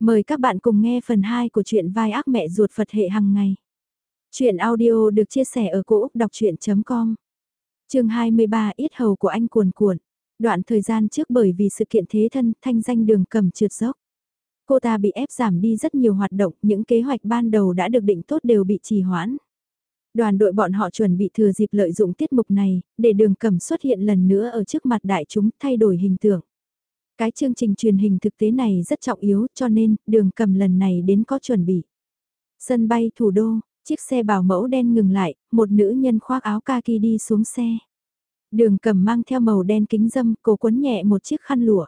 Mời các bạn cùng nghe phần 2 của truyện vai ác mẹ ruột Phật hệ hàng ngày. Chuyện audio được chia sẻ ở cỗ đọc chuyện.com Trường 23 ít hầu của anh cuồn cuộn. Đoạn thời gian trước bởi vì sự kiện thế thân thanh danh đường cầm trượt dốc. Cô ta bị ép giảm đi rất nhiều hoạt động, những kế hoạch ban đầu đã được định tốt đều bị trì hoãn. Đoàn đội bọn họ chuẩn bị thừa dịp lợi dụng tiết mục này, để đường cầm xuất hiện lần nữa ở trước mặt đại chúng thay đổi hình tượng. Cái chương trình truyền hình thực tế này rất trọng yếu cho nên đường cầm lần này đến có chuẩn bị. Sân bay thủ đô, chiếc xe bảo mẫu đen ngừng lại, một nữ nhân khoác áo kaki đi xuống xe. Đường cầm mang theo màu đen kính dâm, cổ quấn nhẹ một chiếc khăn lụa.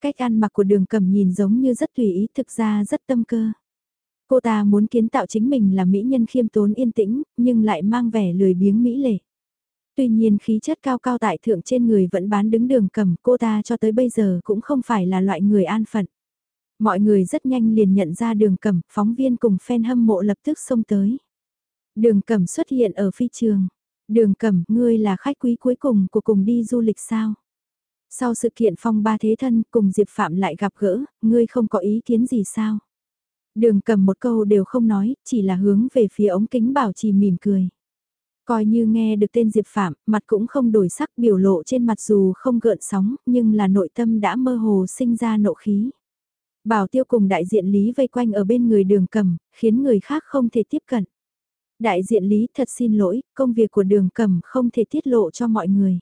Cách ăn mặc của đường cầm nhìn giống như rất tùy ý thực ra rất tâm cơ. Cô ta muốn kiến tạo chính mình là mỹ nhân khiêm tốn yên tĩnh, nhưng lại mang vẻ lười biếng mỹ lệ. Tuy nhiên khí chất cao cao tại thượng trên người vẫn bán đứng đường cầm cô ta cho tới bây giờ cũng không phải là loại người an phận. Mọi người rất nhanh liền nhận ra đường cầm, phóng viên cùng fan hâm mộ lập tức xông tới. Đường cầm xuất hiện ở phi trường. Đường cầm, ngươi là khách quý cuối cùng của cùng đi du lịch sao? Sau sự kiện phong ba thế thân cùng Diệp Phạm lại gặp gỡ, ngươi không có ý kiến gì sao? Đường cầm một câu đều không nói, chỉ là hướng về phía ống kính bảo trì mỉm cười. Coi như nghe được tên Diệp Phạm, mặt cũng không đổi sắc biểu lộ trên mặt dù không gợn sóng, nhưng là nội tâm đã mơ hồ sinh ra nộ khí. Bảo tiêu cùng đại diện Lý vây quanh ở bên người đường cầm, khiến người khác không thể tiếp cận. Đại diện Lý thật xin lỗi, công việc của đường cầm không thể tiết lộ cho mọi người.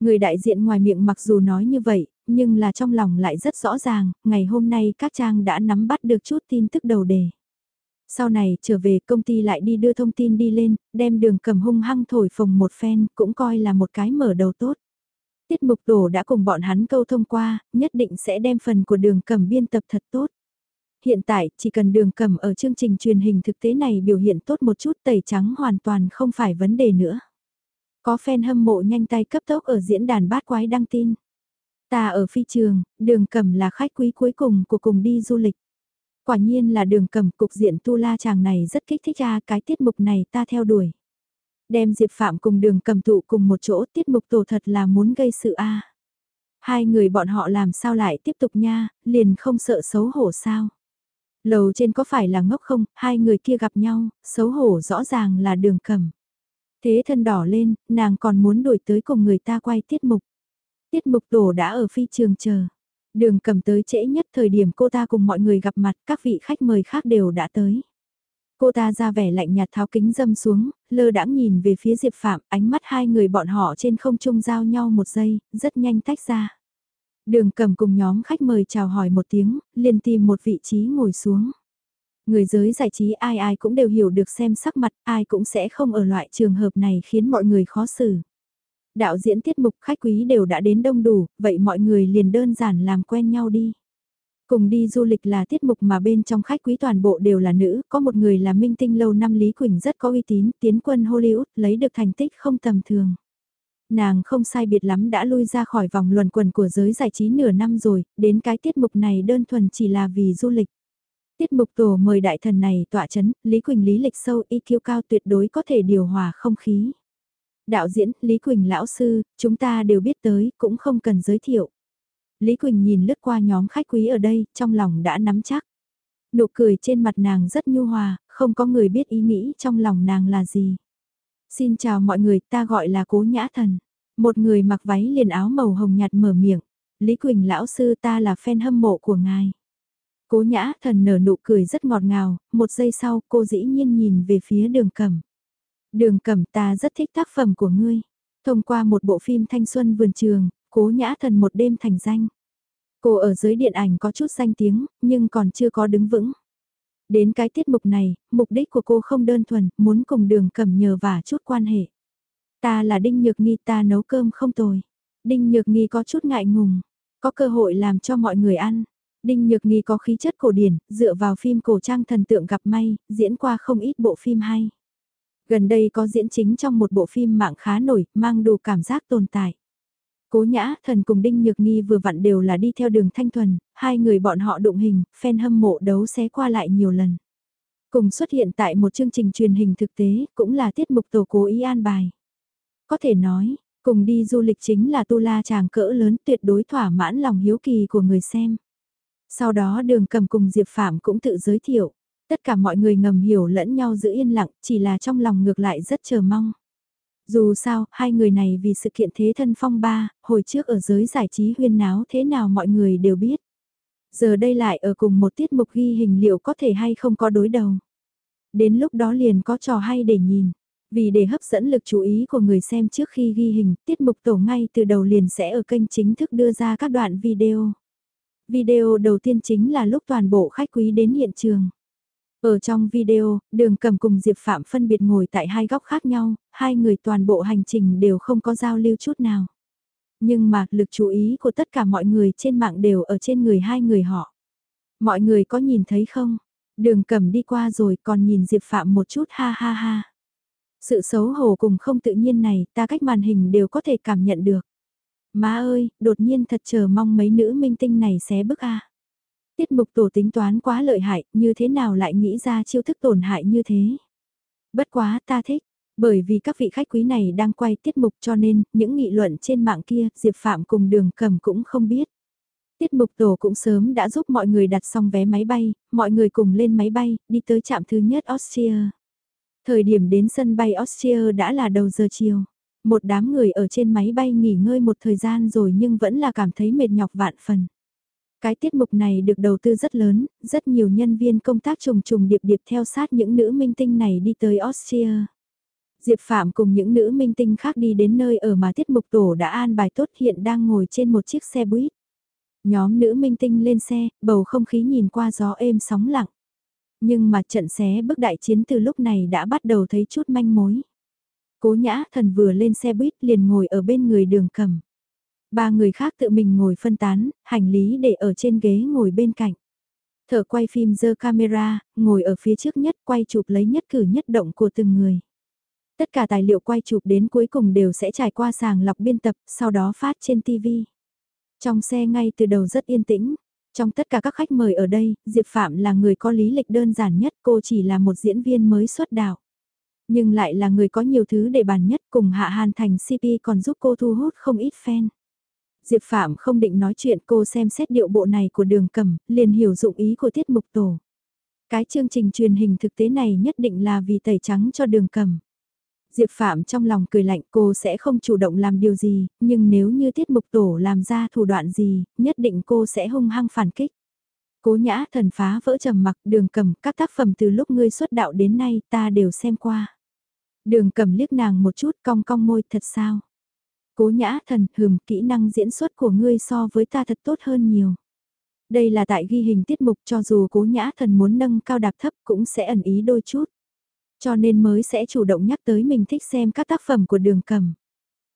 Người đại diện ngoài miệng mặc dù nói như vậy, nhưng là trong lòng lại rất rõ ràng, ngày hôm nay các trang đã nắm bắt được chút tin tức đầu đề. Sau này trở về công ty lại đi đưa thông tin đi lên, đem đường cầm hung hăng thổi phồng một phen cũng coi là một cái mở đầu tốt. Tiết mục tổ đã cùng bọn hắn câu thông qua, nhất định sẽ đem phần của đường cầm biên tập thật tốt. Hiện tại, chỉ cần đường cầm ở chương trình truyền hình thực tế này biểu hiện tốt một chút tẩy trắng hoàn toàn không phải vấn đề nữa. Có fan hâm mộ nhanh tay cấp tốc ở diễn đàn bát quái đăng tin. Ta ở phi trường, đường cầm là khách quý cuối cùng của cùng đi du lịch. Quả nhiên là đường cầm cục diện tu la chàng này rất kích thích ra cái tiết mục này ta theo đuổi. Đem Diệp Phạm cùng đường cầm tụ cùng một chỗ tiết mục tổ thật là muốn gây sự a Hai người bọn họ làm sao lại tiếp tục nha, liền không sợ xấu hổ sao. Lầu trên có phải là ngốc không, hai người kia gặp nhau, xấu hổ rõ ràng là đường cầm. Thế thân đỏ lên, nàng còn muốn đuổi tới cùng người ta quay tiết mục. Tiết mục tổ đã ở phi trường chờ. Đường cầm tới trễ nhất thời điểm cô ta cùng mọi người gặp mặt, các vị khách mời khác đều đã tới. Cô ta ra vẻ lạnh nhạt tháo kính dâm xuống, lơ đãng nhìn về phía Diệp Phạm, ánh mắt hai người bọn họ trên không trung giao nhau một giây, rất nhanh tách ra. Đường cầm cùng nhóm khách mời chào hỏi một tiếng, liền tìm một vị trí ngồi xuống. Người giới giải trí ai ai cũng đều hiểu được xem sắc mặt, ai cũng sẽ không ở loại trường hợp này khiến mọi người khó xử đạo diễn tiết mục khách quý đều đã đến đông đủ, vậy mọi người liền đơn giản làm quen nhau đi. Cùng đi du lịch là tiết mục mà bên trong khách quý toàn bộ đều là nữ, có một người là minh tinh lâu năm Lý Quỳnh rất có uy tín, tiến quân Hollywood, lấy được thành tích không tầm thường. Nàng không sai biệt lắm đã lui ra khỏi vòng luẩn quần của giới giải trí nửa năm rồi, đến cái tiết mục này đơn thuần chỉ là vì du lịch. Tiết mục tổ mời đại thần này tọa chấn, Lý Quỳnh lý lịch sâu IQ cao tuyệt đối có thể điều hòa không khí. Đạo diễn, Lý Quỳnh lão sư, chúng ta đều biết tới, cũng không cần giới thiệu. Lý Quỳnh nhìn lướt qua nhóm khách quý ở đây, trong lòng đã nắm chắc. Nụ cười trên mặt nàng rất nhu hòa, không có người biết ý nghĩ trong lòng nàng là gì. Xin chào mọi người, ta gọi là Cố Nhã Thần. Một người mặc váy liền áo màu hồng nhạt mở miệng. Lý Quỳnh lão sư ta là fan hâm mộ của ngài. Cố Nhã Thần nở nụ cười rất ngọt ngào, một giây sau cô dĩ nhiên nhìn về phía đường cầm. Đường cẩm ta rất thích tác phẩm của ngươi. Thông qua một bộ phim thanh xuân vườn trường, cố nhã thần một đêm thành danh. Cô ở giới điện ảnh có chút danh tiếng, nhưng còn chưa có đứng vững. Đến cái tiết mục này, mục đích của cô không đơn thuần, muốn cùng đường cẩm nhờ vả chút quan hệ. Ta là Đinh Nhược Nghi ta nấu cơm không tồi. Đinh Nhược Nghi có chút ngại ngùng, có cơ hội làm cho mọi người ăn. Đinh Nhược Nghi có khí chất cổ điển, dựa vào phim cổ trang thần tượng gặp may, diễn qua không ít bộ phim hay. Gần đây có diễn chính trong một bộ phim mạng khá nổi, mang đủ cảm giác tồn tại. Cố Nhã Thần cùng Đinh Nhược Nghi vừa vặn đều là đi theo đường Thanh Thuần, hai người bọn họ đụng hình, fan hâm mộ đấu xé qua lại nhiều lần. Cùng xuất hiện tại một chương trình truyền hình thực tế, cũng là tiết mục tổ cố ý an bài. Có thể nói, cùng đi du lịch chính là tu la chàng cỡ lớn tuyệt đối thỏa mãn lòng hiếu kỳ của người xem. Sau đó đường cầm cùng Diệp Phạm cũng tự giới thiệu. Tất cả mọi người ngầm hiểu lẫn nhau giữ yên lặng, chỉ là trong lòng ngược lại rất chờ mong. Dù sao, hai người này vì sự kiện thế thân phong ba, hồi trước ở giới giải trí huyên náo thế nào mọi người đều biết. Giờ đây lại ở cùng một tiết mục ghi hình liệu có thể hay không có đối đầu. Đến lúc đó liền có trò hay để nhìn. Vì để hấp dẫn lực chú ý của người xem trước khi ghi hình, tiết mục tổ ngay từ đầu liền sẽ ở kênh chính thức đưa ra các đoạn video. Video đầu tiên chính là lúc toàn bộ khách quý đến hiện trường. Ở trong video, đường cầm cùng Diệp Phạm phân biệt ngồi tại hai góc khác nhau, hai người toàn bộ hành trình đều không có giao lưu chút nào. Nhưng mà lực chú ý của tất cả mọi người trên mạng đều ở trên người hai người họ. Mọi người có nhìn thấy không? Đường cầm đi qua rồi còn nhìn Diệp Phạm một chút ha ha ha. Sự xấu hổ cùng không tự nhiên này ta cách màn hình đều có thể cảm nhận được. Má ơi, đột nhiên thật chờ mong mấy nữ minh tinh này xé bức a. Tiết mục tổ tính toán quá lợi hại, như thế nào lại nghĩ ra chiêu thức tổn hại như thế. Bất quá ta thích, bởi vì các vị khách quý này đang quay tiết mục cho nên những nghị luận trên mạng kia Diệp Phạm cùng đường cầm cũng không biết. Tiết mục tổ cũng sớm đã giúp mọi người đặt xong vé máy bay, mọi người cùng lên máy bay, đi tới trạm thứ nhất Austria. Thời điểm đến sân bay Austria đã là đầu giờ chiều. Một đám người ở trên máy bay nghỉ ngơi một thời gian rồi nhưng vẫn là cảm thấy mệt nhọc vạn phần. Cái tiết mục này được đầu tư rất lớn, rất nhiều nhân viên công tác trùng trùng điệp điệp theo sát những nữ minh tinh này đi tới Austria. Diệp Phạm cùng những nữ minh tinh khác đi đến nơi ở mà tiết mục tổ đã an bài tốt hiện đang ngồi trên một chiếc xe buýt. Nhóm nữ minh tinh lên xe, bầu không khí nhìn qua gió êm sóng lặng. Nhưng mà trận xé bức đại chiến từ lúc này đã bắt đầu thấy chút manh mối. Cố nhã thần vừa lên xe buýt liền ngồi ở bên người đường cầm. Ba người khác tự mình ngồi phân tán, hành lý để ở trên ghế ngồi bên cạnh. Thợ quay phim dơ camera, ngồi ở phía trước nhất quay chụp lấy nhất cử nhất động của từng người. Tất cả tài liệu quay chụp đến cuối cùng đều sẽ trải qua sàng lọc biên tập, sau đó phát trên TV. Trong xe ngay từ đầu rất yên tĩnh, trong tất cả các khách mời ở đây, Diệp Phạm là người có lý lịch đơn giản nhất, cô chỉ là một diễn viên mới xuất đạo. Nhưng lại là người có nhiều thứ để bàn nhất cùng Hạ Hàn Thành CP còn giúp cô thu hút không ít fan. Diệp Phạm không định nói chuyện cô xem xét điệu bộ này của đường cầm, liền hiểu dụng ý của tiết mục tổ. Cái chương trình truyền hình thực tế này nhất định là vì tẩy trắng cho đường cầm. Diệp Phạm trong lòng cười lạnh cô sẽ không chủ động làm điều gì, nhưng nếu như tiết mục tổ làm ra thủ đoạn gì, nhất định cô sẽ hung hăng phản kích. Cố nhã thần phá vỡ trầm mặc đường cầm các tác phẩm từ lúc ngươi xuất đạo đến nay ta đều xem qua. Đường cầm liếc nàng một chút cong cong môi thật sao. Cố nhã thần hừm kỹ năng diễn xuất của ngươi so với ta thật tốt hơn nhiều. Đây là tại ghi hình tiết mục cho dù cố nhã thần muốn nâng cao đạp thấp cũng sẽ ẩn ý đôi chút. Cho nên mới sẽ chủ động nhắc tới mình thích xem các tác phẩm của đường cầm.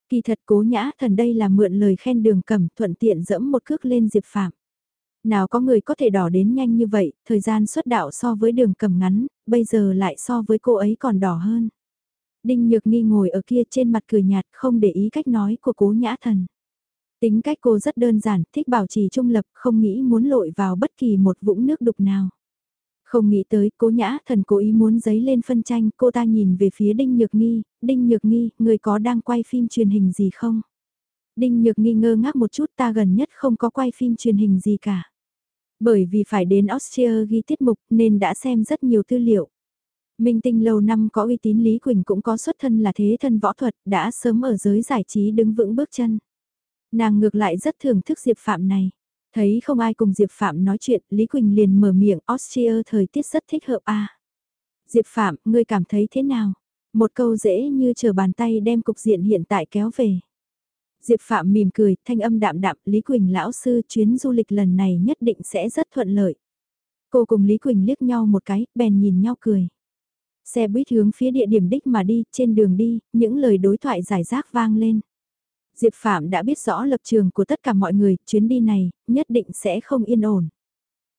Kỳ thật cố nhã thần đây là mượn lời khen đường cầm thuận tiện dẫm một cước lên Diệp Phạm. Nào có người có thể đỏ đến nhanh như vậy, thời gian xuất đạo so với đường cầm ngắn, bây giờ lại so với cô ấy còn đỏ hơn. Đinh Nhược Nghi ngồi ở kia trên mặt cười nhạt không để ý cách nói của cố nhã thần. Tính cách cô rất đơn giản, thích bảo trì trung lập, không nghĩ muốn lội vào bất kỳ một vũng nước đục nào. Không nghĩ tới, cố nhã thần cố ý muốn giấy lên phân tranh, cô ta nhìn về phía Đinh Nhược Nghi, Đinh Nhược Nghi, người có đang quay phim truyền hình gì không? Đinh Nhược Nghi ngơ ngác một chút ta gần nhất không có quay phim truyền hình gì cả. Bởi vì phải đến Austria ghi tiết mục nên đã xem rất nhiều tư liệu. Minh tinh lâu năm có uy tín Lý Quỳnh cũng có xuất thân là thế thân võ thuật, đã sớm ở giới giải trí đứng vững bước chân. Nàng ngược lại rất thưởng thức Diệp Phạm này. Thấy không ai cùng Diệp Phạm nói chuyện, Lý Quỳnh liền mở miệng Austria thời tiết rất thích hợp a. Diệp Phạm, ngươi cảm thấy thế nào? Một câu dễ như chờ bàn tay đem cục diện hiện tại kéo về. Diệp Phạm mỉm cười, thanh âm đạm đạm, Lý Quỳnh lão sư chuyến du lịch lần này nhất định sẽ rất thuận lợi. Cô cùng Lý Quỳnh liếc nhau một cái, bèn nhìn nhau cười. Xe buýt hướng phía địa điểm đích mà đi, trên đường đi, những lời đối thoại giải rác vang lên. Diệp Phạm đã biết rõ lập trường của tất cả mọi người, chuyến đi này, nhất định sẽ không yên ổn.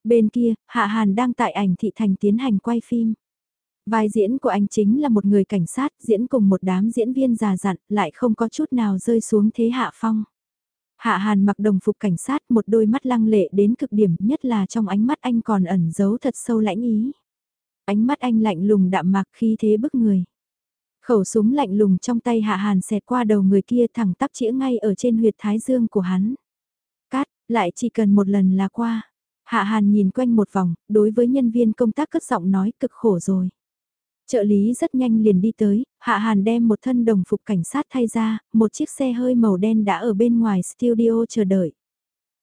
Bên kia, Hạ Hàn đang tại ảnh thị thành tiến hành quay phim. Vai diễn của anh chính là một người cảnh sát diễn cùng một đám diễn viên già dặn, lại không có chút nào rơi xuống thế hạ phong. Hạ Hàn mặc đồng phục cảnh sát một đôi mắt lăng lệ đến cực điểm nhất là trong ánh mắt anh còn ẩn giấu thật sâu lãnh ý. Ánh mắt anh lạnh lùng đạm mạc khi thế bức người. Khẩu súng lạnh lùng trong tay hạ hàn xẹt qua đầu người kia thẳng tắp chĩa ngay ở trên huyệt thái dương của hắn. Cát, lại chỉ cần một lần là qua. Hạ Hàn nhìn quanh một vòng, đối với nhân viên công tác cất giọng nói cực khổ rồi. Trợ lý rất nhanh liền đi tới, Hạ Hàn đem một thân đồng phục cảnh sát thay ra, một chiếc xe hơi màu đen đã ở bên ngoài studio chờ đợi.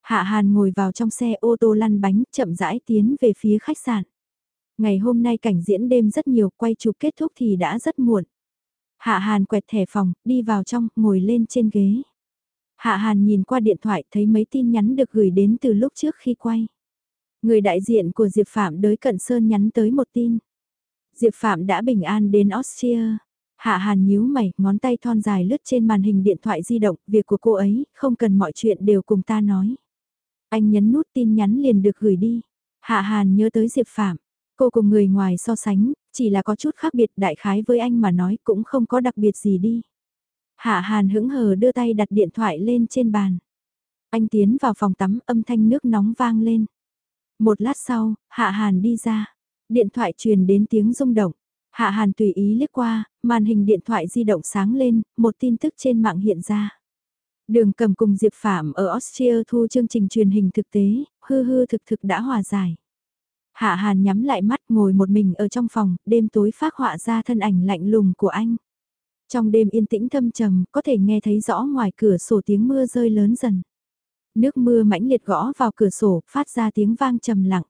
Hạ Hàn ngồi vào trong xe ô tô lăn bánh, chậm rãi tiến về phía khách sạn. Ngày hôm nay cảnh diễn đêm rất nhiều, quay chụp kết thúc thì đã rất muộn. Hạ Hàn quẹt thẻ phòng, đi vào trong, ngồi lên trên ghế. Hạ Hàn nhìn qua điện thoại thấy mấy tin nhắn được gửi đến từ lúc trước khi quay. Người đại diện của Diệp Phạm đới Cận Sơn nhắn tới một tin. Diệp Phạm đã bình an đến Austria. Hạ Hàn nhíu mày, ngón tay thon dài lướt trên màn hình điện thoại di động, việc của cô ấy, không cần mọi chuyện đều cùng ta nói. Anh nhấn nút tin nhắn liền được gửi đi. Hạ Hàn nhớ tới Diệp Phạm. Cô cùng người ngoài so sánh, chỉ là có chút khác biệt đại khái với anh mà nói cũng không có đặc biệt gì đi. Hạ Hàn hững hờ đưa tay đặt điện thoại lên trên bàn. Anh tiến vào phòng tắm âm thanh nước nóng vang lên. Một lát sau, Hạ Hàn đi ra. Điện thoại truyền đến tiếng rung động. Hạ Hàn tùy ý liếc qua, màn hình điện thoại di động sáng lên, một tin tức trên mạng hiện ra. Đường cầm cùng Diệp Phạm ở Austria thu chương trình truyền hình thực tế, hư hư thực thực đã hòa giải. Hạ Hàn nhắm lại mắt ngồi một mình ở trong phòng, đêm tối phát họa ra thân ảnh lạnh lùng của anh. Trong đêm yên tĩnh thâm trầm, có thể nghe thấy rõ ngoài cửa sổ tiếng mưa rơi lớn dần. Nước mưa mãnh liệt gõ vào cửa sổ, phát ra tiếng vang trầm lặng.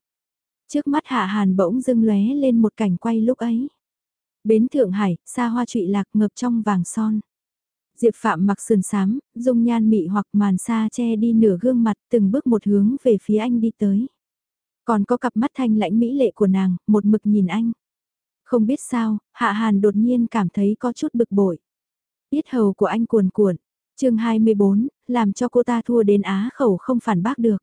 Trước mắt Hạ Hàn bỗng dưng lóe lên một cảnh quay lúc ấy. Bến Thượng Hải, xa hoa trụy lạc ngập trong vàng son. Diệp Phạm mặc sườn sám, dung nhan mị hoặc màn xa che đi nửa gương mặt từng bước một hướng về phía anh đi tới. Còn có cặp mắt thanh lãnh mỹ lệ của nàng, một mực nhìn anh. Không biết sao, Hạ Hàn đột nhiên cảm thấy có chút bực bội. Biết hầu của anh cuồn cuộn, chương 24, làm cho cô ta thua đến á khẩu không phản bác được.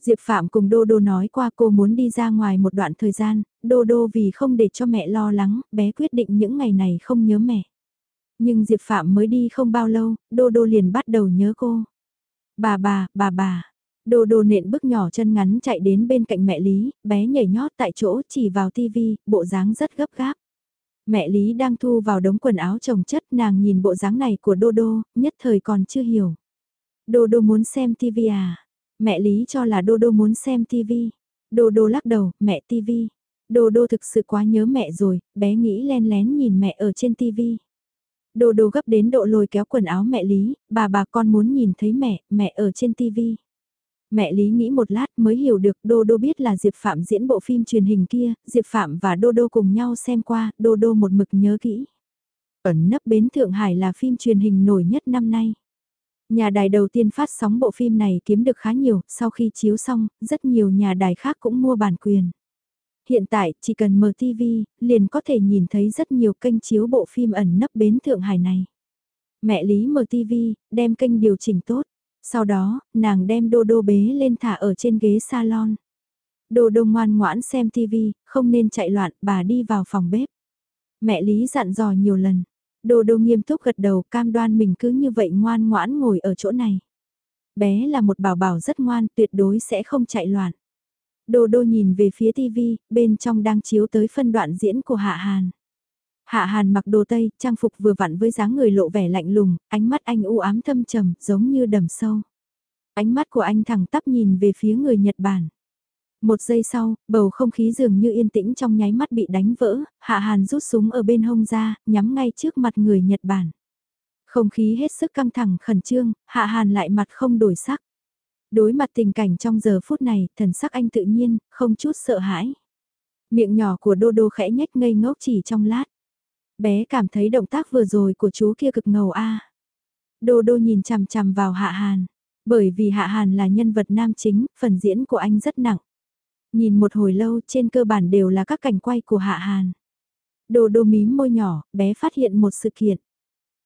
Diệp Phạm cùng Đô Đô nói qua cô muốn đi ra ngoài một đoạn thời gian, Đô Đô vì không để cho mẹ lo lắng, bé quyết định những ngày này không nhớ mẹ. Nhưng Diệp Phạm mới đi không bao lâu, Đô Đô liền bắt đầu nhớ cô. Bà bà, bà bà. Đô đô nện bước nhỏ chân ngắn chạy đến bên cạnh mẹ Lý, bé nhảy nhót tại chỗ chỉ vào tivi, bộ dáng rất gấp gáp. Mẹ Lý đang thu vào đống quần áo chồng chất nàng nhìn bộ dáng này của Đô Đô, nhất thời còn chưa hiểu. Đô Đô muốn xem tivi à? Mẹ Lý cho là Đô Đô muốn xem tivi. Đô Đô lắc đầu, mẹ tivi. Đô Đô thực sự quá nhớ mẹ rồi, bé nghĩ len lén nhìn mẹ ở trên tivi. Đô Đô gấp đến độ lôi kéo quần áo mẹ Lý, bà bà con muốn nhìn thấy mẹ, mẹ ở trên tivi. Mẹ Lý nghĩ một lát mới hiểu được Đô Đô biết là Diệp Phạm diễn bộ phim truyền hình kia, Diệp Phạm và Đô Đô cùng nhau xem qua, Đô Đô một mực nhớ kỹ. Ẩn nấp bến Thượng Hải là phim truyền hình nổi nhất năm nay. Nhà đài đầu tiên phát sóng bộ phim này kiếm được khá nhiều, sau khi chiếu xong, rất nhiều nhà đài khác cũng mua bản quyền. Hiện tại, chỉ cần mở TV, liền có thể nhìn thấy rất nhiều kênh chiếu bộ phim ẩn nấp bến Thượng Hải này. Mẹ Lý mở TV, đem kênh điều chỉnh tốt. Sau đó, nàng đem đô đô bế lên thả ở trên ghế salon. Đô đô ngoan ngoãn xem TV, không nên chạy loạn, bà đi vào phòng bếp. Mẹ Lý dặn dò nhiều lần. Đô đô nghiêm túc gật đầu cam đoan mình cứ như vậy ngoan ngoãn ngồi ở chỗ này. Bé là một bảo bảo rất ngoan, tuyệt đối sẽ không chạy loạn. Đô đô nhìn về phía TV, bên trong đang chiếu tới phân đoạn diễn của Hạ Hàn. Hạ Hàn mặc đồ tây, trang phục vừa vặn với dáng người lộ vẻ lạnh lùng, ánh mắt anh u ám thâm trầm, giống như đầm sâu. Ánh mắt của anh thẳng tắp nhìn về phía người Nhật Bản. Một giây sau, bầu không khí dường như yên tĩnh trong nháy mắt bị đánh vỡ, Hạ Hàn rút súng ở bên hông ra, nhắm ngay trước mặt người Nhật Bản. Không khí hết sức căng thẳng khẩn trương, Hạ Hàn lại mặt không đổi sắc. Đối mặt tình cảnh trong giờ phút này, thần sắc anh tự nhiên, không chút sợ hãi. Miệng nhỏ của Đô Đô khẽ nhếch ngây ngốc chỉ trong lát. Bé cảm thấy động tác vừa rồi của chú kia cực ngầu a. Đô đô nhìn chằm chằm vào Hạ Hàn. Bởi vì Hạ Hàn là nhân vật nam chính, phần diễn của anh rất nặng. Nhìn một hồi lâu trên cơ bản đều là các cảnh quay của Hạ Hàn. Đô đô mím môi nhỏ, bé phát hiện một sự kiện.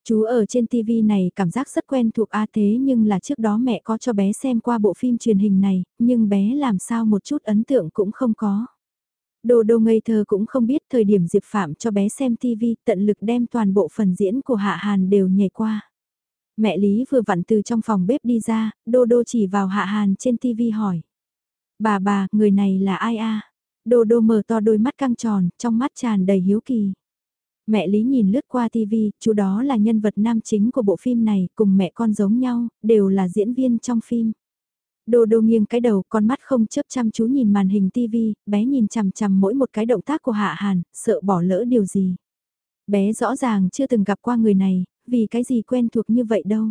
Chú ở trên TV này cảm giác rất quen thuộc A thế nhưng là trước đó mẹ có cho bé xem qua bộ phim truyền hình này, nhưng bé làm sao một chút ấn tượng cũng không có. Đồ đồ ngây thơ cũng không biết thời điểm Diệp Phạm cho bé xem TV tận lực đem toàn bộ phần diễn của Hạ Hàn đều nhảy qua. Mẹ Lý vừa vặn từ trong phòng bếp đi ra, Đô Đô chỉ vào Hạ Hàn trên TV hỏi. Bà bà, người này là ai a? Đô Đô mở to đôi mắt căng tròn, trong mắt tràn đầy hiếu kỳ. Mẹ Lý nhìn lướt qua TV, chú đó là nhân vật nam chính của bộ phim này, cùng mẹ con giống nhau, đều là diễn viên trong phim. Đô đô nghiêng cái đầu, con mắt không chớp chăm chú nhìn màn hình tivi, bé nhìn chằm chằm mỗi một cái động tác của Hạ Hàn, sợ bỏ lỡ điều gì. Bé rõ ràng chưa từng gặp qua người này, vì cái gì quen thuộc như vậy đâu.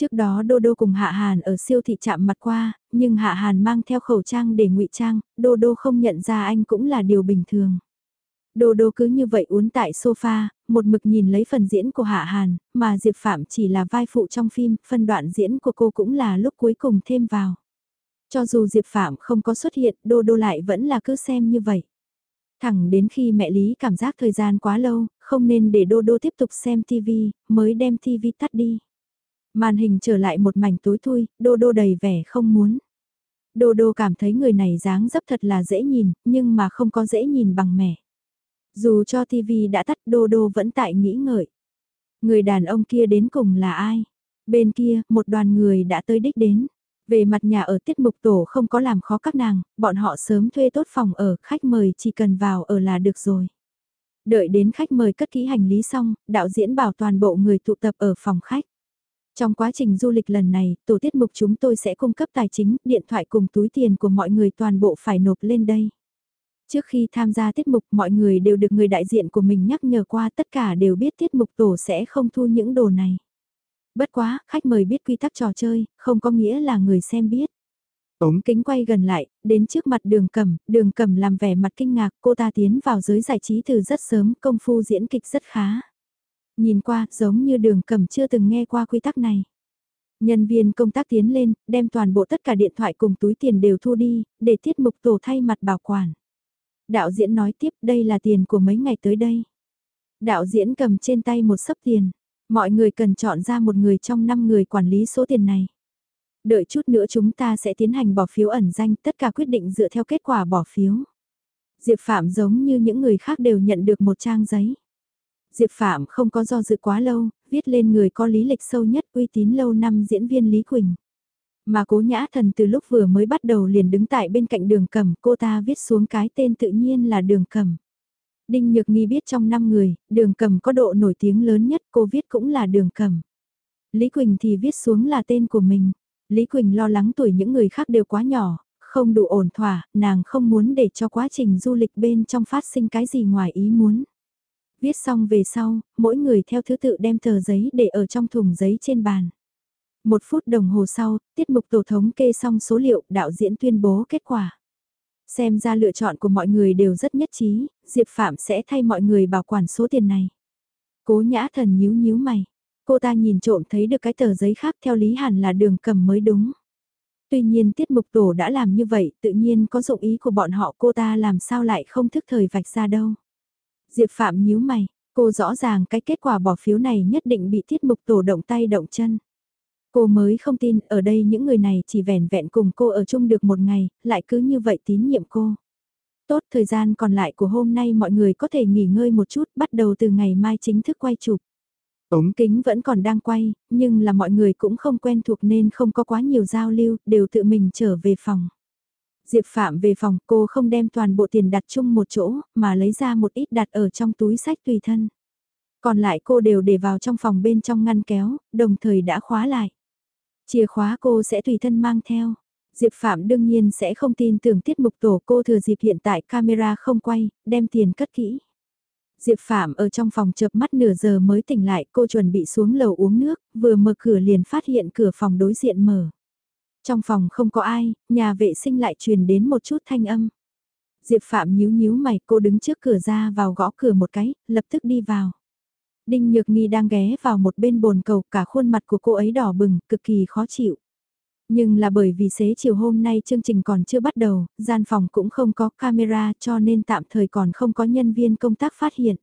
Trước đó Đô Đô cùng Hạ Hàn ở siêu thị chạm mặt qua, nhưng Hạ Hàn mang theo khẩu trang để ngụy trang, Đô Đô không nhận ra anh cũng là điều bình thường. Đô Đô cứ như vậy uốn tại sofa, một mực nhìn lấy phần diễn của Hạ Hàn, mà Diệp Phạm chỉ là vai phụ trong phim, phân đoạn diễn của cô cũng là lúc cuối cùng thêm vào. Cho dù Diệp Phạm không có xuất hiện, Đô Đô lại vẫn là cứ xem như vậy. Thẳng đến khi mẹ Lý cảm giác thời gian quá lâu, không nên để Đô Đô tiếp tục xem TV, mới đem TV tắt đi. Màn hình trở lại một mảnh tối thui, Đô Đô đầy vẻ không muốn. Đô Đô cảm thấy người này dáng dấp thật là dễ nhìn, nhưng mà không có dễ nhìn bằng mẹ. Dù cho TV đã tắt Đô Đô vẫn tại nghĩ ngợi. Người đàn ông kia đến cùng là ai? Bên kia, một đoàn người đã tới đích đến. Về mặt nhà ở tiết mục tổ không có làm khó các nàng, bọn họ sớm thuê tốt phòng ở, khách mời chỉ cần vào ở là được rồi. Đợi đến khách mời cất kỹ hành lý xong, đạo diễn bảo toàn bộ người tụ tập ở phòng khách. Trong quá trình du lịch lần này, tổ tiết mục chúng tôi sẽ cung cấp tài chính, điện thoại cùng túi tiền của mọi người toàn bộ phải nộp lên đây. Trước khi tham gia tiết mục mọi người đều được người đại diện của mình nhắc nhở qua tất cả đều biết tiết mục tổ sẽ không thu những đồ này. Bất quá, khách mời biết quy tắc trò chơi, không có nghĩa là người xem biết. Ống kính quay gần lại, đến trước mặt đường cầm, đường cầm làm vẻ mặt kinh ngạc, cô ta tiến vào giới giải trí từ rất sớm, công phu diễn kịch rất khá. Nhìn qua, giống như đường cầm chưa từng nghe qua quy tắc này. Nhân viên công tác tiến lên, đem toàn bộ tất cả điện thoại cùng túi tiền đều thu đi, để tiết mục tổ thay mặt bảo quản. Đạo diễn nói tiếp đây là tiền của mấy ngày tới đây. Đạo diễn cầm trên tay một sấp tiền. Mọi người cần chọn ra một người trong 5 người quản lý số tiền này. Đợi chút nữa chúng ta sẽ tiến hành bỏ phiếu ẩn danh tất cả quyết định dựa theo kết quả bỏ phiếu. Diệp Phạm giống như những người khác đều nhận được một trang giấy. Diệp Phạm không có do dự quá lâu, viết lên người có lý lịch sâu nhất uy tín lâu năm diễn viên Lý Quỳnh. Mà cố nhã thần từ lúc vừa mới bắt đầu liền đứng tại bên cạnh đường cầm cô ta viết xuống cái tên tự nhiên là đường cầm. Đinh Nhược Nghi biết trong 5 người, đường cầm có độ nổi tiếng lớn nhất cô viết cũng là đường cầm. Lý Quỳnh thì viết xuống là tên của mình. Lý Quỳnh lo lắng tuổi những người khác đều quá nhỏ, không đủ ổn thỏa, nàng không muốn để cho quá trình du lịch bên trong phát sinh cái gì ngoài ý muốn. Viết xong về sau, mỗi người theo thứ tự đem tờ giấy để ở trong thùng giấy trên bàn. Một phút đồng hồ sau, tiết mục tổ thống kê xong số liệu, đạo diễn tuyên bố kết quả. Xem ra lựa chọn của mọi người đều rất nhất trí, Diệp Phạm sẽ thay mọi người bảo quản số tiền này. Cố nhã thần nhíu nhíu mày. Cô ta nhìn trộm thấy được cái tờ giấy khác theo lý hẳn là đường cầm mới đúng. Tuy nhiên tiết mục tổ đã làm như vậy, tự nhiên có dụng ý của bọn họ cô ta làm sao lại không thức thời vạch ra đâu. Diệp Phạm nhíu mày, cô rõ ràng cái kết quả bỏ phiếu này nhất định bị tiết mục tổ động tay động chân. Cô mới không tin ở đây những người này chỉ vẻn vẹn cùng cô ở chung được một ngày, lại cứ như vậy tín nhiệm cô. Tốt thời gian còn lại của hôm nay mọi người có thể nghỉ ngơi một chút bắt đầu từ ngày mai chính thức quay chụp. Ống kính vẫn còn đang quay, nhưng là mọi người cũng không quen thuộc nên không có quá nhiều giao lưu, đều tự mình trở về phòng. Diệp Phạm về phòng cô không đem toàn bộ tiền đặt chung một chỗ, mà lấy ra một ít đặt ở trong túi sách tùy thân. Còn lại cô đều để vào trong phòng bên trong ngăn kéo, đồng thời đã khóa lại. Chìa khóa cô sẽ tùy thân mang theo. Diệp Phạm đương nhiên sẽ không tin tưởng tiết mục tổ cô thừa dịp hiện tại camera không quay, đem tiền cất kỹ. Diệp Phạm ở trong phòng chợp mắt nửa giờ mới tỉnh lại, cô chuẩn bị xuống lầu uống nước, vừa mở cửa liền phát hiện cửa phòng đối diện mở. Trong phòng không có ai, nhà vệ sinh lại truyền đến một chút thanh âm. Diệp Phạm nhíu nhíu mày, cô đứng trước cửa ra vào gõ cửa một cái, lập tức đi vào. Đinh Nhược Nghi đang ghé vào một bên bồn cầu, cả khuôn mặt của cô ấy đỏ bừng, cực kỳ khó chịu. Nhưng là bởi vì xế chiều hôm nay chương trình còn chưa bắt đầu, gian phòng cũng không có camera cho nên tạm thời còn không có nhân viên công tác phát hiện.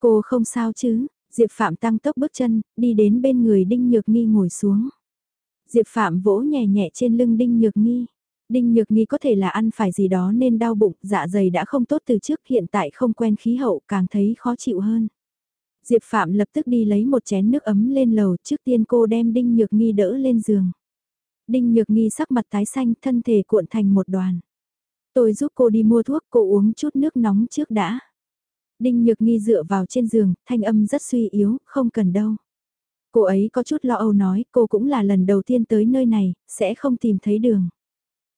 Cô không sao chứ, Diệp Phạm tăng tốc bước chân, đi đến bên người Đinh Nhược Nghi ngồi xuống. Diệp Phạm vỗ nhẹ nhẹ trên lưng Đinh Nhược Nghi. Đinh Nhược Nghi có thể là ăn phải gì đó nên đau bụng, dạ dày đã không tốt từ trước hiện tại không quen khí hậu càng thấy khó chịu hơn. Diệp Phạm lập tức đi lấy một chén nước ấm lên lầu trước tiên cô đem Đinh Nhược Nghi đỡ lên giường. Đinh Nhược Nghi sắc mặt tái xanh thân thể cuộn thành một đoàn. Tôi giúp cô đi mua thuốc cô uống chút nước nóng trước đã. Đinh Nhược Nghi dựa vào trên giường, thanh âm rất suy yếu, không cần đâu. Cô ấy có chút lo âu nói cô cũng là lần đầu tiên tới nơi này, sẽ không tìm thấy đường.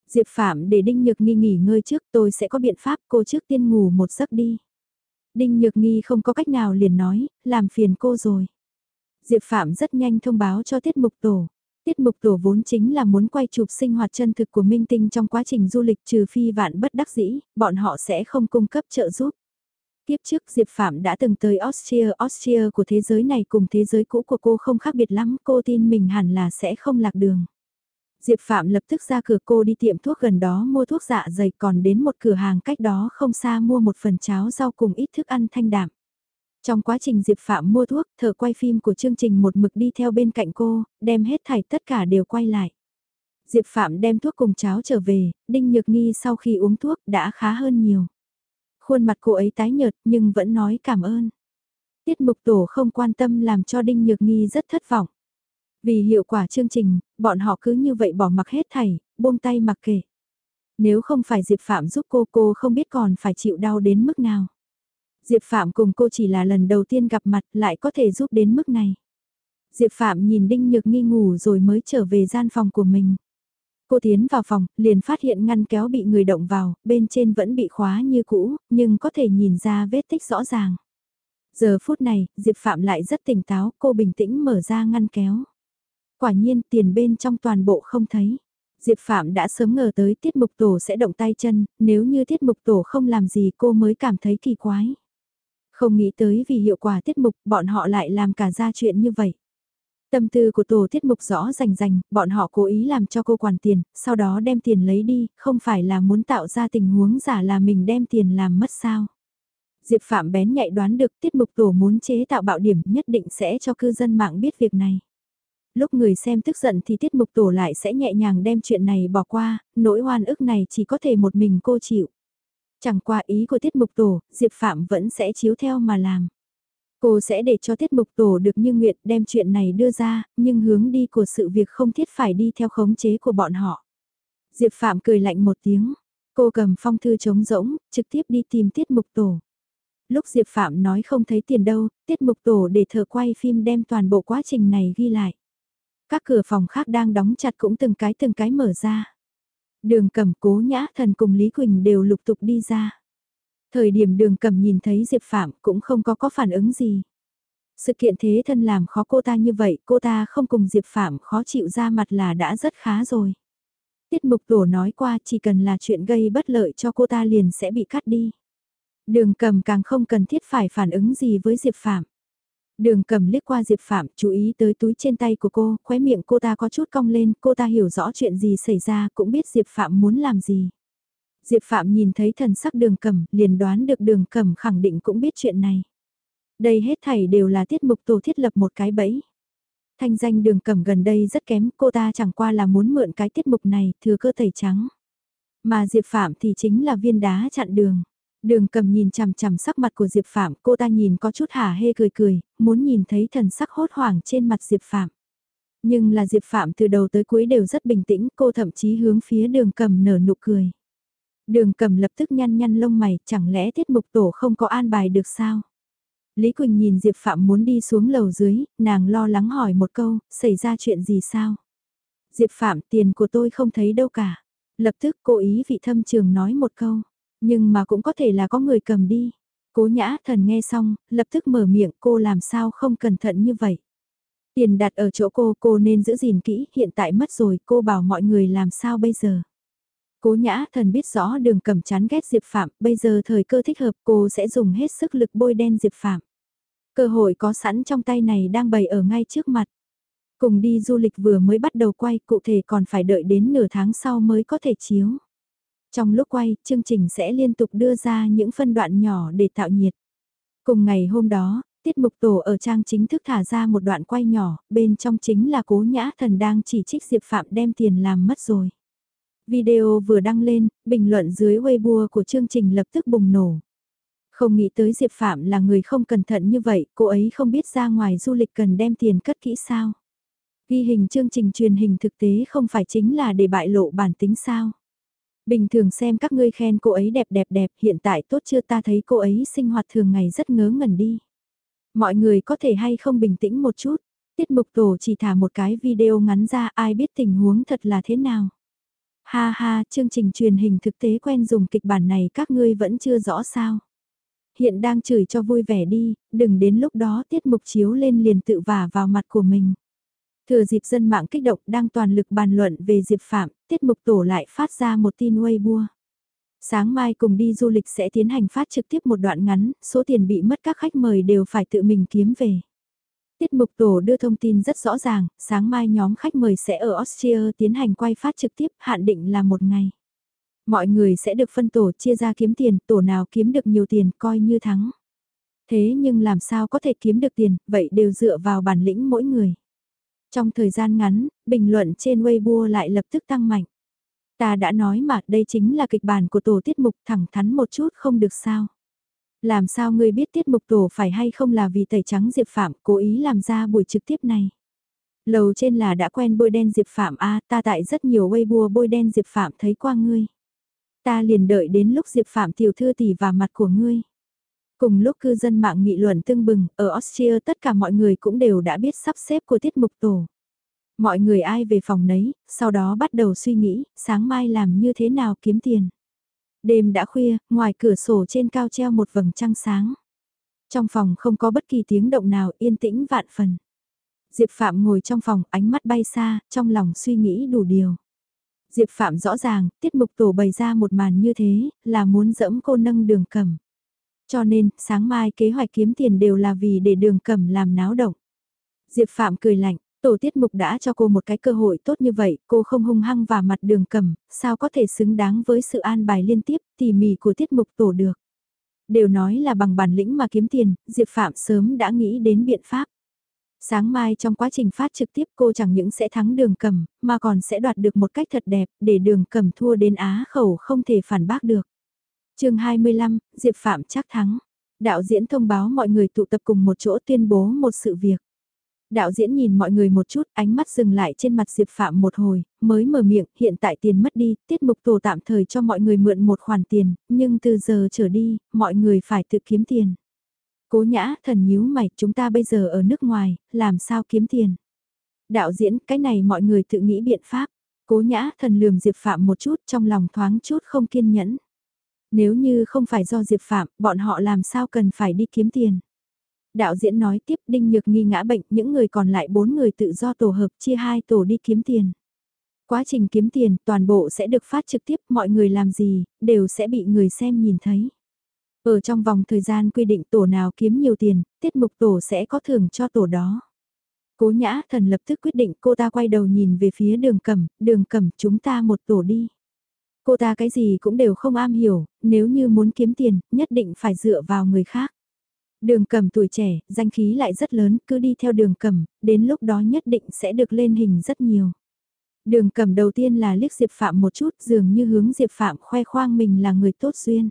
Diệp Phạm để Đinh Nhược Nghi nghỉ ngơi trước tôi sẽ có biện pháp cô trước tiên ngủ một giấc đi. Đinh Nhược Nghi không có cách nào liền nói, làm phiền cô rồi. Diệp Phạm rất nhanh thông báo cho tiết mục tổ. Tiết mục tổ vốn chính là muốn quay chụp sinh hoạt chân thực của Minh Tinh trong quá trình du lịch trừ phi vạn bất đắc dĩ, bọn họ sẽ không cung cấp trợ giúp. Tiếp trước Diệp Phạm đã từng tới Austria, Austria của thế giới này cùng thế giới cũ của cô không khác biệt lắm, cô tin mình hẳn là sẽ không lạc đường. Diệp Phạm lập tức ra cửa cô đi tiệm thuốc gần đó mua thuốc dạ dày còn đến một cửa hàng cách đó không xa mua một phần cháo rau cùng ít thức ăn thanh đạm. Trong quá trình Diệp Phạm mua thuốc, thở quay phim của chương trình một mực đi theo bên cạnh cô, đem hết thảy tất cả đều quay lại. Diệp Phạm đem thuốc cùng cháo trở về, Đinh Nhược Nghi sau khi uống thuốc đã khá hơn nhiều. Khuôn mặt cô ấy tái nhợt nhưng vẫn nói cảm ơn. Tiết mục tổ không quan tâm làm cho Đinh Nhược Nghi rất thất vọng. Vì hiệu quả chương trình, bọn họ cứ như vậy bỏ mặc hết thảy, buông tay mặc kệ. Nếu không phải Diệp Phạm giúp cô cô không biết còn phải chịu đau đến mức nào. Diệp Phạm cùng cô chỉ là lần đầu tiên gặp mặt lại có thể giúp đến mức này. Diệp Phạm nhìn Đinh Nhược nghi ngủ rồi mới trở về gian phòng của mình. Cô tiến vào phòng, liền phát hiện ngăn kéo bị người động vào, bên trên vẫn bị khóa như cũ, nhưng có thể nhìn ra vết tích rõ ràng. Giờ phút này, Diệp Phạm lại rất tỉnh táo, cô bình tĩnh mở ra ngăn kéo. Quả nhiên tiền bên trong toàn bộ không thấy. Diệp Phạm đã sớm ngờ tới tiết mục tổ sẽ động tay chân, nếu như tiết mục tổ không làm gì cô mới cảm thấy kỳ quái. Không nghĩ tới vì hiệu quả tiết mục bọn họ lại làm cả ra chuyện như vậy. Tâm tư của tổ tiết mục rõ rành rành, bọn họ cố ý làm cho cô quản tiền, sau đó đem tiền lấy đi, không phải là muốn tạo ra tình huống giả là mình đem tiền làm mất sao. Diệp Phạm bén nhạy đoán được tiết mục tổ muốn chế tạo bạo điểm nhất định sẽ cho cư dân mạng biết việc này. Lúc người xem tức giận thì tiết mục tổ lại sẽ nhẹ nhàng đem chuyện này bỏ qua, nỗi oan ức này chỉ có thể một mình cô chịu. Chẳng qua ý của tiết mục tổ, Diệp Phạm vẫn sẽ chiếu theo mà làm. Cô sẽ để cho tiết mục tổ được như nguyện đem chuyện này đưa ra, nhưng hướng đi của sự việc không thiết phải đi theo khống chế của bọn họ. Diệp Phạm cười lạnh một tiếng, cô cầm phong thư trống rỗng, trực tiếp đi tìm tiết mục tổ. Lúc Diệp Phạm nói không thấy tiền đâu, tiết mục tổ để thợ quay phim đem toàn bộ quá trình này ghi lại. Các cửa phòng khác đang đóng chặt cũng từng cái từng cái mở ra. Đường cầm cố nhã thần cùng Lý Quỳnh đều lục tục đi ra. Thời điểm đường cầm nhìn thấy Diệp Phạm cũng không có có phản ứng gì. Sự kiện thế thân làm khó cô ta như vậy, cô ta không cùng Diệp Phạm khó chịu ra mặt là đã rất khá rồi. Tiết mục tổ nói qua chỉ cần là chuyện gây bất lợi cho cô ta liền sẽ bị cắt đi. Đường cầm càng không cần thiết phải phản ứng gì với Diệp Phạm. Đường cầm liếc qua Diệp Phạm, chú ý tới túi trên tay của cô, khóe miệng cô ta có chút cong lên, cô ta hiểu rõ chuyện gì xảy ra, cũng biết Diệp Phạm muốn làm gì. Diệp Phạm nhìn thấy thần sắc đường cầm, liền đoán được đường cầm khẳng định cũng biết chuyện này. Đây hết thảy đều là tiết mục tổ thiết lập một cái bẫy. Thanh danh đường cầm gần đây rất kém, cô ta chẳng qua là muốn mượn cái tiết mục này, thừa cơ tẩy trắng. Mà Diệp Phạm thì chính là viên đá chặn đường. Đường cầm nhìn chằm chằm sắc mặt của Diệp Phạm, cô ta nhìn có chút hả hê cười cười, muốn nhìn thấy thần sắc hốt hoảng trên mặt Diệp Phạm. Nhưng là Diệp Phạm từ đầu tới cuối đều rất bình tĩnh, cô thậm chí hướng phía đường cầm nở nụ cười. Đường cầm lập tức nhăn nhăn lông mày, chẳng lẽ tiết mục tổ không có an bài được sao? Lý Quỳnh nhìn Diệp Phạm muốn đi xuống lầu dưới, nàng lo lắng hỏi một câu, xảy ra chuyện gì sao? Diệp Phạm tiền của tôi không thấy đâu cả. Lập tức cô ý vị thâm trường nói một câu. Nhưng mà cũng có thể là có người cầm đi. Cố nhã thần nghe xong, lập tức mở miệng cô làm sao không cẩn thận như vậy. Tiền đặt ở chỗ cô, cô nên giữ gìn kỹ, hiện tại mất rồi, cô bảo mọi người làm sao bây giờ. Cố nhã thần biết rõ đường cầm chán ghét Diệp Phạm, bây giờ thời cơ thích hợp cô sẽ dùng hết sức lực bôi đen Diệp Phạm. Cơ hội có sẵn trong tay này đang bày ở ngay trước mặt. Cùng đi du lịch vừa mới bắt đầu quay, cụ thể còn phải đợi đến nửa tháng sau mới có thể chiếu. Trong lúc quay, chương trình sẽ liên tục đưa ra những phân đoạn nhỏ để tạo nhiệt. Cùng ngày hôm đó, tiết mục tổ ở trang chính thức thả ra một đoạn quay nhỏ, bên trong chính là cố nhã thần đang chỉ trích Diệp Phạm đem tiền làm mất rồi. Video vừa đăng lên, bình luận dưới Weibo của chương trình lập tức bùng nổ. Không nghĩ tới Diệp Phạm là người không cẩn thận như vậy, cô ấy không biết ra ngoài du lịch cần đem tiền cất kỹ sao. Ghi hình chương trình truyền hình thực tế không phải chính là để bại lộ bản tính sao. Bình thường xem các ngươi khen cô ấy đẹp đẹp đẹp, hiện tại tốt chưa ta thấy cô ấy sinh hoạt thường ngày rất ngớ ngẩn đi. Mọi người có thể hay không bình tĩnh một chút, Tiết mục tổ chỉ thả một cái video ngắn ra ai biết tình huống thật là thế nào. Ha ha, chương trình truyền hình thực tế quen dùng kịch bản này các ngươi vẫn chưa rõ sao. Hiện đang chửi cho vui vẻ đi, đừng đến lúc đó tiết mục chiếu lên liền tự vả vào mặt của mình. Thừa dịp dân mạng kích động đang toàn lực bàn luận về Diệp Phạm, tiết mục tổ lại phát ra một tin Weibo. Sáng mai cùng đi du lịch sẽ tiến hành phát trực tiếp một đoạn ngắn, số tiền bị mất các khách mời đều phải tự mình kiếm về. Tiết mục tổ đưa thông tin rất rõ ràng, sáng mai nhóm khách mời sẽ ở Austria tiến hành quay phát trực tiếp, hạn định là một ngày. Mọi người sẽ được phân tổ chia ra kiếm tiền, tổ nào kiếm được nhiều tiền coi như thắng. Thế nhưng làm sao có thể kiếm được tiền, vậy đều dựa vào bản lĩnh mỗi người. Trong thời gian ngắn, bình luận trên Weibo lại lập tức tăng mạnh. Ta đã nói mà đây chính là kịch bản của tổ tiết mục thẳng thắn một chút không được sao. Làm sao ngươi biết tiết mục tổ phải hay không là vì tẩy trắng Diệp Phạm cố ý làm ra buổi trực tiếp này. Lầu trên là đã quen bôi đen Diệp Phạm a ta tại rất nhiều Weibo bôi đen Diệp Phạm thấy qua ngươi. Ta liền đợi đến lúc Diệp Phạm tiểu thư tỷ và mặt của ngươi. Cùng lúc cư dân mạng nghị luận tương bừng, ở Austria tất cả mọi người cũng đều đã biết sắp xếp của tiết mục tổ. Mọi người ai về phòng nấy, sau đó bắt đầu suy nghĩ, sáng mai làm như thế nào kiếm tiền. Đêm đã khuya, ngoài cửa sổ trên cao treo một vầng trăng sáng. Trong phòng không có bất kỳ tiếng động nào yên tĩnh vạn phần. Diệp Phạm ngồi trong phòng ánh mắt bay xa, trong lòng suy nghĩ đủ điều. Diệp Phạm rõ ràng, tiết mục tổ bày ra một màn như thế, là muốn dẫm cô nâng đường cầm. Cho nên, sáng mai kế hoạch kiếm tiền đều là vì để đường cầm làm náo động. Diệp Phạm cười lạnh, tổ tiết mục đã cho cô một cái cơ hội tốt như vậy, cô không hung hăng vào mặt đường cầm, sao có thể xứng đáng với sự an bài liên tiếp, tỉ mỉ của tiết mục tổ được. Đều nói là bằng bản lĩnh mà kiếm tiền, Diệp Phạm sớm đã nghĩ đến biện pháp. Sáng mai trong quá trình phát trực tiếp cô chẳng những sẽ thắng đường cầm, mà còn sẽ đoạt được một cách thật đẹp, để đường cầm thua đến á khẩu không thể phản bác được chương 25, Diệp Phạm chắc thắng. Đạo diễn thông báo mọi người tụ tập cùng một chỗ tuyên bố một sự việc. Đạo diễn nhìn mọi người một chút, ánh mắt dừng lại trên mặt Diệp Phạm một hồi, mới mở miệng, hiện tại tiền mất đi, tiết mục tổ tạm thời cho mọi người mượn một khoản tiền, nhưng từ giờ trở đi, mọi người phải tự kiếm tiền. Cố nhã thần nhíu mày, chúng ta bây giờ ở nước ngoài, làm sao kiếm tiền? Đạo diễn, cái này mọi người tự nghĩ biện pháp. Cố nhã thần lườm Diệp Phạm một chút trong lòng thoáng chút không kiên nhẫn. Nếu như không phải do Diệp Phạm, bọn họ làm sao cần phải đi kiếm tiền? Đạo diễn nói tiếp Đinh Nhược nghi ngã bệnh, những người còn lại bốn người tự do tổ hợp chia hai tổ đi kiếm tiền. Quá trình kiếm tiền toàn bộ sẽ được phát trực tiếp, mọi người làm gì, đều sẽ bị người xem nhìn thấy. Ở trong vòng thời gian quy định tổ nào kiếm nhiều tiền, tiết mục tổ sẽ có thưởng cho tổ đó. Cố nhã thần lập tức quyết định cô ta quay đầu nhìn về phía đường cẩm, đường cẩm chúng ta một tổ đi. Cô ta cái gì cũng đều không am hiểu, nếu như muốn kiếm tiền, nhất định phải dựa vào người khác. Đường cầm tuổi trẻ, danh khí lại rất lớn, cứ đi theo đường cầm, đến lúc đó nhất định sẽ được lên hình rất nhiều. Đường cầm đầu tiên là liếc Diệp Phạm một chút dường như hướng Diệp Phạm khoe khoang mình là người tốt duyên.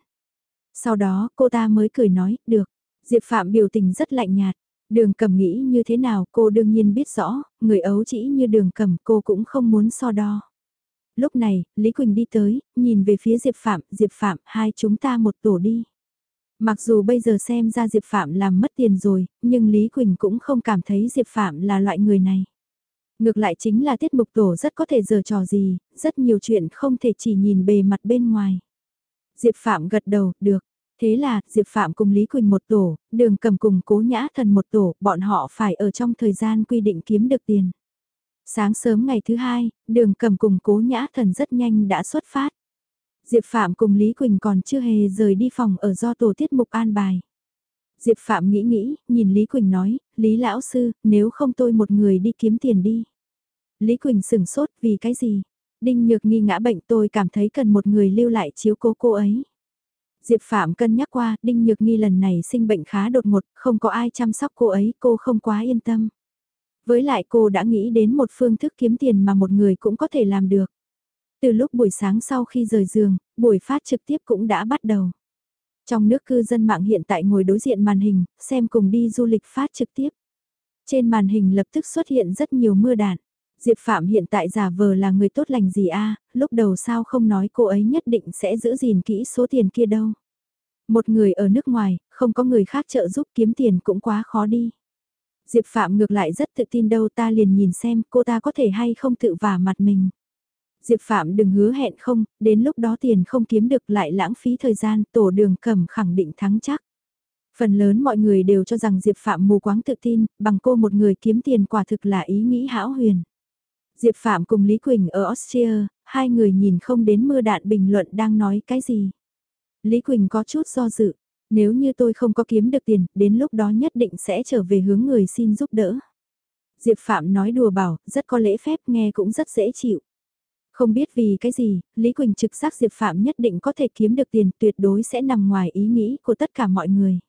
Sau đó cô ta mới cười nói, được. Diệp Phạm biểu tình rất lạnh nhạt. Đường cầm nghĩ như thế nào cô đương nhiên biết rõ, người ấu chỉ như đường cầm cô cũng không muốn so đo. Lúc này, Lý Quỳnh đi tới, nhìn về phía Diệp Phạm, Diệp Phạm, hai chúng ta một tổ đi. Mặc dù bây giờ xem ra Diệp Phạm làm mất tiền rồi, nhưng Lý Quỳnh cũng không cảm thấy Diệp Phạm là loại người này. Ngược lại chính là tiết mục tổ rất có thể giờ trò gì, rất nhiều chuyện không thể chỉ nhìn bề mặt bên ngoài. Diệp Phạm gật đầu, được. Thế là, Diệp Phạm cùng Lý Quỳnh một tổ, đường cầm cùng cố nhã thần một tổ, bọn họ phải ở trong thời gian quy định kiếm được tiền. Sáng sớm ngày thứ hai, đường cầm cùng cố nhã thần rất nhanh đã xuất phát. Diệp Phạm cùng Lý Quỳnh còn chưa hề rời đi phòng ở do tổ tiết mục an bài. Diệp Phạm nghĩ nghĩ, nhìn Lý Quỳnh nói, Lý Lão Sư, nếu không tôi một người đi kiếm tiền đi. Lý Quỳnh sửng sốt vì cái gì? Đinh Nhược nghi ngã bệnh tôi cảm thấy cần một người lưu lại chiếu cố cô ấy. Diệp Phạm cân nhắc qua, Đinh Nhược Nghi lần này sinh bệnh khá đột ngột, không có ai chăm sóc cô ấy, cô không quá yên tâm. Với lại cô đã nghĩ đến một phương thức kiếm tiền mà một người cũng có thể làm được. Từ lúc buổi sáng sau khi rời giường, buổi phát trực tiếp cũng đã bắt đầu. Trong nước cư dân mạng hiện tại ngồi đối diện màn hình, xem cùng đi du lịch phát trực tiếp. Trên màn hình lập tức xuất hiện rất nhiều mưa đạn. Diệp Phạm hiện tại giả vờ là người tốt lành gì a lúc đầu sao không nói cô ấy nhất định sẽ giữ gìn kỹ số tiền kia đâu. Một người ở nước ngoài, không có người khác trợ giúp kiếm tiền cũng quá khó đi. Diệp Phạm ngược lại rất tự tin đâu ta liền nhìn xem cô ta có thể hay không tự vả mặt mình. Diệp Phạm đừng hứa hẹn không, đến lúc đó tiền không kiếm được lại lãng phí thời gian, tổ đường cầm khẳng định thắng chắc. Phần lớn mọi người đều cho rằng Diệp Phạm mù quáng tự tin, bằng cô một người kiếm tiền quả thực là ý nghĩ hão huyền. Diệp Phạm cùng Lý Quỳnh ở Austria, hai người nhìn không đến mưa đạn bình luận đang nói cái gì. Lý Quỳnh có chút do dự, nếu như tôi không có kiếm được tiền, đến lúc đó nhất định sẽ trở về hướng người xin giúp đỡ. Diệp Phạm nói đùa bảo, rất có lễ phép nghe cũng rất dễ chịu. Không biết vì cái gì, Lý Quỳnh trực giác Diệp Phạm nhất định có thể kiếm được tiền tuyệt đối sẽ nằm ngoài ý nghĩ của tất cả mọi người.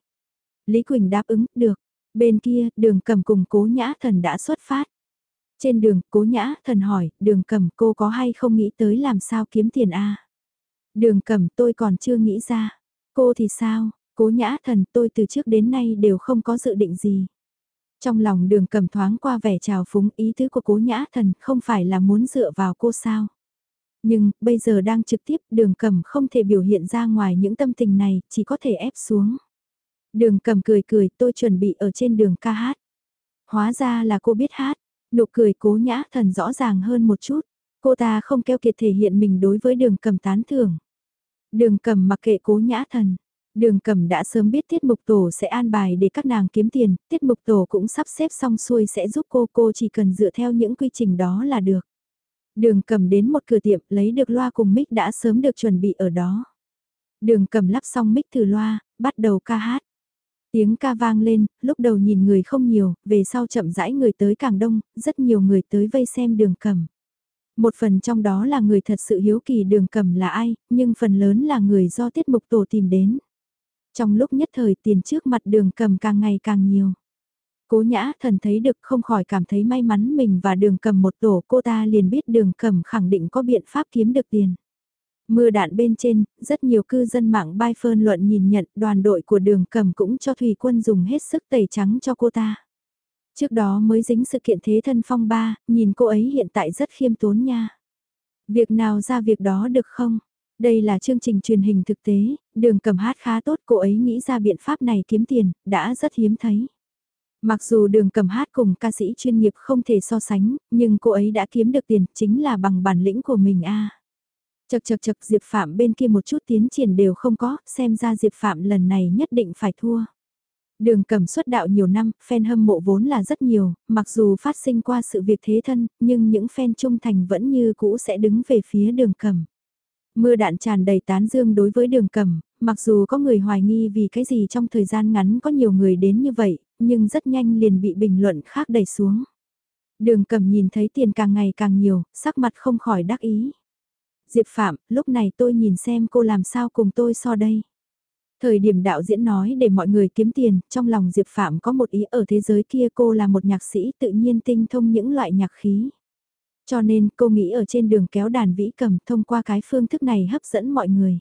Lý Quỳnh đáp ứng, được. Bên kia, đường cầm cùng cố nhã thần đã xuất phát. Trên đường, cố nhã thần hỏi, đường cầm cô có hay không nghĩ tới làm sao kiếm tiền a Đường cầm tôi còn chưa nghĩ ra. Cô thì sao, cố nhã thần tôi từ trước đến nay đều không có dự định gì. Trong lòng đường cầm thoáng qua vẻ trào phúng ý tứ của cố nhã thần không phải là muốn dựa vào cô sao. Nhưng, bây giờ đang trực tiếp đường cầm không thể biểu hiện ra ngoài những tâm tình này, chỉ có thể ép xuống. Đường cầm cười cười tôi chuẩn bị ở trên đường ca hát. Hóa ra là cô biết hát, nụ cười cố nhã thần rõ ràng hơn một chút. Cô ta không keo kiệt thể hiện mình đối với đường cầm tán thưởng. Đường cầm mặc kệ cố nhã thần. Đường cầm đã sớm biết tiết mục tổ sẽ an bài để các nàng kiếm tiền, tiết mục tổ cũng sắp xếp xong xuôi sẽ giúp cô, cô chỉ cần dựa theo những quy trình đó là được. Đường cầm đến một cửa tiệm lấy được loa cùng mic đã sớm được chuẩn bị ở đó. Đường cầm lắp xong mic thử loa, bắt đầu ca hát. Tiếng ca vang lên, lúc đầu nhìn người không nhiều, về sau chậm rãi người tới càng đông, rất nhiều người tới vây xem đường cầm. Một phần trong đó là người thật sự hiếu kỳ đường cầm là ai, nhưng phần lớn là người do tiết mục tổ tìm đến. Trong lúc nhất thời tiền trước mặt đường cầm càng ngày càng nhiều. Cố nhã thần thấy được không khỏi cảm thấy may mắn mình và đường cầm một tổ cô ta liền biết đường cầm khẳng định có biện pháp kiếm được tiền. Mưa đạn bên trên, rất nhiều cư dân mạng bai phơn luận nhìn nhận đoàn đội của đường cầm cũng cho Thủy quân dùng hết sức tẩy trắng cho cô ta. Trước đó mới dính sự kiện thế thân phong ba, nhìn cô ấy hiện tại rất khiêm tốn nha. Việc nào ra việc đó được không? Đây là chương trình truyền hình thực tế, đường cầm hát khá tốt cô ấy nghĩ ra biện pháp này kiếm tiền, đã rất hiếm thấy. Mặc dù đường cầm hát cùng ca sĩ chuyên nghiệp không thể so sánh, nhưng cô ấy đã kiếm được tiền chính là bằng bản lĩnh của mình a. Chật chật chật Diệp Phạm bên kia một chút tiến triển đều không có, xem ra Diệp Phạm lần này nhất định phải thua. Đường cầm xuất đạo nhiều năm, fan hâm mộ vốn là rất nhiều, mặc dù phát sinh qua sự việc thế thân, nhưng những fan trung thành vẫn như cũ sẽ đứng về phía đường cầm. Mưa đạn tràn đầy tán dương đối với đường cầm, mặc dù có người hoài nghi vì cái gì trong thời gian ngắn có nhiều người đến như vậy, nhưng rất nhanh liền bị bình luận khác đẩy xuống. Đường cầm nhìn thấy tiền càng ngày càng nhiều, sắc mặt không khỏi đắc ý. Diệp Phạm, lúc này tôi nhìn xem cô làm sao cùng tôi so đây. Thời điểm đạo diễn nói để mọi người kiếm tiền, trong lòng Diệp Phạm có một ý ở thế giới kia cô là một nhạc sĩ tự nhiên tinh thông những loại nhạc khí. Cho nên cô nghĩ ở trên đường kéo đàn vĩ cầm thông qua cái phương thức này hấp dẫn mọi người.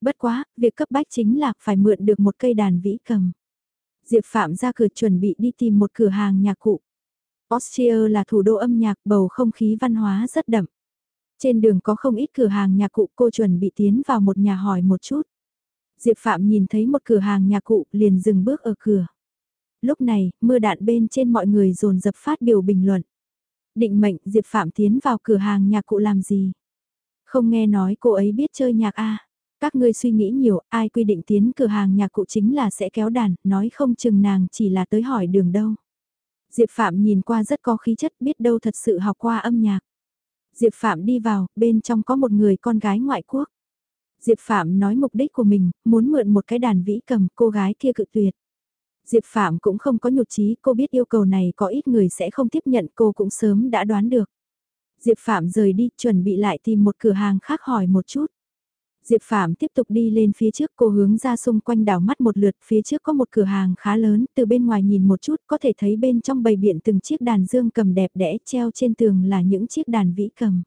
Bất quá, việc cấp bách chính là phải mượn được một cây đàn vĩ cầm. Diệp Phạm ra cửa chuẩn bị đi tìm một cửa hàng nhạc cụ. Austria là thủ đô âm nhạc bầu không khí văn hóa rất đậm. Trên đường có không ít cửa hàng nhạc cụ cô chuẩn bị tiến vào một nhà hỏi một chút. Diệp Phạm nhìn thấy một cửa hàng nhạc cụ liền dừng bước ở cửa. Lúc này, mưa đạn bên trên mọi người dồn dập phát biểu bình luận. Định mệnh Diệp Phạm tiến vào cửa hàng nhạc cụ làm gì? Không nghe nói cô ấy biết chơi nhạc a à? Các ngươi suy nghĩ nhiều, ai quy định tiến cửa hàng nhạc cụ chính là sẽ kéo đàn, nói không chừng nàng chỉ là tới hỏi đường đâu. Diệp Phạm nhìn qua rất có khí chất biết đâu thật sự học qua âm nhạc. Diệp Phạm đi vào, bên trong có một người con gái ngoại quốc. Diệp Phạm nói mục đích của mình, muốn mượn một cái đàn vĩ cầm, cô gái kia cự tuyệt. Diệp Phạm cũng không có nhụt chí, cô biết yêu cầu này có ít người sẽ không tiếp nhận cô cũng sớm đã đoán được. Diệp Phạm rời đi, chuẩn bị lại tìm một cửa hàng khác hỏi một chút. Diệp Phạm tiếp tục đi lên phía trước cô hướng ra xung quanh đảo mắt một lượt phía trước có một cửa hàng khá lớn từ bên ngoài nhìn một chút có thể thấy bên trong bầy biện từng chiếc đàn dương cầm đẹp đẽ treo trên tường là những chiếc đàn vĩ cầm.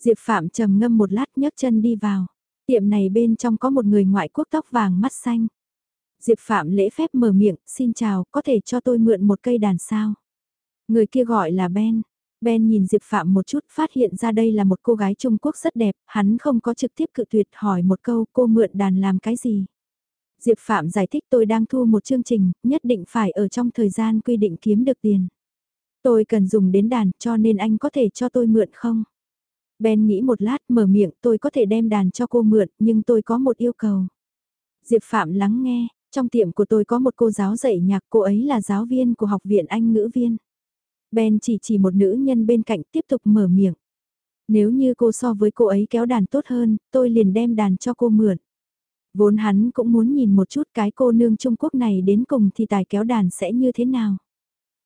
Diệp Phạm trầm ngâm một lát nhấc chân đi vào. Tiệm này bên trong có một người ngoại quốc tóc vàng mắt xanh. Diệp Phạm lễ phép mở miệng, xin chào, có thể cho tôi mượn một cây đàn sao? Người kia gọi là Ben. Ben nhìn Diệp Phạm một chút phát hiện ra đây là một cô gái Trung Quốc rất đẹp, hắn không có trực tiếp cự tuyệt hỏi một câu cô mượn đàn làm cái gì. Diệp Phạm giải thích tôi đang thu một chương trình, nhất định phải ở trong thời gian quy định kiếm được tiền. Tôi cần dùng đến đàn cho nên anh có thể cho tôi mượn không? Ben nghĩ một lát mở miệng tôi có thể đem đàn cho cô mượn nhưng tôi có một yêu cầu. Diệp Phạm lắng nghe, trong tiệm của tôi có một cô giáo dạy nhạc cô ấy là giáo viên của học viện Anh ngữ viên. Ben chỉ chỉ một nữ nhân bên cạnh tiếp tục mở miệng. Nếu như cô so với cô ấy kéo đàn tốt hơn, tôi liền đem đàn cho cô mượn. Vốn hắn cũng muốn nhìn một chút cái cô nương Trung Quốc này đến cùng thì tài kéo đàn sẽ như thế nào.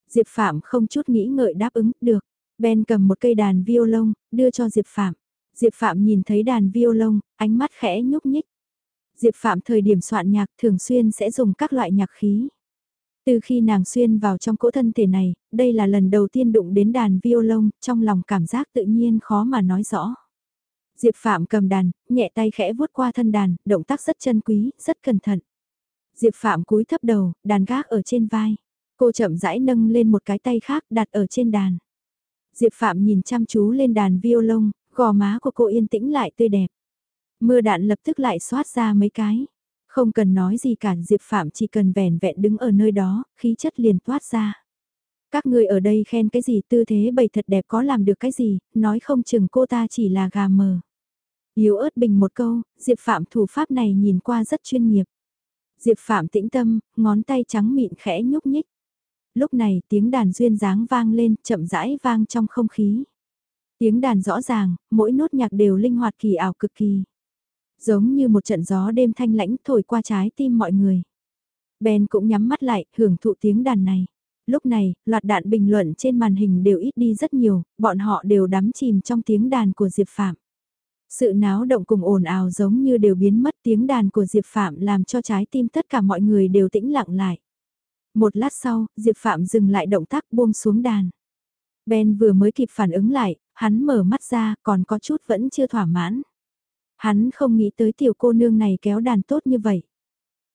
Diệp Phạm không chút nghĩ ngợi đáp ứng, được. Ben cầm một cây đàn violon, đưa cho Diệp Phạm. Diệp Phạm nhìn thấy đàn violon, ánh mắt khẽ nhúc nhích. Diệp Phạm thời điểm soạn nhạc thường xuyên sẽ dùng các loại nhạc khí. Từ khi nàng xuyên vào trong cỗ thân thể này, đây là lần đầu tiên đụng đến đàn violon, trong lòng cảm giác tự nhiên khó mà nói rõ. Diệp Phạm cầm đàn, nhẹ tay khẽ vuốt qua thân đàn, động tác rất chân quý, rất cẩn thận. Diệp Phạm cúi thấp đầu, đàn gác ở trên vai. Cô chậm rãi nâng lên một cái tay khác đặt ở trên đàn. Diệp Phạm nhìn chăm chú lên đàn violon, gò má của cô yên tĩnh lại tươi đẹp. Mưa đạn lập tức lại xoát ra mấy cái. Không cần nói gì cả Diệp Phạm chỉ cần vẻn vẹn đứng ở nơi đó, khí chất liền toát ra. Các người ở đây khen cái gì tư thế bày thật đẹp có làm được cái gì, nói không chừng cô ta chỉ là gà mờ. Yếu ớt bình một câu, Diệp Phạm thủ pháp này nhìn qua rất chuyên nghiệp. Diệp Phạm tĩnh tâm, ngón tay trắng mịn khẽ nhúc nhích. Lúc này tiếng đàn duyên dáng vang lên, chậm rãi vang trong không khí. Tiếng đàn rõ ràng, mỗi nốt nhạc đều linh hoạt kỳ ảo cực kỳ. Giống như một trận gió đêm thanh lãnh thổi qua trái tim mọi người. Ben cũng nhắm mắt lại, hưởng thụ tiếng đàn này. Lúc này, loạt đạn bình luận trên màn hình đều ít đi rất nhiều, bọn họ đều đắm chìm trong tiếng đàn của Diệp Phạm. Sự náo động cùng ồn ào giống như đều biến mất tiếng đàn của Diệp Phạm làm cho trái tim tất cả mọi người đều tĩnh lặng lại. Một lát sau, Diệp Phạm dừng lại động tác buông xuống đàn. Ben vừa mới kịp phản ứng lại, hắn mở mắt ra còn có chút vẫn chưa thỏa mãn. Hắn không nghĩ tới tiểu cô nương này kéo đàn tốt như vậy.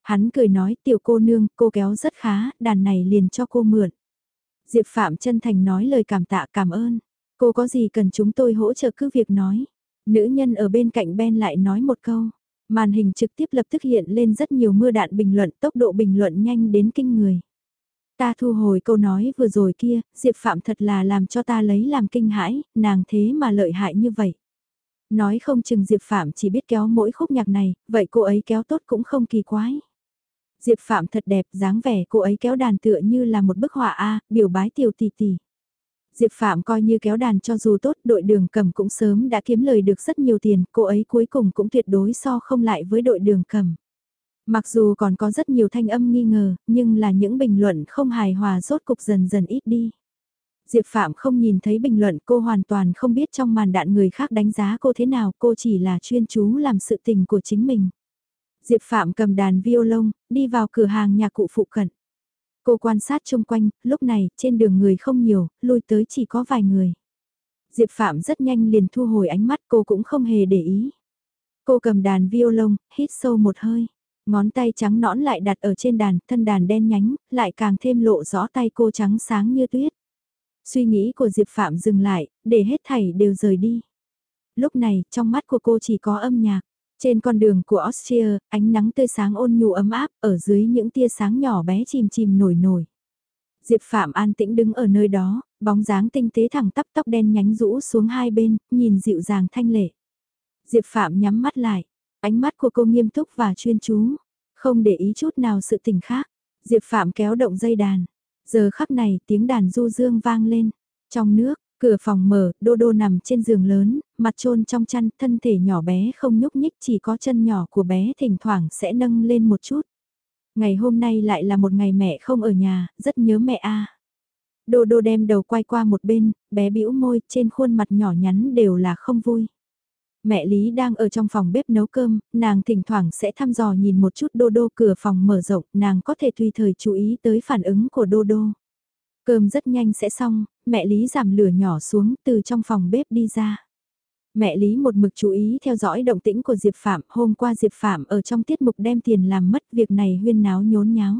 Hắn cười nói tiểu cô nương, cô kéo rất khá, đàn này liền cho cô mượn. Diệp Phạm chân thành nói lời cảm tạ cảm ơn. Cô có gì cần chúng tôi hỗ trợ cứ việc nói. Nữ nhân ở bên cạnh Ben lại nói một câu. Màn hình trực tiếp lập tức hiện lên rất nhiều mưa đạn bình luận tốc độ bình luận nhanh đến kinh người. Ta thu hồi câu nói vừa rồi kia, Diệp Phạm thật là làm cho ta lấy làm kinh hãi, nàng thế mà lợi hại như vậy. Nói không chừng Diệp Phạm chỉ biết kéo mỗi khúc nhạc này, vậy cô ấy kéo tốt cũng không kỳ quái. Diệp Phạm thật đẹp, dáng vẻ cô ấy kéo đàn tựa như là một bức họa A, biểu bái tiểu tỷ tỷ. Diệp Phạm coi như kéo đàn cho dù tốt, đội đường cầm cũng sớm đã kiếm lời được rất nhiều tiền, cô ấy cuối cùng cũng tuyệt đối so không lại với đội đường cầm. Mặc dù còn có rất nhiều thanh âm nghi ngờ, nhưng là những bình luận không hài hòa rốt cục dần dần ít đi. Diệp Phạm không nhìn thấy bình luận cô hoàn toàn không biết trong màn đạn người khác đánh giá cô thế nào, cô chỉ là chuyên chú làm sự tình của chính mình. Diệp Phạm cầm đàn violon, đi vào cửa hàng nhà cụ phụ cận. Cô quan sát chung quanh, lúc này trên đường người không nhiều, lui tới chỉ có vài người. Diệp Phạm rất nhanh liền thu hồi ánh mắt cô cũng không hề để ý. Cô cầm đàn violon, hít sâu một hơi. Ngón tay trắng nõn lại đặt ở trên đàn, thân đàn đen nhánh, lại càng thêm lộ rõ tay cô trắng sáng như tuyết. Suy nghĩ của Diệp Phạm dừng lại, để hết thảy đều rời đi. Lúc này, trong mắt của cô chỉ có âm nhạc. Trên con đường của Austria, ánh nắng tươi sáng ôn nhu ấm áp, ở dưới những tia sáng nhỏ bé chìm chìm nổi nổi. Diệp Phạm an tĩnh đứng ở nơi đó, bóng dáng tinh tế thẳng tắp tóc đen nhánh rũ xuống hai bên, nhìn dịu dàng thanh lệ. Diệp Phạm nhắm mắt lại, ánh mắt của cô nghiêm túc và chuyên chú, không để ý chút nào sự tình khác. Diệp Phạm kéo động dây đàn, Giờ khắc này tiếng đàn du dương vang lên. Trong nước, cửa phòng mở, đô đô nằm trên giường lớn, mặt trôn trong chăn, thân thể nhỏ bé không nhúc nhích chỉ có chân nhỏ của bé thỉnh thoảng sẽ nâng lên một chút. Ngày hôm nay lại là một ngày mẹ không ở nhà, rất nhớ mẹ a. Đô đô đem đầu quay qua một bên, bé bĩu môi, trên khuôn mặt nhỏ nhắn đều là không vui. Mẹ Lý đang ở trong phòng bếp nấu cơm, nàng thỉnh thoảng sẽ thăm dò nhìn một chút đô đô cửa phòng mở rộng, nàng có thể tùy thời chú ý tới phản ứng của đô đô. Cơm rất nhanh sẽ xong, mẹ Lý giảm lửa nhỏ xuống từ trong phòng bếp đi ra. Mẹ Lý một mực chú ý theo dõi động tĩnh của Diệp Phạm, hôm qua Diệp Phạm ở trong tiết mục đem tiền làm mất việc này huyên náo nhốn nháo.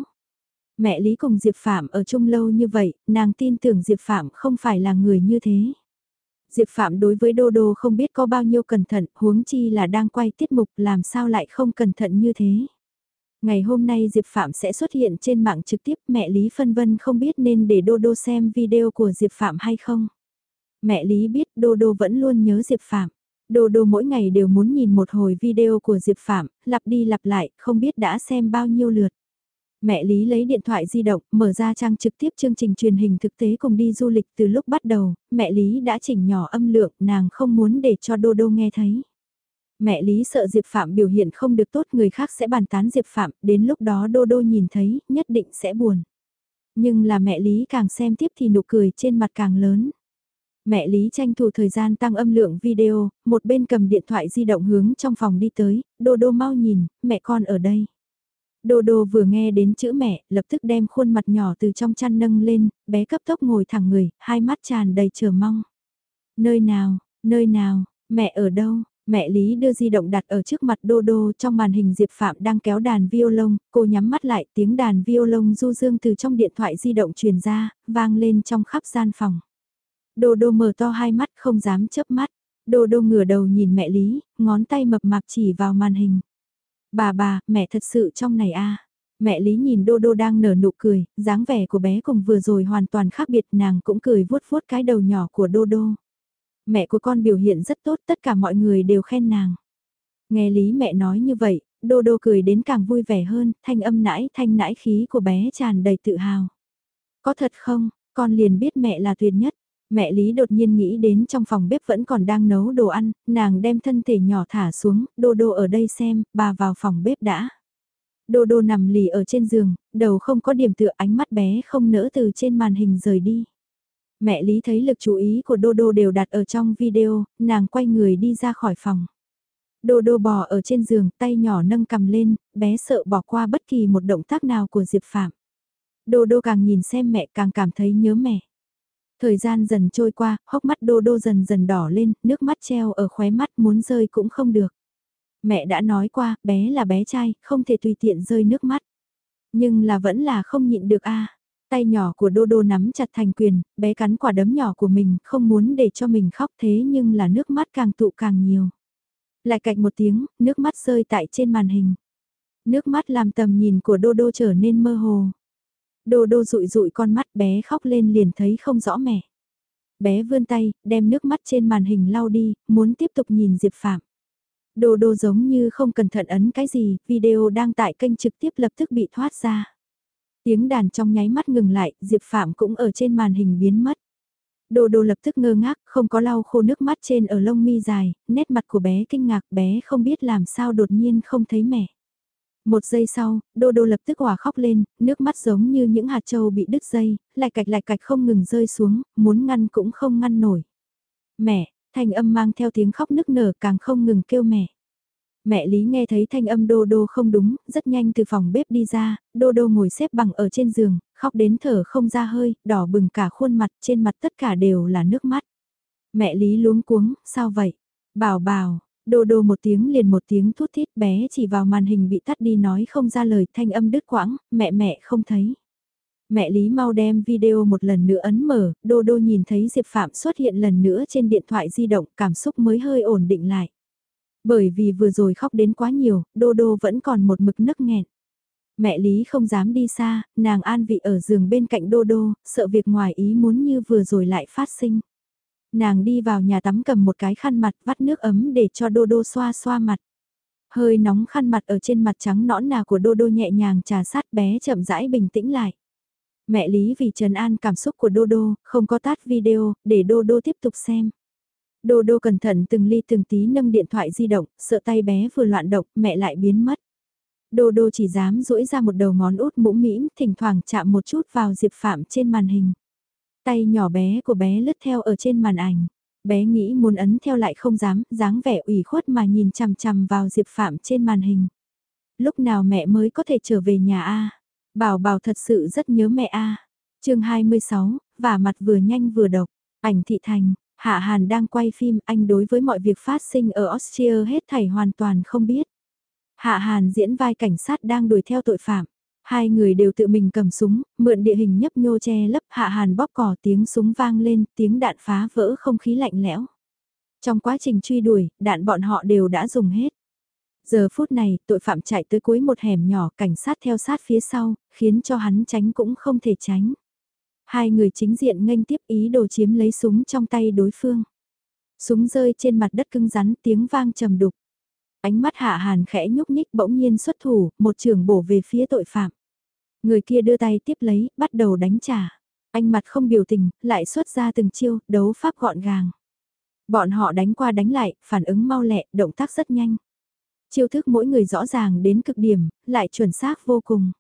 Mẹ Lý cùng Diệp Phạm ở chung lâu như vậy, nàng tin tưởng Diệp Phạm không phải là người như thế. Diệp Phạm đối với Đô Đô không biết có bao nhiêu cẩn thận, huống chi là đang quay tiết mục làm sao lại không cẩn thận như thế. Ngày hôm nay Diệp Phạm sẽ xuất hiện trên mạng trực tiếp mẹ Lý Phân Vân không biết nên để Đô Đô xem video của Diệp Phạm hay không. Mẹ Lý biết Đô Đô vẫn luôn nhớ Diệp Phạm. Đô Đô mỗi ngày đều muốn nhìn một hồi video của Diệp Phạm, lặp đi lặp lại, không biết đã xem bao nhiêu lượt. Mẹ Lý lấy điện thoại di động, mở ra trang trực tiếp chương trình truyền hình thực tế cùng đi du lịch từ lúc bắt đầu, mẹ Lý đã chỉnh nhỏ âm lượng, nàng không muốn để cho Đô Đô nghe thấy. Mẹ Lý sợ Diệp Phạm biểu hiện không được tốt người khác sẽ bàn tán Diệp Phạm, đến lúc đó Đô Đô nhìn thấy, nhất định sẽ buồn. Nhưng là mẹ Lý càng xem tiếp thì nụ cười trên mặt càng lớn. Mẹ Lý tranh thủ thời gian tăng âm lượng video, một bên cầm điện thoại di động hướng trong phòng đi tới, Đô Đô mau nhìn, mẹ con ở đây. Đô Đô vừa nghe đến chữ mẹ, lập tức đem khuôn mặt nhỏ từ trong chăn nâng lên, bé cấp tốc ngồi thẳng người, hai mắt tràn đầy chờ mong. Nơi nào, nơi nào, mẹ ở đâu, Mẹ Lý đưa di động đặt ở trước mặt Đô Đô trong màn hình Diệp Phạm đang kéo đàn violon, cô nhắm mắt lại tiếng đàn violon du dương từ trong điện thoại di động truyền ra, vang lên trong khắp gian phòng. Đô Đô mở to hai mắt không dám chớp mắt, Đô Đô ngửa đầu nhìn mẹ Lý, ngón tay mập mạp chỉ vào màn hình. Bà bà, mẹ thật sự trong này a à. Mẹ Lý nhìn Đô Đô đang nở nụ cười, dáng vẻ của bé cùng vừa rồi hoàn toàn khác biệt nàng cũng cười vuốt vuốt cái đầu nhỏ của Đô Đô. Mẹ của con biểu hiện rất tốt tất cả mọi người đều khen nàng. Nghe Lý mẹ nói như vậy, Đô Đô cười đến càng vui vẻ hơn, thanh âm nãi thanh nãi khí của bé tràn đầy tự hào. Có thật không, con liền biết mẹ là tuyệt nhất. Mẹ Lý đột nhiên nghĩ đến trong phòng bếp vẫn còn đang nấu đồ ăn, nàng đem thân thể nhỏ thả xuống, Đô Đô ở đây xem, bà vào phòng bếp đã. Đô Đô nằm lì ở trên giường, đầu không có điểm tựa ánh mắt bé không nỡ từ trên màn hình rời đi. Mẹ Lý thấy lực chú ý của Đô Đô đều đặt ở trong video, nàng quay người đi ra khỏi phòng. Đô Đô bò ở trên giường, tay nhỏ nâng cầm lên, bé sợ bỏ qua bất kỳ một động tác nào của Diệp Phạm. Đô Đô càng nhìn xem mẹ càng cảm thấy nhớ mẹ. Thời gian dần trôi qua, hốc mắt Đô Đô dần dần đỏ lên, nước mắt treo ở khóe mắt muốn rơi cũng không được. Mẹ đã nói qua, bé là bé trai, không thể tùy tiện rơi nước mắt. Nhưng là vẫn là không nhịn được a Tay nhỏ của Đô Đô nắm chặt thành quyền, bé cắn quả đấm nhỏ của mình, không muốn để cho mình khóc thế nhưng là nước mắt càng tụ càng nhiều. Lại cạch một tiếng, nước mắt rơi tại trên màn hình. Nước mắt làm tầm nhìn của Đô Đô trở nên mơ hồ. Đô Đô rụi rụi con mắt bé khóc lên liền thấy không rõ mẹ. Bé vươn tay, đem nước mắt trên màn hình lau đi, muốn tiếp tục nhìn Diệp Phạm. Đô Đô giống như không cẩn thận ấn cái gì, video đang tại kênh trực tiếp lập tức bị thoát ra. Tiếng đàn trong nháy mắt ngừng lại, Diệp Phạm cũng ở trên màn hình biến mất. Đô đô lập tức ngơ ngác, không có lau khô nước mắt trên ở lông mi dài, nét mặt của bé kinh ngạc bé không biết làm sao đột nhiên không thấy mẹ. Một giây sau, đô đô lập tức hòa khóc lên, nước mắt giống như những hạt trâu bị đứt dây, lại cạch lại cạch không ngừng rơi xuống, muốn ngăn cũng không ngăn nổi. Mẹ, thanh âm mang theo tiếng khóc nức nở càng không ngừng kêu mẹ. Mẹ Lý nghe thấy thanh âm đô đô không đúng, rất nhanh từ phòng bếp đi ra, đô đô ngồi xếp bằng ở trên giường, khóc đến thở không ra hơi, đỏ bừng cả khuôn mặt, trên mặt tất cả đều là nước mắt. Mẹ Lý luống cuống, sao vậy? Bảo bảo, đô đô một tiếng liền một tiếng thút thít bé chỉ vào màn hình bị tắt đi nói không ra lời thanh âm đứt quãng, mẹ mẹ không thấy. Mẹ Lý mau đem video một lần nữa ấn mở, đô đô nhìn thấy Diệp Phạm xuất hiện lần nữa trên điện thoại di động, cảm xúc mới hơi ổn định lại. Bởi vì vừa rồi khóc đến quá nhiều, Đô Đô vẫn còn một mực nấc nghẹn. Mẹ Lý không dám đi xa, nàng an vị ở giường bên cạnh Đô Đô, sợ việc ngoài ý muốn như vừa rồi lại phát sinh. Nàng đi vào nhà tắm cầm một cái khăn mặt vắt nước ấm để cho Đô Đô xoa xoa mặt. Hơi nóng khăn mặt ở trên mặt trắng nõn nà của Đô Đô nhẹ nhàng trà sát bé chậm rãi bình tĩnh lại. Mẹ Lý vì trần an cảm xúc của Đô Đô, không có tát video, để Đô Đô tiếp tục xem. Đô đô cẩn thận từng ly từng tí nâng điện thoại di động, sợ tay bé vừa loạn động, mẹ lại biến mất. Đô đô chỉ dám duỗi ra một đầu ngón út mũm mĩm, thỉnh thoảng chạm một chút vào Diệp Phạm trên màn hình. Tay nhỏ bé của bé lướt theo ở trên màn ảnh. Bé nghĩ muốn ấn theo lại không dám, dáng vẻ ủy khuất mà nhìn chằm chằm vào Diệp Phạm trên màn hình. Lúc nào mẹ mới có thể trở về nhà A? Bảo bảo thật sự rất nhớ mẹ A. chương 26, và mặt vừa nhanh vừa độc. Ảnh thị thành, Hạ Hàn đang quay phim, anh đối với mọi việc phát sinh ở Austria hết thảy hoàn toàn không biết. Hạ Hàn diễn vai cảnh sát đang đuổi theo tội phạm. Hai người đều tự mình cầm súng, mượn địa hình nhấp nhô che lấp Hạ Hàn bóp cò tiếng súng vang lên, tiếng đạn phá vỡ không khí lạnh lẽo. Trong quá trình truy đuổi, đạn bọn họ đều đã dùng hết. Giờ phút này, tội phạm chạy tới cuối một hẻm nhỏ, cảnh sát theo sát phía sau, khiến cho hắn tránh cũng không thể tránh. Hai người chính diện nghênh tiếp ý đồ chiếm lấy súng trong tay đối phương. Súng rơi trên mặt đất cứng rắn tiếng vang trầm đục. Ánh mắt hạ hàn khẽ nhúc nhích bỗng nhiên xuất thủ, một trường bổ về phía tội phạm. Người kia đưa tay tiếp lấy, bắt đầu đánh trả. Anh mặt không biểu tình, lại xuất ra từng chiêu, đấu pháp gọn gàng. Bọn họ đánh qua đánh lại, phản ứng mau lẹ, động tác rất nhanh. Chiêu thức mỗi người rõ ràng đến cực điểm, lại chuẩn xác vô cùng.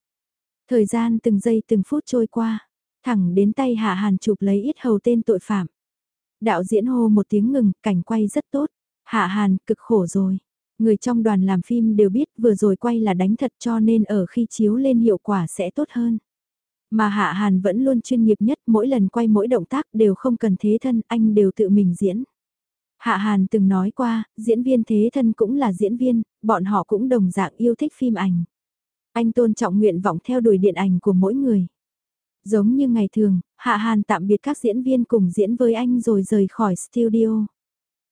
Thời gian từng giây từng phút trôi qua, thẳng đến tay Hạ Hàn chụp lấy ít hầu tên tội phạm. Đạo diễn hô một tiếng ngừng, cảnh quay rất tốt. Hạ Hàn, cực khổ rồi. Người trong đoàn làm phim đều biết vừa rồi quay là đánh thật cho nên ở khi chiếu lên hiệu quả sẽ tốt hơn. Mà Hạ Hàn vẫn luôn chuyên nghiệp nhất, mỗi lần quay mỗi động tác đều không cần thế thân, anh đều tự mình diễn. Hạ Hàn từng nói qua, diễn viên thế thân cũng là diễn viên, bọn họ cũng đồng dạng yêu thích phim ảnh. Anh tôn trọng nguyện vọng theo đuổi điện ảnh của mỗi người. Giống như ngày thường, Hạ Hàn tạm biệt các diễn viên cùng diễn với anh rồi rời khỏi studio.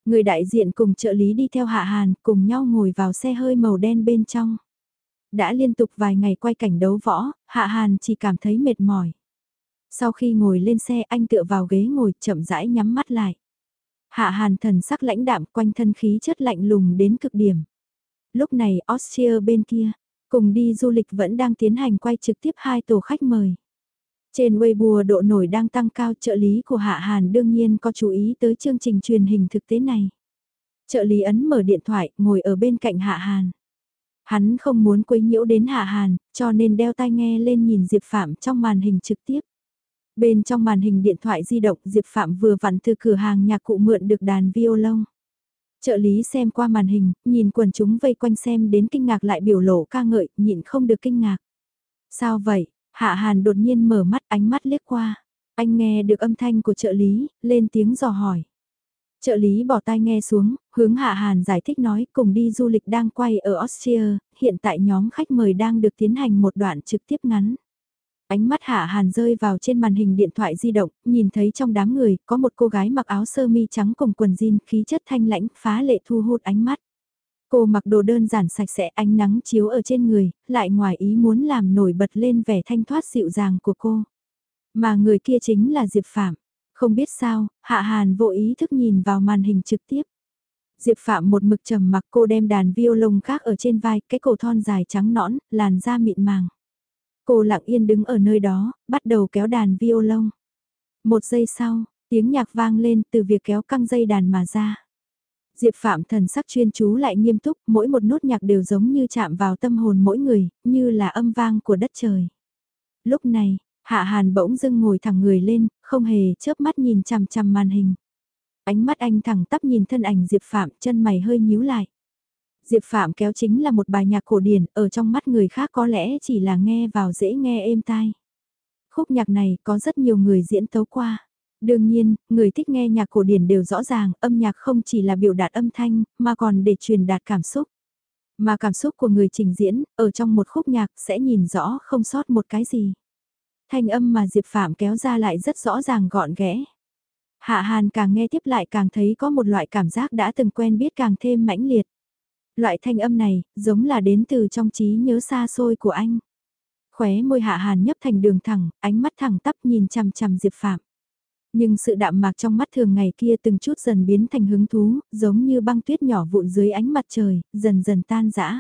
Người đại diện cùng trợ lý đi theo Hạ Hàn cùng nhau ngồi vào xe hơi màu đen bên trong. Đã liên tục vài ngày quay cảnh đấu võ, Hạ Hàn chỉ cảm thấy mệt mỏi. Sau khi ngồi lên xe anh tựa vào ghế ngồi chậm rãi nhắm mắt lại. Hạ Hàn thần sắc lãnh đạm quanh thân khí chất lạnh lùng đến cực điểm. Lúc này Austria bên kia, cùng đi du lịch vẫn đang tiến hành quay trực tiếp hai tổ khách mời. Trên Weibo độ nổi đang tăng cao trợ lý của Hạ Hàn đương nhiên có chú ý tới chương trình truyền hình thực tế này. Trợ lý ấn mở điện thoại, ngồi ở bên cạnh Hạ Hàn. Hắn không muốn quấy nhiễu đến Hạ Hàn, cho nên đeo tai nghe lên nhìn Diệp Phạm trong màn hình trực tiếp. Bên trong màn hình điện thoại di động Diệp Phạm vừa vặn từ cửa hàng nhạc cụ mượn được đàn violon. Trợ lý xem qua màn hình, nhìn quần chúng vây quanh xem đến kinh ngạc lại biểu lộ ca ngợi, nhịn không được kinh ngạc. Sao vậy? Hạ Hàn đột nhiên mở mắt ánh mắt liếc qua. Anh nghe được âm thanh của trợ lý, lên tiếng dò hỏi. Trợ lý bỏ tai nghe xuống, hướng Hạ Hàn giải thích nói cùng đi du lịch đang quay ở Austria, hiện tại nhóm khách mời đang được tiến hành một đoạn trực tiếp ngắn. Ánh mắt Hạ Hàn rơi vào trên màn hình điện thoại di động, nhìn thấy trong đám người có một cô gái mặc áo sơ mi trắng cùng quần jean khí chất thanh lãnh phá lệ thu hút ánh mắt. Cô mặc đồ đơn giản sạch sẽ ánh nắng chiếu ở trên người, lại ngoài ý muốn làm nổi bật lên vẻ thanh thoát dịu dàng của cô. Mà người kia chính là Diệp Phạm. Không biết sao, Hạ Hàn vô ý thức nhìn vào màn hình trực tiếp. Diệp Phạm một mực trầm mặc cô đem đàn violon khác ở trên vai, cái cổ thon dài trắng nõn, làn da mịn màng. Cô lặng yên đứng ở nơi đó, bắt đầu kéo đàn violon. Một giây sau, tiếng nhạc vang lên từ việc kéo căng dây đàn mà ra. Diệp Phạm thần sắc chuyên chú lại nghiêm túc, mỗi một nốt nhạc đều giống như chạm vào tâm hồn mỗi người, như là âm vang của đất trời. Lúc này, Hạ Hàn bỗng dưng ngồi thẳng người lên, không hề chớp mắt nhìn chằm chằm màn hình. Ánh mắt anh thẳng tắp nhìn thân ảnh Diệp Phạm, chân mày hơi nhíu lại. Diệp Phạm kéo chính là một bài nhạc cổ điển, ở trong mắt người khác có lẽ chỉ là nghe vào dễ nghe êm tai. Khúc nhạc này có rất nhiều người diễn tấu qua. Đương nhiên, người thích nghe nhạc cổ điển đều rõ ràng, âm nhạc không chỉ là biểu đạt âm thanh, mà còn để truyền đạt cảm xúc. Mà cảm xúc của người trình diễn, ở trong một khúc nhạc sẽ nhìn rõ không sót một cái gì. Thanh âm mà Diệp Phạm kéo ra lại rất rõ ràng gọn ghẽ. Hạ Hàn càng nghe tiếp lại càng thấy có một loại cảm giác đã từng quen biết càng thêm mãnh liệt. Loại thanh âm này, giống là đến từ trong trí nhớ xa xôi của anh. Khóe môi Hạ Hàn nhấp thành đường thẳng, ánh mắt thẳng tắp nhìn chằm chằm Diệp Phạm. Nhưng sự đạm mạc trong mắt thường ngày kia từng chút dần biến thành hứng thú, giống như băng tuyết nhỏ vụn dưới ánh mặt trời, dần dần tan rã.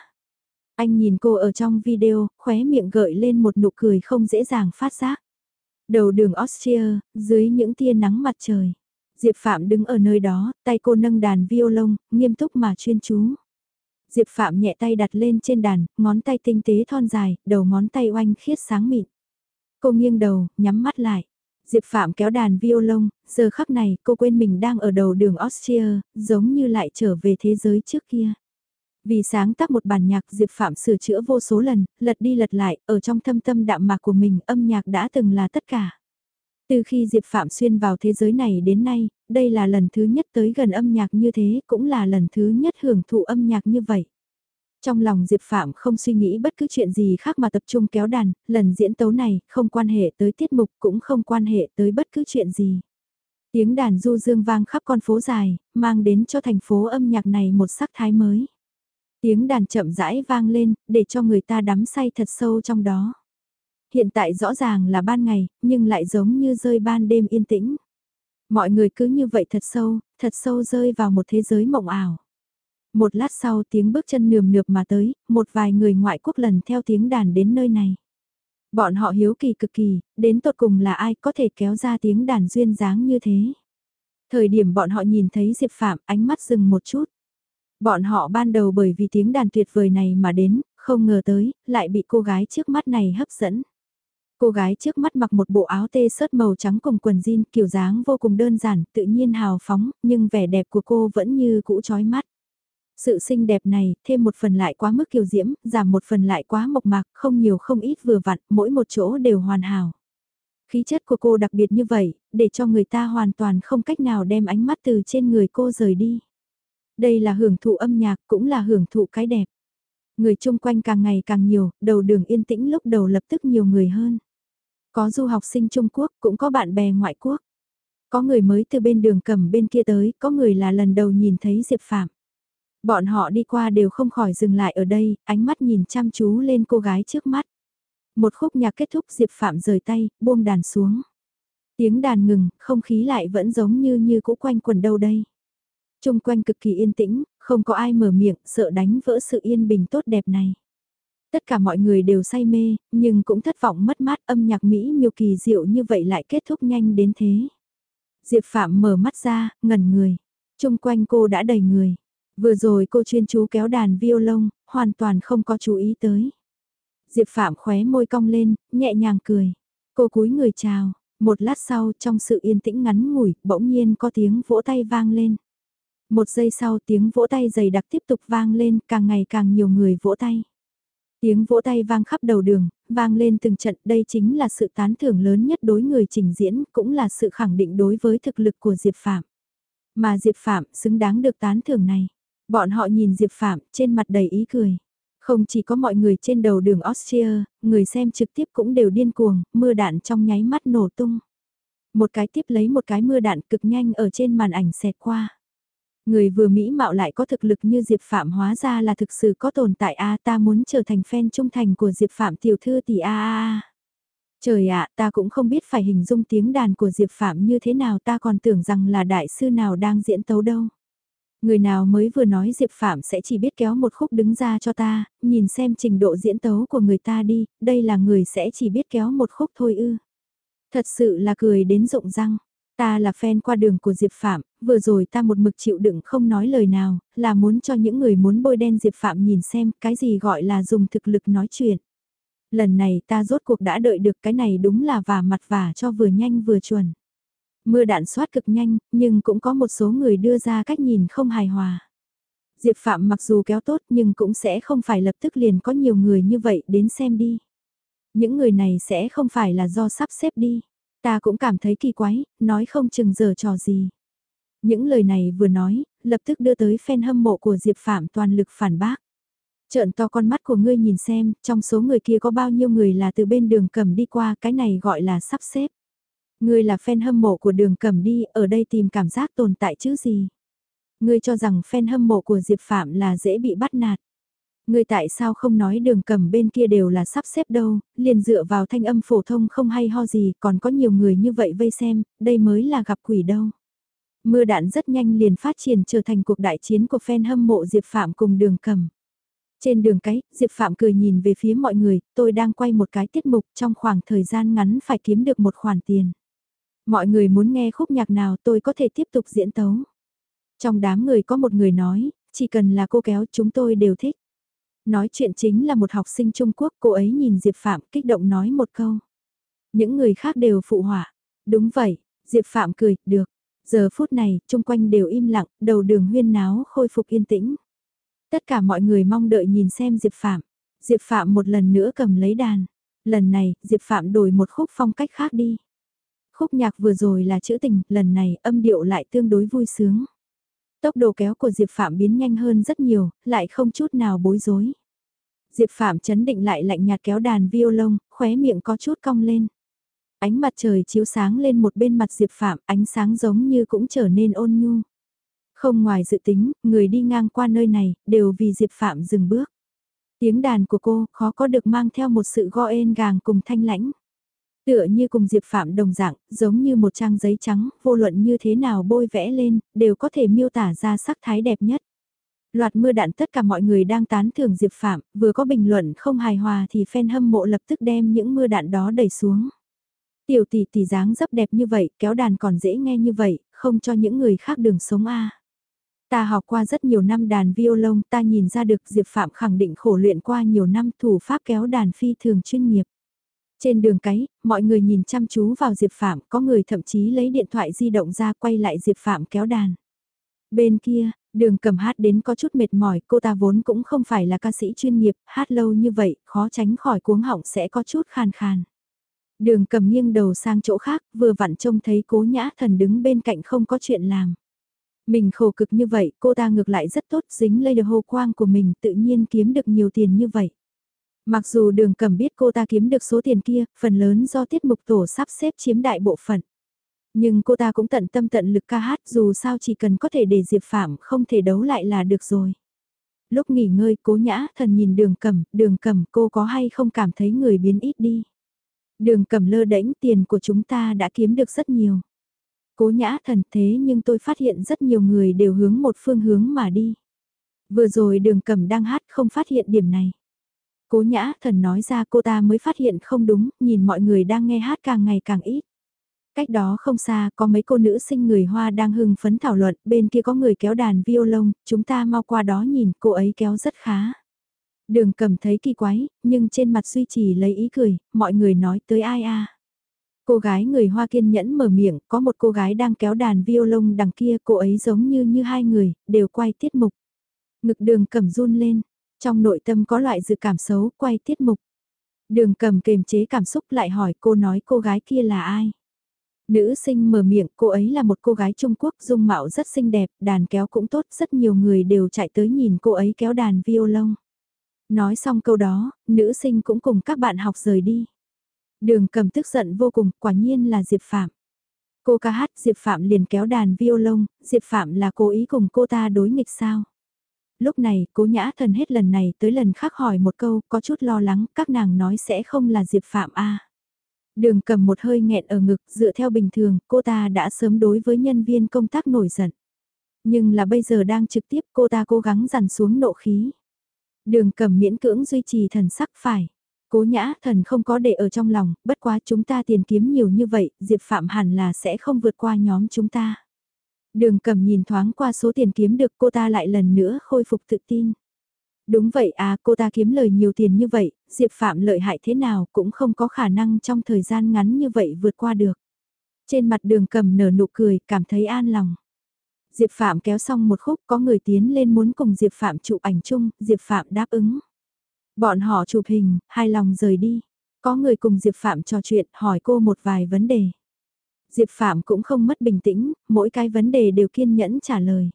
Anh nhìn cô ở trong video, khóe miệng gợi lên một nụ cười không dễ dàng phát giác. Đầu đường Austria, dưới những tia nắng mặt trời. Diệp Phạm đứng ở nơi đó, tay cô nâng đàn violon, nghiêm túc mà chuyên chú. Diệp Phạm nhẹ tay đặt lên trên đàn, ngón tay tinh tế thon dài, đầu ngón tay oanh khiết sáng mịn. Cô nghiêng đầu, nhắm mắt lại. Diệp Phạm kéo đàn violon, giờ khắc này cô quên mình đang ở đầu đường Austria, giống như lại trở về thế giới trước kia. Vì sáng tác một bản nhạc Diệp Phạm sửa chữa vô số lần, lật đi lật lại, ở trong thâm tâm đạm mạc của mình âm nhạc đã từng là tất cả. Từ khi Diệp Phạm xuyên vào thế giới này đến nay, đây là lần thứ nhất tới gần âm nhạc như thế, cũng là lần thứ nhất hưởng thụ âm nhạc như vậy. Trong lòng Diệp Phạm không suy nghĩ bất cứ chuyện gì khác mà tập trung kéo đàn, lần diễn tấu này không quan hệ tới tiết mục cũng không quan hệ tới bất cứ chuyện gì. Tiếng đàn du dương vang khắp con phố dài, mang đến cho thành phố âm nhạc này một sắc thái mới. Tiếng đàn chậm rãi vang lên, để cho người ta đắm say thật sâu trong đó. Hiện tại rõ ràng là ban ngày, nhưng lại giống như rơi ban đêm yên tĩnh. Mọi người cứ như vậy thật sâu, thật sâu rơi vào một thế giới mộng ảo. Một lát sau tiếng bước chân nườm nượp mà tới, một vài người ngoại quốc lần theo tiếng đàn đến nơi này. Bọn họ hiếu kỳ cực kỳ, đến tột cùng là ai có thể kéo ra tiếng đàn duyên dáng như thế. Thời điểm bọn họ nhìn thấy Diệp Phạm ánh mắt dừng một chút. Bọn họ ban đầu bởi vì tiếng đàn tuyệt vời này mà đến, không ngờ tới, lại bị cô gái trước mắt này hấp dẫn. Cô gái trước mắt mặc một bộ áo tê sớt màu trắng cùng quần jean kiểu dáng vô cùng đơn giản, tự nhiên hào phóng, nhưng vẻ đẹp của cô vẫn như cũ trói mắt. Sự xinh đẹp này, thêm một phần lại quá mức kiều diễm, giảm một phần lại quá mộc mạc, không nhiều không ít vừa vặn, mỗi một chỗ đều hoàn hảo. Khí chất của cô đặc biệt như vậy, để cho người ta hoàn toàn không cách nào đem ánh mắt từ trên người cô rời đi. Đây là hưởng thụ âm nhạc, cũng là hưởng thụ cái đẹp. Người chung quanh càng ngày càng nhiều, đầu đường yên tĩnh lúc đầu lập tức nhiều người hơn. Có du học sinh Trung Quốc, cũng có bạn bè ngoại quốc. Có người mới từ bên đường cầm bên kia tới, có người là lần đầu nhìn thấy Diệp Phạm. Bọn họ đi qua đều không khỏi dừng lại ở đây, ánh mắt nhìn chăm chú lên cô gái trước mắt. Một khúc nhạc kết thúc Diệp Phạm rời tay, buông đàn xuống. Tiếng đàn ngừng, không khí lại vẫn giống như như cũ quanh quần đâu đây. Trung quanh cực kỳ yên tĩnh, không có ai mở miệng, sợ đánh vỡ sự yên bình tốt đẹp này. Tất cả mọi người đều say mê, nhưng cũng thất vọng mất mát âm nhạc Mỹ miêu kỳ diệu như vậy lại kết thúc nhanh đến thế. Diệp Phạm mở mắt ra, ngẩn người. Trung quanh cô đã đầy người. Vừa rồi cô chuyên chú kéo đàn violon, hoàn toàn không có chú ý tới. Diệp Phạm khóe môi cong lên, nhẹ nhàng cười. Cô cúi người chào, một lát sau trong sự yên tĩnh ngắn ngủi, bỗng nhiên có tiếng vỗ tay vang lên. Một giây sau tiếng vỗ tay dày đặc tiếp tục vang lên, càng ngày càng nhiều người vỗ tay. Tiếng vỗ tay vang khắp đầu đường, vang lên từng trận, đây chính là sự tán thưởng lớn nhất đối người trình diễn, cũng là sự khẳng định đối với thực lực của Diệp Phạm. Mà Diệp Phạm xứng đáng được tán thưởng này. Bọn họ nhìn Diệp Phạm trên mặt đầy ý cười. Không chỉ có mọi người trên đầu đường Austria, người xem trực tiếp cũng đều điên cuồng, mưa đạn trong nháy mắt nổ tung. Một cái tiếp lấy một cái mưa đạn cực nhanh ở trên màn ảnh xẹt qua. Người vừa mỹ mạo lại có thực lực như Diệp Phạm hóa ra là thực sự có tồn tại a ta muốn trở thành fan trung thành của Diệp Phạm tiểu thư tỷ a a Trời ạ, ta cũng không biết phải hình dung tiếng đàn của Diệp Phạm như thế nào ta còn tưởng rằng là đại sư nào đang diễn tấu đâu. Người nào mới vừa nói Diệp Phạm sẽ chỉ biết kéo một khúc đứng ra cho ta, nhìn xem trình độ diễn tấu của người ta đi, đây là người sẽ chỉ biết kéo một khúc thôi ư. Thật sự là cười đến rụng răng. Ta là fan qua đường của Diệp Phạm, vừa rồi ta một mực chịu đựng không nói lời nào, là muốn cho những người muốn bôi đen Diệp Phạm nhìn xem cái gì gọi là dùng thực lực nói chuyện. Lần này ta rốt cuộc đã đợi được cái này đúng là vả mặt vả cho vừa nhanh vừa chuẩn. Mưa đạn soát cực nhanh, nhưng cũng có một số người đưa ra cách nhìn không hài hòa. Diệp Phạm mặc dù kéo tốt nhưng cũng sẽ không phải lập tức liền có nhiều người như vậy đến xem đi. Những người này sẽ không phải là do sắp xếp đi. Ta cũng cảm thấy kỳ quái, nói không chừng giờ trò gì. Những lời này vừa nói, lập tức đưa tới fan hâm mộ của Diệp Phạm toàn lực phản bác. Trợn to con mắt của ngươi nhìn xem, trong số người kia có bao nhiêu người là từ bên đường cầm đi qua, cái này gọi là sắp xếp. Ngươi là fan hâm mộ của đường cầm đi, ở đây tìm cảm giác tồn tại chứ gì. Ngươi cho rằng fan hâm mộ của Diệp Phạm là dễ bị bắt nạt. Ngươi tại sao không nói đường cầm bên kia đều là sắp xếp đâu, liền dựa vào thanh âm phổ thông không hay ho gì, còn có nhiều người như vậy vây xem, đây mới là gặp quỷ đâu. Mưa đạn rất nhanh liền phát triển trở thành cuộc đại chiến của fan hâm mộ Diệp Phạm cùng đường cầm. Trên đường cái, Diệp Phạm cười nhìn về phía mọi người, tôi đang quay một cái tiết mục trong khoảng thời gian ngắn phải kiếm được một khoản tiền. Mọi người muốn nghe khúc nhạc nào tôi có thể tiếp tục diễn tấu. Trong đám người có một người nói, chỉ cần là cô kéo chúng tôi đều thích. Nói chuyện chính là một học sinh Trung Quốc, cô ấy nhìn Diệp Phạm kích động nói một câu. Những người khác đều phụ họa. Đúng vậy, Diệp Phạm cười, được. Giờ phút này, chung quanh đều im lặng, đầu đường huyên náo khôi phục yên tĩnh. Tất cả mọi người mong đợi nhìn xem Diệp Phạm. Diệp Phạm một lần nữa cầm lấy đàn. Lần này, Diệp Phạm đổi một khúc phong cách khác đi. Khúc nhạc vừa rồi là chữ tình, lần này âm điệu lại tương đối vui sướng. Tốc độ kéo của Diệp Phạm biến nhanh hơn rất nhiều, lại không chút nào bối rối. Diệp Phạm chấn định lại lạnh nhạt kéo đàn violon, khóe miệng có chút cong lên. Ánh mặt trời chiếu sáng lên một bên mặt Diệp Phạm, ánh sáng giống như cũng trở nên ôn nhu. Không ngoài dự tính, người đi ngang qua nơi này, đều vì Diệp Phạm dừng bước. Tiếng đàn của cô khó có được mang theo một sự go ên gàng cùng thanh lãnh. Tựa như cùng Diệp Phạm đồng dạng, giống như một trang giấy trắng, vô luận như thế nào bôi vẽ lên, đều có thể miêu tả ra sắc thái đẹp nhất. Loạt mưa đạn tất cả mọi người đang tán thưởng Diệp Phạm, vừa có bình luận không hài hòa thì fan hâm mộ lập tức đem những mưa đạn đó đẩy xuống. Tiểu tỷ tỷ dáng dấp đẹp như vậy, kéo đàn còn dễ nghe như vậy, không cho những người khác đường sống a. Ta học qua rất nhiều năm đàn violon, ta nhìn ra được Diệp Phạm khẳng định khổ luyện qua nhiều năm thủ pháp kéo đàn phi thường chuyên nghiệp. Trên đường cái, mọi người nhìn chăm chú vào Diệp Phạm, có người thậm chí lấy điện thoại di động ra quay lại Diệp Phạm kéo đàn. Bên kia, đường cầm hát đến có chút mệt mỏi, cô ta vốn cũng không phải là ca sĩ chuyên nghiệp, hát lâu như vậy, khó tránh khỏi cuống họng sẽ có chút khàn khàn. Đường cầm nghiêng đầu sang chỗ khác, vừa vặn trông thấy cố nhã thần đứng bên cạnh không có chuyện làm. Mình khổ cực như vậy, cô ta ngược lại rất tốt, dính lây được hồ quang của mình tự nhiên kiếm được nhiều tiền như vậy. Mặc dù đường cầm biết cô ta kiếm được số tiền kia, phần lớn do tiết mục tổ sắp xếp chiếm đại bộ phận. Nhưng cô ta cũng tận tâm tận lực ca hát dù sao chỉ cần có thể để Diệp Phạm không thể đấu lại là được rồi. Lúc nghỉ ngơi cố nhã thần nhìn đường cầm, đường cầm cô có hay không cảm thấy người biến ít đi. Đường cầm lơ đễnh tiền của chúng ta đã kiếm được rất nhiều. Cố nhã thần thế nhưng tôi phát hiện rất nhiều người đều hướng một phương hướng mà đi. Vừa rồi đường cầm đang hát không phát hiện điểm này. Cố nhã thần nói ra cô ta mới phát hiện không đúng, nhìn mọi người đang nghe hát càng ngày càng ít. Cách đó không xa có mấy cô nữ sinh người Hoa đang hưng phấn thảo luận, bên kia có người kéo đàn violon, chúng ta mau qua đó nhìn, cô ấy kéo rất khá. Đường cầm thấy kỳ quái, nhưng trên mặt duy trì lấy ý cười, mọi người nói tới ai a Cô gái người Hoa kiên nhẫn mở miệng, có một cô gái đang kéo đàn violon đằng kia, cô ấy giống như như hai người, đều quay tiết mục. Ngực đường cầm run lên, trong nội tâm có loại dự cảm xấu, quay tiết mục. Đường cầm kềm chế cảm xúc lại hỏi cô nói cô gái kia là ai. Nữ sinh mở miệng, cô ấy là một cô gái Trung Quốc dung mạo rất xinh đẹp, đàn kéo cũng tốt, rất nhiều người đều chạy tới nhìn cô ấy kéo đàn violon. Nói xong câu đó, nữ sinh cũng cùng các bạn học rời đi. Đường cầm tức giận vô cùng, quả nhiên là Diệp Phạm. Cô ca hát Diệp Phạm liền kéo đàn violon, Diệp Phạm là cố ý cùng cô ta đối nghịch sao. Lúc này, cố nhã thần hết lần này tới lần khác hỏi một câu, có chút lo lắng, các nàng nói sẽ không là Diệp Phạm a Đường cầm một hơi nghẹn ở ngực, dựa theo bình thường, cô ta đã sớm đối với nhân viên công tác nổi giận. Nhưng là bây giờ đang trực tiếp cô ta cố gắng dằn xuống nộ khí. Đường cầm miễn cưỡng duy trì thần sắc phải. Cố nhã thần không có để ở trong lòng, bất quá chúng ta tiền kiếm nhiều như vậy, Diệp Phạm hẳn là sẽ không vượt qua nhóm chúng ta. Đường cầm nhìn thoáng qua số tiền kiếm được cô ta lại lần nữa khôi phục tự tin. Đúng vậy à, cô ta kiếm lời nhiều tiền như vậy, Diệp Phạm lợi hại thế nào cũng không có khả năng trong thời gian ngắn như vậy vượt qua được. Trên mặt đường cầm nở nụ cười, cảm thấy an lòng. Diệp Phạm kéo xong một khúc có người tiến lên muốn cùng Diệp Phạm chụp ảnh chung, Diệp Phạm đáp ứng. Bọn họ chụp hình, hai lòng rời đi. Có người cùng Diệp Phạm trò chuyện hỏi cô một vài vấn đề. Diệp Phạm cũng không mất bình tĩnh, mỗi cái vấn đề đều kiên nhẫn trả lời.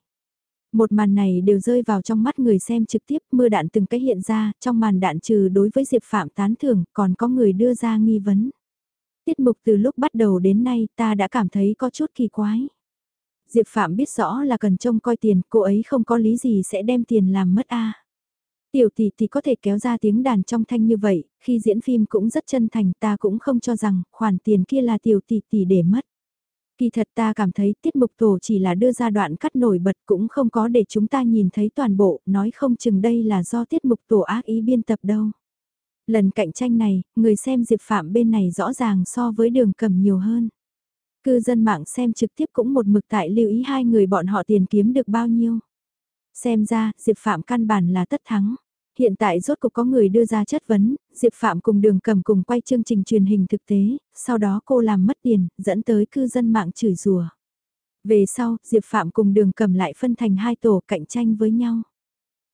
Một màn này đều rơi vào trong mắt người xem trực tiếp mưa đạn từng cái hiện ra, trong màn đạn trừ đối với Diệp Phạm tán thưởng, còn có người đưa ra nghi vấn. Tiết mục từ lúc bắt đầu đến nay ta đã cảm thấy có chút kỳ quái. Diệp Phạm biết rõ là cần trông coi tiền, cô ấy không có lý gì sẽ đem tiền làm mất a. Tiểu tỷ tỷ có thể kéo ra tiếng đàn trong thanh như vậy, khi diễn phim cũng rất chân thành ta cũng không cho rằng khoản tiền kia là tiểu tỷ tỷ để mất. Kỳ thật ta cảm thấy tiết mục tổ chỉ là đưa ra đoạn cắt nổi bật cũng không có để chúng ta nhìn thấy toàn bộ, nói không chừng đây là do tiết mục tổ ác ý biên tập đâu. Lần cạnh tranh này, người xem Diệp Phạm bên này rõ ràng so với đường cầm nhiều hơn. Cư dân mạng xem trực tiếp cũng một mực tại lưu ý hai người bọn họ tiền kiếm được bao nhiêu. Xem ra, Diệp Phạm căn bản là tất thắng. Hiện tại rốt cục có người đưa ra chất vấn, Diệp Phạm cùng đường cầm cùng quay chương trình truyền hình thực tế, sau đó cô làm mất tiền, dẫn tới cư dân mạng chửi rủa. Về sau, Diệp Phạm cùng đường cầm lại phân thành hai tổ cạnh tranh với nhau.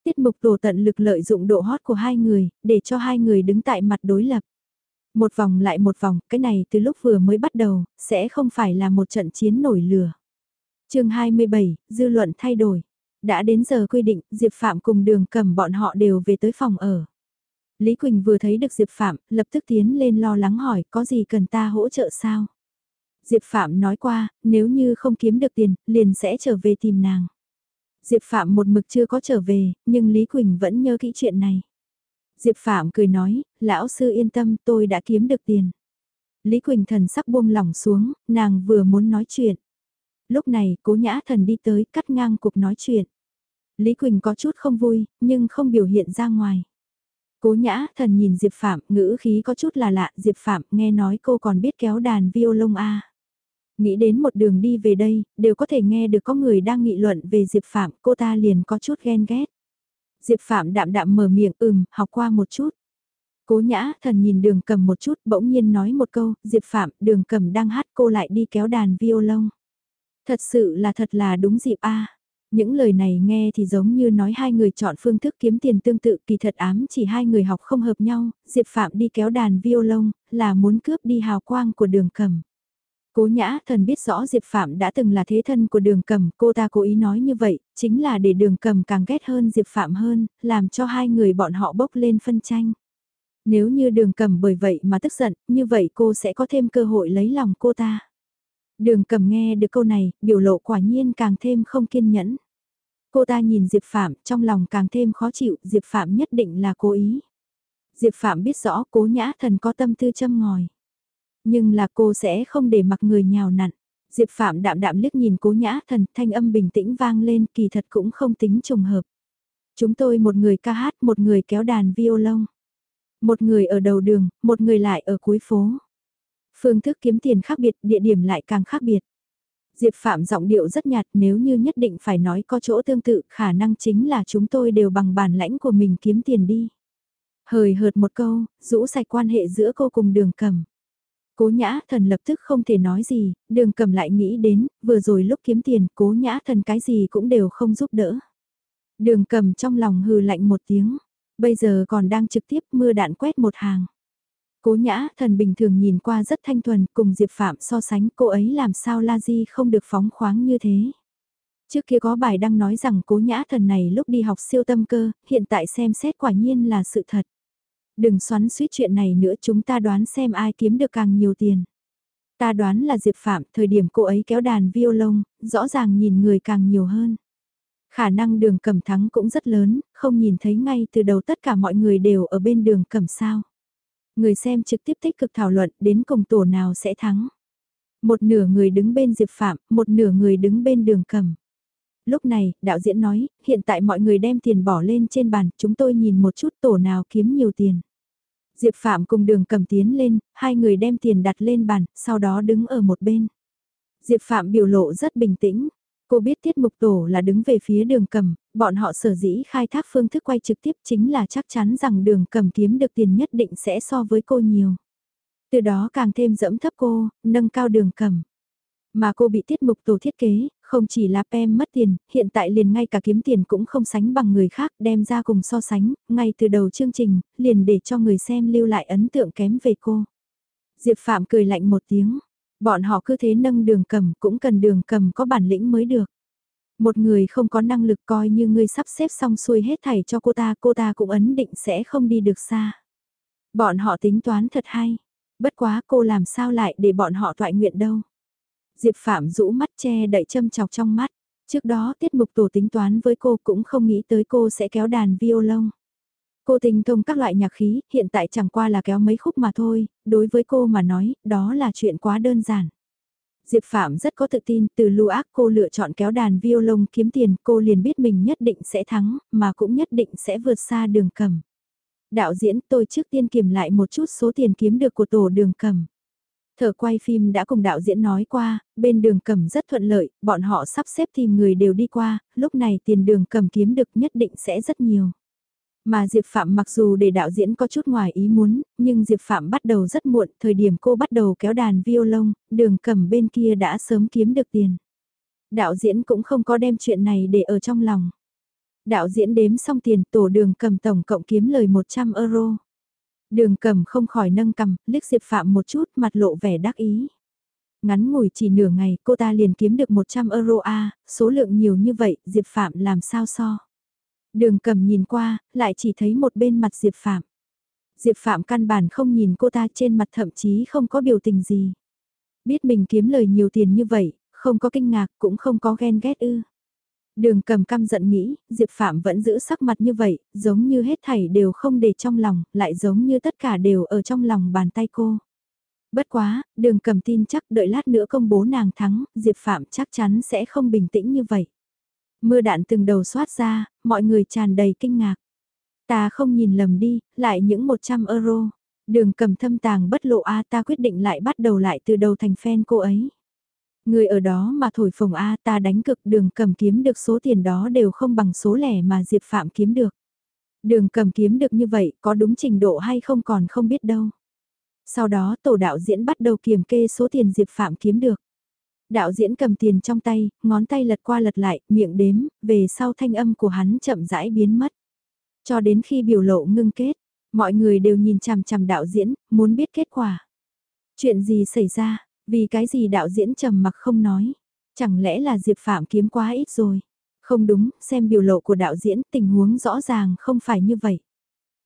Tiết mục tổ tận lực lợi dụng độ hot của hai người, để cho hai người đứng tại mặt đối lập. Một vòng lại một vòng, cái này từ lúc vừa mới bắt đầu, sẽ không phải là một trận chiến nổi lửa. chương 27, dư luận thay đổi. Đã đến giờ quy định, Diệp Phạm cùng đường cầm bọn họ đều về tới phòng ở. Lý Quỳnh vừa thấy được Diệp Phạm, lập tức tiến lên lo lắng hỏi có gì cần ta hỗ trợ sao? Diệp Phạm nói qua, nếu như không kiếm được tiền, liền sẽ trở về tìm nàng. Diệp Phạm một mực chưa có trở về, nhưng Lý Quỳnh vẫn nhớ kỹ chuyện này. Diệp Phạm cười nói, lão sư yên tâm tôi đã kiếm được tiền. Lý Quỳnh thần sắc buông lỏng xuống, nàng vừa muốn nói chuyện. Lúc này, cố nhã thần đi tới cắt ngang cuộc nói chuyện. Lý Quỳnh có chút không vui, nhưng không biểu hiện ra ngoài. Cố nhã thần nhìn Diệp Phạm, ngữ khí có chút là lạ, Diệp Phạm nghe nói cô còn biết kéo đàn violon a. Nghĩ đến một đường đi về đây, đều có thể nghe được có người đang nghị luận về Diệp Phạm, cô ta liền có chút ghen ghét. Diệp Phạm đạm đạm mở miệng, ừm, học qua một chút. Cố nhã thần nhìn đường cầm một chút, bỗng nhiên nói một câu, Diệp Phạm, đường cầm đang hát cô lại đi kéo đàn violon. Thật sự là thật là đúng dịp a. Những lời này nghe thì giống như nói hai người chọn phương thức kiếm tiền tương tự kỳ thật ám chỉ hai người học không hợp nhau, Diệp Phạm đi kéo đàn violon, là muốn cướp đi hào quang của đường cầm. Cố nhã thần biết rõ Diệp Phạm đã từng là thế thân của đường cầm, cô ta cố ý nói như vậy, chính là để đường cầm càng ghét hơn Diệp Phạm hơn, làm cho hai người bọn họ bốc lên phân tranh. Nếu như đường cầm bởi vậy mà tức giận, như vậy cô sẽ có thêm cơ hội lấy lòng cô ta. Đường cầm nghe được câu này, biểu lộ quả nhiên càng thêm không kiên nhẫn. Cô ta nhìn Diệp Phạm, trong lòng càng thêm khó chịu, Diệp Phạm nhất định là cố ý. Diệp Phạm biết rõ cố nhã thần có tâm tư châm ngòi. Nhưng là cô sẽ không để mặc người nhào nặn. Diệp Phạm đạm đạm liếc nhìn cố nhã thần, thanh âm bình tĩnh vang lên, kỳ thật cũng không tính trùng hợp. Chúng tôi một người ca hát, một người kéo đàn violon. Một người ở đầu đường, một người lại ở cuối phố. Phương thức kiếm tiền khác biệt, địa điểm lại càng khác biệt. Diệp Phạm giọng điệu rất nhạt nếu như nhất định phải nói có chỗ tương tự khả năng chính là chúng tôi đều bằng bản lãnh của mình kiếm tiền đi. Hời hợt một câu, rũ sạch quan hệ giữa cô cùng đường cầm. Cố nhã thần lập tức không thể nói gì, đường cầm lại nghĩ đến, vừa rồi lúc kiếm tiền cố nhã thần cái gì cũng đều không giúp đỡ. Đường cầm trong lòng hừ lạnh một tiếng, bây giờ còn đang trực tiếp mưa đạn quét một hàng. Cố nhã thần bình thường nhìn qua rất thanh thuần cùng Diệp Phạm so sánh cô ấy làm sao La Di không được phóng khoáng như thế. Trước kia có bài đăng nói rằng cố nhã thần này lúc đi học siêu tâm cơ, hiện tại xem xét quả nhiên là sự thật. Đừng xoắn suýt chuyện này nữa chúng ta đoán xem ai kiếm được càng nhiều tiền. Ta đoán là Diệp Phạm, thời điểm cô ấy kéo đàn violon, rõ ràng nhìn người càng nhiều hơn. Khả năng đường cầm thắng cũng rất lớn, không nhìn thấy ngay từ đầu tất cả mọi người đều ở bên đường cầm sao. Người xem trực tiếp tích cực thảo luận đến cùng tổ nào sẽ thắng. Một nửa người đứng bên Diệp Phạm, một nửa người đứng bên đường cầm. Lúc này, đạo diễn nói, hiện tại mọi người đem tiền bỏ lên trên bàn, chúng tôi nhìn một chút tổ nào kiếm nhiều tiền. Diệp Phạm cùng đường cầm tiến lên, hai người đem tiền đặt lên bàn, sau đó đứng ở một bên. Diệp Phạm biểu lộ rất bình tĩnh, Cô biết tiết mục tổ là đứng về phía đường cầm, bọn họ sở dĩ khai thác phương thức quay trực tiếp chính là chắc chắn rằng đường cầm kiếm được tiền nhất định sẽ so với cô nhiều. Từ đó càng thêm dẫm thấp cô, nâng cao đường cầm. Mà cô bị tiết mục tổ thiết kế, không chỉ là PEM mất tiền, hiện tại liền ngay cả kiếm tiền cũng không sánh bằng người khác đem ra cùng so sánh, ngay từ đầu chương trình, liền để cho người xem lưu lại ấn tượng kém về cô. Diệp Phạm cười lạnh một tiếng, Bọn họ cứ thế nâng đường cầm cũng cần đường cầm có bản lĩnh mới được. Một người không có năng lực coi như ngươi sắp xếp xong xuôi hết thảy cho cô ta, cô ta cũng ấn định sẽ không đi được xa. Bọn họ tính toán thật hay. Bất quá cô làm sao lại để bọn họ toại nguyện đâu. Diệp Phạm rũ mắt che đậy châm chọc trong mắt. Trước đó tiết mục tổ tính toán với cô cũng không nghĩ tới cô sẽ kéo đàn violon. Cô tinh thông các loại nhạc khí, hiện tại chẳng qua là kéo mấy khúc mà thôi, đối với cô mà nói, đó là chuyện quá đơn giản. Diệp Phạm rất có tự tin, từ lưu ác cô lựa chọn kéo đàn violon kiếm tiền, cô liền biết mình nhất định sẽ thắng, mà cũng nhất định sẽ vượt xa đường cầm. Đạo diễn tôi trước tiên kiểm lại một chút số tiền kiếm được của tổ đường cầm. Thở quay phim đã cùng đạo diễn nói qua, bên đường cầm rất thuận lợi, bọn họ sắp xếp tìm người đều đi qua, lúc này tiền đường cầm kiếm được nhất định sẽ rất nhiều. Mà Diệp Phạm mặc dù để đạo diễn có chút ngoài ý muốn, nhưng Diệp Phạm bắt đầu rất muộn, thời điểm cô bắt đầu kéo đàn violon, đường cầm bên kia đã sớm kiếm được tiền. Đạo diễn cũng không có đem chuyện này để ở trong lòng. Đạo diễn đếm xong tiền tổ đường cầm tổng cộng kiếm lời 100 euro. Đường cầm không khỏi nâng cầm, liếc Diệp Phạm một chút mặt lộ vẻ đắc ý. Ngắn ngủi chỉ nửa ngày cô ta liền kiếm được 100 euro A, số lượng nhiều như vậy Diệp Phạm làm sao so. Đường cầm nhìn qua, lại chỉ thấy một bên mặt Diệp Phạm. Diệp Phạm căn bản không nhìn cô ta trên mặt thậm chí không có biểu tình gì. Biết mình kiếm lời nhiều tiền như vậy, không có kinh ngạc cũng không có ghen ghét ư. Đường cầm căm giận nghĩ, Diệp Phạm vẫn giữ sắc mặt như vậy, giống như hết thảy đều không để trong lòng, lại giống như tất cả đều ở trong lòng bàn tay cô. Bất quá, đường cầm tin chắc đợi lát nữa công bố nàng thắng, Diệp Phạm chắc chắn sẽ không bình tĩnh như vậy. Mưa đạn từng đầu xoát ra, mọi người tràn đầy kinh ngạc. Ta không nhìn lầm đi, lại những 100 euro. Đường cầm thâm tàng bất lộ A ta quyết định lại bắt đầu lại từ đầu thành fan cô ấy. Người ở đó mà thổi phồng A ta đánh cực đường cầm kiếm được số tiền đó đều không bằng số lẻ mà Diệp Phạm kiếm được. Đường cầm kiếm được như vậy có đúng trình độ hay không còn không biết đâu. Sau đó tổ đạo diễn bắt đầu kiểm kê số tiền Diệp Phạm kiếm được. Đạo diễn cầm tiền trong tay, ngón tay lật qua lật lại, miệng đếm, về sau thanh âm của hắn chậm rãi biến mất. Cho đến khi biểu lộ ngưng kết, mọi người đều nhìn chằm chằm đạo diễn, muốn biết kết quả. Chuyện gì xảy ra, vì cái gì đạo diễn trầm mặc không nói. Chẳng lẽ là Diệp Phạm kiếm quá ít rồi? Không đúng, xem biểu lộ của đạo diễn tình huống rõ ràng không phải như vậy.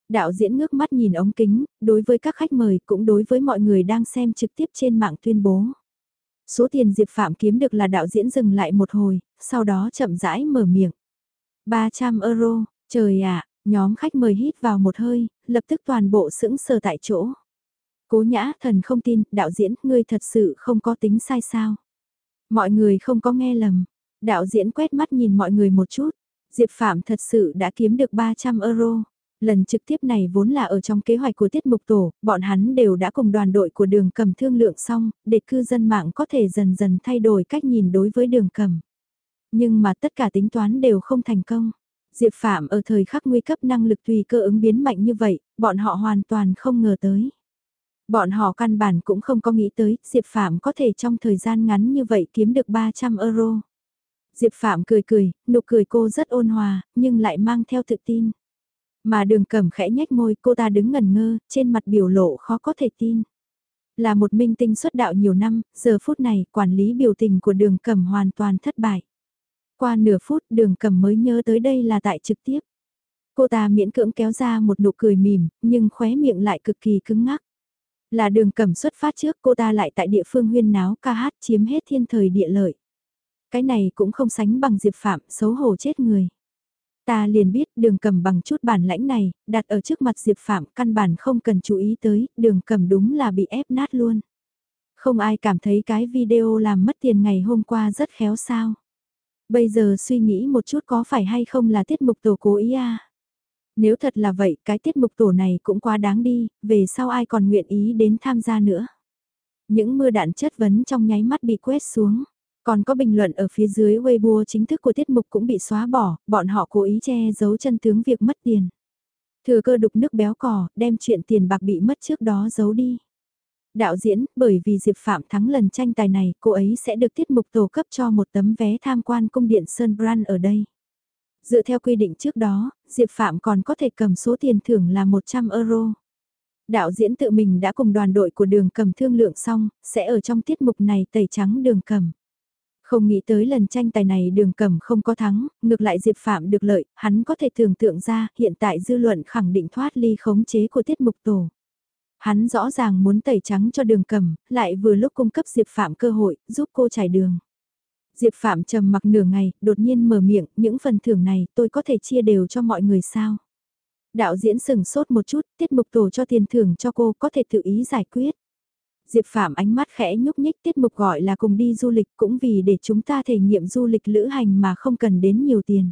Đạo diễn ngước mắt nhìn ống kính, đối với các khách mời cũng đối với mọi người đang xem trực tiếp trên mạng tuyên bố. Số tiền Diệp Phạm kiếm được là đạo diễn dừng lại một hồi, sau đó chậm rãi mở miệng. 300 euro, trời ạ, nhóm khách mời hít vào một hơi, lập tức toàn bộ sững sờ tại chỗ. Cố nhã thần không tin, đạo diễn, ngươi thật sự không có tính sai sao. Mọi người không có nghe lầm. Đạo diễn quét mắt nhìn mọi người một chút. Diệp Phạm thật sự đã kiếm được 300 euro. Lần trực tiếp này vốn là ở trong kế hoạch của tiết mục tổ, bọn hắn đều đã cùng đoàn đội của đường cầm thương lượng xong, để cư dân mạng có thể dần dần thay đổi cách nhìn đối với đường cầm. Nhưng mà tất cả tính toán đều không thành công. Diệp Phạm ở thời khắc nguy cấp năng lực tùy cơ ứng biến mạnh như vậy, bọn họ hoàn toàn không ngờ tới. Bọn họ căn bản cũng không có nghĩ tới, Diệp Phạm có thể trong thời gian ngắn như vậy kiếm được 300 euro. Diệp Phạm cười cười, nụ cười cô rất ôn hòa, nhưng lại mang theo tự tin. Mà đường cầm khẽ nhếch môi cô ta đứng ngần ngơ, trên mặt biểu lộ khó có thể tin. Là một minh tinh xuất đạo nhiều năm, giờ phút này quản lý biểu tình của đường cầm hoàn toàn thất bại. Qua nửa phút đường cầm mới nhớ tới đây là tại trực tiếp. Cô ta miễn cưỡng kéo ra một nụ cười mỉm, nhưng khóe miệng lại cực kỳ cứng ngắc. Là đường cầm xuất phát trước cô ta lại tại địa phương huyên náo ca hát chiếm hết thiên thời địa lợi. Cái này cũng không sánh bằng Diệp Phạm, xấu hổ chết người. Ta liền biết đường cầm bằng chút bản lãnh này, đặt ở trước mặt Diệp Phạm căn bản không cần chú ý tới, đường cầm đúng là bị ép nát luôn. Không ai cảm thấy cái video làm mất tiền ngày hôm qua rất khéo sao. Bây giờ suy nghĩ một chút có phải hay không là tiết mục tổ cố ý à? Nếu thật là vậy, cái tiết mục tổ này cũng quá đáng đi, về sau ai còn nguyện ý đến tham gia nữa. Những mưa đạn chất vấn trong nháy mắt bị quét xuống. Còn có bình luận ở phía dưới Weibo chính thức của tiết mục cũng bị xóa bỏ, bọn họ cố ý che giấu chân tướng việc mất tiền. Thừa cơ đục nước béo cò, đem chuyện tiền bạc bị mất trước đó giấu đi. Đạo diễn, bởi vì Diệp Phạm thắng lần tranh tài này, cô ấy sẽ được tiết mục tổ cấp cho một tấm vé tham quan cung điện Sơn Brand ở đây. Dựa theo quy định trước đó, Diệp Phạm còn có thể cầm số tiền thưởng là 100 euro. Đạo diễn tự mình đã cùng đoàn đội của đường cầm thương lượng xong, sẽ ở trong tiết mục này tẩy trắng đường cầm. Không nghĩ tới lần tranh tài này đường cầm không có thắng, ngược lại Diệp Phạm được lợi, hắn có thể tưởng tượng ra hiện tại dư luận khẳng định thoát ly khống chế của tiết mục tổ. Hắn rõ ràng muốn tẩy trắng cho đường cầm, lại vừa lúc cung cấp Diệp Phạm cơ hội, giúp cô trải đường. Diệp Phạm trầm mặc nửa ngày, đột nhiên mở miệng, những phần thưởng này tôi có thể chia đều cho mọi người sao? Đạo diễn sừng sốt một chút, tiết mục tổ cho tiền thưởng cho cô có thể tự ý giải quyết. Diệp Phạm ánh mắt khẽ nhúc nhích tiết mục gọi là cùng đi du lịch cũng vì để chúng ta thể nghiệm du lịch lữ hành mà không cần đến nhiều tiền.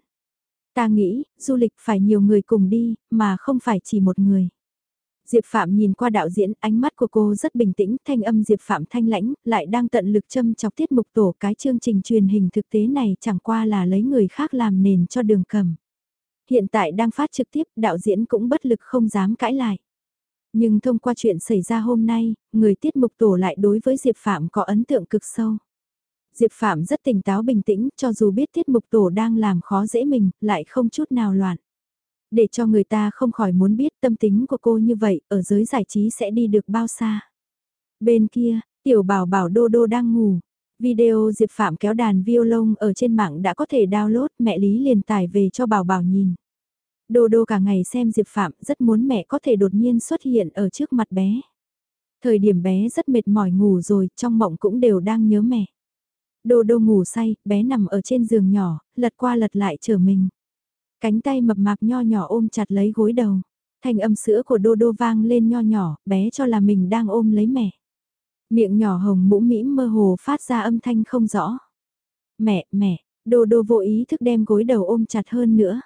Ta nghĩ, du lịch phải nhiều người cùng đi, mà không phải chỉ một người. Diệp Phạm nhìn qua đạo diễn, ánh mắt của cô rất bình tĩnh, thanh âm Diệp Phạm thanh lãnh, lại đang tận lực châm chọc tiết mục tổ cái chương trình truyền hình thực tế này chẳng qua là lấy người khác làm nền cho đường cầm. Hiện tại đang phát trực tiếp, đạo diễn cũng bất lực không dám cãi lại. Nhưng thông qua chuyện xảy ra hôm nay, người tiết mục tổ lại đối với Diệp Phạm có ấn tượng cực sâu. Diệp Phạm rất tỉnh táo bình tĩnh, cho dù biết tiết mục tổ đang làm khó dễ mình, lại không chút nào loạn. Để cho người ta không khỏi muốn biết tâm tính của cô như vậy, ở giới giải trí sẽ đi được bao xa. Bên kia, tiểu bảo bảo đô đô đang ngủ. Video Diệp Phạm kéo đàn violon ở trên mạng đã có thể download, mẹ Lý liền tải về cho bảo bảo nhìn. Đô đô cả ngày xem Diệp Phạm rất muốn mẹ có thể đột nhiên xuất hiện ở trước mặt bé. Thời điểm bé rất mệt mỏi ngủ rồi, trong mộng cũng đều đang nhớ mẹ. Đô đô ngủ say, bé nằm ở trên giường nhỏ, lật qua lật lại trở mình. Cánh tay mập mạp nho nhỏ ôm chặt lấy gối đầu. Thanh âm sữa của đô đô vang lên nho nhỏ, bé cho là mình đang ôm lấy mẹ. Miệng nhỏ hồng mũ mĩm mơ hồ phát ra âm thanh không rõ. Mẹ, mẹ, đô đô vô ý thức đem gối đầu ôm chặt hơn nữa.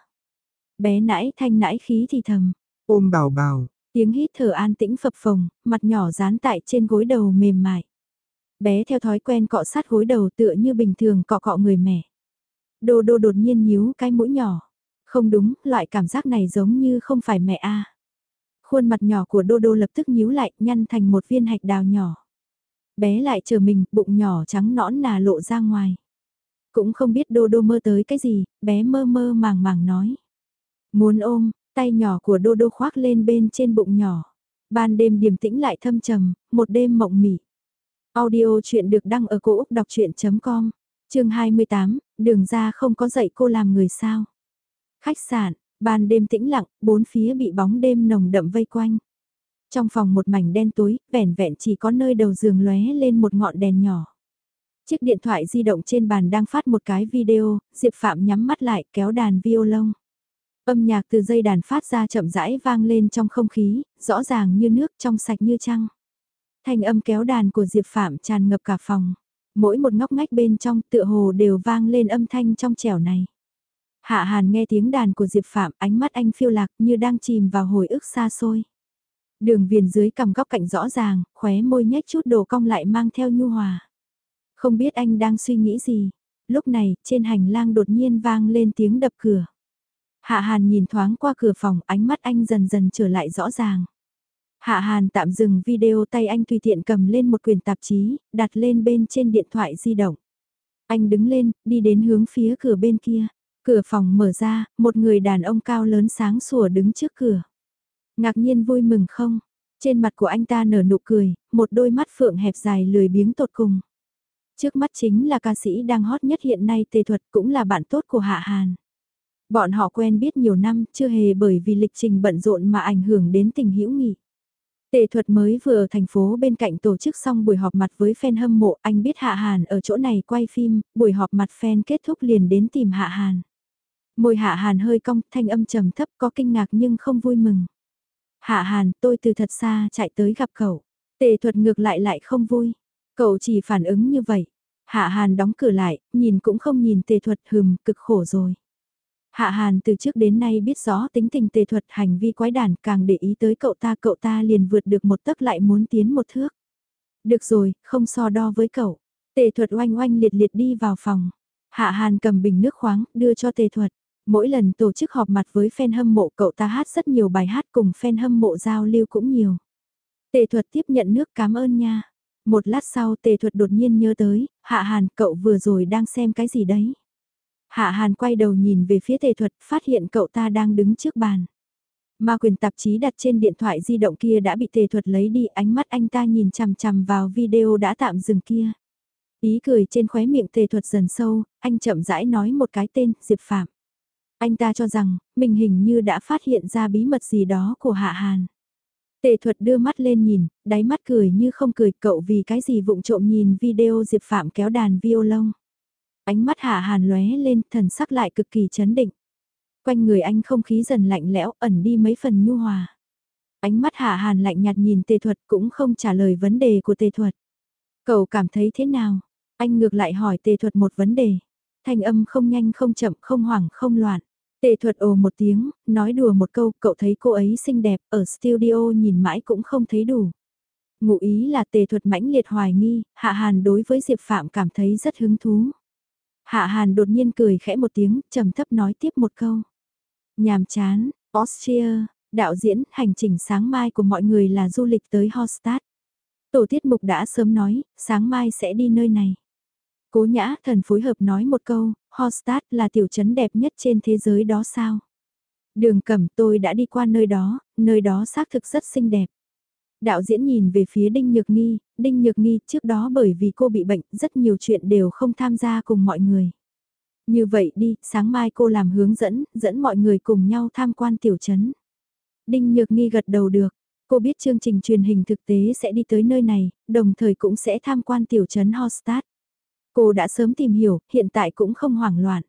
Bé nãi thanh nãi khí thì thầm. Ôm bào bào. Tiếng hít thở an tĩnh phập phồng, mặt nhỏ dán tại trên gối đầu mềm mại. Bé theo thói quen cọ sát gối đầu tựa như bình thường cọ cọ người mẹ. Đô đô đột nhiên nhíu cái mũi nhỏ. Không đúng, loại cảm giác này giống như không phải mẹ a. Khuôn mặt nhỏ của đô đô lập tức nhíu lại, nhăn thành một viên hạch đào nhỏ. Bé lại chờ mình, bụng nhỏ trắng nõn nà lộ ra ngoài. Cũng không biết đô đô mơ tới cái gì, bé mơ mơ màng màng nói. Muốn ôm, tay nhỏ của đô đô khoác lên bên trên bụng nhỏ. Ban đêm điềm tĩnh lại thâm trầm, một đêm mộng mị. Audio chuyện được đăng ở cổ Úc đọc chuyện.com, chương 28, đường ra không có dạy cô làm người sao. Khách sạn, ban đêm tĩnh lặng, bốn phía bị bóng đêm nồng đậm vây quanh. Trong phòng một mảnh đen tối, vẻn vẹn chỉ có nơi đầu giường lóe lên một ngọn đèn nhỏ. Chiếc điện thoại di động trên bàn đang phát một cái video, Diệp Phạm nhắm mắt lại kéo đàn violon. Âm nhạc từ dây đàn phát ra chậm rãi vang lên trong không khí, rõ ràng như nước trong sạch như trăng. Thanh âm kéo đàn của Diệp Phạm tràn ngập cả phòng. Mỗi một ngóc ngách bên trong tựa hồ đều vang lên âm thanh trong trẻo này. Hạ Hàn nghe tiếng đàn của Diệp Phạm ánh mắt anh phiêu lạc như đang chìm vào hồi ức xa xôi. Đường viền dưới cầm góc cạnh rõ ràng, khóe môi nhếch chút đồ cong lại mang theo nhu hòa. Không biết anh đang suy nghĩ gì. Lúc này, trên hành lang đột nhiên vang lên tiếng đập cửa. Hạ Hàn nhìn thoáng qua cửa phòng, ánh mắt anh dần dần trở lại rõ ràng. Hạ Hàn tạm dừng video tay anh tùy tiện cầm lên một quyển tạp chí, đặt lên bên trên điện thoại di động. Anh đứng lên, đi đến hướng phía cửa bên kia. Cửa phòng mở ra, một người đàn ông cao lớn sáng sủa đứng trước cửa. Ngạc nhiên vui mừng không? Trên mặt của anh ta nở nụ cười, một đôi mắt phượng hẹp dài lười biếng tột cùng. Trước mắt chính là ca sĩ đang hot nhất hiện nay tề thuật cũng là bạn tốt của Hạ Hàn. Bọn họ quen biết nhiều năm, chưa hề bởi vì lịch trình bận rộn mà ảnh hưởng đến tình hữu nghị. Tề thuật mới vừa ở thành phố bên cạnh tổ chức xong buổi họp mặt với fan hâm mộ, anh biết Hạ Hàn ở chỗ này quay phim, buổi họp mặt fan kết thúc liền đến tìm Hạ Hàn. Môi Hạ Hàn hơi cong, thanh âm trầm thấp có kinh ngạc nhưng không vui mừng. Hạ Hàn, tôi từ thật xa chạy tới gặp cậu. Tề thuật ngược lại lại không vui. Cậu chỉ phản ứng như vậy. Hạ Hàn đóng cửa lại, nhìn cũng không nhìn tề thuật hừm, cực khổ rồi. Hạ Hàn từ trước đến nay biết rõ tính tình tề thuật hành vi quái đản càng để ý tới cậu ta cậu ta liền vượt được một tấc lại muốn tiến một thước. Được rồi, không so đo với cậu. Tề thuật oanh oanh liệt liệt đi vào phòng. Hạ Hàn cầm bình nước khoáng, đưa cho tề thuật. Mỗi lần tổ chức họp mặt với fan hâm mộ cậu ta hát rất nhiều bài hát cùng fan hâm mộ giao lưu cũng nhiều. Tề thuật tiếp nhận nước cảm ơn nha. Một lát sau tề thuật đột nhiên nhớ tới, Hạ Hàn cậu vừa rồi đang xem cái gì đấy. Hạ Hàn quay đầu nhìn về phía tề thuật, phát hiện cậu ta đang đứng trước bàn. Mà quyền tạp chí đặt trên điện thoại di động kia đã bị tề thuật lấy đi, ánh mắt anh ta nhìn chằm chằm vào video đã tạm dừng kia. Ý cười trên khóe miệng tề thuật dần sâu, anh chậm rãi nói một cái tên, Diệp Phạm. Anh ta cho rằng, mình hình như đã phát hiện ra bí mật gì đó của Hạ Hàn. Tề thuật đưa mắt lên nhìn, đáy mắt cười như không cười cậu vì cái gì vụng trộm nhìn video Diệp Phạm kéo đàn violon. Ánh mắt Hạ Hàn lóe lên, thần sắc lại cực kỳ chấn định. Quanh người anh không khí dần lạnh lẽo, ẩn đi mấy phần nhu hòa. Ánh mắt Hạ Hàn lạnh nhạt nhìn Tề Thuật cũng không trả lời vấn đề của Tề Thuật. Cậu cảm thấy thế nào? Anh ngược lại hỏi Tề Thuật một vấn đề. Thanh âm không nhanh không chậm, không hoảng không loạn. Tề thuật ồ một tiếng, nói đùa một câu, cậu thấy cô ấy xinh đẹp, ở studio nhìn mãi cũng không thấy đủ. Ngụ ý là tề thuật mãnh liệt hoài nghi, Hạ Hàn đối với Diệp Phạm cảm thấy rất hứng thú. Hạ Hàn đột nhiên cười khẽ một tiếng, trầm thấp nói tiếp một câu. Nhàm chán, Austria, đạo diễn, hành trình sáng mai của mọi người là du lịch tới Hostad. Tổ tiết mục đã sớm nói, sáng mai sẽ đi nơi này. Cố nhã thần phối hợp nói một câu, Hostad là tiểu trấn đẹp nhất trên thế giới đó sao? Đường cẩm tôi đã đi qua nơi đó, nơi đó xác thực rất xinh đẹp. Đạo diễn nhìn về phía Đinh Nhược Nghi, Đinh Nhược Nghi trước đó bởi vì cô bị bệnh rất nhiều chuyện đều không tham gia cùng mọi người. Như vậy đi, sáng mai cô làm hướng dẫn, dẫn mọi người cùng nhau tham quan tiểu trấn. Đinh Nhược Nghi gật đầu được, cô biết chương trình truyền hình thực tế sẽ đi tới nơi này, đồng thời cũng sẽ tham quan tiểu trấn Hostad. Cô đã sớm tìm hiểu, hiện tại cũng không hoảng loạn.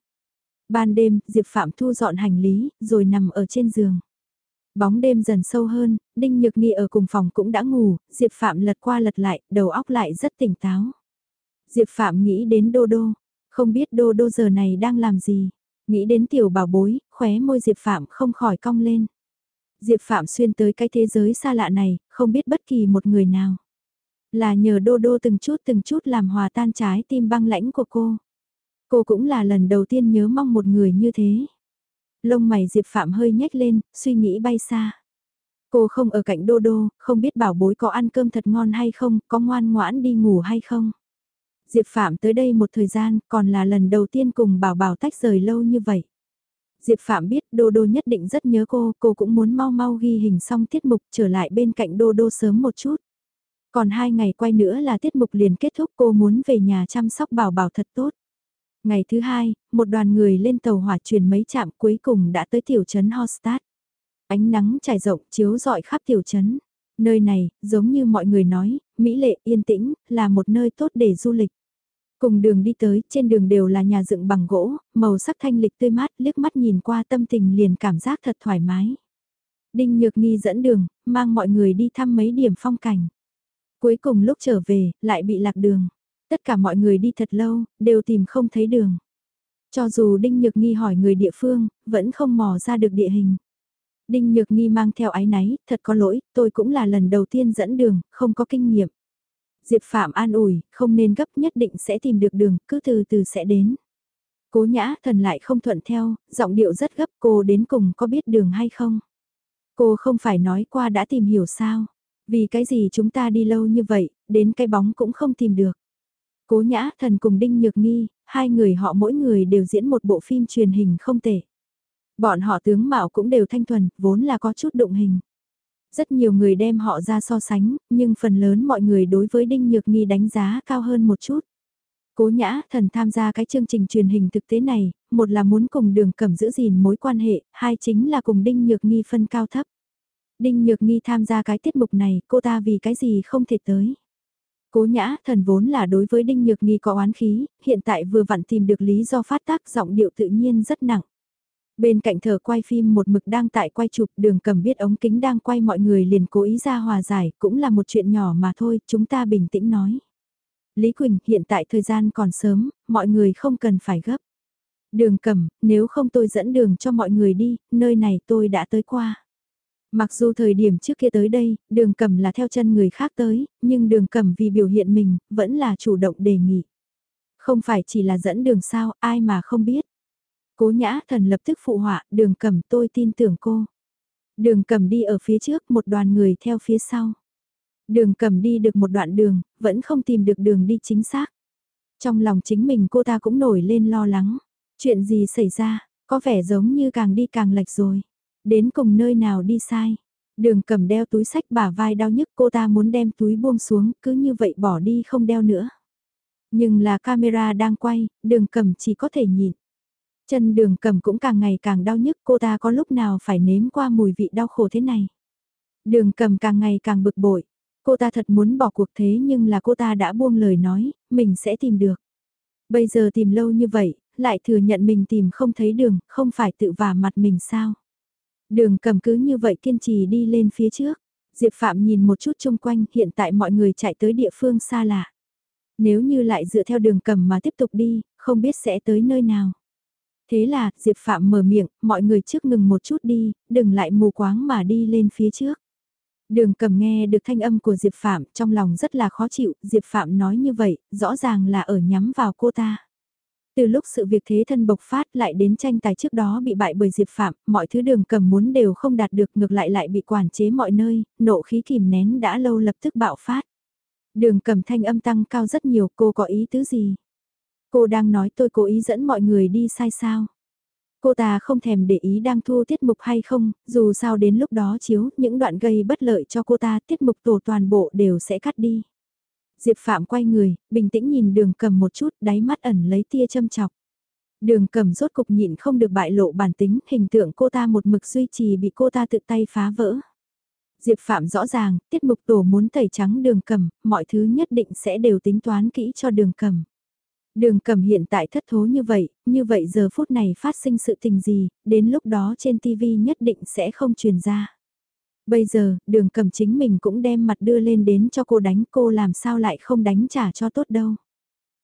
Ban đêm, Diệp Phạm thu dọn hành lý, rồi nằm ở trên giường. Bóng đêm dần sâu hơn, Đinh Nhược Nghi ở cùng phòng cũng đã ngủ, Diệp Phạm lật qua lật lại, đầu óc lại rất tỉnh táo. Diệp Phạm nghĩ đến Đô Đô, không biết Đô Đô giờ này đang làm gì. Nghĩ đến tiểu bảo bối, khóe môi Diệp Phạm không khỏi cong lên. Diệp Phạm xuyên tới cái thế giới xa lạ này, không biết bất kỳ một người nào. Là nhờ Đô Đô từng chút từng chút làm hòa tan trái tim băng lãnh của cô. Cô cũng là lần đầu tiên nhớ mong một người như thế. Lông mày Diệp Phạm hơi nhếch lên, suy nghĩ bay xa. Cô không ở cạnh Đô Đô, không biết bảo bối có ăn cơm thật ngon hay không, có ngoan ngoãn đi ngủ hay không. Diệp Phạm tới đây một thời gian, còn là lần đầu tiên cùng bảo bảo tách rời lâu như vậy. Diệp Phạm biết Đô Đô nhất định rất nhớ cô, cô cũng muốn mau mau ghi hình xong tiết mục trở lại bên cạnh Đô Đô sớm một chút. Còn hai ngày quay nữa là tiết mục liền kết thúc cô muốn về nhà chăm sóc bảo bảo thật tốt. Ngày thứ hai, một đoàn người lên tàu hỏa truyền mấy trạm cuối cùng đã tới tiểu trấn Hostad. Ánh nắng trải rộng chiếu rọi khắp tiểu trấn. Nơi này, giống như mọi người nói, mỹ lệ yên tĩnh, là một nơi tốt để du lịch. Cùng đường đi tới, trên đường đều là nhà dựng bằng gỗ, màu sắc thanh lịch tươi mát, liếc mắt nhìn qua tâm tình liền cảm giác thật thoải mái. Đinh Nhược Nghi dẫn đường, mang mọi người đi thăm mấy điểm phong cảnh. Cuối cùng lúc trở về, lại bị lạc đường. Tất cả mọi người đi thật lâu, đều tìm không thấy đường. Cho dù Đinh Nhược Nghi hỏi người địa phương, vẫn không mò ra được địa hình. Đinh Nhược Nghi mang theo ái náy, thật có lỗi, tôi cũng là lần đầu tiên dẫn đường, không có kinh nghiệm. Diệp Phạm an ủi, không nên gấp nhất định sẽ tìm được đường, cứ từ từ sẽ đến. Cố nhã thần lại không thuận theo, giọng điệu rất gấp cô đến cùng có biết đường hay không? Cô không phải nói qua đã tìm hiểu sao? Vì cái gì chúng ta đi lâu như vậy, đến cái bóng cũng không tìm được. Cố nhã thần cùng Đinh Nhược Nghi, hai người họ mỗi người đều diễn một bộ phim truyền hình không tệ. Bọn họ tướng mạo cũng đều thanh thuần, vốn là có chút đụng hình. Rất nhiều người đem họ ra so sánh, nhưng phần lớn mọi người đối với Đinh Nhược Nghi đánh giá cao hơn một chút. Cố Nhã Thần tham gia cái chương trình truyền hình thực tế này, một là muốn cùng đường cẩm giữ gìn mối quan hệ, hai chính là cùng Đinh Nhược Nghi phân cao thấp. Đinh Nhược Nghi tham gia cái tiết mục này, cô ta vì cái gì không thể tới. Cố Nhã Thần vốn là đối với Đinh Nhược Nghi có oán khí, hiện tại vừa vặn tìm được lý do phát tác giọng điệu tự nhiên rất nặng. Bên cạnh thờ quay phim một mực đang tại quay chụp đường cầm biết ống kính đang quay mọi người liền cố ý ra hòa giải, cũng là một chuyện nhỏ mà thôi, chúng ta bình tĩnh nói. Lý Quỳnh, hiện tại thời gian còn sớm, mọi người không cần phải gấp. Đường cầm, nếu không tôi dẫn đường cho mọi người đi, nơi này tôi đã tới qua. Mặc dù thời điểm trước kia tới đây, đường cầm là theo chân người khác tới, nhưng đường cầm vì biểu hiện mình, vẫn là chủ động đề nghị. Không phải chỉ là dẫn đường sao, ai mà không biết. Cố nhã thần lập tức phụ họa, đường cầm tôi tin tưởng cô. Đường cầm đi ở phía trước, một đoàn người theo phía sau. Đường cầm đi được một đoạn đường, vẫn không tìm được đường đi chính xác. Trong lòng chính mình cô ta cũng nổi lên lo lắng. Chuyện gì xảy ra, có vẻ giống như càng đi càng lệch rồi. Đến cùng nơi nào đi sai. Đường cầm đeo túi sách bả vai đau nhức cô ta muốn đem túi buông xuống cứ như vậy bỏ đi không đeo nữa. Nhưng là camera đang quay, đường cầm chỉ có thể nhìn. Chân đường cầm cũng càng ngày càng đau nhức cô ta có lúc nào phải nếm qua mùi vị đau khổ thế này. Đường cầm càng ngày càng bực bội. Cô ta thật muốn bỏ cuộc thế nhưng là cô ta đã buông lời nói, mình sẽ tìm được. Bây giờ tìm lâu như vậy, lại thừa nhận mình tìm không thấy đường, không phải tự vả mặt mình sao. Đường cầm cứ như vậy kiên trì đi lên phía trước. Diệp Phạm nhìn một chút chung quanh hiện tại mọi người chạy tới địa phương xa lạ. Nếu như lại dựa theo đường cầm mà tiếp tục đi, không biết sẽ tới nơi nào. Thế là, Diệp Phạm mở miệng, mọi người trước ngừng một chút đi, đừng lại mù quáng mà đi lên phía trước. Đường cầm nghe được thanh âm của Diệp Phạm, trong lòng rất là khó chịu, Diệp Phạm nói như vậy, rõ ràng là ở nhắm vào cô ta. Từ lúc sự việc thế thân bộc phát lại đến tranh tài trước đó bị bại bởi Diệp Phạm, mọi thứ đường cầm muốn đều không đạt được ngược lại lại bị quản chế mọi nơi, nộ khí kìm nén đã lâu lập tức bạo phát. Đường cầm thanh âm tăng cao rất nhiều, cô có ý tứ gì? Cô đang nói tôi cố ý dẫn mọi người đi sai sao? Cô ta không thèm để ý đang thu tiết mục hay không, dù sao đến lúc đó chiếu những đoạn gây bất lợi cho cô ta tiết mục tổ toàn bộ đều sẽ cắt đi. Diệp Phạm quay người, bình tĩnh nhìn đường cầm một chút, đáy mắt ẩn lấy tia châm chọc. Đường cầm rốt cục nhịn không được bại lộ bản tính, hình tượng cô ta một mực duy trì bị cô ta tự tay phá vỡ. Diệp Phạm rõ ràng, tiết mục tổ muốn tẩy trắng đường cầm, mọi thứ nhất định sẽ đều tính toán kỹ cho đường cầm. Đường cầm hiện tại thất thố như vậy, như vậy giờ phút này phát sinh sự tình gì, đến lúc đó trên TV nhất định sẽ không truyền ra. Bây giờ, đường cầm chính mình cũng đem mặt đưa lên đến cho cô đánh cô làm sao lại không đánh trả cho tốt đâu.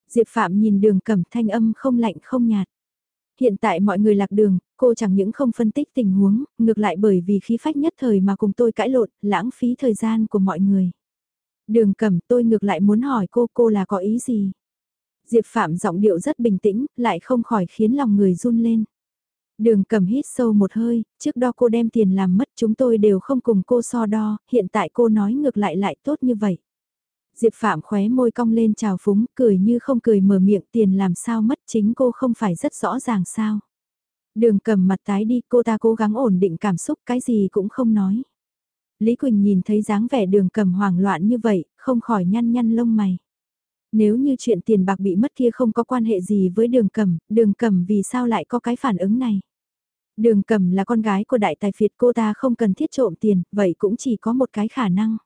Diệp Phạm nhìn đường cầm thanh âm không lạnh không nhạt. Hiện tại mọi người lạc đường, cô chẳng những không phân tích tình huống, ngược lại bởi vì khí phách nhất thời mà cùng tôi cãi lộn, lãng phí thời gian của mọi người. Đường cầm tôi ngược lại muốn hỏi cô cô là có ý gì? Diệp Phạm giọng điệu rất bình tĩnh, lại không khỏi khiến lòng người run lên. Đường cầm hít sâu một hơi, trước đó cô đem tiền làm mất chúng tôi đều không cùng cô so đo, hiện tại cô nói ngược lại lại tốt như vậy. Diệp Phạm khóe môi cong lên chào phúng, cười như không cười mở miệng tiền làm sao mất chính cô không phải rất rõ ràng sao. Đường cầm mặt tái đi cô ta cố gắng ổn định cảm xúc cái gì cũng không nói. Lý Quỳnh nhìn thấy dáng vẻ đường cầm hoảng loạn như vậy, không khỏi nhăn nhăn lông mày. Nếu như chuyện tiền bạc bị mất kia không có quan hệ gì với đường cầm, đường cầm vì sao lại có cái phản ứng này? Đường cầm là con gái của đại tài phiệt cô ta không cần thiết trộm tiền, vậy cũng chỉ có một cái khả năng.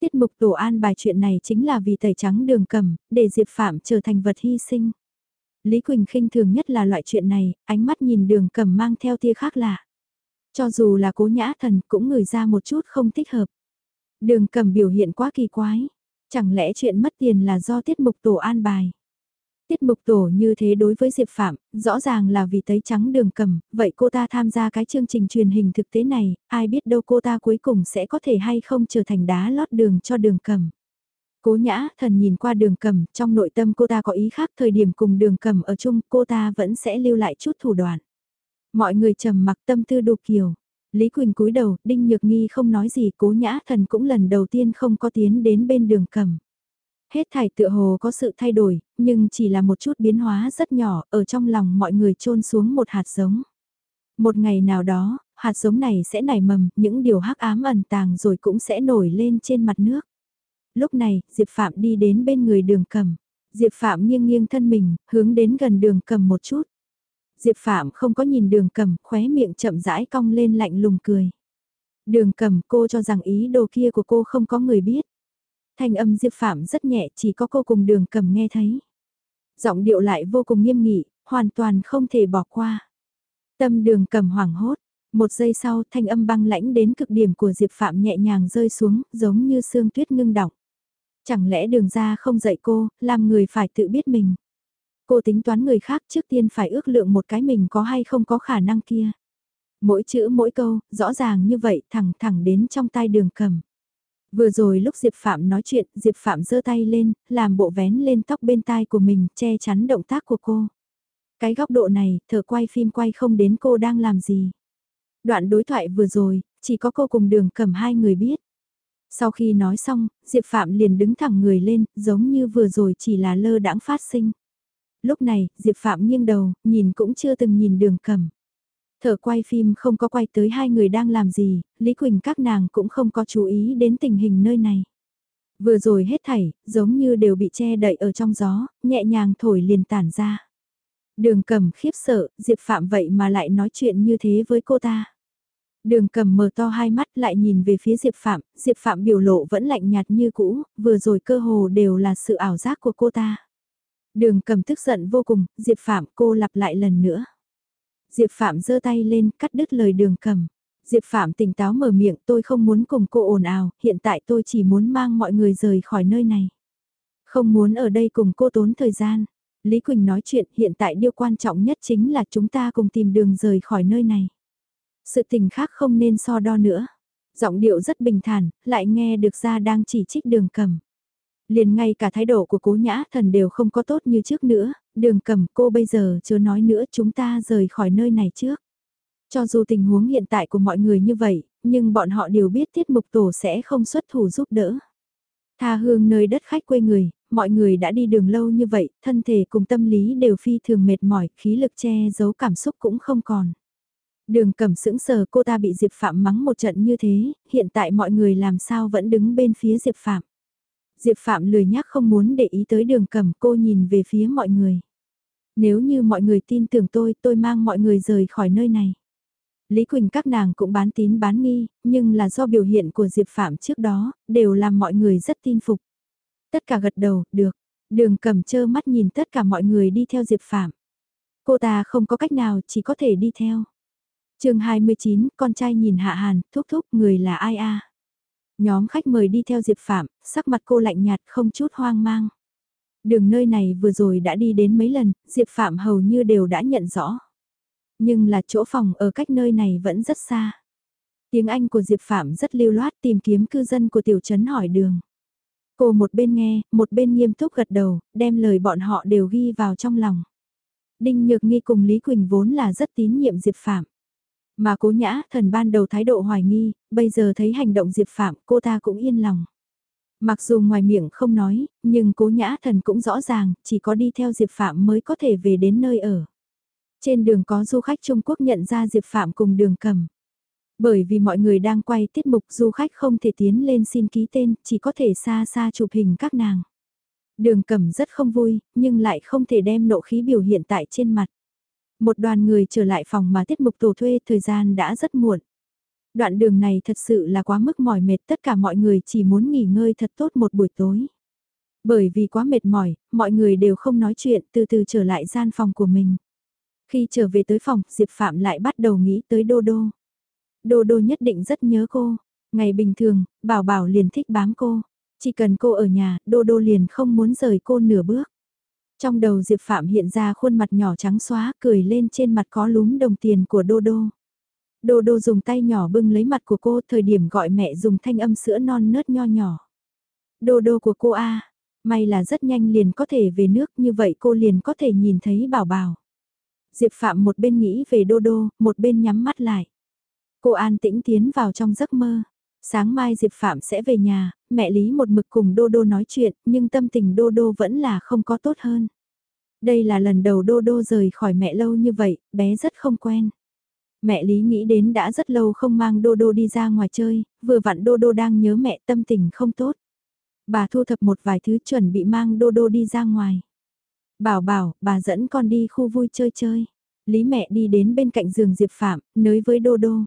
Tiết mục tổ an bài chuyện này chính là vì tẩy trắng đường cầm, để Diệp Phạm trở thành vật hy sinh. Lý Quỳnh khinh thường nhất là loại chuyện này, ánh mắt nhìn đường cầm mang theo tia khác lạ. Cho dù là cố nhã thần cũng ngửi ra một chút không thích hợp. Đường cầm biểu hiện quá kỳ quái. Chẳng lẽ chuyện mất tiền là do tiết mục tổ an bài? Tiết mục tổ như thế đối với Diệp Phạm, rõ ràng là vì tấy trắng đường cầm, vậy cô ta tham gia cái chương trình truyền hình thực tế này, ai biết đâu cô ta cuối cùng sẽ có thể hay không trở thành đá lót đường cho đường cầm. Cố nhã thần nhìn qua đường cầm, trong nội tâm cô ta có ý khác thời điểm cùng đường cầm ở chung cô ta vẫn sẽ lưu lại chút thủ đoạn. Mọi người trầm mặc tâm tư đục kiều. Lý Quỳnh cúi đầu, Đinh Nhược Nghi không nói gì, cố nhã thần cũng lần đầu tiên không có tiến đến bên đường cầm. Hết thảy tựa hồ có sự thay đổi, nhưng chỉ là một chút biến hóa rất nhỏ, ở trong lòng mọi người trôn xuống một hạt giống. Một ngày nào đó, hạt giống này sẽ nảy mầm, những điều hắc ám ẩn tàng rồi cũng sẽ nổi lên trên mặt nước. Lúc này, Diệp Phạm đi đến bên người đường cầm. Diệp Phạm nghiêng nghiêng thân mình, hướng đến gần đường cầm một chút. Diệp Phạm không có nhìn đường cầm, khóe miệng chậm rãi cong lên lạnh lùng cười. Đường cầm cô cho rằng ý đồ kia của cô không có người biết. Thanh âm Diệp Phạm rất nhẹ chỉ có cô cùng đường cầm nghe thấy. Giọng điệu lại vô cùng nghiêm nghị, hoàn toàn không thể bỏ qua. Tâm đường cầm hoảng hốt, một giây sau thanh âm băng lãnh đến cực điểm của Diệp Phạm nhẹ nhàng rơi xuống giống như sương tuyết ngưng đọng. Chẳng lẽ đường ra không dạy cô, làm người phải tự biết mình. Cô tính toán người khác trước tiên phải ước lượng một cái mình có hay không có khả năng kia. Mỗi chữ mỗi câu, rõ ràng như vậy thẳng thẳng đến trong tai đường cầm. Vừa rồi lúc Diệp Phạm nói chuyện, Diệp Phạm giơ tay lên, làm bộ vén lên tóc bên tai của mình, che chắn động tác của cô. Cái góc độ này, thở quay phim quay không đến cô đang làm gì. Đoạn đối thoại vừa rồi, chỉ có cô cùng đường cầm hai người biết. Sau khi nói xong, Diệp Phạm liền đứng thẳng người lên, giống như vừa rồi chỉ là lơ đãng phát sinh. Lúc này, Diệp Phạm nghiêng đầu, nhìn cũng chưa từng nhìn đường cầm. Thở quay phim không có quay tới hai người đang làm gì, Lý Quỳnh các nàng cũng không có chú ý đến tình hình nơi này. Vừa rồi hết thảy, giống như đều bị che đậy ở trong gió, nhẹ nhàng thổi liền tản ra. Đường cầm khiếp sợ, Diệp Phạm vậy mà lại nói chuyện như thế với cô ta. Đường cầm mở to hai mắt lại nhìn về phía Diệp Phạm, Diệp Phạm biểu lộ vẫn lạnh nhạt như cũ, vừa rồi cơ hồ đều là sự ảo giác của cô ta. Đường cầm tức giận vô cùng, Diệp Phạm cô lặp lại lần nữa. Diệp Phạm giơ tay lên cắt đứt lời đường cầm. Diệp Phạm tỉnh táo mở miệng tôi không muốn cùng cô ồn ào, hiện tại tôi chỉ muốn mang mọi người rời khỏi nơi này. Không muốn ở đây cùng cô tốn thời gian. Lý Quỳnh nói chuyện hiện tại điều quan trọng nhất chính là chúng ta cùng tìm đường rời khỏi nơi này. Sự tình khác không nên so đo nữa. Giọng điệu rất bình thản, lại nghe được ra đang chỉ trích đường cầm. Liền ngay cả thái độ của cố nhã thần đều không có tốt như trước nữa, đường cầm cô bây giờ chưa nói nữa chúng ta rời khỏi nơi này trước. Cho dù tình huống hiện tại của mọi người như vậy, nhưng bọn họ đều biết tiết mục tổ sẽ không xuất thủ giúp đỡ. Tha hương nơi đất khách quê người, mọi người đã đi đường lâu như vậy, thân thể cùng tâm lý đều phi thường mệt mỏi, khí lực che giấu cảm xúc cũng không còn. Đường cầm sững sờ cô ta bị Diệp Phạm mắng một trận như thế, hiện tại mọi người làm sao vẫn đứng bên phía Diệp Phạm. Diệp Phạm lười nhắc không muốn để ý tới đường cầm cô nhìn về phía mọi người. Nếu như mọi người tin tưởng tôi, tôi mang mọi người rời khỏi nơi này. Lý Quỳnh các nàng cũng bán tín bán nghi, nhưng là do biểu hiện của Diệp Phạm trước đó, đều làm mọi người rất tin phục. Tất cả gật đầu, được. Đường cầm chơ mắt nhìn tất cả mọi người đi theo Diệp Phạm. Cô ta không có cách nào chỉ có thể đi theo. chương 29, con trai nhìn Hạ Hàn, thúc thúc người là ai a Nhóm khách mời đi theo Diệp Phạm, sắc mặt cô lạnh nhạt không chút hoang mang. Đường nơi này vừa rồi đã đi đến mấy lần, Diệp Phạm hầu như đều đã nhận rõ. Nhưng là chỗ phòng ở cách nơi này vẫn rất xa. Tiếng Anh của Diệp Phạm rất lưu loát tìm kiếm cư dân của tiểu trấn hỏi đường. Cô một bên nghe, một bên nghiêm túc gật đầu, đem lời bọn họ đều ghi vào trong lòng. Đinh Nhược Nghi cùng Lý Quỳnh vốn là rất tín nhiệm Diệp Phạm. Mà cố nhã thần ban đầu thái độ hoài nghi, bây giờ thấy hành động Diệp Phạm cô ta cũng yên lòng. Mặc dù ngoài miệng không nói, nhưng cố nhã thần cũng rõ ràng, chỉ có đi theo Diệp Phạm mới có thể về đến nơi ở. Trên đường có du khách Trung Quốc nhận ra Diệp Phạm cùng đường cầm. Bởi vì mọi người đang quay tiết mục du khách không thể tiến lên xin ký tên, chỉ có thể xa xa chụp hình các nàng. Đường cầm rất không vui, nhưng lại không thể đem nộ khí biểu hiện tại trên mặt. Một đoàn người trở lại phòng mà tiết mục tổ thuê thời gian đã rất muộn. Đoạn đường này thật sự là quá mức mỏi mệt tất cả mọi người chỉ muốn nghỉ ngơi thật tốt một buổi tối. Bởi vì quá mệt mỏi, mọi người đều không nói chuyện từ từ trở lại gian phòng của mình. Khi trở về tới phòng, Diệp Phạm lại bắt đầu nghĩ tới Đô Đô. Đô Đô nhất định rất nhớ cô. Ngày bình thường, Bảo Bảo liền thích bám cô. Chỉ cần cô ở nhà, Đô Đô liền không muốn rời cô nửa bước. Trong đầu Diệp Phạm hiện ra khuôn mặt nhỏ trắng xóa, cười lên trên mặt có lúm đồng tiền của Đô Đô. Đô Đô dùng tay nhỏ bưng lấy mặt của cô, thời điểm gọi mẹ dùng thanh âm sữa non nớt nho nhỏ. Đô Đô của cô A, may là rất nhanh liền có thể về nước như vậy cô liền có thể nhìn thấy bảo bảo. Diệp Phạm một bên nghĩ về Đô Đô, một bên nhắm mắt lại. Cô an tĩnh tiến vào trong giấc mơ. Sáng mai Diệp Phạm sẽ về nhà, mẹ Lý một mực cùng Đô Đô nói chuyện, nhưng tâm tình Đô Đô vẫn là không có tốt hơn. Đây là lần đầu Đô Đô rời khỏi mẹ lâu như vậy, bé rất không quen. Mẹ Lý nghĩ đến đã rất lâu không mang Đô Đô đi ra ngoài chơi, vừa vặn Đô Đô đang nhớ mẹ tâm tình không tốt. Bà thu thập một vài thứ chuẩn bị mang Đô Đô đi ra ngoài. Bảo bảo, bà dẫn con đi khu vui chơi chơi. Lý mẹ đi đến bên cạnh giường Diệp Phạm, nới với Đô Đô.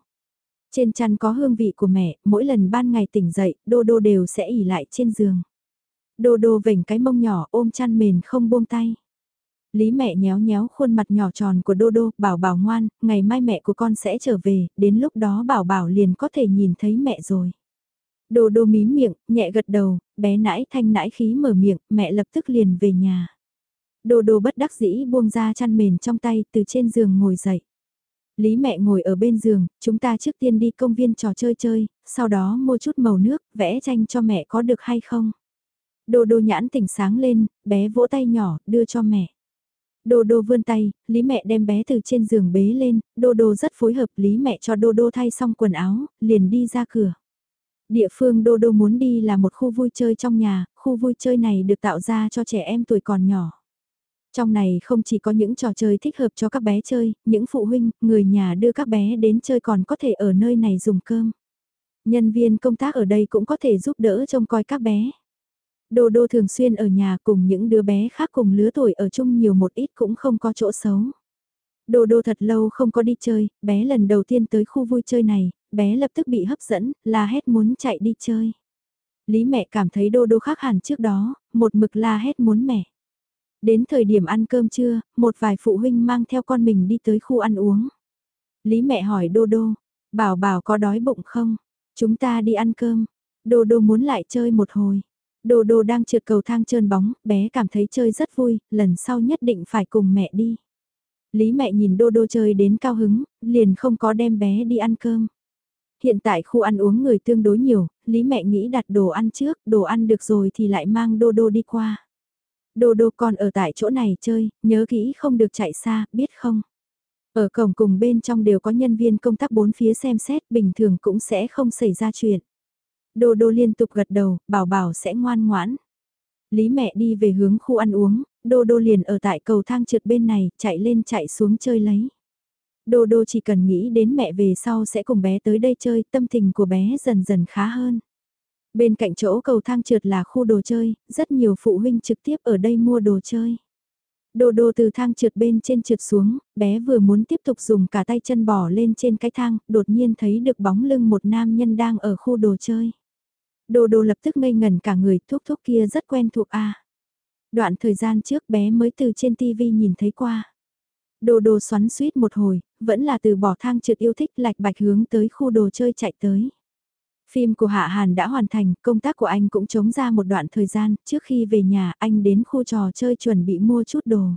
Trên chăn có hương vị của mẹ, mỗi lần ban ngày tỉnh dậy, Đô Đô đều sẽ ỉ lại trên giường. Đô Đô vểnh cái mông nhỏ ôm chăn mền không buông tay. Lý mẹ nhéo nhéo khuôn mặt nhỏ tròn của Đô Đô, bảo bảo ngoan, ngày mai mẹ của con sẽ trở về, đến lúc đó bảo bảo liền có thể nhìn thấy mẹ rồi. Đô Đô mím miệng, nhẹ gật đầu, bé nãi thanh nãi khí mở miệng, mẹ lập tức liền về nhà. Đô Đô bất đắc dĩ buông ra chăn mền trong tay từ trên giường ngồi dậy. Lý mẹ ngồi ở bên giường, chúng ta trước tiên đi công viên trò chơi chơi, sau đó mua chút màu nước, vẽ tranh cho mẹ có được hay không? Đô đô nhãn tỉnh sáng lên, bé vỗ tay nhỏ, đưa cho mẹ. Đô đô vươn tay, Lý mẹ đem bé từ trên giường bế lên, đô đô rất phối hợp Lý mẹ cho đô đô thay xong quần áo, liền đi ra cửa. Địa phương đô đô muốn đi là một khu vui chơi trong nhà, khu vui chơi này được tạo ra cho trẻ em tuổi còn nhỏ. Trong này không chỉ có những trò chơi thích hợp cho các bé chơi, những phụ huynh, người nhà đưa các bé đến chơi còn có thể ở nơi này dùng cơm. Nhân viên công tác ở đây cũng có thể giúp đỡ trông coi các bé. Đô đô thường xuyên ở nhà cùng những đứa bé khác cùng lứa tuổi ở chung nhiều một ít cũng không có chỗ xấu. Đô đô thật lâu không có đi chơi, bé lần đầu tiên tới khu vui chơi này, bé lập tức bị hấp dẫn, la hét muốn chạy đi chơi. Lý mẹ cảm thấy đô đô khác hẳn trước đó, một mực la hét muốn mẹ. Đến thời điểm ăn cơm trưa, một vài phụ huynh mang theo con mình đi tới khu ăn uống. Lý mẹ hỏi Đô Đô, bảo bảo có đói bụng không? Chúng ta đi ăn cơm. Đô Đô muốn lại chơi một hồi. Đô Đô đang trượt cầu thang trơn bóng, bé cảm thấy chơi rất vui, lần sau nhất định phải cùng mẹ đi. Lý mẹ nhìn Đô Đô chơi đến cao hứng, liền không có đem bé đi ăn cơm. Hiện tại khu ăn uống người tương đối nhiều, Lý mẹ nghĩ đặt đồ ăn trước, đồ ăn được rồi thì lại mang Đô Đô đi qua. Đô đô còn ở tại chỗ này chơi, nhớ kỹ không được chạy xa, biết không? Ở cổng cùng bên trong đều có nhân viên công tác bốn phía xem xét, bình thường cũng sẽ không xảy ra chuyện. Đô đô liên tục gật đầu, bảo bảo sẽ ngoan ngoãn. Lý mẹ đi về hướng khu ăn uống, đô đô liền ở tại cầu thang trượt bên này, chạy lên chạy xuống chơi lấy. Đô đô chỉ cần nghĩ đến mẹ về sau sẽ cùng bé tới đây chơi, tâm tình của bé dần dần khá hơn. Bên cạnh chỗ cầu thang trượt là khu đồ chơi, rất nhiều phụ huynh trực tiếp ở đây mua đồ chơi. Đồ đồ từ thang trượt bên trên trượt xuống, bé vừa muốn tiếp tục dùng cả tay chân bỏ lên trên cái thang, đột nhiên thấy được bóng lưng một nam nhân đang ở khu đồ chơi. Đồ đồ lập tức ngây ngẩn cả người, thuốc thuốc kia rất quen thuộc a. Đoạn thời gian trước bé mới từ trên TV nhìn thấy qua. Đồ đồ xoắn suýt một hồi, vẫn là từ bỏ thang trượt yêu thích lạch bạch hướng tới khu đồ chơi chạy tới. Phim của Hạ Hàn đã hoàn thành, công tác của anh cũng chống ra một đoạn thời gian, trước khi về nhà anh đến khu trò chơi chuẩn bị mua chút đồ.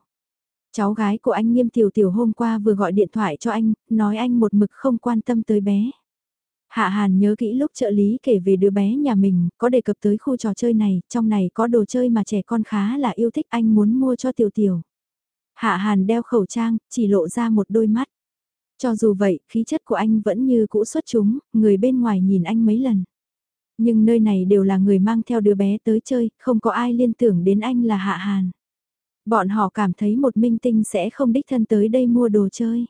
Cháu gái của anh nghiêm tiểu tiểu hôm qua vừa gọi điện thoại cho anh, nói anh một mực không quan tâm tới bé. Hạ Hàn nhớ kỹ lúc trợ lý kể về đứa bé nhà mình, có đề cập tới khu trò chơi này, trong này có đồ chơi mà trẻ con khá là yêu thích anh muốn mua cho tiểu tiểu. Hạ Hàn đeo khẩu trang, chỉ lộ ra một đôi mắt. Cho dù vậy, khí chất của anh vẫn như cũ xuất chúng, người bên ngoài nhìn anh mấy lần. Nhưng nơi này đều là người mang theo đứa bé tới chơi, không có ai liên tưởng đến anh là Hạ Hàn. Bọn họ cảm thấy một minh tinh sẽ không đích thân tới đây mua đồ chơi.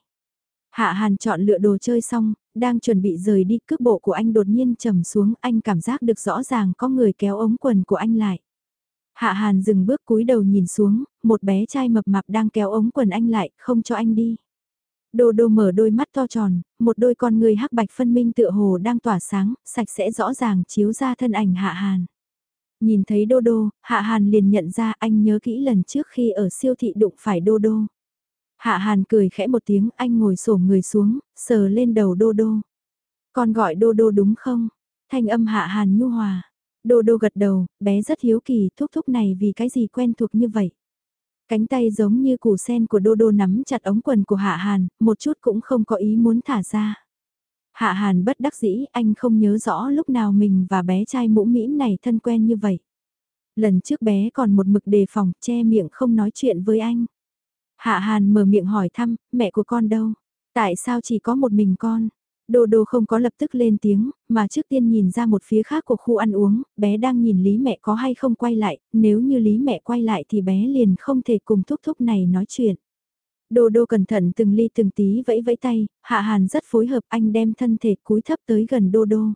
Hạ Hàn chọn lựa đồ chơi xong, đang chuẩn bị rời đi cước bộ của anh đột nhiên trầm xuống anh cảm giác được rõ ràng có người kéo ống quần của anh lại. Hạ Hàn dừng bước cúi đầu nhìn xuống, một bé trai mập mạp đang kéo ống quần anh lại, không cho anh đi. Đô đô mở đôi mắt to tròn, một đôi con người hắc bạch phân minh tựa hồ đang tỏa sáng, sạch sẽ rõ ràng chiếu ra thân ảnh Hạ Hàn. Nhìn thấy đô đô, Hạ Hàn liền nhận ra anh nhớ kỹ lần trước khi ở siêu thị đụng phải đô đô. Hạ Hàn cười khẽ một tiếng anh ngồi sổ người xuống, sờ lên đầu đô đô. Con gọi đô đô đúng không? Thanh âm Hạ Hàn nhu hòa. Đô đô gật đầu, bé rất hiếu kỳ thúc thúc này vì cái gì quen thuộc như vậy. Cánh tay giống như củ sen của đô đô nắm chặt ống quần của Hạ Hàn, một chút cũng không có ý muốn thả ra. Hạ Hàn bất đắc dĩ, anh không nhớ rõ lúc nào mình và bé trai mũ mĩm này thân quen như vậy. Lần trước bé còn một mực đề phòng, che miệng không nói chuyện với anh. Hạ Hàn mở miệng hỏi thăm, mẹ của con đâu? Tại sao chỉ có một mình con? Đô đô không có lập tức lên tiếng, mà trước tiên nhìn ra một phía khác của khu ăn uống, bé đang nhìn Lý mẹ có hay không quay lại, nếu như Lý mẹ quay lại thì bé liền không thể cùng thúc thúc này nói chuyện. Đô đô cẩn thận từng ly từng tí vẫy vẫy tay, Hạ Hàn rất phối hợp anh đem thân thể cúi thấp tới gần đô đô.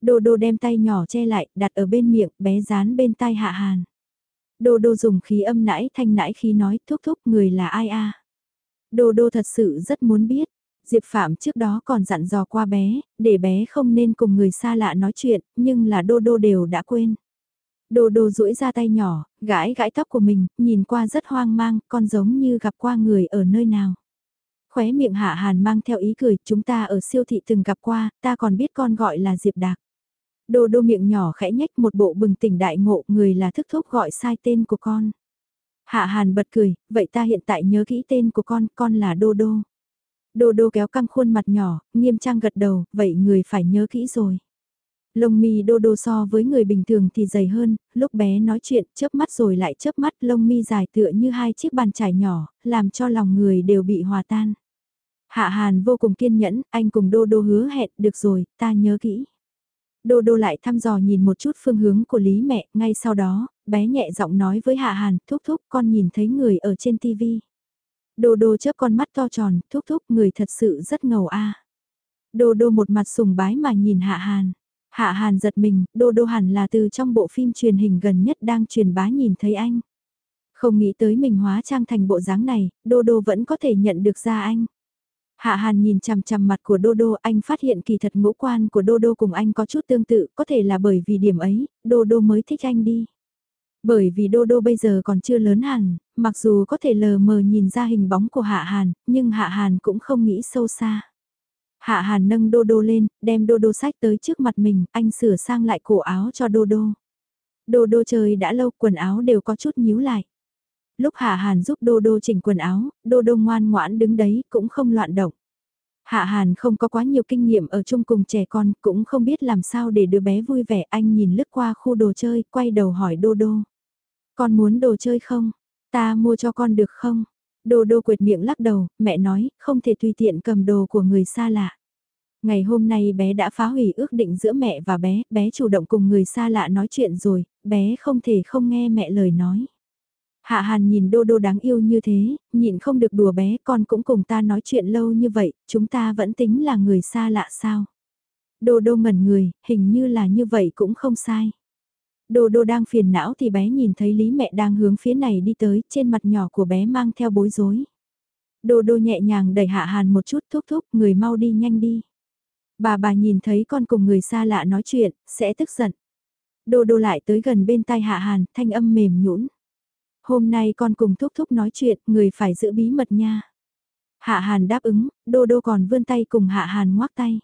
Đô đô đem tay nhỏ che lại, đặt ở bên miệng, bé dán bên tai Hạ Hàn. Đô đô dùng khí âm nãi thanh nãi khi nói thúc thúc người là ai a Đô đô thật sự rất muốn biết. Diệp Phạm trước đó còn dặn dò qua bé, để bé không nên cùng người xa lạ nói chuyện, nhưng là đô đô đều đã quên. Đô đô duỗi ra tay nhỏ, gãi gãi tóc của mình, nhìn qua rất hoang mang, con giống như gặp qua người ở nơi nào. Khóe miệng hạ hàn mang theo ý cười, chúng ta ở siêu thị từng gặp qua, ta còn biết con gọi là Diệp Đạc. Đô đô miệng nhỏ khẽ nhách một bộ bừng tỉnh đại ngộ, người là thức thúc gọi sai tên của con. Hạ hàn bật cười, vậy ta hiện tại nhớ kỹ tên của con, con là Đô Đô. Đô Đô kéo căng khuôn mặt nhỏ, nghiêm trang gật đầu, vậy người phải nhớ kỹ rồi. Lông mi đô đô so với người bình thường thì dày hơn, lúc bé nói chuyện chớp mắt rồi lại chớp mắt lông mi dài tựa như hai chiếc bàn chải nhỏ, làm cho lòng người đều bị hòa tan. Hạ Hàn vô cùng kiên nhẫn, anh cùng đô đô hứa hẹn, được rồi, ta nhớ kỹ. Đô đô lại thăm dò nhìn một chút phương hướng của Lý mẹ, ngay sau đó, bé nhẹ giọng nói với Hạ Hàn, thúc thúc con nhìn thấy người ở trên Tivi. Đô đô chớp con mắt to tròn, thúc thúc người thật sự rất ngầu a. Đô đô một mặt sùng bái mà nhìn Hạ Hàn. Hạ Hàn giật mình, đô đô hẳn là từ trong bộ phim truyền hình gần nhất đang truyền bá nhìn thấy anh. Không nghĩ tới mình hóa trang thành bộ dáng này, đô đô vẫn có thể nhận được ra anh. Hạ Hàn nhìn chằm chằm mặt của Đô Đô, anh phát hiện kỳ thật ngũ quan của Đô Đô cùng anh có chút tương tự, có thể là bởi vì điểm ấy, Đô Đô mới thích anh đi. Bởi vì Đô Đô bây giờ còn chưa lớn hẳn, mặc dù có thể lờ mờ nhìn ra hình bóng của Hạ Hàn, nhưng Hạ Hàn cũng không nghĩ sâu xa. Hạ Hàn nâng Đô Đô lên, đem Đô Đô sách tới trước mặt mình, anh sửa sang lại cổ áo cho Đô Đô. Đô Đô chơi đã lâu, quần áo đều có chút nhíu lại. Lúc Hạ Hàn giúp Đô Đô chỉnh quần áo, Đô Đô ngoan ngoãn đứng đấy, cũng không loạn động. Hạ Hàn không có quá nhiều kinh nghiệm ở chung cùng trẻ con, cũng không biết làm sao để đứa bé vui vẻ. Anh nhìn lướt qua khu đồ chơi, quay đầu hỏi Đô Đô. Con muốn đồ chơi không? Ta mua cho con được không? đồ Đô quệt miệng lắc đầu, mẹ nói, không thể tùy tiện cầm đồ của người xa lạ. Ngày hôm nay bé đã phá hủy ước định giữa mẹ và bé, bé chủ động cùng người xa lạ nói chuyện rồi, bé không thể không nghe mẹ lời nói. Hạ Hàn nhìn Đô Đô đáng yêu như thế, nhịn không được đùa bé con cũng cùng ta nói chuyện lâu như vậy, chúng ta vẫn tính là người xa lạ sao. Đô Đô ngẩn người, hình như là như vậy cũng không sai. Đô Đô đang phiền não thì bé nhìn thấy Lý mẹ đang hướng phía này đi tới, trên mặt nhỏ của bé mang theo bối rối. Đô Đô nhẹ nhàng đẩy Hạ Hàn một chút thúc thúc, người mau đi nhanh đi. Bà bà nhìn thấy con cùng người xa lạ nói chuyện, sẽ tức giận. Đô Đô lại tới gần bên tai Hạ Hàn, thanh âm mềm nhũn Hôm nay con cùng thúc thúc nói chuyện, người phải giữ bí mật nha. Hạ Hàn đáp ứng, Đô Đô còn vươn tay cùng Hạ Hàn ngoác tay.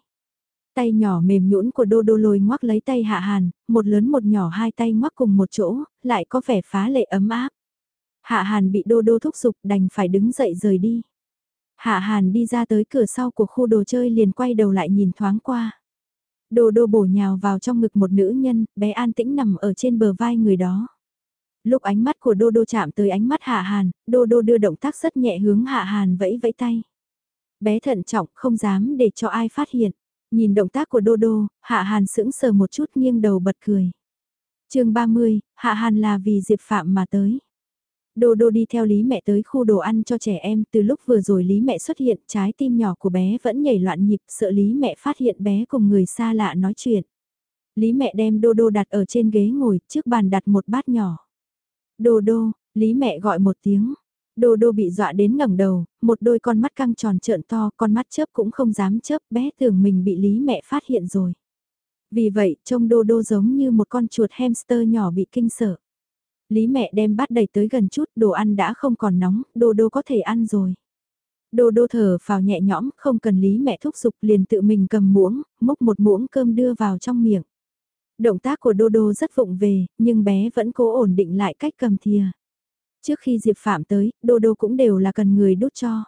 Tay nhỏ mềm nhũn của Đô Đô lôi ngoắc lấy tay Hạ Hàn, một lớn một nhỏ hai tay ngoắc cùng một chỗ, lại có vẻ phá lệ ấm áp. Hạ Hàn bị Đô Đô thúc giục đành phải đứng dậy rời đi. Hạ Hàn đi ra tới cửa sau của khu đồ chơi liền quay đầu lại nhìn thoáng qua. Đô Đô bổ nhào vào trong ngực một nữ nhân, bé an tĩnh nằm ở trên bờ vai người đó. Lúc ánh mắt của Đô Đô chạm tới ánh mắt Hạ Hàn, Đô Đô đưa động tác rất nhẹ hướng Hạ Hàn vẫy vẫy tay. Bé thận trọng không dám để cho ai phát hiện. Nhìn động tác của Đô Đô, Hạ Hàn sững sờ một chút nghiêng đầu bật cười. chương 30, Hạ Hàn là vì Diệp Phạm mà tới. Đô Đô đi theo Lý mẹ tới khu đồ ăn cho trẻ em, từ lúc vừa rồi Lý mẹ xuất hiện, trái tim nhỏ của bé vẫn nhảy loạn nhịp, sợ Lý mẹ phát hiện bé cùng người xa lạ nói chuyện. Lý mẹ đem Đô Đô đặt ở trên ghế ngồi, trước bàn đặt một bát nhỏ. Đô Đô, Lý mẹ gọi một tiếng. Đô Đô bị dọa đến ngẩng đầu, một đôi con mắt căng tròn trợn to, con mắt chớp cũng không dám chớp, bé tưởng mình bị Lý mẹ phát hiện rồi. Vì vậy, trông Đô Đô giống như một con chuột hamster nhỏ bị kinh sợ. Lý mẹ đem bát đầy tới gần chút, đồ ăn đã không còn nóng, Đô Đô có thể ăn rồi. Đô Đô thở vào nhẹ nhõm, không cần Lý mẹ thúc giục liền tự mình cầm muỗng, múc một muỗng cơm đưa vào trong miệng. Động tác của Đô Đô rất vụng về, nhưng bé vẫn cố ổn định lại cách cầm thìa. Trước khi Diệp Phạm tới, Đô Đô cũng đều là cần người đút cho.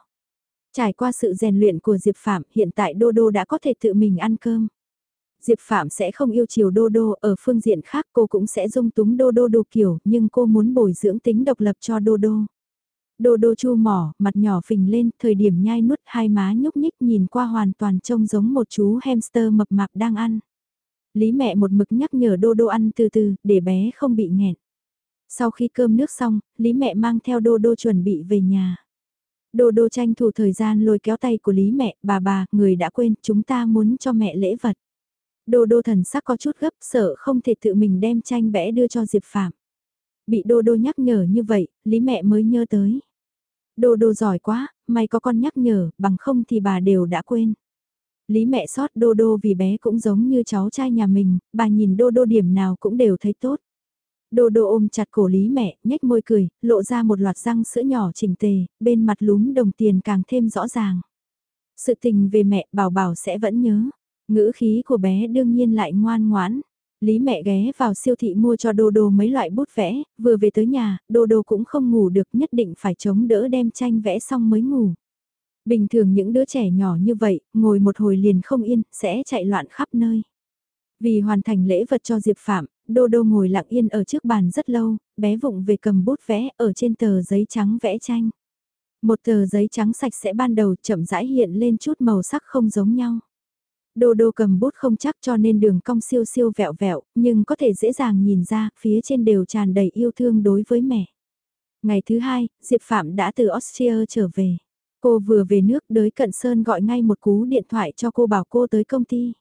Trải qua sự rèn luyện của Diệp Phạm, hiện tại Đô Đô đã có thể tự mình ăn cơm. Diệp Phạm sẽ không yêu chiều Đô Đô, ở phương diện khác cô cũng sẽ dung túng Đô Đô đủ kiểu, nhưng cô muốn bồi dưỡng tính độc lập cho Đô Đô. Đô Đô chu mỏ, mặt nhỏ phình lên, thời điểm nhai nuốt hai má nhúc nhích nhìn qua hoàn toàn trông giống một chú hamster mập mạp đang ăn. Lý mẹ một mực nhắc nhở Đô Đô ăn từ từ, để bé không bị nghẹn. Sau khi cơm nước xong, Lý mẹ mang theo Đô Đô chuẩn bị về nhà. Đô Đô tranh thủ thời gian lôi kéo tay của Lý mẹ, bà bà, người đã quên, chúng ta muốn cho mẹ lễ vật. Đô Đô thần sắc có chút gấp, sợ không thể tự mình đem tranh vẽ đưa cho Diệp Phạm. Bị Đô Đô nhắc nhở như vậy, Lý mẹ mới nhớ tới. Đô Đô giỏi quá, may có con nhắc nhở, bằng không thì bà đều đã quên. Lý mẹ sót đô đô vì bé cũng giống như cháu trai nhà mình, bà nhìn đô đô điểm nào cũng đều thấy tốt. Đô đô ôm chặt cổ lý mẹ, nhếch môi cười, lộ ra một loạt răng sữa nhỏ chỉnh tề, bên mặt lúm đồng tiền càng thêm rõ ràng. Sự tình về mẹ bảo bảo sẽ vẫn nhớ, ngữ khí của bé đương nhiên lại ngoan ngoãn. Lý mẹ ghé vào siêu thị mua cho Đô Đô mấy loại bút vẽ, vừa về tới nhà, Đô Đô cũng không ngủ được nhất định phải chống đỡ đem tranh vẽ xong mới ngủ. Bình thường những đứa trẻ nhỏ như vậy, ngồi một hồi liền không yên, sẽ chạy loạn khắp nơi. Vì hoàn thành lễ vật cho Diệp Phạm, Đô Đô ngồi lặng yên ở trước bàn rất lâu, bé vụng về cầm bút vẽ ở trên tờ giấy trắng vẽ tranh. Một tờ giấy trắng sạch sẽ ban đầu chậm rãi hiện lên chút màu sắc không giống nhau. Đô Đô cầm bút không chắc cho nên đường cong siêu siêu vẹo vẹo, nhưng có thể dễ dàng nhìn ra, phía trên đều tràn đầy yêu thương đối với mẹ. Ngày thứ hai, Diệp Phạm đã từ Austria trở về. Cô vừa về nước đới Cận Sơn gọi ngay một cú điện thoại cho cô bảo cô tới công ty.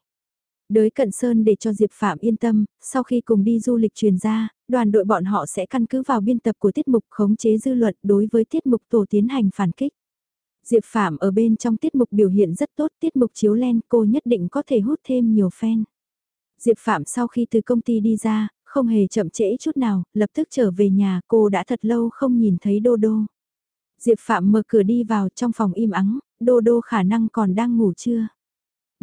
Đới Cận Sơn để cho Diệp Phạm yên tâm, sau khi cùng đi du lịch truyền ra, đoàn đội bọn họ sẽ căn cứ vào biên tập của tiết mục khống chế dư luận đối với tiết mục tổ tiến hành phản kích. Diệp Phạm ở bên trong tiết mục biểu hiện rất tốt, tiết mục chiếu len cô nhất định có thể hút thêm nhiều fan. Diệp Phạm sau khi từ công ty đi ra, không hề chậm trễ chút nào, lập tức trở về nhà cô đã thật lâu không nhìn thấy Đô Đô. Diệp Phạm mở cửa đi vào trong phòng im ắng, đô đô khả năng còn đang ngủ chưa?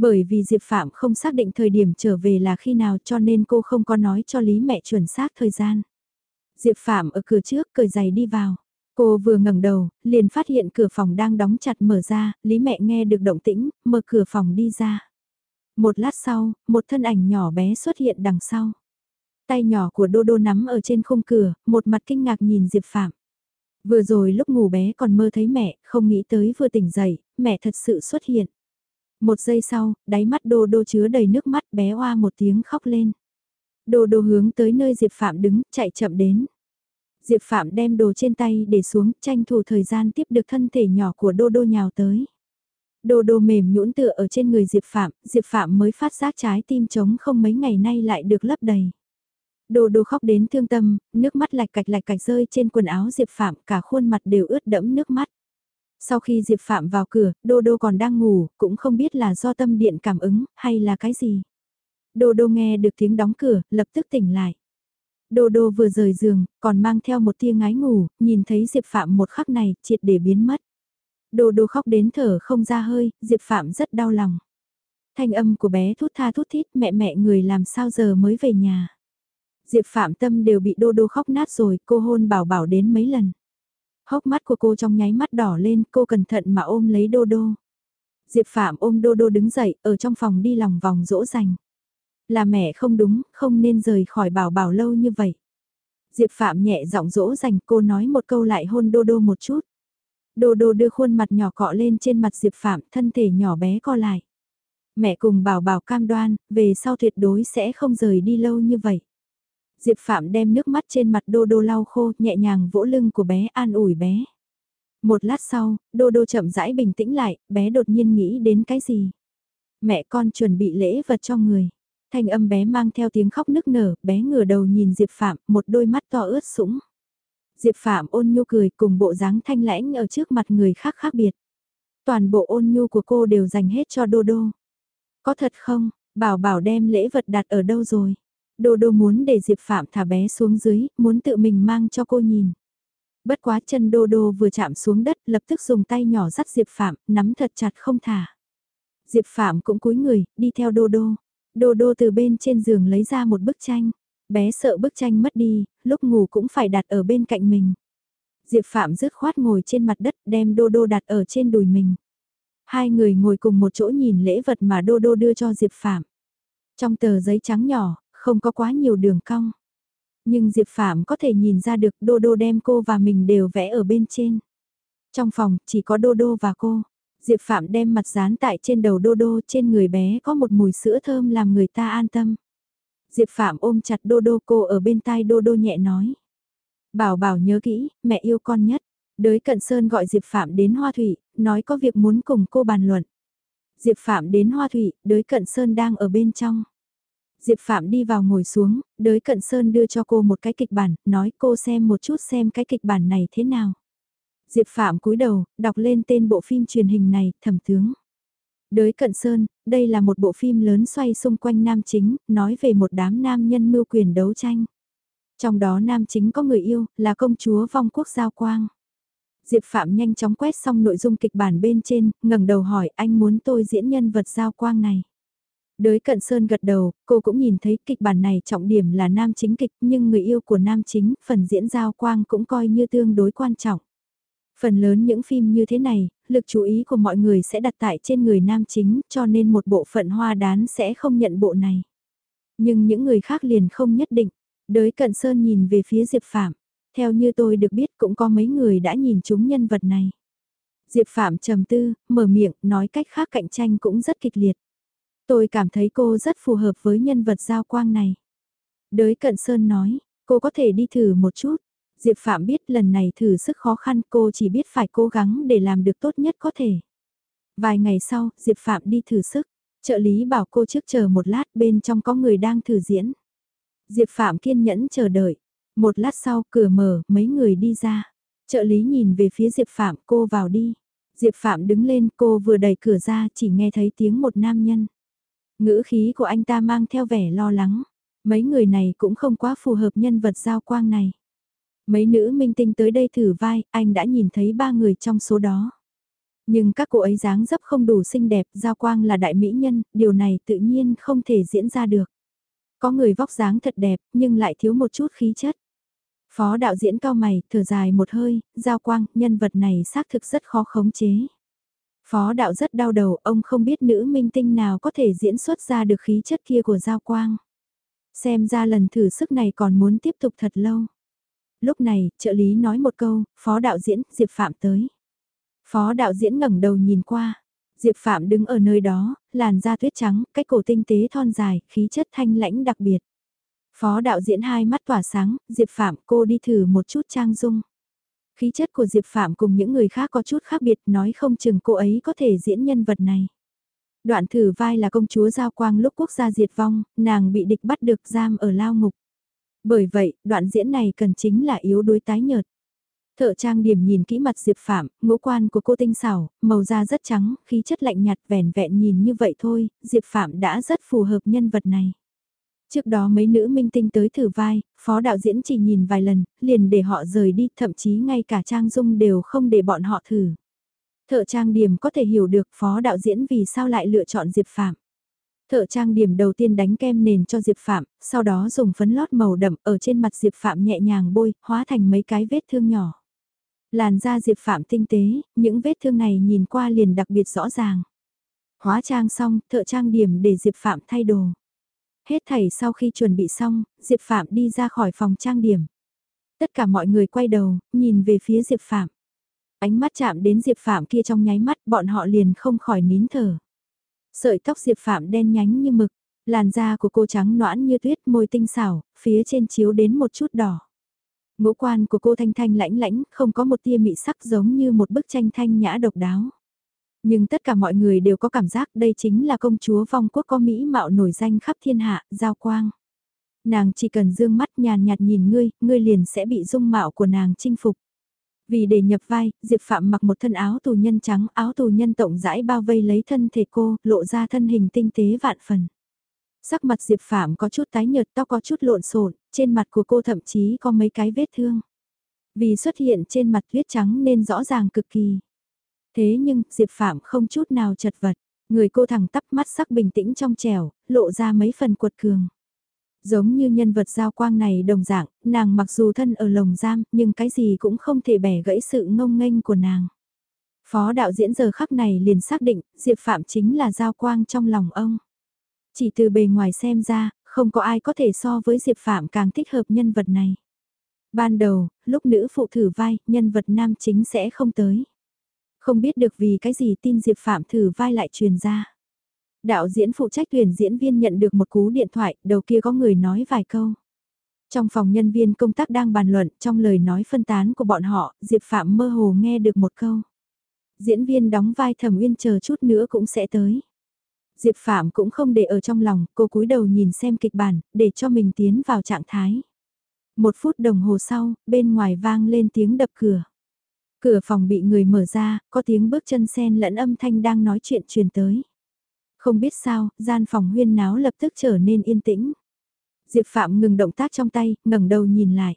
Bởi vì Diệp Phạm không xác định thời điểm trở về là khi nào cho nên cô không có nói cho Lý mẹ chuẩn xác thời gian. Diệp Phạm ở cửa trước cởi giày đi vào. Cô vừa ngẩng đầu, liền phát hiện cửa phòng đang đóng chặt mở ra, Lý mẹ nghe được động tĩnh, mở cửa phòng đi ra. Một lát sau, một thân ảnh nhỏ bé xuất hiện đằng sau. Tay nhỏ của Đô Đô nắm ở trên khung cửa, một mặt kinh ngạc nhìn Diệp Phạm. Vừa rồi lúc ngủ bé còn mơ thấy mẹ, không nghĩ tới vừa tỉnh dậy, mẹ thật sự xuất hiện. Một giây sau, đáy mắt đô đô chứa đầy nước mắt bé hoa một tiếng khóc lên. Đô đô hướng tới nơi Diệp Phạm đứng, chạy chậm đến. Diệp Phạm đem đồ trên tay để xuống, tranh thủ thời gian tiếp được thân thể nhỏ của đô đô nhào tới. Đô đô mềm nhũn tựa ở trên người Diệp Phạm, Diệp Phạm mới phát giác trái tim trống không mấy ngày nay lại được lấp đầy. đô đô khóc đến thương tâm, nước mắt lạch cạch lạch cạch rơi trên quần áo Diệp Phạm, cả khuôn mặt đều ướt đẫm nước mắt. Sau khi Diệp Phạm vào cửa, Đô Đô còn đang ngủ, cũng không biết là do tâm điện cảm ứng, hay là cái gì. Đô Đô nghe được tiếng đóng cửa, lập tức tỉnh lại. Đô đô vừa rời giường, còn mang theo một tia ngái ngủ, nhìn thấy Diệp Phạm một khắc này, triệt để biến mất. Đô đô khóc đến thở không ra hơi, Diệp Phạm rất đau lòng. Thanh âm của bé thút tha thút thít mẹ mẹ người làm sao giờ mới về nhà. Diệp Phạm tâm đều bị đô đô khóc nát rồi, cô hôn bảo bảo đến mấy lần. Hốc mắt của cô trong nháy mắt đỏ lên, cô cẩn thận mà ôm lấy đô đô. Diệp Phạm ôm đô đô đứng dậy, ở trong phòng đi lòng vòng dỗ dành. Là mẹ không đúng, không nên rời khỏi bảo bảo lâu như vậy. Diệp Phạm nhẹ giọng dỗ dành cô nói một câu lại hôn đô đô một chút. Đô đô đưa khuôn mặt nhỏ cọ lên trên mặt Diệp Phạm, thân thể nhỏ bé co lại. Mẹ cùng bảo bảo cam đoan, về sau tuyệt đối sẽ không rời đi lâu như vậy. Diệp Phạm đem nước mắt trên mặt đô đô lau khô, nhẹ nhàng vỗ lưng của bé an ủi bé. Một lát sau, đô đô chậm rãi bình tĩnh lại, bé đột nhiên nghĩ đến cái gì. Mẹ con chuẩn bị lễ vật cho người. Thanh âm bé mang theo tiếng khóc nức nở, bé ngửa đầu nhìn Diệp Phạm, một đôi mắt to ướt sũng. Diệp Phạm ôn nhu cười cùng bộ dáng thanh lãnh ở trước mặt người khác khác biệt. Toàn bộ ôn nhu của cô đều dành hết cho Đô Đô. Có thật không, bảo bảo đem lễ vật đặt ở đâu rồi? Đô Đô muốn để Diệp Phạm thả bé xuống dưới, muốn tự mình mang cho cô nhìn. Bất quá chân Đô Đô vừa chạm xuống đất lập tức dùng tay nhỏ dắt Diệp Phạm, nắm thật chặt không thả. Diệp Phạm cũng cúi người, đi theo Đô Đô. Đô Đô từ bên trên giường lấy ra một bức tranh. Bé sợ bức tranh mất đi, lúc ngủ cũng phải đặt ở bên cạnh mình. Diệp Phạm rứt khoát ngồi trên mặt đất đem Đô Đô đặt ở trên đùi mình. Hai người ngồi cùng một chỗ nhìn lễ vật mà Đô Đô đưa cho Diệp Phạm. Trong tờ giấy trắng nhỏ, không có quá nhiều đường cong. Nhưng Diệp Phạm có thể nhìn ra được Đô Đô đem cô và mình đều vẽ ở bên trên. Trong phòng, chỉ có Đô Đô và cô. Diệp Phạm đem mặt dán tại trên đầu Đô Đô trên người bé có một mùi sữa thơm làm người ta an tâm. Diệp Phạm ôm chặt Đô Đô cô ở bên tai Đô Đô nhẹ nói. Bảo bảo nhớ kỹ, mẹ yêu con nhất. Đới Cận Sơn gọi Diệp Phạm đến Hoa Thủy, nói có việc muốn cùng cô bàn luận. Diệp Phạm đến Hoa Thủy, đới Cận Sơn đang ở bên trong. Diệp Phạm đi vào ngồi xuống, đới Cận Sơn đưa cho cô một cái kịch bản, nói cô xem một chút xem cái kịch bản này thế nào. Diệp Phạm cúi đầu, đọc lên tên bộ phim truyền hình này, thẩm tướng. Đới Cận Sơn, đây là một bộ phim lớn xoay xung quanh nam chính, nói về một đám nam nhân mưu quyền đấu tranh. Trong đó nam chính có người yêu, là công chúa vong quốc giao quang. Diệp Phạm nhanh chóng quét xong nội dung kịch bản bên trên, ngẩng đầu hỏi anh muốn tôi diễn nhân vật giao quang này. Đới cận sơn gật đầu, cô cũng nhìn thấy kịch bản này trọng điểm là nam chính kịch nhưng người yêu của nam chính, phần diễn giao quang cũng coi như tương đối quan trọng. Phần lớn những phim như thế này, lực chú ý của mọi người sẽ đặt tại trên người nam chính cho nên một bộ phận hoa đán sẽ không nhận bộ này. Nhưng những người khác liền không nhất định. Đới cận sơn nhìn về phía Diệp Phạm. Theo như tôi được biết cũng có mấy người đã nhìn chúng nhân vật này. Diệp Phạm trầm tư, mở miệng, nói cách khác cạnh tranh cũng rất kịch liệt. Tôi cảm thấy cô rất phù hợp với nhân vật giao quang này. Đới Cận Sơn nói, cô có thể đi thử một chút. Diệp Phạm biết lần này thử sức khó khăn cô chỉ biết phải cố gắng để làm được tốt nhất có thể. Vài ngày sau, Diệp Phạm đi thử sức. Trợ lý bảo cô trước chờ một lát bên trong có người đang thử diễn. Diệp Phạm kiên nhẫn chờ đợi. Một lát sau cửa mở, mấy người đi ra. Trợ lý nhìn về phía Diệp Phạm cô vào đi. Diệp Phạm đứng lên cô vừa đẩy cửa ra chỉ nghe thấy tiếng một nam nhân. Ngữ khí của anh ta mang theo vẻ lo lắng. Mấy người này cũng không quá phù hợp nhân vật giao quang này. Mấy nữ minh tinh tới đây thử vai, anh đã nhìn thấy ba người trong số đó. Nhưng các cô ấy dáng dấp không đủ xinh đẹp, giao quang là đại mỹ nhân, điều này tự nhiên không thể diễn ra được. Có người vóc dáng thật đẹp, nhưng lại thiếu một chút khí chất. Phó đạo diễn cao mày, thở dài một hơi, giao quang, nhân vật này xác thực rất khó khống chế. Phó đạo rất đau đầu, ông không biết nữ minh tinh nào có thể diễn xuất ra được khí chất kia của Giao Quang. Xem ra lần thử sức này còn muốn tiếp tục thật lâu. Lúc này, trợ lý nói một câu, phó đạo diễn, Diệp Phạm tới. Phó đạo diễn ngẩng đầu nhìn qua. Diệp Phạm đứng ở nơi đó, làn da tuyết trắng, cái cổ tinh tế thon dài, khí chất thanh lãnh đặc biệt. Phó đạo diễn hai mắt tỏa sáng, Diệp Phạm cô đi thử một chút trang dung. Khí chất của Diệp Phạm cùng những người khác có chút khác biệt nói không chừng cô ấy có thể diễn nhân vật này. Đoạn thử vai là công chúa Giao Quang lúc quốc gia diệt vong, nàng bị địch bắt được giam ở lao ngục. Bởi vậy, đoạn diễn này cần chính là yếu đuối tái nhợt. Thợ trang điểm nhìn kỹ mặt Diệp Phạm, ngũ quan của cô tinh xảo, màu da rất trắng, khí chất lạnh nhạt vẻn vẹn nhìn như vậy thôi, Diệp Phạm đã rất phù hợp nhân vật này. Trước đó mấy nữ minh tinh tới thử vai, phó đạo diễn chỉ nhìn vài lần, liền để họ rời đi, thậm chí ngay cả trang dung đều không để bọn họ thử. Thợ trang điểm có thể hiểu được phó đạo diễn vì sao lại lựa chọn Diệp Phạm. Thợ trang điểm đầu tiên đánh kem nền cho Diệp Phạm, sau đó dùng phấn lót màu đậm ở trên mặt Diệp Phạm nhẹ nhàng bôi, hóa thành mấy cái vết thương nhỏ. Làn da Diệp Phạm tinh tế, những vết thương này nhìn qua liền đặc biệt rõ ràng. Hóa trang xong, thợ trang điểm để Diệp Phạm thay đồ. Hết thảy sau khi chuẩn bị xong, Diệp Phạm đi ra khỏi phòng trang điểm. Tất cả mọi người quay đầu, nhìn về phía Diệp Phạm. Ánh mắt chạm đến Diệp Phạm kia trong nháy mắt bọn họ liền không khỏi nín thở. Sợi tóc Diệp Phạm đen nhánh như mực, làn da của cô trắng noãn như tuyết môi tinh xảo, phía trên chiếu đến một chút đỏ. Ngũ quan của cô thanh thanh lãnh lãnh, không có một tia mị sắc giống như một bức tranh thanh nhã độc đáo. Nhưng tất cả mọi người đều có cảm giác đây chính là công chúa vong quốc có mỹ mạo nổi danh khắp thiên hạ, giao quang. Nàng chỉ cần dương mắt nhàn nhạt nhìn ngươi, ngươi liền sẽ bị dung mạo của nàng chinh phục. Vì để nhập vai, Diệp Phạm mặc một thân áo tù nhân trắng, áo tù nhân tổng rãi bao vây lấy thân thể cô, lộ ra thân hình tinh tế vạn phần. Sắc mặt Diệp Phạm có chút tái nhợt tóc có chút lộn xộn, trên mặt của cô thậm chí có mấy cái vết thương. Vì xuất hiện trên mặt tuyết trắng nên rõ ràng cực kỳ. Thế nhưng, Diệp Phạm không chút nào chật vật, người cô thẳng tắp mắt sắc bình tĩnh trong trẻo, lộ ra mấy phần cuột cường. Giống như nhân vật giao quang này đồng dạng, nàng mặc dù thân ở lồng giam, nhưng cái gì cũng không thể bẻ gãy sự ngông nghênh của nàng. Phó đạo diễn giờ khắc này liền xác định, Diệp Phạm chính là giao quang trong lòng ông. Chỉ từ bề ngoài xem ra, không có ai có thể so với Diệp Phạm càng thích hợp nhân vật này. Ban đầu, lúc nữ phụ thử vai, nhân vật nam chính sẽ không tới. Không biết được vì cái gì tin Diệp Phạm thử vai lại truyền ra. Đạo diễn phụ trách tuyển diễn viên nhận được một cú điện thoại, đầu kia có người nói vài câu. Trong phòng nhân viên công tác đang bàn luận, trong lời nói phân tán của bọn họ, Diệp Phạm mơ hồ nghe được một câu. Diễn viên đóng vai thẩm uyên chờ chút nữa cũng sẽ tới. Diệp Phạm cũng không để ở trong lòng, cô cúi đầu nhìn xem kịch bản, để cho mình tiến vào trạng thái. Một phút đồng hồ sau, bên ngoài vang lên tiếng đập cửa. Cửa phòng bị người mở ra, có tiếng bước chân sen lẫn âm thanh đang nói chuyện truyền tới. Không biết sao, gian phòng huyên náo lập tức trở nên yên tĩnh. Diệp Phạm ngừng động tác trong tay, ngẩng đầu nhìn lại.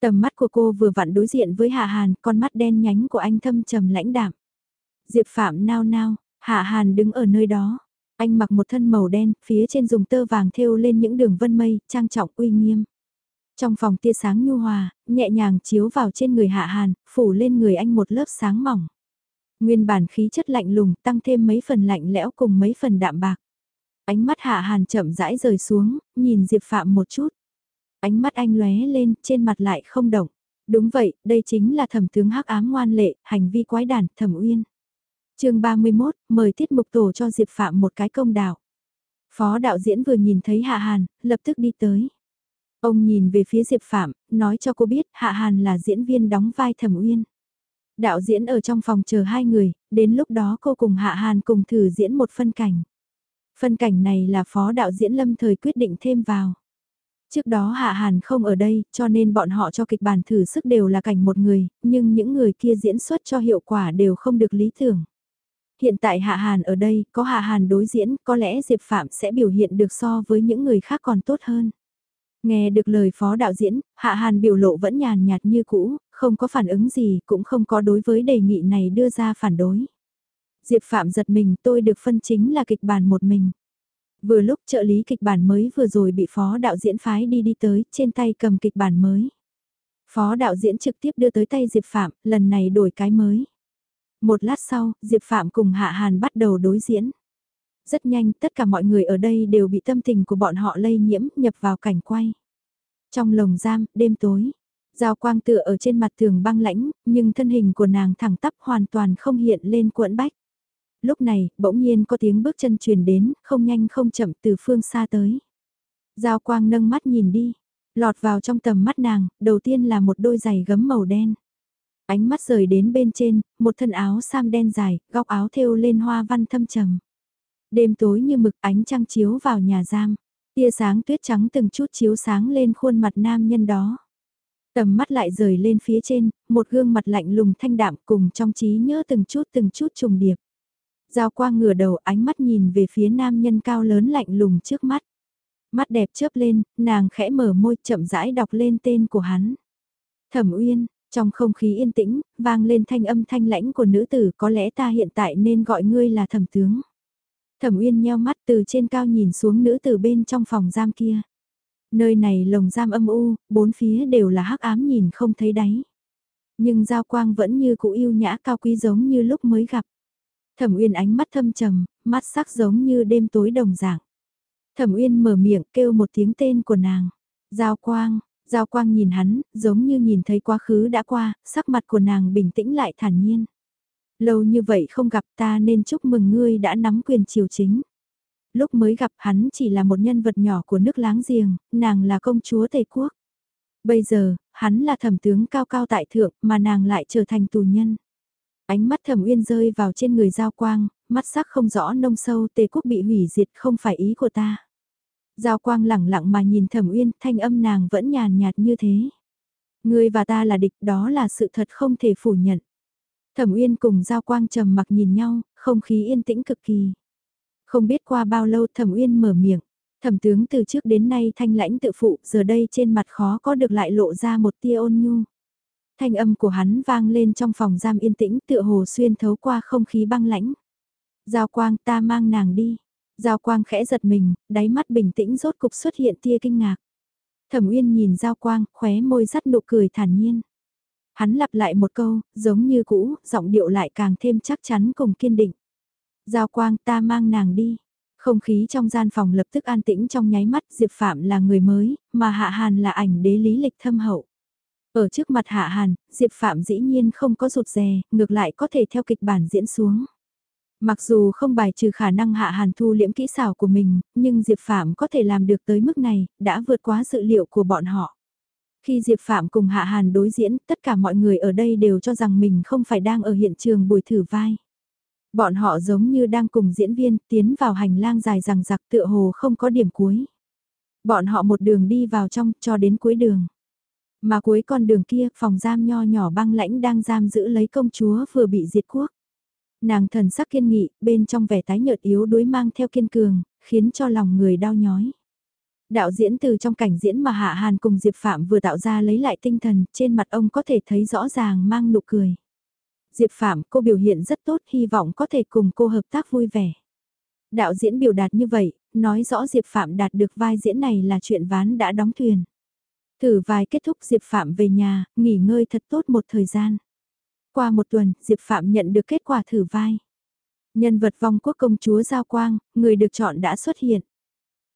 Tầm mắt của cô vừa vặn đối diện với Hạ Hàn, con mắt đen nhánh của anh thâm trầm lãnh đạm. Diệp Phạm nao nao, Hạ Hàn đứng ở nơi đó. Anh mặc một thân màu đen, phía trên dùng tơ vàng thêu lên những đường vân mây, trang trọng uy nghiêm. Trong phòng tia sáng nhu hòa, nhẹ nhàng chiếu vào trên người Hạ Hàn, phủ lên người anh một lớp sáng mỏng. Nguyên bản khí chất lạnh lùng tăng thêm mấy phần lạnh lẽo cùng mấy phần đạm bạc. Ánh mắt Hạ Hàn chậm rãi rời xuống, nhìn Diệp Phạm một chút. Ánh mắt anh lóe lên, trên mặt lại không động. Đúng vậy, đây chính là thẩm tướng hắc ám ngoan lệ, hành vi quái đản, thẩm uyên. chương 31, mời tiết mục tổ cho Diệp Phạm một cái công đạo. Phó đạo diễn vừa nhìn thấy Hạ Hàn, lập tức đi tới. Ông nhìn về phía Diệp Phạm, nói cho cô biết Hạ Hàn là diễn viên đóng vai Thẩm Uyên. Đạo diễn ở trong phòng chờ hai người, đến lúc đó cô cùng Hạ Hàn cùng thử diễn một phân cảnh. Phân cảnh này là phó đạo diễn lâm thời quyết định thêm vào. Trước đó Hạ Hàn không ở đây, cho nên bọn họ cho kịch bản thử sức đều là cảnh một người, nhưng những người kia diễn xuất cho hiệu quả đều không được lý tưởng. Hiện tại Hạ Hàn ở đây, có Hạ Hàn đối diễn, có lẽ Diệp Phạm sẽ biểu hiện được so với những người khác còn tốt hơn. Nghe được lời phó đạo diễn, Hạ Hàn biểu lộ vẫn nhàn nhạt như cũ, không có phản ứng gì, cũng không có đối với đề nghị này đưa ra phản đối. Diệp Phạm giật mình tôi được phân chính là kịch bản một mình. Vừa lúc trợ lý kịch bản mới vừa rồi bị phó đạo diễn phái đi đi tới, trên tay cầm kịch bản mới. Phó đạo diễn trực tiếp đưa tới tay Diệp Phạm, lần này đổi cái mới. Một lát sau, Diệp Phạm cùng Hạ Hàn bắt đầu đối diễn. Rất nhanh, tất cả mọi người ở đây đều bị tâm tình của bọn họ lây nhiễm, nhập vào cảnh quay. Trong lồng giam, đêm tối, Giao quang tựa ở trên mặt tường băng lãnh, nhưng thân hình của nàng thẳng tắp hoàn toàn không hiện lên cuộn bách. Lúc này, bỗng nhiên có tiếng bước chân truyền đến, không nhanh không chậm từ phương xa tới. Giao quang nâng mắt nhìn đi, lọt vào trong tầm mắt nàng, đầu tiên là một đôi giày gấm màu đen. Ánh mắt rời đến bên trên, một thân áo sam đen dài, góc áo thêu lên hoa văn thâm trầm. Đêm tối như mực ánh trăng chiếu vào nhà giam, tia sáng tuyết trắng từng chút chiếu sáng lên khuôn mặt nam nhân đó. Tầm mắt lại rời lên phía trên, một gương mặt lạnh lùng thanh đạm cùng trong trí nhớ từng chút từng chút trùng điệp. Giao qua ngửa đầu ánh mắt nhìn về phía nam nhân cao lớn lạnh lùng trước mắt. Mắt đẹp chớp lên, nàng khẽ mở môi chậm rãi đọc lên tên của hắn. Thẩm Uyên, trong không khí yên tĩnh, vang lên thanh âm thanh lãnh của nữ tử có lẽ ta hiện tại nên gọi ngươi là thẩm tướng. Thẩm Uyên nheo mắt từ trên cao nhìn xuống nữ tử bên trong phòng giam kia. Nơi này lồng giam âm u, bốn phía đều là hắc ám nhìn không thấy đáy. Nhưng giao quang vẫn như cụ yêu nhã cao quý giống như lúc mới gặp. Thẩm Uyên ánh mắt thâm trầm, mắt sắc giống như đêm tối đồng dạng. Thẩm Uyên mở miệng kêu một tiếng tên của nàng. Giao quang, Giao quang nhìn hắn, giống như nhìn thấy quá khứ đã qua, sắc mặt của nàng bình tĩnh lại thản nhiên. Lâu như vậy không gặp ta nên chúc mừng ngươi đã nắm quyền triều chính. Lúc mới gặp hắn chỉ là một nhân vật nhỏ của nước láng giềng, nàng là công chúa Tây Quốc. Bây giờ, hắn là thẩm tướng cao cao tại thượng mà nàng lại trở thành tù nhân. Ánh mắt thẩm uyên rơi vào trên người giao quang, mắt sắc không rõ nông sâu Tề Quốc bị hủy diệt không phải ý của ta. Giao quang lẳng lặng mà nhìn thẩm uyên, thanh âm nàng vẫn nhàn nhạt như thế. Ngươi và ta là địch, đó là sự thật không thể phủ nhận. Thẩm uyên cùng giao quang trầm mặc nhìn nhau, không khí yên tĩnh cực kỳ. Không biết qua bao lâu thẩm uyên mở miệng. Thẩm tướng từ trước đến nay thanh lãnh tự phụ, giờ đây trên mặt khó có được lại lộ ra một tia ôn nhu. Thanh âm của hắn vang lên trong phòng giam yên tĩnh tựa hồ xuyên thấu qua không khí băng lãnh. Giao quang ta mang nàng đi. Giao quang khẽ giật mình, đáy mắt bình tĩnh rốt cục xuất hiện tia kinh ngạc. Thẩm Uyên nhìn Giao quang, khóe môi dắt nụ cười thản nhiên. Hắn lặp lại một câu, giống như cũ, giọng điệu lại càng thêm chắc chắn cùng kiên định. Giao quang ta mang nàng đi. Không khí trong gian phòng lập tức an tĩnh trong nháy mắt Diệp Phạm là người mới, mà Hạ Hàn là ảnh đế lý lịch thâm hậu. Ở trước mặt Hạ Hàn, Diệp Phạm dĩ nhiên không có rụt rè, ngược lại có thể theo kịch bản diễn xuống. Mặc dù không bài trừ khả năng hạ hàn thu liễm kỹ xảo của mình, nhưng Diệp Phạm có thể làm được tới mức này, đã vượt quá dự liệu của bọn họ. Khi Diệp Phạm cùng Hạ Hàn đối diễn, tất cả mọi người ở đây đều cho rằng mình không phải đang ở hiện trường buổi thử vai. Bọn họ giống như đang cùng diễn viên tiến vào hành lang dài rằng giặc tựa hồ không có điểm cuối. Bọn họ một đường đi vào trong cho đến cuối đường. Mà cuối con đường kia, phòng giam nho nhỏ băng lãnh đang giam giữ lấy công chúa vừa bị diệt quốc. Nàng thần sắc kiên nghị, bên trong vẻ tái nhợt yếu đuối mang theo kiên cường, khiến cho lòng người đau nhói. Đạo diễn từ trong cảnh diễn mà Hạ Hàn cùng Diệp Phạm vừa tạo ra lấy lại tinh thần, trên mặt ông có thể thấy rõ ràng mang nụ cười. Diệp Phạm, cô biểu hiện rất tốt, hy vọng có thể cùng cô hợp tác vui vẻ. Đạo diễn biểu đạt như vậy, nói rõ Diệp Phạm đạt được vai diễn này là chuyện ván đã đóng thuyền. Thử vài kết thúc Diệp Phạm về nhà, nghỉ ngơi thật tốt một thời gian. Qua một tuần, Diệp Phạm nhận được kết quả thử vai. Nhân vật vong quốc công chúa Giao Quang, người được chọn đã xuất hiện.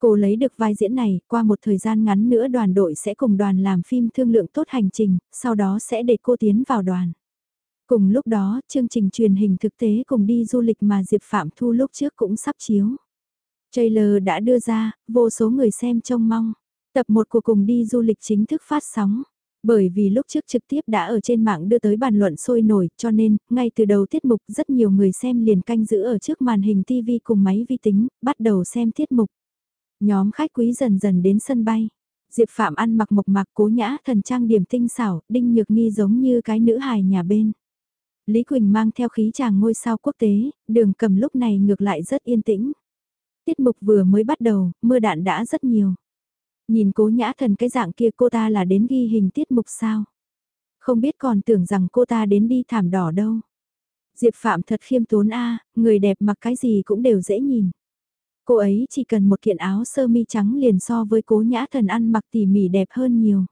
Cô lấy được vai diễn này, qua một thời gian ngắn nữa đoàn đội sẽ cùng đoàn làm phim thương lượng tốt hành trình, sau đó sẽ để cô tiến vào đoàn. Cùng lúc đó, chương trình truyền hình thực tế cùng đi du lịch mà Diệp Phạm thu lúc trước cũng sắp chiếu. Trailer đã đưa ra, vô số người xem trông mong. Tập 1 của cùng đi du lịch chính thức phát sóng. Bởi vì lúc trước trực tiếp đã ở trên mạng đưa tới bàn luận sôi nổi cho nên, ngay từ đầu tiết mục rất nhiều người xem liền canh giữ ở trước màn hình TV cùng máy vi tính, bắt đầu xem tiết mục. Nhóm khách quý dần dần đến sân bay. Diệp Phạm ăn mặc mộc mạc cố nhã thần trang điểm tinh xảo, đinh nhược nghi giống như cái nữ hài nhà bên. Lý Quỳnh mang theo khí chàng ngôi sao quốc tế, đường cầm lúc này ngược lại rất yên tĩnh. Tiết mục vừa mới bắt đầu, mưa đạn đã rất nhiều. Nhìn cố nhã thần cái dạng kia cô ta là đến ghi hình tiết mục sao. Không biết còn tưởng rằng cô ta đến đi thảm đỏ đâu. Diệp Phạm thật khiêm tốn a người đẹp mặc cái gì cũng đều dễ nhìn. Cô ấy chỉ cần một kiện áo sơ mi trắng liền so với cố nhã thần ăn mặc tỉ mỉ đẹp hơn nhiều.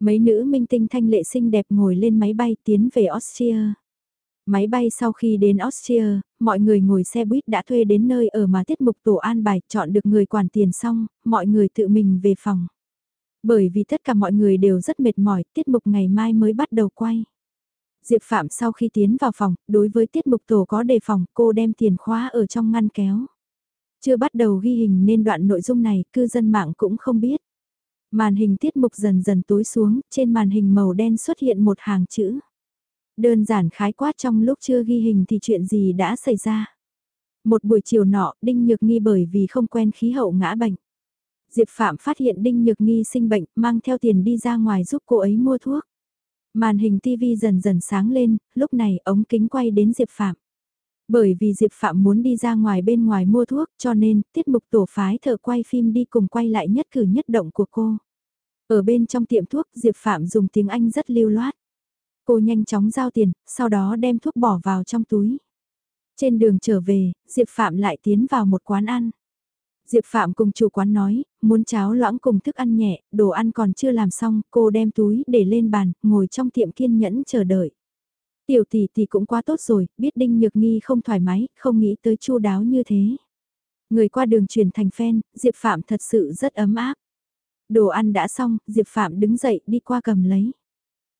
Mấy nữ minh tinh thanh lệ xinh đẹp ngồi lên máy bay tiến về Austria. Máy bay sau khi đến Austria, mọi người ngồi xe buýt đã thuê đến nơi ở mà tiết mục tổ an bài chọn được người quản tiền xong, mọi người tự mình về phòng. Bởi vì tất cả mọi người đều rất mệt mỏi, tiết mục ngày mai mới bắt đầu quay. Diệp Phạm sau khi tiến vào phòng, đối với tiết mục tổ có đề phòng, cô đem tiền khóa ở trong ngăn kéo. Chưa bắt đầu ghi hình nên đoạn nội dung này cư dân mạng cũng không biết. Màn hình tiết mục dần dần tối xuống, trên màn hình màu đen xuất hiện một hàng chữ. Đơn giản khái quát trong lúc chưa ghi hình thì chuyện gì đã xảy ra. Một buổi chiều nọ, Đinh Nhược Nghi bởi vì không quen khí hậu ngã bệnh. Diệp Phạm phát hiện Đinh Nhược Nghi sinh bệnh, mang theo tiền đi ra ngoài giúp cô ấy mua thuốc. Màn hình TV dần dần sáng lên, lúc này ống kính quay đến Diệp Phạm. Bởi vì Diệp Phạm muốn đi ra ngoài bên ngoài mua thuốc cho nên tiết mục tổ phái thợ quay phim đi cùng quay lại nhất cử nhất động của cô. Ở bên trong tiệm thuốc Diệp Phạm dùng tiếng Anh rất lưu loát. Cô nhanh chóng giao tiền, sau đó đem thuốc bỏ vào trong túi. Trên đường trở về, Diệp Phạm lại tiến vào một quán ăn. Diệp Phạm cùng chủ quán nói, muốn cháo loãng cùng thức ăn nhẹ, đồ ăn còn chưa làm xong, cô đem túi để lên bàn, ngồi trong tiệm kiên nhẫn chờ đợi. Tiểu tỷ tỷ cũng quá tốt rồi, biết Đinh Nhược Nghi không thoải mái, không nghĩ tới chu đáo như thế. Người qua đường truyền thành phen, Diệp Phạm thật sự rất ấm áp. Đồ ăn đã xong, Diệp Phạm đứng dậy đi qua cầm lấy.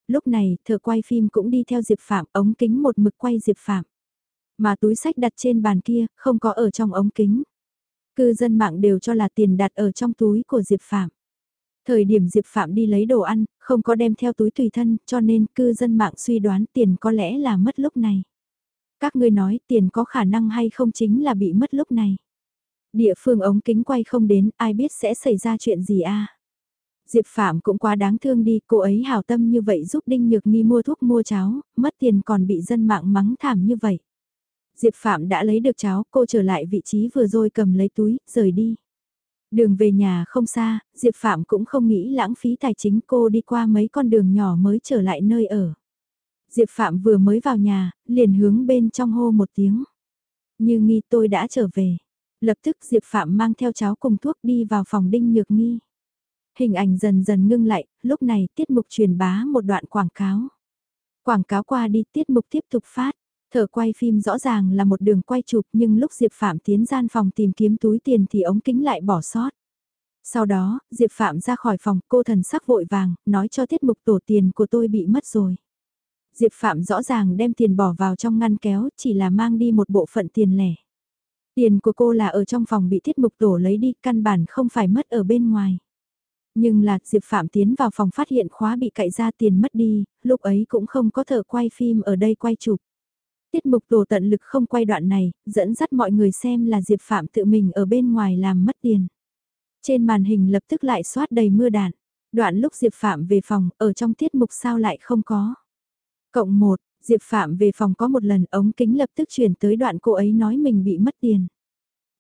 Lúc này, thợ quay phim cũng đi theo Diệp Phạm, ống kính một mực quay Diệp Phạm. Mà túi sách đặt trên bàn kia, không có ở trong ống kính. Cư dân mạng đều cho là tiền đặt ở trong túi của Diệp Phạm. Thời điểm Diệp Phạm đi lấy đồ ăn, không có đem theo túi tùy thân, cho nên cư dân mạng suy đoán tiền có lẽ là mất lúc này. Các ngươi nói tiền có khả năng hay không chính là bị mất lúc này. Địa phương ống kính quay không đến, ai biết sẽ xảy ra chuyện gì a? Diệp Phạm cũng quá đáng thương đi, cô ấy hào tâm như vậy giúp Đinh Nhược Nghi mua thuốc mua cháo, mất tiền còn bị dân mạng mắng thảm như vậy. Diệp Phạm đã lấy được cháo, cô trở lại vị trí vừa rồi cầm lấy túi, rời đi. Đường về nhà không xa, Diệp Phạm cũng không nghĩ lãng phí tài chính cô đi qua mấy con đường nhỏ mới trở lại nơi ở. Diệp Phạm vừa mới vào nhà, liền hướng bên trong hô một tiếng. Như nghi tôi đã trở về. Lập tức Diệp Phạm mang theo cháo cùng thuốc đi vào phòng đinh nhược nghi. Hình ảnh dần dần ngưng lại, lúc này tiết mục truyền bá một đoạn quảng cáo. Quảng cáo qua đi tiết mục tiếp tục phát. Thở quay phim rõ ràng là một đường quay chụp nhưng lúc Diệp Phạm tiến gian phòng tìm kiếm túi tiền thì ống kính lại bỏ sót. Sau đó, Diệp Phạm ra khỏi phòng, cô thần sắc vội vàng, nói cho tiết mục tổ tiền của tôi bị mất rồi. Diệp Phạm rõ ràng đem tiền bỏ vào trong ngăn kéo, chỉ là mang đi một bộ phận tiền lẻ. Tiền của cô là ở trong phòng bị tiết mục tổ lấy đi, căn bản không phải mất ở bên ngoài. Nhưng là, Diệp Phạm tiến vào phòng phát hiện khóa bị cậy ra tiền mất đi, lúc ấy cũng không có thợ quay phim ở đây quay chụp. Tiết mục tổ tận lực không quay đoạn này, dẫn dắt mọi người xem là Diệp Phạm tự mình ở bên ngoài làm mất tiền. Trên màn hình lập tức lại xoát đầy mưa đạn. Đoạn lúc Diệp Phạm về phòng, ở trong tiết mục sao lại không có. Cộng 1, Diệp Phạm về phòng có một lần ống kính lập tức chuyển tới đoạn cô ấy nói mình bị mất tiền.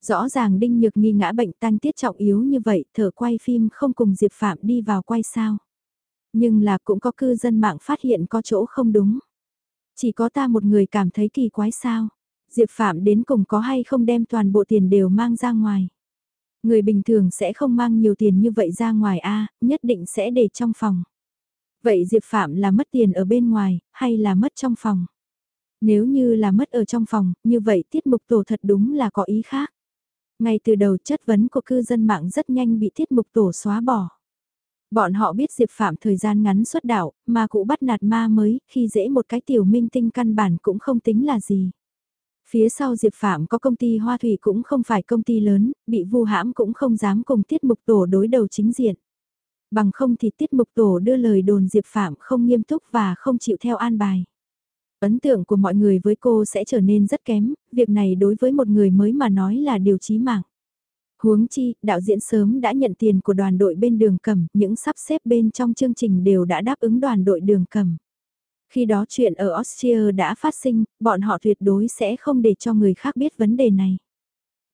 Rõ ràng Đinh Nhược nghi ngã bệnh tăng tiết trọng yếu như vậy, thở quay phim không cùng Diệp Phạm đi vào quay sao. Nhưng là cũng có cư dân mạng phát hiện có chỗ không đúng. Chỉ có ta một người cảm thấy kỳ quái sao. Diệp Phạm đến cùng có hay không đem toàn bộ tiền đều mang ra ngoài. Người bình thường sẽ không mang nhiều tiền như vậy ra ngoài a nhất định sẽ để trong phòng. Vậy Diệp Phạm là mất tiền ở bên ngoài, hay là mất trong phòng? Nếu như là mất ở trong phòng, như vậy tiết mục tổ thật đúng là có ý khác. Ngay từ đầu chất vấn của cư dân mạng rất nhanh bị tiết mục tổ xóa bỏ. Bọn họ biết Diệp Phạm thời gian ngắn xuất đạo, mà cụ bắt nạt ma mới, khi dễ một cái tiểu minh tinh căn bản cũng không tính là gì. Phía sau Diệp Phạm có công ty Hoa Thủy cũng không phải công ty lớn, bị vu hãm cũng không dám cùng tiết mục tổ đối đầu chính diện. Bằng không thì tiết mục tổ đưa lời đồn Diệp Phạm không nghiêm túc và không chịu theo an bài. Ấn tượng của mọi người với cô sẽ trở nên rất kém, việc này đối với một người mới mà nói là điều chí mạng. Huống chi, đạo diễn sớm đã nhận tiền của đoàn đội bên đường cầm, những sắp xếp bên trong chương trình đều đã đáp ứng đoàn đội đường cầm. Khi đó chuyện ở Austria đã phát sinh, bọn họ tuyệt đối sẽ không để cho người khác biết vấn đề này.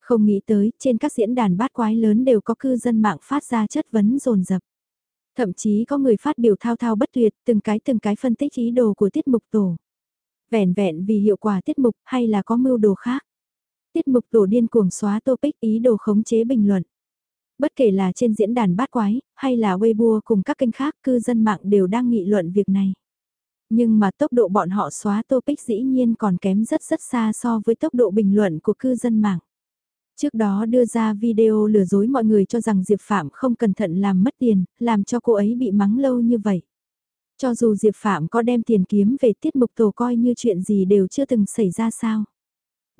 Không nghĩ tới, trên các diễn đàn bát quái lớn đều có cư dân mạng phát ra chất vấn rồn rập. Thậm chí có người phát biểu thao thao bất tuyệt, từng cái từng cái phân tích ý đồ của tiết mục tổ. Vẹn vẹn vì hiệu quả tiết mục hay là có mưu đồ khác. Tiết mục tổ điên cuồng xóa topic ý đồ khống chế bình luận. Bất kể là trên diễn đàn bát quái, hay là Weibo cùng các kênh khác cư dân mạng đều đang nghị luận việc này. Nhưng mà tốc độ bọn họ xóa topic dĩ nhiên còn kém rất rất xa so với tốc độ bình luận của cư dân mạng. Trước đó đưa ra video lừa dối mọi người cho rằng Diệp Phạm không cẩn thận làm mất tiền, làm cho cô ấy bị mắng lâu như vậy. Cho dù Diệp Phạm có đem tiền kiếm về tiết mục tổ coi như chuyện gì đều chưa từng xảy ra sao.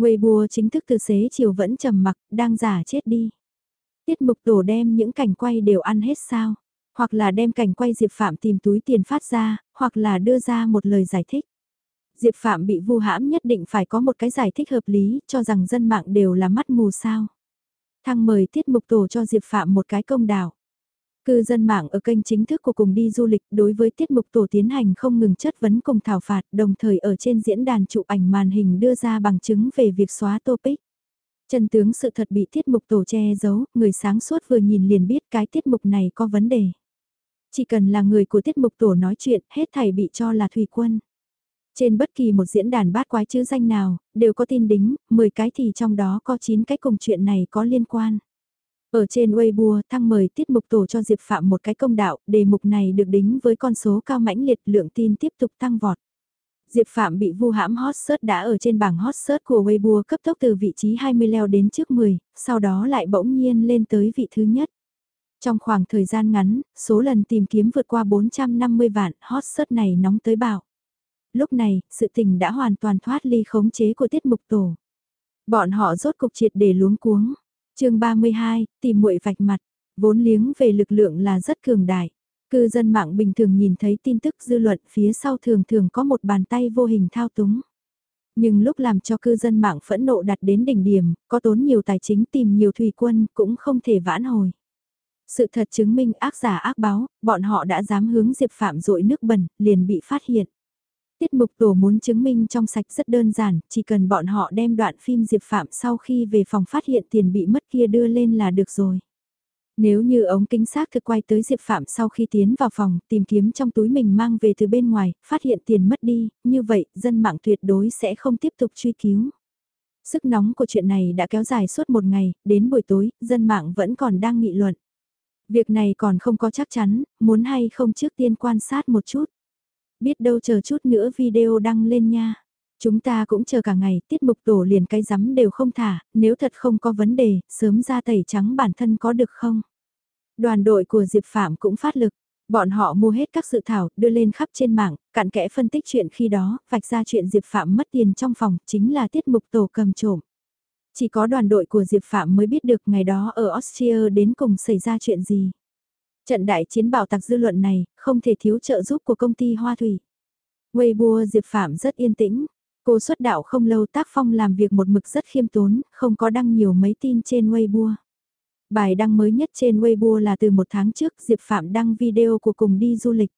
Weibo chính thức từ xế chiều vẫn trầm mặc, đang giả chết đi. Tiết mục tổ đem những cảnh quay đều ăn hết sao. Hoặc là đem cảnh quay Diệp Phạm tìm túi tiền phát ra, hoặc là đưa ra một lời giải thích. Diệp Phạm bị vu hãm nhất định phải có một cái giải thích hợp lý, cho rằng dân mạng đều là mắt mù sao. Thăng mời tiết mục tổ cho Diệp Phạm một cái công đạo. Cư dân mạng ở kênh chính thức của cùng đi du lịch đối với tiết mục tổ tiến hành không ngừng chất vấn cùng thảo phạt đồng thời ở trên diễn đàn chụp ảnh màn hình đưa ra bằng chứng về việc xóa topic. Chân tướng sự thật bị tiết mục tổ che giấu, người sáng suốt vừa nhìn liền biết cái tiết mục này có vấn đề. Chỉ cần là người của tiết mục tổ nói chuyện, hết thảy bị cho là thủy quân. Trên bất kỳ một diễn đàn bát quái chữ danh nào, đều có tin đính, 10 cái thì trong đó có 9 cái cùng chuyện này có liên quan. Ở trên Weibo, thăng mời tiết mục tổ cho Diệp Phạm một cái công đạo, đề mục này được đính với con số cao mãnh liệt lượng tin tiếp tục tăng vọt. Diệp Phạm bị vu hãm hot search đã ở trên bảng hot search của Weibo cấp tốc từ vị trí 20 leo đến trước 10, sau đó lại bỗng nhiên lên tới vị thứ nhất. Trong khoảng thời gian ngắn, số lần tìm kiếm vượt qua 450 vạn, hot search này nóng tới bạo. Lúc này, sự tình đã hoàn toàn thoát ly khống chế của tiết mục tổ. Bọn họ rốt cục triệt để luống cuống chương 32, tìm muội vạch mặt, vốn liếng về lực lượng là rất cường đại. Cư dân mạng bình thường nhìn thấy tin tức dư luận phía sau thường thường có một bàn tay vô hình thao túng. Nhưng lúc làm cho cư dân mạng phẫn nộ đặt đến đỉnh điểm, có tốn nhiều tài chính tìm nhiều thủy quân cũng không thể vãn hồi. Sự thật chứng minh ác giả ác báo, bọn họ đã dám hướng Diệp Phạm dội nước bẩn, liền bị phát hiện. Tiết mục tổ muốn chứng minh trong sạch rất đơn giản, chỉ cần bọn họ đem đoạn phim Diệp Phạm sau khi về phòng phát hiện tiền bị mất kia đưa lên là được rồi. Nếu như ống kính xác thực quay tới Diệp Phạm sau khi tiến vào phòng, tìm kiếm trong túi mình mang về từ bên ngoài, phát hiện tiền mất đi, như vậy, dân mạng tuyệt đối sẽ không tiếp tục truy cứu. Sức nóng của chuyện này đã kéo dài suốt một ngày, đến buổi tối, dân mạng vẫn còn đang nghị luận. Việc này còn không có chắc chắn, muốn hay không trước tiên quan sát một chút. Biết đâu chờ chút nữa video đăng lên nha. Chúng ta cũng chờ cả ngày, tiết mục tổ liền cái rắm đều không thả, nếu thật không có vấn đề, sớm ra tẩy trắng bản thân có được không? Đoàn đội của Diệp Phạm cũng phát lực, bọn họ mua hết các sự thảo, đưa lên khắp trên mạng, cặn kẽ phân tích chuyện khi đó, vạch ra chuyện Diệp Phạm mất tiền trong phòng, chính là tiết mục tổ cầm trộm. Chỉ có đoàn đội của Diệp Phạm mới biết được ngày đó ở Austria đến cùng xảy ra chuyện gì. Trận đại chiến bảo tạc dư luận này, không thể thiếu trợ giúp của công ty Hoa Thủy. Weibo Diệp Phạm rất yên tĩnh. Cô xuất đạo không lâu tác phong làm việc một mực rất khiêm tốn, không có đăng nhiều mấy tin trên Weibo. Bài đăng mới nhất trên Weibo là từ một tháng trước Diệp Phạm đăng video của cùng đi du lịch.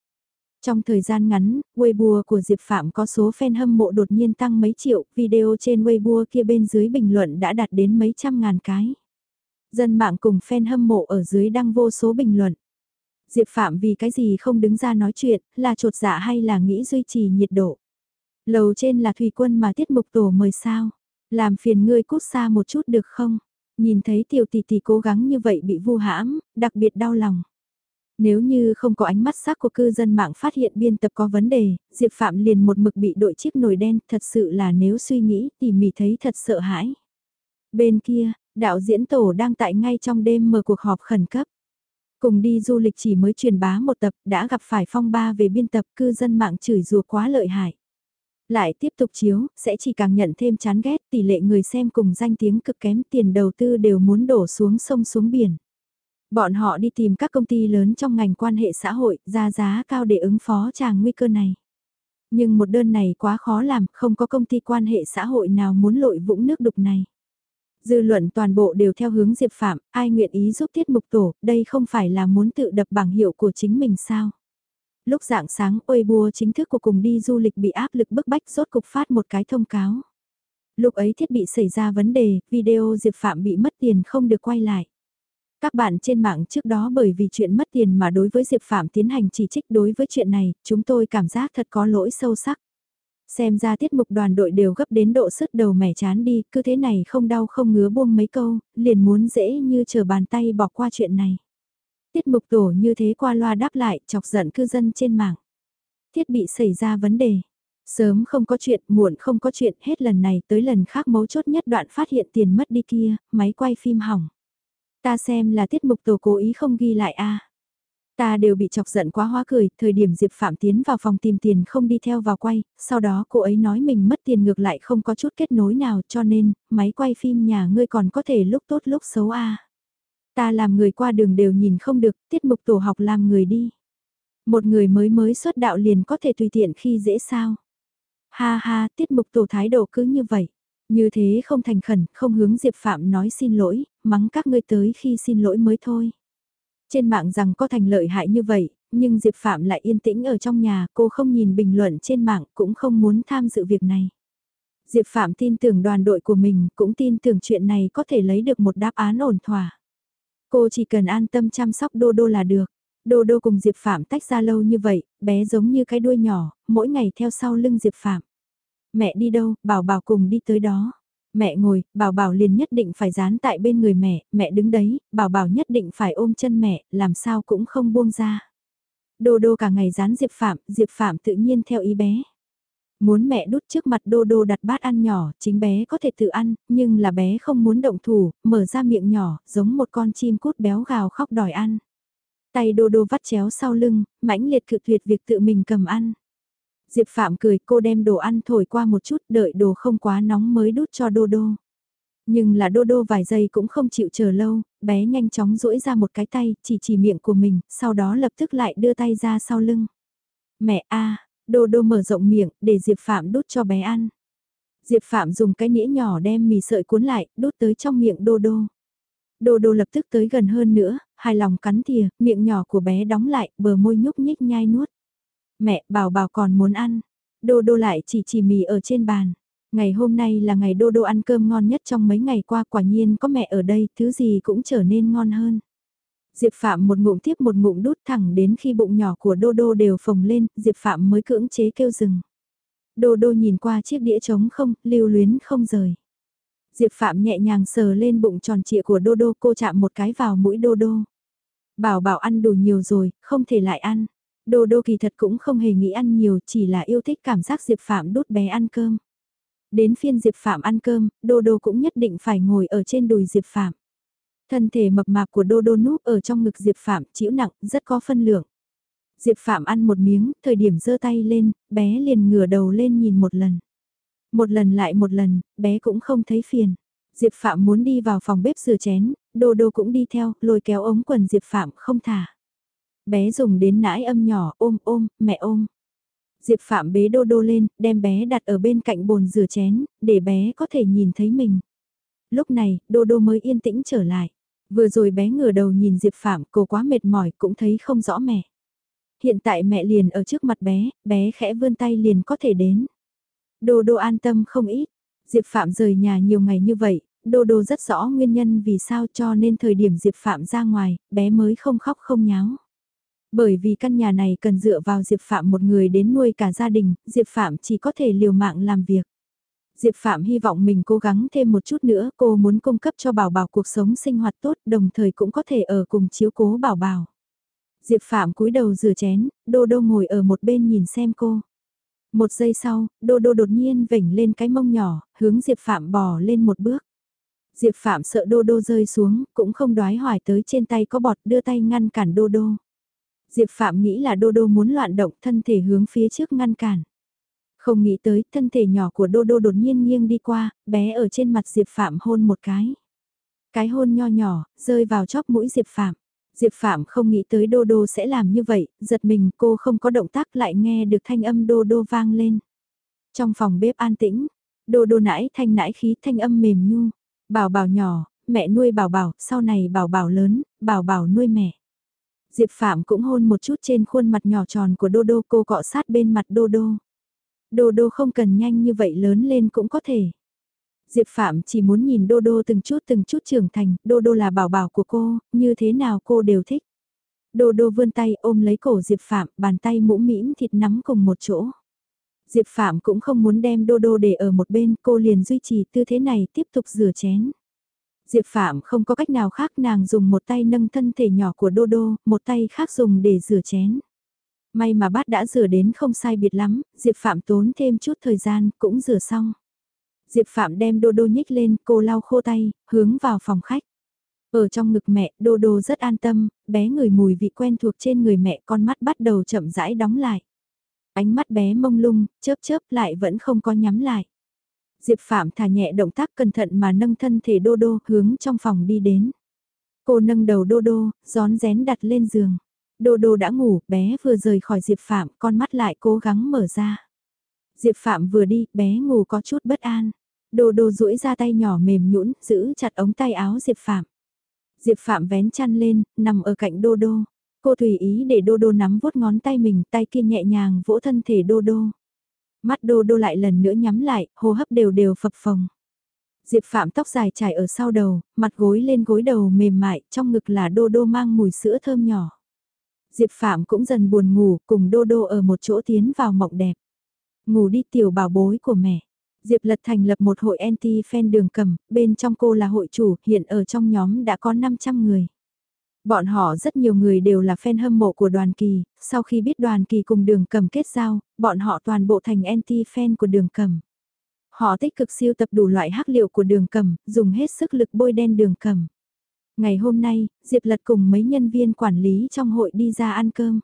Trong thời gian ngắn, Weibo của Diệp Phạm có số fan hâm mộ đột nhiên tăng mấy triệu, video trên Weibo kia bên dưới bình luận đã đạt đến mấy trăm ngàn cái. Dân mạng cùng fan hâm mộ ở dưới đăng vô số bình luận. Diệp Phạm vì cái gì không đứng ra nói chuyện, là trột dạ hay là nghĩ duy trì nhiệt độ. Lầu trên là thủy quân mà tiết mục tổ mời sao. Làm phiền ngươi cút xa một chút được không? Nhìn thấy tiểu tỷ tỷ cố gắng như vậy bị vu hãm, đặc biệt đau lòng. Nếu như không có ánh mắt sắc của cư dân mạng phát hiện biên tập có vấn đề, Diệp Phạm liền một mực bị đội chiếc nồi đen, thật sự là nếu suy nghĩ tỉ mỉ thấy thật sợ hãi. Bên kia, đạo diễn tổ đang tại ngay trong đêm mở cuộc họp khẩn cấp. Cùng đi du lịch chỉ mới truyền bá một tập đã gặp phải phong ba về biên tập cư dân mạng chửi rùa quá lợi hại. Lại tiếp tục chiếu, sẽ chỉ càng nhận thêm chán ghét tỷ lệ người xem cùng danh tiếng cực kém tiền đầu tư đều muốn đổ xuống sông xuống biển. Bọn họ đi tìm các công ty lớn trong ngành quan hệ xã hội ra giá cao để ứng phó tràng nguy cơ này. Nhưng một đơn này quá khó làm, không có công ty quan hệ xã hội nào muốn lội vũng nước đục này. Dư luận toàn bộ đều theo hướng Diệp Phạm, ai nguyện ý giúp tiết mục tổ, đây không phải là muốn tự đập bảng hiệu của chính mình sao. Lúc dạng sáng Weibo chính thức của cùng đi du lịch bị áp lực bức bách rốt cục phát một cái thông cáo. Lúc ấy thiết bị xảy ra vấn đề, video Diệp Phạm bị mất tiền không được quay lại. Các bạn trên mạng trước đó bởi vì chuyện mất tiền mà đối với Diệp Phạm tiến hành chỉ trích đối với chuyện này, chúng tôi cảm giác thật có lỗi sâu sắc. Xem ra tiết mục đoàn đội đều gấp đến độ sứt đầu mẻ chán đi, cứ thế này không đau không ngứa buông mấy câu, liền muốn dễ như chờ bàn tay bỏ qua chuyện này. Tiết mục tổ như thế qua loa đáp lại, chọc giận cư dân trên mạng. Thiết bị xảy ra vấn đề. Sớm không có chuyện, muộn không có chuyện, hết lần này tới lần khác mấu chốt nhất đoạn phát hiện tiền mất đi kia, máy quay phim hỏng. Ta xem là tiết mục tổ cố ý không ghi lại a Ta đều bị chọc giận quá hóa cười, thời điểm Diệp Phạm tiến vào phòng tìm tiền không đi theo vào quay, sau đó cô ấy nói mình mất tiền ngược lại không có chút kết nối nào cho nên, máy quay phim nhà ngươi còn có thể lúc tốt lúc xấu à Ta làm người qua đường đều nhìn không được, tiết mục tổ học làm người đi. Một người mới mới xuất đạo liền có thể tùy tiện khi dễ sao. Ha ha, tiết mục tổ thái độ cứ như vậy. Như thế không thành khẩn, không hướng Diệp Phạm nói xin lỗi, mắng các ngươi tới khi xin lỗi mới thôi. Trên mạng rằng có thành lợi hại như vậy, nhưng Diệp Phạm lại yên tĩnh ở trong nhà, cô không nhìn bình luận trên mạng cũng không muốn tham dự việc này. Diệp Phạm tin tưởng đoàn đội của mình, cũng tin tưởng chuyện này có thể lấy được một đáp án ổn thỏa. Cô chỉ cần an tâm chăm sóc Đô Đô là được. Đô Đô cùng Diệp Phạm tách ra lâu như vậy, bé giống như cái đuôi nhỏ, mỗi ngày theo sau lưng Diệp Phạm. Mẹ đi đâu, bảo bảo cùng đi tới đó. Mẹ ngồi, bảo bảo liền nhất định phải dán tại bên người mẹ, mẹ đứng đấy, bảo bảo nhất định phải ôm chân mẹ, làm sao cũng không buông ra. Đô đô cả ngày dán Diệp Phạm, Diệp Phạm tự nhiên theo ý bé. Muốn mẹ đút trước mặt đô đô đặt bát ăn nhỏ, chính bé có thể tự ăn, nhưng là bé không muốn động thủ, mở ra miệng nhỏ, giống một con chim cút béo gào khóc đòi ăn. Tay đô đô vắt chéo sau lưng, mãnh liệt cự tuyệt việc tự mình cầm ăn. Diệp Phạm cười cô đem đồ ăn thổi qua một chút đợi đồ không quá nóng mới đút cho đô đô. Nhưng là đô đô vài giây cũng không chịu chờ lâu, bé nhanh chóng duỗi ra một cái tay, chỉ chỉ miệng của mình, sau đó lập tức lại đưa tay ra sau lưng. Mẹ a đô đô mở rộng miệng, để Diệp Phạm đút cho bé ăn. Diệp Phạm dùng cái nĩa nhỏ đem mì sợi cuốn lại, đút tới trong miệng đô đô. Đô đô lập tức tới gần hơn nữa, hài lòng cắn thìa, miệng nhỏ của bé đóng lại, bờ môi nhúc nhích nhai nuốt. Mẹ, bảo bảo còn muốn ăn. Đô đô lại chỉ chỉ mì ở trên bàn. Ngày hôm nay là ngày đô đô ăn cơm ngon nhất trong mấy ngày qua quả nhiên có mẹ ở đây, thứ gì cũng trở nên ngon hơn. Diệp Phạm một ngụm tiếp một ngụm đút thẳng đến khi bụng nhỏ của Đô Đô đều phồng lên, Diệp Phạm mới cưỡng chế kêu dừng. Đô Đô nhìn qua chiếc đĩa trống không, lưu luyến không rời. Diệp Phạm nhẹ nhàng sờ lên bụng tròn trịa của Đô Đô cô chạm một cái vào mũi Đô Đô. Bảo bảo ăn đủ nhiều rồi, không thể lại ăn. Đô Đô kỳ thật cũng không hề nghĩ ăn nhiều, chỉ là yêu thích cảm giác Diệp Phạm đút bé ăn cơm. Đến phiên Diệp Phạm ăn cơm, Đô Đô cũng nhất định phải ngồi ở trên đùi Diệp Phạm. Thân thể mập mạp của Đô Đô núp ở trong ngực Diệp Phạm, chịu nặng, rất có phân lượng. Diệp Phạm ăn một miếng, thời điểm giơ tay lên, bé liền ngửa đầu lên nhìn một lần. Một lần lại một lần, bé cũng không thấy phiền. Diệp Phạm muốn đi vào phòng bếp rửa chén, Đô Đô cũng đi theo, lôi kéo ống quần Diệp Phạm không thả. Bé dùng đến nãi âm nhỏ, ôm ôm, mẹ ôm. Diệp Phạm bế Đô Đô lên, đem bé đặt ở bên cạnh bồn rửa chén, để bé có thể nhìn thấy mình. Lúc này, Đô Đô mới yên tĩnh trở lại. Vừa rồi bé ngửa đầu nhìn Diệp Phạm, cô quá mệt mỏi, cũng thấy không rõ mẹ. Hiện tại mẹ liền ở trước mặt bé, bé khẽ vươn tay liền có thể đến. Đô Đô an tâm không ít. Diệp Phạm rời nhà nhiều ngày như vậy, Đô Đô rất rõ nguyên nhân vì sao cho nên thời điểm Diệp Phạm ra ngoài, bé mới không khóc không nháo. Bởi vì căn nhà này cần dựa vào Diệp Phạm một người đến nuôi cả gia đình, Diệp Phạm chỉ có thể liều mạng làm việc. Diệp Phạm hy vọng mình cố gắng thêm một chút nữa, cô muốn cung cấp cho Bảo Bảo cuộc sống sinh hoạt tốt, đồng thời cũng có thể ở cùng chiếu cố Bảo Bảo. Diệp Phạm cúi đầu rửa chén, Đô Đô ngồi ở một bên nhìn xem cô. Một giây sau, Đô Đô đột nhiên vểnh lên cái mông nhỏ, hướng Diệp Phạm bò lên một bước. Diệp Phạm sợ Đô Đô rơi xuống, cũng không đoái hoài tới trên tay có bọt đưa tay ngăn cản Đô Đô. Diệp Phạm nghĩ là Đô Đô muốn loạn động thân thể hướng phía trước ngăn cản. Không nghĩ tới, thân thể nhỏ của Đô Đô đột nhiên nghiêng đi qua, bé ở trên mặt Diệp Phạm hôn một cái. Cái hôn nho nhỏ, rơi vào chóp mũi Diệp Phạm. Diệp Phạm không nghĩ tới Đô Đô sẽ làm như vậy, giật mình cô không có động tác lại nghe được thanh âm Đô Đô vang lên. Trong phòng bếp an tĩnh, Đô Đô nãi thanh nãi khí thanh âm mềm nhu. Bảo bảo nhỏ, mẹ nuôi bảo bảo, sau này bảo bảo lớn, bảo bảo nuôi mẹ. Diệp Phạm cũng hôn một chút trên khuôn mặt nhỏ tròn của Đô Đô cô cọ sát bên mặt Đô Đô. Đô Đô không cần nhanh như vậy lớn lên cũng có thể. Diệp Phạm chỉ muốn nhìn Đô Đô từng chút từng chút trưởng thành, Đô Đô là bảo bảo của cô, như thế nào cô đều thích. Đô Đô vươn tay ôm lấy cổ Diệp Phạm, bàn tay mũ mĩm thịt nắm cùng một chỗ. Diệp Phạm cũng không muốn đem Đô Đô để ở một bên, cô liền duy trì tư thế này tiếp tục rửa chén. Diệp Phạm không có cách nào khác nàng dùng một tay nâng thân thể nhỏ của Đô Đô, một tay khác dùng để rửa chén. May mà bát đã rửa đến không sai biệt lắm, Diệp Phạm tốn thêm chút thời gian, cũng rửa xong. Diệp Phạm đem Đô Đô nhích lên, cô lau khô tay, hướng vào phòng khách. Ở trong ngực mẹ, Đô Đô rất an tâm, bé người mùi vị quen thuộc trên người mẹ con mắt bắt đầu chậm rãi đóng lại. Ánh mắt bé mông lung, chớp chớp lại vẫn không có nhắm lại. Diệp Phạm thả nhẹ động tác cẩn thận mà nâng thân thể Đô Đô hướng trong phòng đi đến. Cô nâng đầu Đô Đô, gión rén đặt lên giường. Đô Đô đã ngủ, bé vừa rời khỏi Diệp Phạm, con mắt lại cố gắng mở ra. Diệp Phạm vừa đi, bé ngủ có chút bất an. Đô Đô duỗi ra tay nhỏ mềm nhũn, giữ chặt ống tay áo Diệp Phạm. Diệp Phạm vén chăn lên, nằm ở cạnh Đô Đô. Cô tùy ý để Đô Đô nắm vuốt ngón tay mình, tay kia nhẹ nhàng vỗ thân thể Đô Đô. Mắt Đô Đô lại lần nữa nhắm lại, hô hấp đều đều phập phồng. Diệp Phạm tóc dài trải ở sau đầu, mặt gối lên gối đầu mềm mại, trong ngực là Đô Đô mang mùi sữa thơm nhỏ. Diệp Phạm cũng dần buồn ngủ, cùng Đô Đô ở một chỗ tiến vào mộng đẹp. Ngủ đi tiểu bảo bối của mẹ. Diệp Lật thành lập một hội anti-fan đường cầm, bên trong cô là hội chủ, hiện ở trong nhóm đã có 500 người. Bọn họ rất nhiều người đều là fan hâm mộ của đoàn kỳ, sau khi biết đoàn kỳ cùng đường cầm kết giao, bọn họ toàn bộ thành anti-fan của đường cầm. Họ tích cực siêu tập đủ loại hắc liệu của đường cầm, dùng hết sức lực bôi đen đường cầm. Ngày hôm nay, Diệp Lật cùng mấy nhân viên quản lý trong hội đi ra ăn cơm.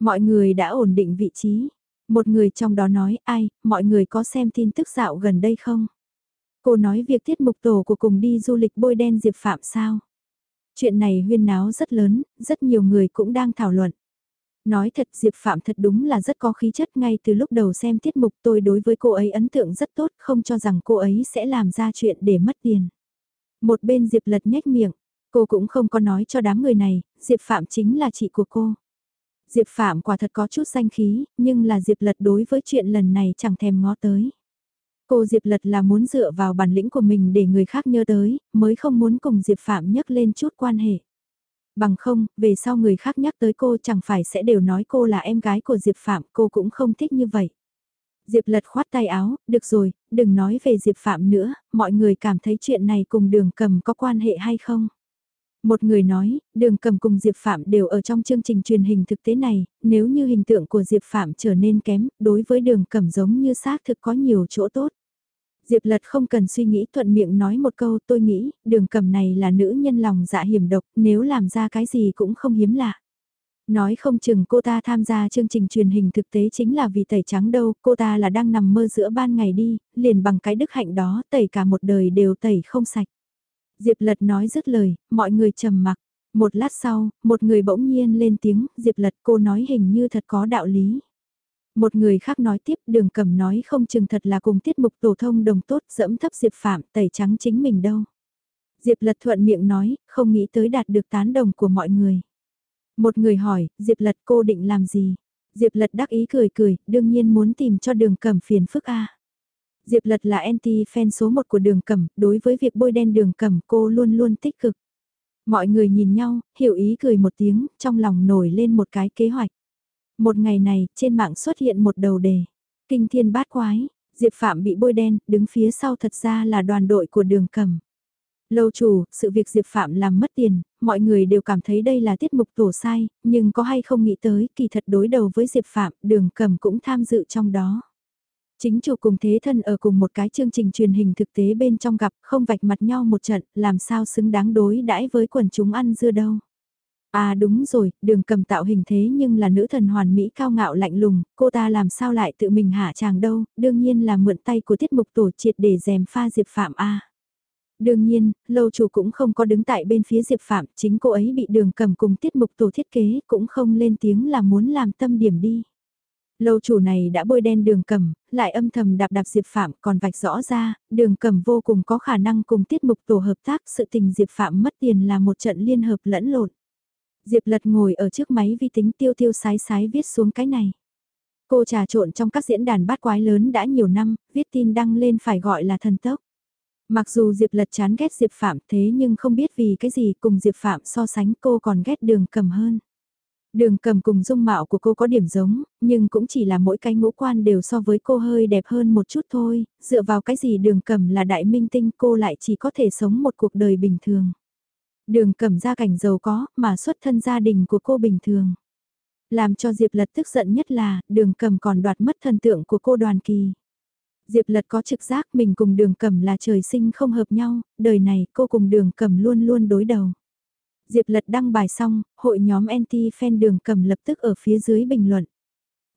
Mọi người đã ổn định vị trí. Một người trong đó nói, ai, mọi người có xem tin tức dạo gần đây không? Cô nói việc tiết mục tổ của cùng đi du lịch bôi đen Diệp Phạm sao? Chuyện này huyên náo rất lớn, rất nhiều người cũng đang thảo luận. Nói thật Diệp Phạm thật đúng là rất có khí chất ngay từ lúc đầu xem tiết mục tôi đối với cô ấy ấn tượng rất tốt không cho rằng cô ấy sẽ làm ra chuyện để mất tiền. Một bên Diệp lật nhếch miệng, cô cũng không có nói cho đám người này, Diệp Phạm chính là chị của cô. Diệp Phạm quả thật có chút danh khí, nhưng là Diệp lật đối với chuyện lần này chẳng thèm ngó tới. Cô Diệp Lật là muốn dựa vào bản lĩnh của mình để người khác nhớ tới, mới không muốn cùng Diệp Phạm nhắc lên chút quan hệ. Bằng không, về sau người khác nhắc tới cô chẳng phải sẽ đều nói cô là em gái của Diệp Phạm, cô cũng không thích như vậy. Diệp Lật khoát tay áo, được rồi, đừng nói về Diệp Phạm nữa, mọi người cảm thấy chuyện này cùng đường cầm có quan hệ hay không? Một người nói, đường cầm cùng Diệp Phạm đều ở trong chương trình truyền hình thực tế này, nếu như hình tượng của Diệp Phạm trở nên kém, đối với đường cầm giống như xác thực có nhiều chỗ tốt. Diệp Lật không cần suy nghĩ thuận miệng nói một câu tôi nghĩ, đường cầm này là nữ nhân lòng dạ hiểm độc, nếu làm ra cái gì cũng không hiếm lạ. Nói không chừng cô ta tham gia chương trình truyền hình thực tế chính là vì tẩy trắng đâu, cô ta là đang nằm mơ giữa ban ngày đi, liền bằng cái đức hạnh đó tẩy cả một đời đều tẩy không sạch. Diệp Lật nói dứt lời, mọi người trầm mặc. Một lát sau, một người bỗng nhiên lên tiếng, Diệp Lật cô nói hình như thật có đạo lý. Một người khác nói tiếp đường cầm nói không chừng thật là cùng tiết mục tổ thông đồng tốt dẫm thấp Diệp Phạm tẩy trắng chính mình đâu. Diệp Lật thuận miệng nói, không nghĩ tới đạt được tán đồng của mọi người. Một người hỏi, Diệp Lật cô định làm gì? Diệp Lật đắc ý cười cười, đương nhiên muốn tìm cho đường cầm phiền phức a. Diệp Lật là anti-fan số 1 của đường cầm, đối với việc bôi đen đường cầm cô luôn luôn tích cực. Mọi người nhìn nhau, hiểu ý cười một tiếng, trong lòng nổi lên một cái kế hoạch. Một ngày này, trên mạng xuất hiện một đầu đề. Kinh thiên bát quái, Diệp Phạm bị bôi đen, đứng phía sau thật ra là đoàn đội của đường cầm. Lâu chủ, sự việc Diệp Phạm làm mất tiền, mọi người đều cảm thấy đây là tiết mục tổ sai, nhưng có hay không nghĩ tới, kỳ thật đối đầu với Diệp Phạm, đường cầm cũng tham dự trong đó. Chính chủ cùng thế thân ở cùng một cái chương trình truyền hình thực tế bên trong gặp, không vạch mặt nhau một trận, làm sao xứng đáng đối đãi với quần chúng ăn dưa đâu. À đúng rồi, đường cầm tạo hình thế nhưng là nữ thần hoàn mỹ cao ngạo lạnh lùng, cô ta làm sao lại tự mình hạ chàng đâu, đương nhiên là mượn tay của tiết mục tổ triệt để dèm pha Diệp Phạm A. Đương nhiên, lâu chủ cũng không có đứng tại bên phía Diệp Phạm, chính cô ấy bị đường cầm cùng tiết mục tổ thiết kế cũng không lên tiếng là muốn làm tâm điểm đi. Lâu chủ này đã bôi đen đường cầm, lại âm thầm đạp đạp Diệp Phạm còn vạch rõ ra, đường cầm vô cùng có khả năng cùng tiết mục tổ hợp tác sự tình Diệp Phạm mất tiền là một trận liên hợp lẫn lộn. Diệp lật ngồi ở trước máy vi tính tiêu tiêu sái sái viết xuống cái này. Cô trà trộn trong các diễn đàn bát quái lớn đã nhiều năm, viết tin đăng lên phải gọi là thần tốc. Mặc dù Diệp lật chán ghét Diệp Phạm thế nhưng không biết vì cái gì cùng Diệp Phạm so sánh cô còn ghét đường cầm hơn. Đường cầm cùng dung mạo của cô có điểm giống, nhưng cũng chỉ là mỗi cái ngũ quan đều so với cô hơi đẹp hơn một chút thôi, dựa vào cái gì đường cầm là đại minh tinh cô lại chỉ có thể sống một cuộc đời bình thường. Đường cầm gia cảnh giàu có, mà xuất thân gia đình của cô bình thường. Làm cho Diệp Lật tức giận nhất là, đường cầm còn đoạt mất thần tượng của cô đoàn kỳ. Diệp Lật có trực giác mình cùng đường cầm là trời sinh không hợp nhau, đời này cô cùng đường cầm luôn luôn đối đầu. Diệp Lật đăng bài xong, hội nhóm anti-fan đường cầm lập tức ở phía dưới bình luận.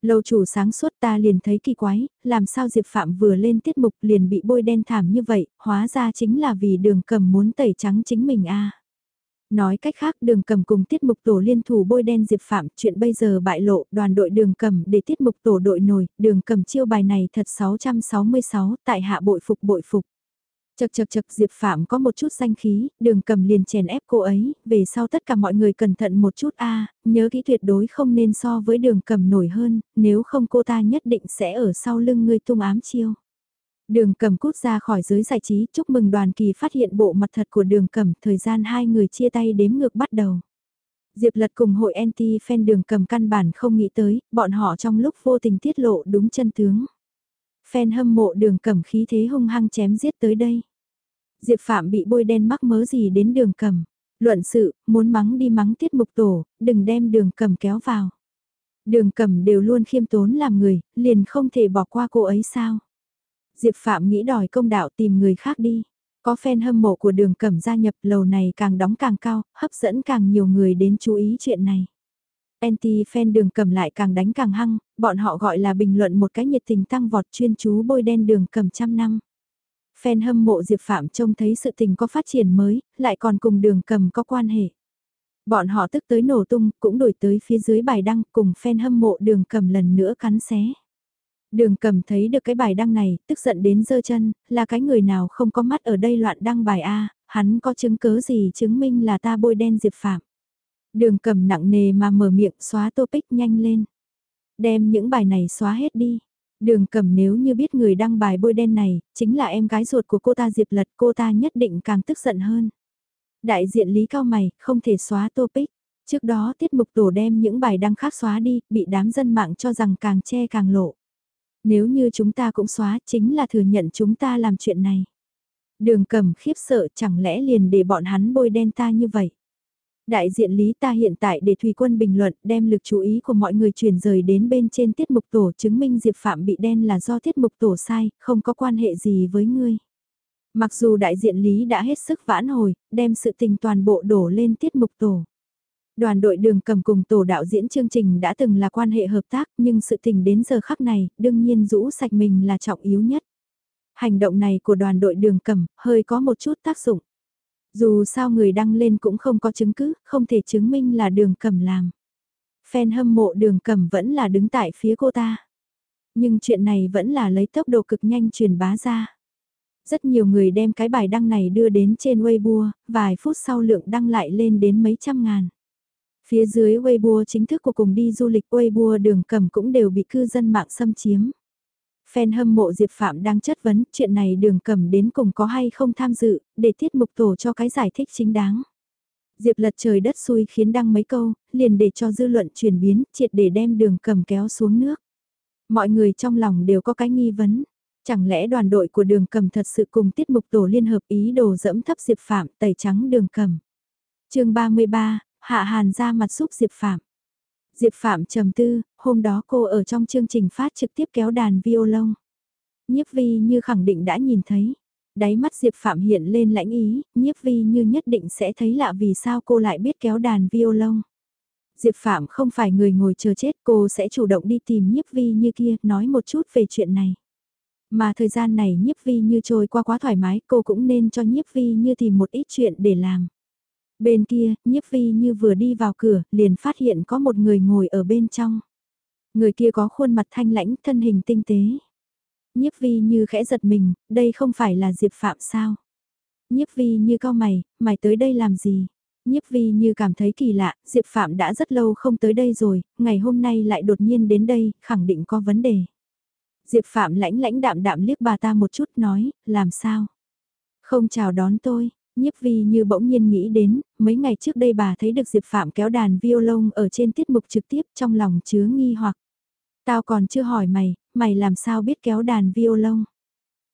Lâu chủ sáng suốt ta liền thấy kỳ quái, làm sao Diệp Phạm vừa lên tiết mục liền bị bôi đen thảm như vậy, hóa ra chính là vì đường cầm muốn tẩy trắng chính mình a Nói cách khác đường cầm cùng tiết mục tổ liên thủ bôi đen Diệp Phạm, chuyện bây giờ bại lộ, đoàn đội đường cầm để tiết mục tổ đội nổi, đường cầm chiêu bài này thật 666, tại hạ bội phục bội phục. Chật chật chật Diệp Phạm có một chút danh khí, đường cầm liền chèn ép cô ấy, về sau tất cả mọi người cẩn thận một chút a nhớ kỹ tuyệt đối không nên so với đường cầm nổi hơn, nếu không cô ta nhất định sẽ ở sau lưng ngươi tung ám chiêu. Đường cầm cút ra khỏi giới giải trí, chúc mừng đoàn kỳ phát hiện bộ mặt thật của đường cầm, thời gian hai người chia tay đếm ngược bắt đầu. Diệp lật cùng hội anti-fan đường cầm căn bản không nghĩ tới, bọn họ trong lúc vô tình tiết lộ đúng chân tướng. Fan hâm mộ đường cầm khí thế hung hăng chém giết tới đây. Diệp Phạm bị bôi đen mắc mớ gì đến đường cầm. Luận sự, muốn mắng đi mắng tiết mục tổ, đừng đem đường cầm kéo vào. Đường cầm đều luôn khiêm tốn làm người, liền không thể bỏ qua cô ấy sao. Diệp Phạm nghĩ đòi công đạo tìm người khác đi. Có fan hâm mộ của đường cẩm gia nhập lầu này càng đóng càng cao, hấp dẫn càng nhiều người đến chú ý chuyện này. Anti-fan đường cầm lại càng đánh càng hăng, bọn họ gọi là bình luận một cái nhiệt tình tăng vọt chuyên chú bôi đen đường cầm trăm năm. Fan hâm mộ Diệp Phạm trông thấy sự tình có phát triển mới, lại còn cùng đường cầm có quan hệ. Bọn họ tức tới nổ tung, cũng đổi tới phía dưới bài đăng cùng fan hâm mộ đường cầm lần nữa cắn xé. Đường cầm thấy được cái bài đăng này, tức giận đến giơ chân, là cái người nào không có mắt ở đây loạn đăng bài A, hắn có chứng cớ gì chứng minh là ta bôi đen Diệp Phạm. Đường cầm nặng nề mà mở miệng xóa topic nhanh lên. Đem những bài này xóa hết đi. Đường cầm nếu như biết người đăng bài bôi đen này, chính là em gái ruột của cô ta Diệp Lật cô ta nhất định càng tức giận hơn. Đại diện Lý Cao Mày, không thể xóa topic. Trước đó tiết mục tổ đem những bài đăng khác xóa đi, bị đám dân mạng cho rằng càng che càng lộ. Nếu như chúng ta cũng xóa chính là thừa nhận chúng ta làm chuyện này. Đường cầm khiếp sợ chẳng lẽ liền để bọn hắn bôi đen ta như vậy. Đại diện Lý ta hiện tại để Thùy Quân bình luận đem lực chú ý của mọi người chuyển rời đến bên trên tiết mục tổ chứng minh Diệp Phạm bị đen là do tiết mục tổ sai, không có quan hệ gì với ngươi. Mặc dù đại diện Lý đã hết sức vãn hồi, đem sự tình toàn bộ đổ lên tiết mục tổ. Đoàn đội đường cầm cùng tổ đạo diễn chương trình đã từng là quan hệ hợp tác nhưng sự tình đến giờ khắc này đương nhiên rũ sạch mình là trọng yếu nhất. Hành động này của đoàn đội đường cầm hơi có một chút tác dụng. Dù sao người đăng lên cũng không có chứng cứ, không thể chứng minh là đường cầm làm. Fan hâm mộ đường cầm vẫn là đứng tại phía cô ta. Nhưng chuyện này vẫn là lấy tốc độ cực nhanh truyền bá ra. Rất nhiều người đem cái bài đăng này đưa đến trên Weibo, vài phút sau lượng đăng lại lên đến mấy trăm ngàn. Phía dưới Weibo chính thức của cùng đi du lịch Weibo đường cầm cũng đều bị cư dân mạng xâm chiếm. Fan hâm mộ Diệp Phạm đang chất vấn chuyện này đường cầm đến cùng có hay không tham dự, để tiết mục tổ cho cái giải thích chính đáng. Diệp lật trời đất xui khiến đăng mấy câu, liền để cho dư luận chuyển biến, triệt để đem đường cầm kéo xuống nước. Mọi người trong lòng đều có cái nghi vấn. Chẳng lẽ đoàn đội của đường cầm thật sự cùng tiết mục tổ liên hợp ý đồ dẫm thấp Diệp Phạm tẩy trắng đường cầm. chương 33, Hạ Hàn ra mặt xúc Diệp Phạm. Diệp Phạm trầm tư, hôm đó cô ở trong chương trình phát trực tiếp kéo đàn violon. Nhiếp vi như khẳng định đã nhìn thấy. Đáy mắt Diệp Phạm hiện lên lãnh ý, nhiếp vi như nhất định sẽ thấy lạ vì sao cô lại biết kéo đàn violon. Diệp Phạm không phải người ngồi chờ chết cô sẽ chủ động đi tìm nhiếp vi như kia nói một chút về chuyện này. Mà thời gian này nhiếp vi như trôi qua quá thoải mái cô cũng nên cho nhiếp vi như tìm một ít chuyện để làm. Bên kia, nhiếp vi như vừa đi vào cửa, liền phát hiện có một người ngồi ở bên trong. Người kia có khuôn mặt thanh lãnh, thân hình tinh tế. Nhiếp vi như khẽ giật mình, đây không phải là Diệp Phạm sao? Nhiếp vi như cao mày, mày tới đây làm gì? Nhiếp vi như cảm thấy kỳ lạ, Diệp Phạm đã rất lâu không tới đây rồi, ngày hôm nay lại đột nhiên đến đây, khẳng định có vấn đề. Diệp Phạm lãnh lãnh đạm đạm liếc bà ta một chút nói, làm sao? Không chào đón tôi, Nhiếp vi như bỗng nhiên nghĩ đến, mấy ngày trước đây bà thấy được Diệp Phạm kéo đàn violon ở trên tiết mục trực tiếp trong lòng chứa nghi hoặc. Tao còn chưa hỏi mày, mày làm sao biết kéo đàn violon?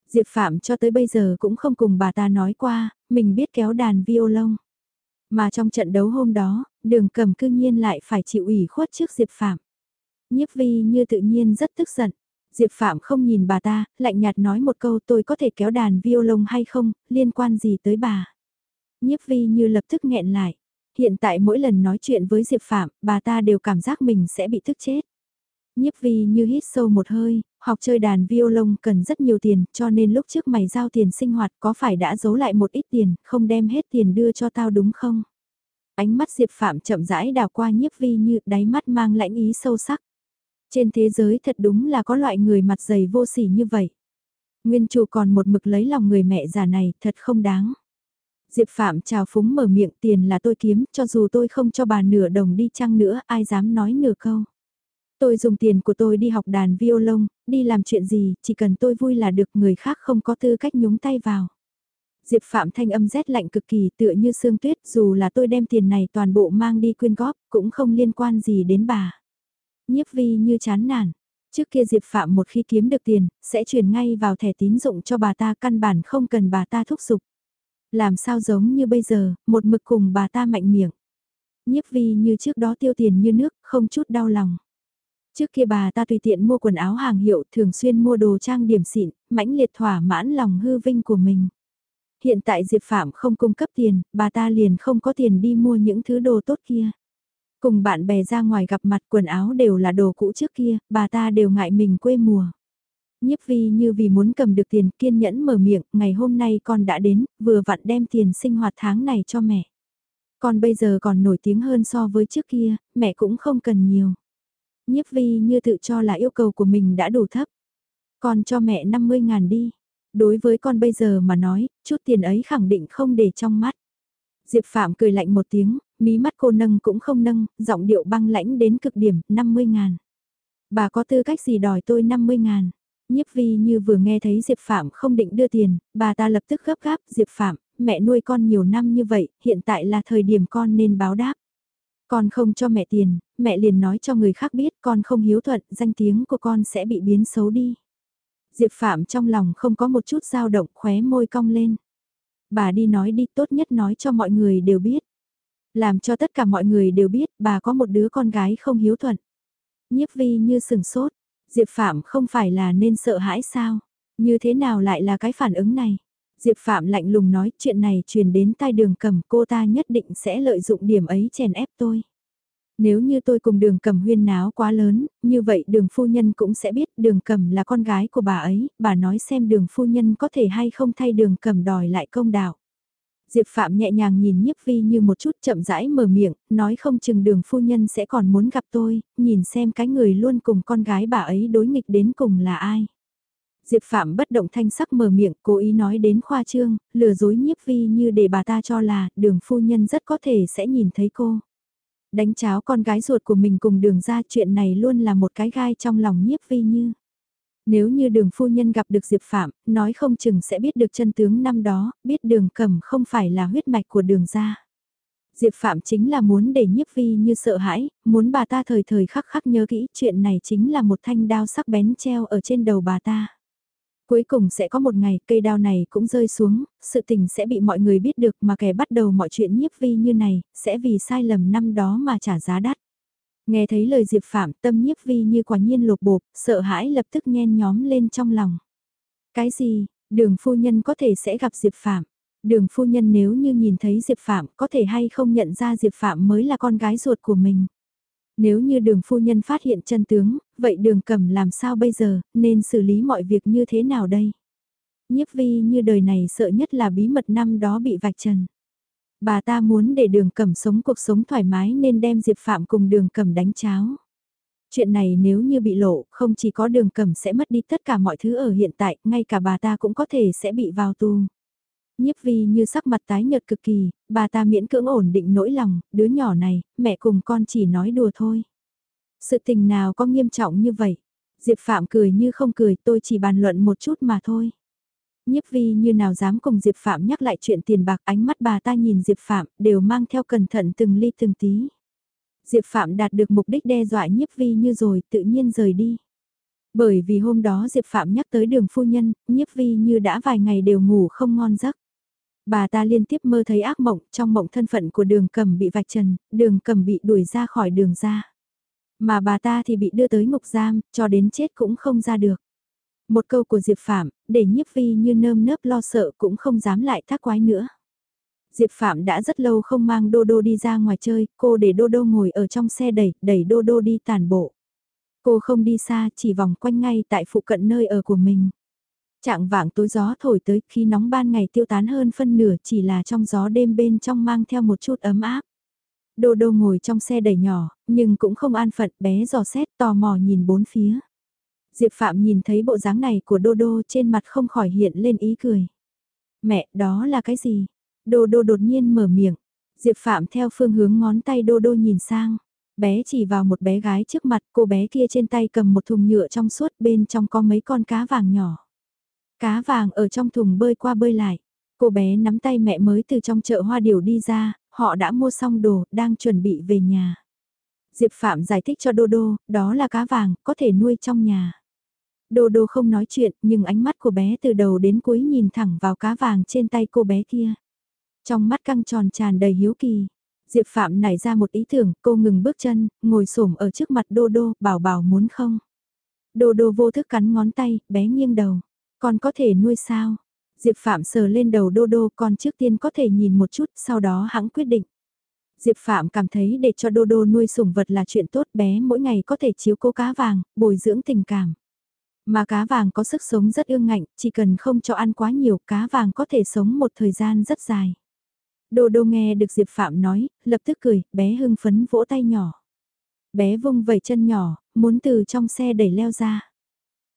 Diệp Phạm cho tới bây giờ cũng không cùng bà ta nói qua, mình biết kéo đàn violon. Mà trong trận đấu hôm đó, đường cầm cư nhiên lại phải chịu ủy khuất trước Diệp Phạm. Nhiếp vi như tự nhiên rất tức giận. Diệp Phạm không nhìn bà ta, lạnh nhạt nói một câu tôi có thể kéo đàn violon hay không, liên quan gì tới bà. Nhiếp vi như lập tức nghẹn lại. Hiện tại mỗi lần nói chuyện với Diệp Phạm, bà ta đều cảm giác mình sẽ bị tức chết. Nhiếp vi như hít sâu một hơi, học chơi đàn violon cần rất nhiều tiền, cho nên lúc trước mày giao tiền sinh hoạt có phải đã giấu lại một ít tiền, không đem hết tiền đưa cho tao đúng không? Ánh mắt Diệp Phạm chậm rãi đào qua nhiếp vi như đáy mắt mang lãnh ý sâu sắc. Trên thế giới thật đúng là có loại người mặt dày vô sỉ như vậy. Nguyên chủ còn một mực lấy lòng người mẹ già này, thật không đáng. Diệp Phạm chào phúng mở miệng tiền là tôi kiếm, cho dù tôi không cho bà nửa đồng đi chăng nữa, ai dám nói nửa câu. Tôi dùng tiền của tôi đi học đàn violon, đi làm chuyện gì, chỉ cần tôi vui là được người khác không có tư cách nhúng tay vào. Diệp Phạm thanh âm rét lạnh cực kỳ tựa như sương tuyết dù là tôi đem tiền này toàn bộ mang đi quyên góp cũng không liên quan gì đến bà. Nhiếp vi như chán nản. Trước kia Diệp Phạm một khi kiếm được tiền, sẽ chuyển ngay vào thẻ tín dụng cho bà ta căn bản không cần bà ta thúc giục. Làm sao giống như bây giờ, một mực cùng bà ta mạnh miệng. Nhiếp vi như trước đó tiêu tiền như nước, không chút đau lòng. Trước kia bà ta tùy tiện mua quần áo hàng hiệu thường xuyên mua đồ trang điểm xịn, mãnh liệt thỏa mãn lòng hư vinh của mình. Hiện tại Diệp Phạm không cung cấp tiền, bà ta liền không có tiền đi mua những thứ đồ tốt kia. Cùng bạn bè ra ngoài gặp mặt quần áo đều là đồ cũ trước kia, bà ta đều ngại mình quê mùa. Nhiếp vi như vì muốn cầm được tiền kiên nhẫn mở miệng, ngày hôm nay con đã đến, vừa vặn đem tiền sinh hoạt tháng này cho mẹ. Con bây giờ còn nổi tiếng hơn so với trước kia, mẹ cũng không cần nhiều. Nhiếp vi như tự cho là yêu cầu của mình đã đủ thấp. Con cho mẹ 50 ngàn đi. Đối với con bây giờ mà nói, chút tiền ấy khẳng định không để trong mắt. Diệp Phạm cười lạnh một tiếng, mí mắt cô nâng cũng không nâng, giọng điệu băng lãnh đến cực điểm, 50 ngàn. Bà có tư cách gì đòi tôi 50 ngàn? Nhiếp vi như vừa nghe thấy Diệp Phạm không định đưa tiền, bà ta lập tức gấp gáp, Diệp Phạm, mẹ nuôi con nhiều năm như vậy, hiện tại là thời điểm con nên báo đáp. Con không cho mẹ tiền, mẹ liền nói cho người khác biết con không hiếu thuận, danh tiếng của con sẽ bị biến xấu đi. Diệp Phạm trong lòng không có một chút dao động khóe môi cong lên. Bà đi nói đi tốt nhất nói cho mọi người đều biết. Làm cho tất cả mọi người đều biết bà có một đứa con gái không hiếu thuận. Nhiếp vi như sừng sốt, Diệp Phạm không phải là nên sợ hãi sao? Như thế nào lại là cái phản ứng này? Diệp Phạm lạnh lùng nói chuyện này truyền đến tai đường cầm cô ta nhất định sẽ lợi dụng điểm ấy chèn ép tôi. Nếu như tôi cùng đường cầm huyên náo quá lớn, như vậy đường phu nhân cũng sẽ biết đường cầm là con gái của bà ấy, bà nói xem đường phu nhân có thể hay không thay đường cầm đòi lại công đạo. Diệp Phạm nhẹ nhàng nhìn nhiếp vi như một chút chậm rãi mở miệng, nói không chừng đường phu nhân sẽ còn muốn gặp tôi, nhìn xem cái người luôn cùng con gái bà ấy đối nghịch đến cùng là ai. Diệp Phạm bất động thanh sắc mở miệng, cố ý nói đến khoa trương, lừa dối nhiếp vi như để bà ta cho là đường phu nhân rất có thể sẽ nhìn thấy cô. Đánh cháo con gái ruột của mình cùng đường ra chuyện này luôn là một cái gai trong lòng nhiếp vi như. Nếu như đường phu nhân gặp được Diệp Phạm, nói không chừng sẽ biết được chân tướng năm đó, biết đường cầm không phải là huyết mạch của đường gia Diệp Phạm chính là muốn để nhiếp vi như sợ hãi, muốn bà ta thời thời khắc khắc nhớ kỹ chuyện này chính là một thanh đao sắc bén treo ở trên đầu bà ta. Cuối cùng sẽ có một ngày cây đao này cũng rơi xuống, sự tình sẽ bị mọi người biết được mà kẻ bắt đầu mọi chuyện nhiếp vi như này, sẽ vì sai lầm năm đó mà trả giá đắt. Nghe thấy lời Diệp Phạm tâm nhiếp vi như quả nhiên lột bột, sợ hãi lập tức nhen nhóm lên trong lòng. Cái gì, đường phu nhân có thể sẽ gặp Diệp Phạm. Đường phu nhân nếu như nhìn thấy Diệp Phạm có thể hay không nhận ra Diệp Phạm mới là con gái ruột của mình. Nếu như đường phu nhân phát hiện chân tướng, vậy đường cầm làm sao bây giờ, nên xử lý mọi việc như thế nào đây? Nhiếp vi như đời này sợ nhất là bí mật năm đó bị vạch trần. Bà ta muốn để đường cầm sống cuộc sống thoải mái nên đem Diệp Phạm cùng đường cầm đánh cháo. Chuyện này nếu như bị lộ, không chỉ có đường cầm sẽ mất đi tất cả mọi thứ ở hiện tại, ngay cả bà ta cũng có thể sẽ bị vào tù. Nhiếp vi như sắc mặt tái nhợt cực kỳ, bà ta miễn cưỡng ổn định nỗi lòng, đứa nhỏ này, mẹ cùng con chỉ nói đùa thôi. Sự tình nào có nghiêm trọng như vậy? Diệp Phạm cười như không cười, tôi chỉ bàn luận một chút mà thôi. Nhiếp vi như nào dám cùng Diệp Phạm nhắc lại chuyện tiền bạc ánh mắt bà ta nhìn Diệp Phạm đều mang theo cẩn thận từng ly từng tí. Diệp Phạm đạt được mục đích đe dọa nhiếp vi như rồi tự nhiên rời đi. Bởi vì hôm đó Diệp Phạm nhắc tới đường phu nhân, nhiếp vi như đã vài ngày đều ngủ không ngon giấc. Bà ta liên tiếp mơ thấy ác mộng, trong mộng thân phận của đường cầm bị vạch trần, đường cầm bị đuổi ra khỏi đường ra. Mà bà ta thì bị đưa tới ngục giam, cho đến chết cũng không ra được. Một câu của Diệp Phạm, để nhiếp vi như nơm nớp lo sợ cũng không dám lại thác quái nữa. Diệp Phạm đã rất lâu không mang Đô Đô đi ra ngoài chơi, cô để Đô Đô ngồi ở trong xe đẩy, đẩy Đô Đô đi tàn bộ. Cô không đi xa, chỉ vòng quanh ngay tại phụ cận nơi ở của mình. Trạng vạng tối gió thổi tới khi nóng ban ngày tiêu tán hơn phân nửa chỉ là trong gió đêm bên trong mang theo một chút ấm áp. Đô đô ngồi trong xe đẩy nhỏ, nhưng cũng không an phận bé dò xét tò mò nhìn bốn phía. Diệp Phạm nhìn thấy bộ dáng này của Đô Đô trên mặt không khỏi hiện lên ý cười. Mẹ, đó là cái gì? Đô Đô đột nhiên mở miệng. Diệp Phạm theo phương hướng ngón tay Đô Đô nhìn sang. Bé chỉ vào một bé gái trước mặt, cô bé kia trên tay cầm một thùng nhựa trong suốt bên trong có mấy con cá vàng nhỏ. Cá vàng ở trong thùng bơi qua bơi lại. Cô bé nắm tay mẹ mới từ trong chợ hoa điểu đi ra, họ đã mua xong đồ, đang chuẩn bị về nhà. Diệp Phạm giải thích cho Đô Đô, đó là cá vàng, có thể nuôi trong nhà. Đô Đô không nói chuyện, nhưng ánh mắt của bé từ đầu đến cuối nhìn thẳng vào cá vàng trên tay cô bé kia. Trong mắt căng tròn tràn đầy hiếu kỳ. Diệp Phạm nảy ra một ý tưởng, cô ngừng bước chân, ngồi xổm ở trước mặt Đô Đô, bảo bảo muốn không. Đô Đô vô thức cắn ngón tay, bé nghiêng đầu. Con có thể nuôi sao? Diệp Phạm sờ lên đầu Đô Đô, con trước tiên có thể nhìn một chút, sau đó hãng quyết định. Diệp Phạm cảm thấy để cho Đô Đô nuôi sủng vật là chuyện tốt bé mỗi ngày có thể chiếu cố cá vàng, bồi dưỡng tình cảm. Mà cá vàng có sức sống rất ương ngạnh, chỉ cần không cho ăn quá nhiều cá vàng có thể sống một thời gian rất dài. Đô đô nghe được Diệp Phạm nói, lập tức cười, bé hưng phấn vỗ tay nhỏ. Bé vung vẩy chân nhỏ, muốn từ trong xe đẩy leo ra.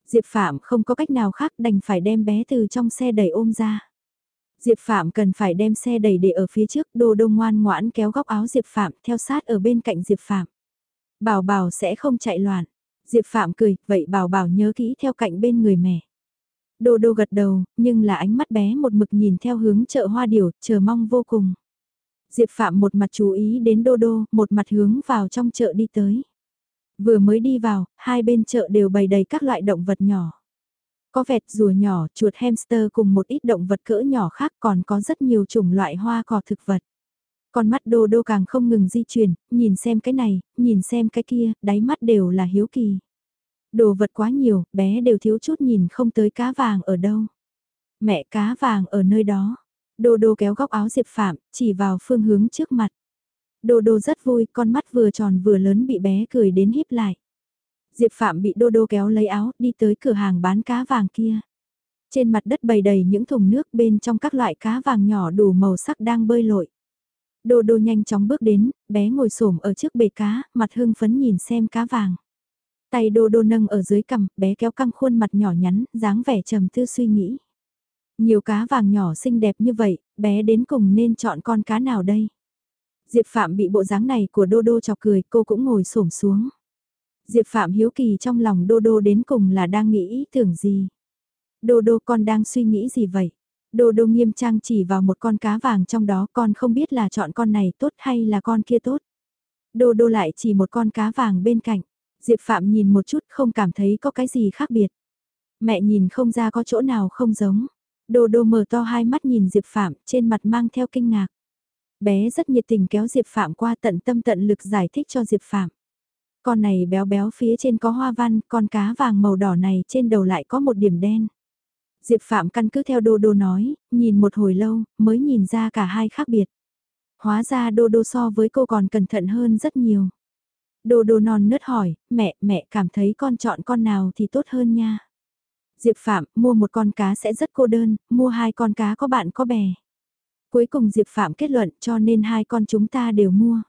Diệp Phạm không có cách nào khác đành phải đem bé từ trong xe đẩy ôm ra. Diệp Phạm cần phải đem xe đẩy để ở phía trước, đô đô ngoan ngoãn kéo góc áo Diệp Phạm theo sát ở bên cạnh Diệp Phạm. Bảo bảo sẽ không chạy loạn. Diệp Phạm cười, vậy bảo bảo nhớ kỹ theo cạnh bên người mẹ. Đô đô gật đầu, nhưng là ánh mắt bé một mực nhìn theo hướng chợ hoa điểu, chờ mong vô cùng. Diệp Phạm một mặt chú ý đến đô đô, một mặt hướng vào trong chợ đi tới. Vừa mới đi vào, hai bên chợ đều bày đầy các loại động vật nhỏ. Có vẹt rùa nhỏ, chuột hamster cùng một ít động vật cỡ nhỏ khác còn có rất nhiều chủng loại hoa cỏ thực vật. Con mắt đô đô càng không ngừng di chuyển, nhìn xem cái này, nhìn xem cái kia, đáy mắt đều là hiếu kỳ. Đồ vật quá nhiều, bé đều thiếu chút nhìn không tới cá vàng ở đâu. Mẹ cá vàng ở nơi đó. Đô đô kéo góc áo Diệp Phạm, chỉ vào phương hướng trước mặt. Đô đô rất vui, con mắt vừa tròn vừa lớn bị bé cười đến híp lại. Diệp Phạm bị đô đô kéo lấy áo, đi tới cửa hàng bán cá vàng kia. Trên mặt đất bày đầy những thùng nước bên trong các loại cá vàng nhỏ đủ màu sắc đang bơi lội. Đô đô nhanh chóng bước đến, bé ngồi xổm ở trước bể cá, mặt hưng phấn nhìn xem cá vàng. Tay đô đô nâng ở dưới cằm, bé kéo căng khuôn mặt nhỏ nhắn, dáng vẻ trầm tư suy nghĩ. Nhiều cá vàng nhỏ xinh đẹp như vậy, bé đến cùng nên chọn con cá nào đây? Diệp Phạm bị bộ dáng này của Đô Đô chọc cười, cô cũng ngồi xổm xuống. Diệp Phạm hiếu kỳ trong lòng Đô Đô đến cùng là đang nghĩ tưởng gì? Đô Đô con đang suy nghĩ gì vậy? Đô Đô nghiêm trang chỉ vào một con cá vàng trong đó con không biết là chọn con này tốt hay là con kia tốt. Đô Đô lại chỉ một con cá vàng bên cạnh. Diệp Phạm nhìn một chút không cảm thấy có cái gì khác biệt. Mẹ nhìn không ra có chỗ nào không giống. Đô Đô mở to hai mắt nhìn Diệp Phạm trên mặt mang theo kinh ngạc. Bé rất nhiệt tình kéo Diệp Phạm qua tận tâm tận lực giải thích cho Diệp Phạm. Con này béo béo phía trên có hoa văn, con cá vàng màu đỏ này trên đầu lại có một điểm đen. Diệp Phạm căn cứ theo Đô Đô nói, nhìn một hồi lâu, mới nhìn ra cả hai khác biệt. Hóa ra Đô Đô so với cô còn cẩn thận hơn rất nhiều. Đô Đô non nớt hỏi, mẹ, mẹ cảm thấy con chọn con nào thì tốt hơn nha. Diệp Phạm, mua một con cá sẽ rất cô đơn, mua hai con cá có bạn có bè. Cuối cùng Diệp Phạm kết luận cho nên hai con chúng ta đều mua.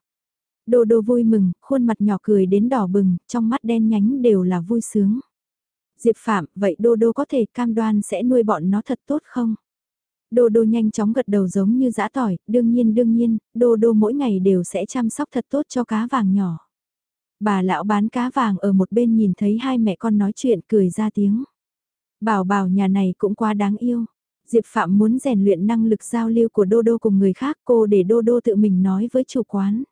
Đô đô vui mừng, khuôn mặt nhỏ cười đến đỏ bừng, trong mắt đen nhánh đều là vui sướng. Diệp Phạm, vậy đô đô có thể cam đoan sẽ nuôi bọn nó thật tốt không? Đô đô nhanh chóng gật đầu giống như dã tỏi, đương nhiên đương nhiên, đô đô mỗi ngày đều sẽ chăm sóc thật tốt cho cá vàng nhỏ. Bà lão bán cá vàng ở một bên nhìn thấy hai mẹ con nói chuyện cười ra tiếng. Bảo bảo nhà này cũng quá đáng yêu. Diệp Phạm muốn rèn luyện năng lực giao lưu của Đô Đô cùng người khác cô để Đô Đô tự mình nói với chủ quán.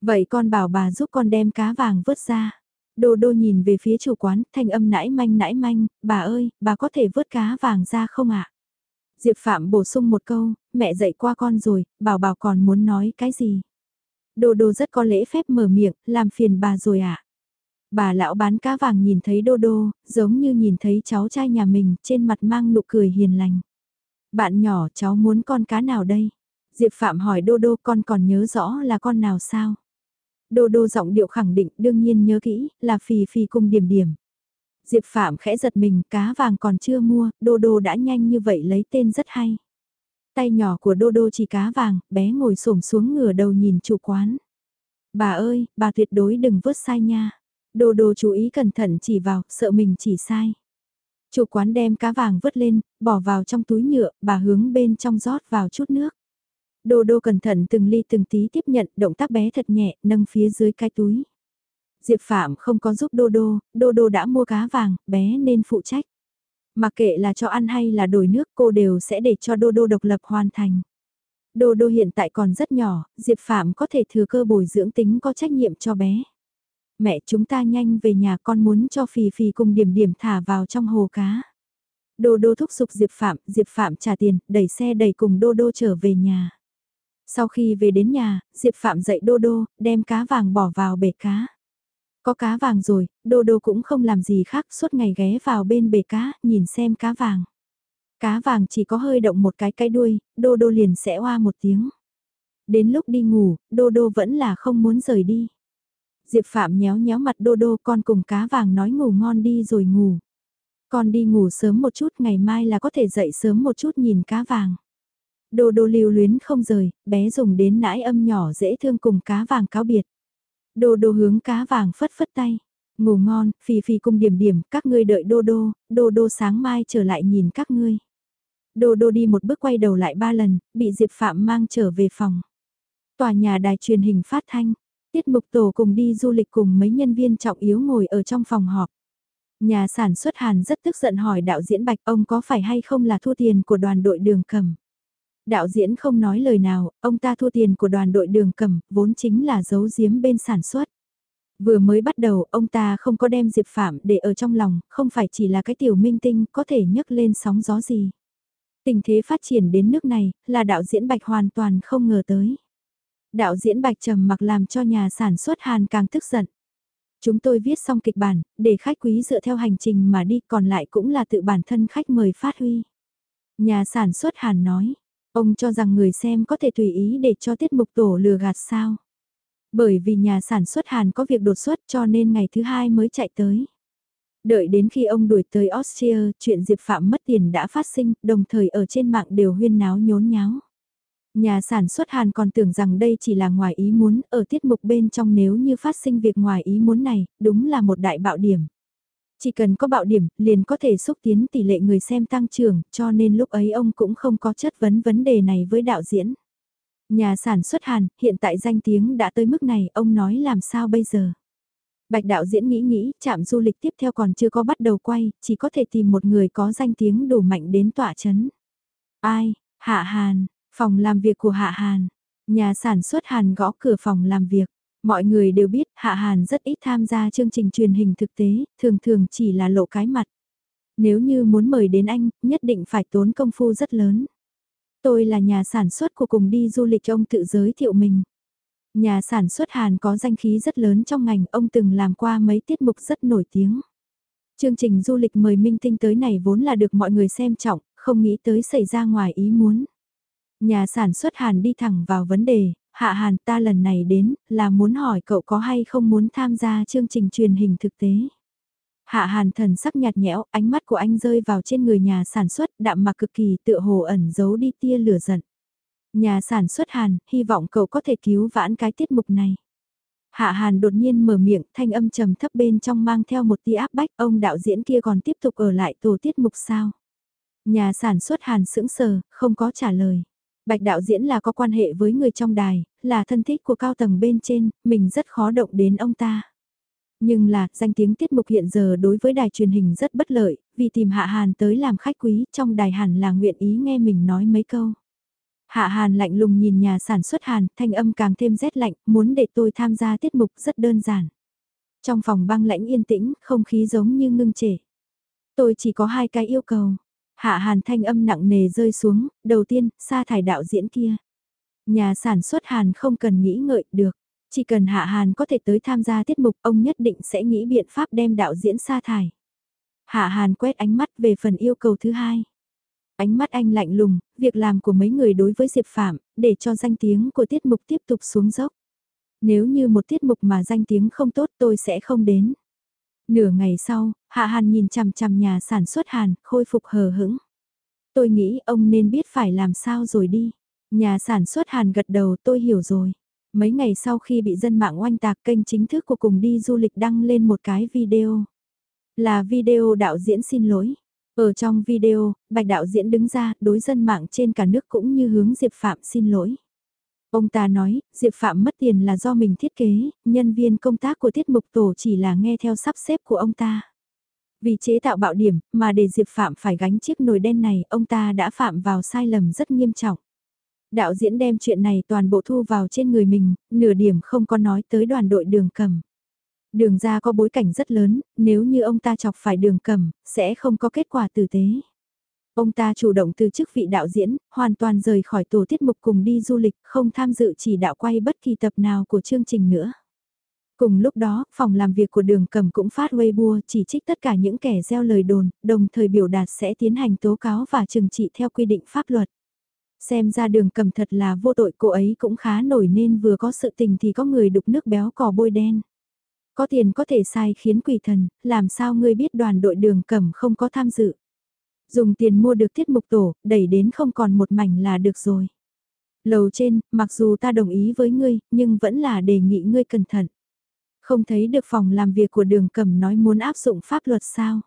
Vậy con bảo bà giúp con đem cá vàng vớt ra. Đô Đô nhìn về phía chủ quán, thanh âm nãi manh nãi manh, bà ơi, bà có thể vớt cá vàng ra không ạ? Diệp Phạm bổ sung một câu, mẹ dạy qua con rồi, bảo bảo còn muốn nói cái gì? Đô Đô rất có lễ phép mở miệng, làm phiền bà rồi ạ. Bà lão bán cá vàng nhìn thấy Đô Đô, giống như nhìn thấy cháu trai nhà mình, trên mặt mang nụ cười hiền lành. Bạn nhỏ cháu muốn con cá nào đây? Diệp Phạm hỏi Đô Đô con còn nhớ rõ là con nào sao? Đô Đô giọng điệu khẳng định đương nhiên nhớ kỹ, là phì phì cùng điểm điểm. Diệp Phạm khẽ giật mình, cá vàng còn chưa mua, Đô Đô đã nhanh như vậy lấy tên rất hay. Tay nhỏ của Đô Đô chỉ cá vàng, bé ngồi xổm xuống ngửa đầu nhìn chủ quán. Bà ơi, bà tuyệt đối đừng vớt sai nha. Đô đô chú ý cẩn thận chỉ vào, sợ mình chỉ sai. Chủ quán đem cá vàng vớt lên, bỏ vào trong túi nhựa, bà hướng bên trong rót vào chút nước. Đô đô cẩn thận từng ly từng tí tiếp nhận, động tác bé thật nhẹ, nâng phía dưới cái túi. Diệp Phạm không có giúp Đô Đô, Đô Đô đã mua cá vàng, bé nên phụ trách. Mặc kệ là cho ăn hay là đổi nước cô đều sẽ để cho Đô Đô độc lập hoàn thành. Đô Đô hiện tại còn rất nhỏ, Diệp Phạm có thể thừa cơ bồi dưỡng tính có trách nhiệm cho bé. Mẹ chúng ta nhanh về nhà con muốn cho Phì Phì cùng điểm điểm thả vào trong hồ cá. Đô Đô thúc giục Diệp Phạm, Diệp Phạm trả tiền, đẩy xe đẩy cùng Đô Đô trở về nhà. Sau khi về đến nhà, Diệp Phạm dạy Đô Đô, đem cá vàng bỏ vào bể cá. Có cá vàng rồi, Đô Đô cũng không làm gì khác suốt ngày ghé vào bên bể cá, nhìn xem cá vàng. Cá vàng chỉ có hơi động một cái cái đuôi, Đô Đô liền sẽ oa một tiếng. Đến lúc đi ngủ, Đô Đô vẫn là không muốn rời đi. Diệp Phạm nhéo nhéo mặt Đô Đô con cùng cá vàng nói ngủ ngon đi rồi ngủ. Con đi ngủ sớm một chút ngày mai là có thể dậy sớm một chút nhìn cá vàng. Đô Đô lưu luyến không rời, bé dùng đến nãi âm nhỏ dễ thương cùng cá vàng cáo biệt. Đô đô hướng cá vàng phất phất tay. Ngủ ngon, phì phì cùng điểm điểm, các ngươi đợi đô đô, đô đô sáng mai trở lại nhìn các ngươi. Đô đô đi một bước quay đầu lại ba lần, bị Diệp Phạm mang trở về phòng. Tòa nhà đài truyền hình phát thanh, tiết mục tổ cùng đi du lịch cùng mấy nhân viên trọng yếu ngồi ở trong phòng họp. Nhà sản xuất Hàn rất tức giận hỏi đạo diễn Bạch ông có phải hay không là thu tiền của đoàn đội đường cầm. Đạo diễn không nói lời nào, ông ta thua tiền của đoàn đội đường cầm, vốn chính là giấu giếm bên sản xuất. Vừa mới bắt đầu, ông ta không có đem Diệp Phạm để ở trong lòng, không phải chỉ là cái tiểu minh tinh có thể nhấc lên sóng gió gì. Tình thế phát triển đến nước này, là đạo diễn Bạch hoàn toàn không ngờ tới. Đạo diễn Bạch trầm mặc làm cho nhà sản xuất Hàn càng tức giận. Chúng tôi viết xong kịch bản, để khách quý dựa theo hành trình mà đi còn lại cũng là tự bản thân khách mời phát huy. Nhà sản xuất Hàn nói, Ông cho rằng người xem có thể tùy ý để cho tiết mục tổ lừa gạt sao. Bởi vì nhà sản xuất Hàn có việc đột xuất cho nên ngày thứ hai mới chạy tới. Đợi đến khi ông đuổi tới Austria, chuyện Diệp Phạm mất tiền đã phát sinh, đồng thời ở trên mạng đều huyên náo nhốn nháo. Nhà sản xuất Hàn còn tưởng rằng đây chỉ là ngoài ý muốn, ở tiết mục bên trong nếu như phát sinh việc ngoài ý muốn này, đúng là một đại bạo điểm. Chỉ cần có bạo điểm, liền có thể xúc tiến tỷ lệ người xem tăng trưởng, cho nên lúc ấy ông cũng không có chất vấn vấn đề này với đạo diễn. Nhà sản xuất Hàn, hiện tại danh tiếng đã tới mức này, ông nói làm sao bây giờ? Bạch đạo diễn nghĩ nghĩ, chạm du lịch tiếp theo còn chưa có bắt đầu quay, chỉ có thể tìm một người có danh tiếng đủ mạnh đến tỏa chấn. Ai? Hạ Hàn, phòng làm việc của Hạ Hàn. Nhà sản xuất Hàn gõ cửa phòng làm việc. Mọi người đều biết Hạ Hàn rất ít tham gia chương trình truyền hình thực tế, thường thường chỉ là lộ cái mặt. Nếu như muốn mời đến anh, nhất định phải tốn công phu rất lớn. Tôi là nhà sản xuất của cùng đi du lịch ông tự giới thiệu mình. Nhà sản xuất Hàn có danh khí rất lớn trong ngành, ông từng làm qua mấy tiết mục rất nổi tiếng. Chương trình du lịch mời Minh Tinh tới này vốn là được mọi người xem trọng, không nghĩ tới xảy ra ngoài ý muốn. Nhà sản xuất Hàn đi thẳng vào vấn đề, Hạ Hàn ta lần này đến là muốn hỏi cậu có hay không muốn tham gia chương trình truyền hình thực tế. Hạ Hàn thần sắc nhạt nhẽo, ánh mắt của anh rơi vào trên người nhà sản xuất, đạm mặc cực kỳ tựa hồ ẩn giấu đi tia lửa giận. Nhà sản xuất Hàn, hy vọng cậu có thể cứu vãn cái tiết mục này. Hạ Hàn đột nhiên mở miệng, thanh âm trầm thấp bên trong mang theo một tia áp bách, ông đạo diễn kia còn tiếp tục ở lại tổ tiết mục sao? Nhà sản xuất Hàn sững sờ, không có trả lời. Bạch đạo diễn là có quan hệ với người trong đài, là thân thích của cao tầng bên trên, mình rất khó động đến ông ta. Nhưng là, danh tiếng tiết mục hiện giờ đối với đài truyền hình rất bất lợi, vì tìm Hạ Hàn tới làm khách quý trong đài hẳn là nguyện ý nghe mình nói mấy câu. Hạ Hàn lạnh lùng nhìn nhà sản xuất Hàn, thanh âm càng thêm rét lạnh, muốn để tôi tham gia tiết mục rất đơn giản. Trong phòng băng lãnh yên tĩnh, không khí giống như ngưng trệ. Tôi chỉ có hai cái yêu cầu. Hạ Hàn thanh âm nặng nề rơi xuống, đầu tiên, sa thải đạo diễn kia. Nhà sản xuất Hàn không cần nghĩ ngợi được, chỉ cần Hạ Hàn có thể tới tham gia tiết mục ông nhất định sẽ nghĩ biện pháp đem đạo diễn sa thải. Hạ Hàn quét ánh mắt về phần yêu cầu thứ hai. Ánh mắt anh lạnh lùng, việc làm của mấy người đối với Diệp Phạm, để cho danh tiếng của tiết mục tiếp tục xuống dốc. Nếu như một tiết mục mà danh tiếng không tốt tôi sẽ không đến. Nửa ngày sau, Hạ Hàn nhìn chằm chằm nhà sản xuất Hàn, khôi phục hờ hững. Tôi nghĩ ông nên biết phải làm sao rồi đi. Nhà sản xuất Hàn gật đầu tôi hiểu rồi. Mấy ngày sau khi bị dân mạng oanh tạc kênh chính thức của cùng đi du lịch đăng lên một cái video. Là video đạo diễn xin lỗi. Ở trong video, bạch đạo diễn đứng ra đối dân mạng trên cả nước cũng như hướng Diệp Phạm xin lỗi. Ông ta nói, Diệp Phạm mất tiền là do mình thiết kế, nhân viên công tác của tiết mục tổ chỉ là nghe theo sắp xếp của ông ta. Vì chế tạo bạo điểm, mà để Diệp Phạm phải gánh chiếc nồi đen này, ông ta đã phạm vào sai lầm rất nghiêm trọng. Đạo diễn đem chuyện này toàn bộ thu vào trên người mình, nửa điểm không có nói tới đoàn đội đường cầm. Đường ra có bối cảnh rất lớn, nếu như ông ta chọc phải đường cầm, sẽ không có kết quả tử tế. Ông ta chủ động từ chức vị đạo diễn, hoàn toàn rời khỏi tổ tiết mục cùng đi du lịch, không tham dự chỉ đạo quay bất kỳ tập nào của chương trình nữa. Cùng lúc đó, phòng làm việc của đường cầm cũng phát Weibo chỉ trích tất cả những kẻ gieo lời đồn, đồng thời biểu đạt sẽ tiến hành tố cáo và trừng trị theo quy định pháp luật. Xem ra đường cầm thật là vô tội cô ấy cũng khá nổi nên vừa có sự tình thì có người đục nước béo cò bôi đen. Có tiền có thể sai khiến quỷ thần, làm sao ngươi biết đoàn đội đường cầm không có tham dự. Dùng tiền mua được tiết mục tổ, đẩy đến không còn một mảnh là được rồi. Lầu trên, mặc dù ta đồng ý với ngươi, nhưng vẫn là đề nghị ngươi cẩn thận. Không thấy được phòng làm việc của đường cầm nói muốn áp dụng pháp luật sao.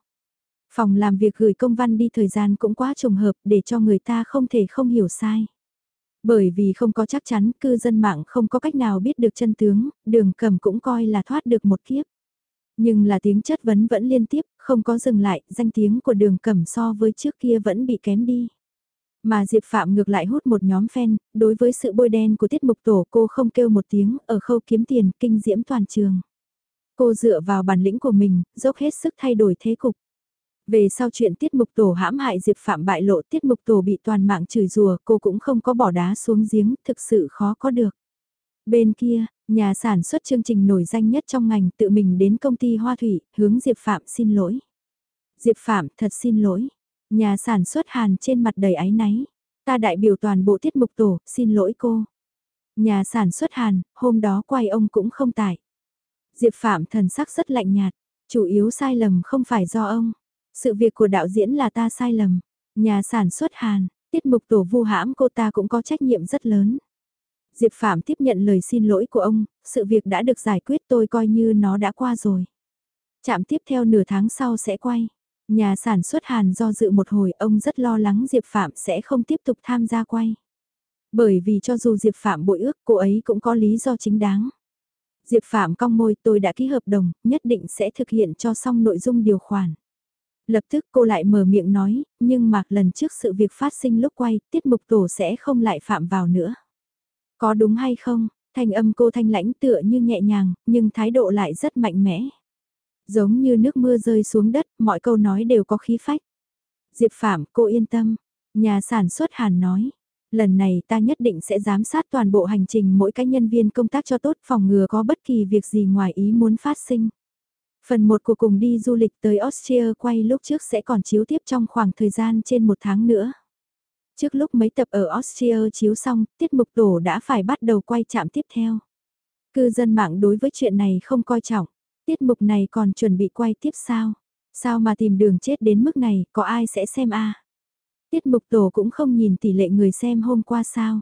Phòng làm việc gửi công văn đi thời gian cũng quá trùng hợp để cho người ta không thể không hiểu sai. Bởi vì không có chắc chắn cư dân mạng không có cách nào biết được chân tướng, đường cầm cũng coi là thoát được một kiếp. Nhưng là tiếng chất vấn vẫn liên tiếp, không có dừng lại, danh tiếng của đường cẩm so với trước kia vẫn bị kém đi. Mà Diệp Phạm ngược lại hút một nhóm fan, đối với sự bôi đen của tiết mục tổ cô không kêu một tiếng ở khâu kiếm tiền kinh diễm toàn trường. Cô dựa vào bản lĩnh của mình, dốc hết sức thay đổi thế cục. Về sau chuyện tiết mục tổ hãm hại Diệp Phạm bại lộ tiết mục tổ bị toàn mạng chửi rùa cô cũng không có bỏ đá xuống giếng, thực sự khó có được. Bên kia, nhà sản xuất chương trình nổi danh nhất trong ngành tự mình đến công ty Hoa Thủy, hướng Diệp Phạm xin lỗi. Diệp Phạm thật xin lỗi. Nhà sản xuất Hàn trên mặt đầy áy náy. Ta đại biểu toàn bộ tiết mục tổ, xin lỗi cô. Nhà sản xuất Hàn, hôm đó quay ông cũng không tại. Diệp Phạm thần sắc rất lạnh nhạt, chủ yếu sai lầm không phải do ông. Sự việc của đạo diễn là ta sai lầm. Nhà sản xuất Hàn, tiết mục tổ vu hãm cô ta cũng có trách nhiệm rất lớn. Diệp Phạm tiếp nhận lời xin lỗi của ông, sự việc đã được giải quyết tôi coi như nó đã qua rồi. Chạm tiếp theo nửa tháng sau sẽ quay. Nhà sản xuất Hàn do dự một hồi ông rất lo lắng Diệp Phạm sẽ không tiếp tục tham gia quay. Bởi vì cho dù Diệp Phạm bội ước cô ấy cũng có lý do chính đáng. Diệp Phạm cong môi tôi đã ký hợp đồng, nhất định sẽ thực hiện cho xong nội dung điều khoản. Lập tức cô lại mở miệng nói, nhưng mà lần trước sự việc phát sinh lúc quay, tiết mục tổ sẽ không lại phạm vào nữa. Có đúng hay không? Thanh âm cô thanh lãnh tựa như nhẹ nhàng, nhưng thái độ lại rất mạnh mẽ. Giống như nước mưa rơi xuống đất, mọi câu nói đều có khí phách. Diệp Phạm, cô yên tâm. Nhà sản xuất Hàn nói, lần này ta nhất định sẽ giám sát toàn bộ hành trình mỗi cái nhân viên công tác cho tốt phòng ngừa có bất kỳ việc gì ngoài ý muốn phát sinh. Phần 1 của cùng đi du lịch tới Austria quay lúc trước sẽ còn chiếu tiếp trong khoảng thời gian trên một tháng nữa. Trước lúc mấy tập ở Austria chiếu xong, tiết mục tổ đã phải bắt đầu quay chạm tiếp theo. Cư dân mạng đối với chuyện này không coi trọng. Tiết mục này còn chuẩn bị quay tiếp sao? Sao mà tìm đường chết đến mức này, có ai sẽ xem a? Tiết mục tổ cũng không nhìn tỷ lệ người xem hôm qua sao?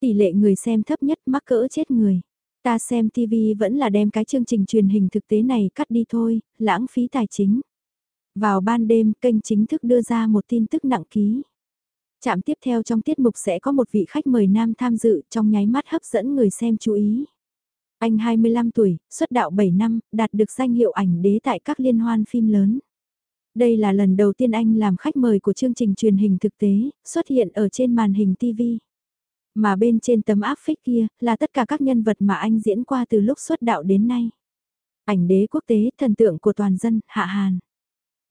Tỷ lệ người xem thấp nhất mắc cỡ chết người. Ta xem TV vẫn là đem cái chương trình truyền hình thực tế này cắt đi thôi, lãng phí tài chính. Vào ban đêm, kênh chính thức đưa ra một tin tức nặng ký. Chạm tiếp theo trong tiết mục sẽ có một vị khách mời nam tham dự trong nháy mắt hấp dẫn người xem chú ý. Anh 25 tuổi, xuất đạo 7 năm, đạt được danh hiệu ảnh đế tại các liên hoan phim lớn. Đây là lần đầu tiên anh làm khách mời của chương trình truyền hình thực tế, xuất hiện ở trên màn hình TV. Mà bên trên tấm áp phích kia, là tất cả các nhân vật mà anh diễn qua từ lúc xuất đạo đến nay. Ảnh đế quốc tế, thần tượng của toàn dân, Hạ Hàn.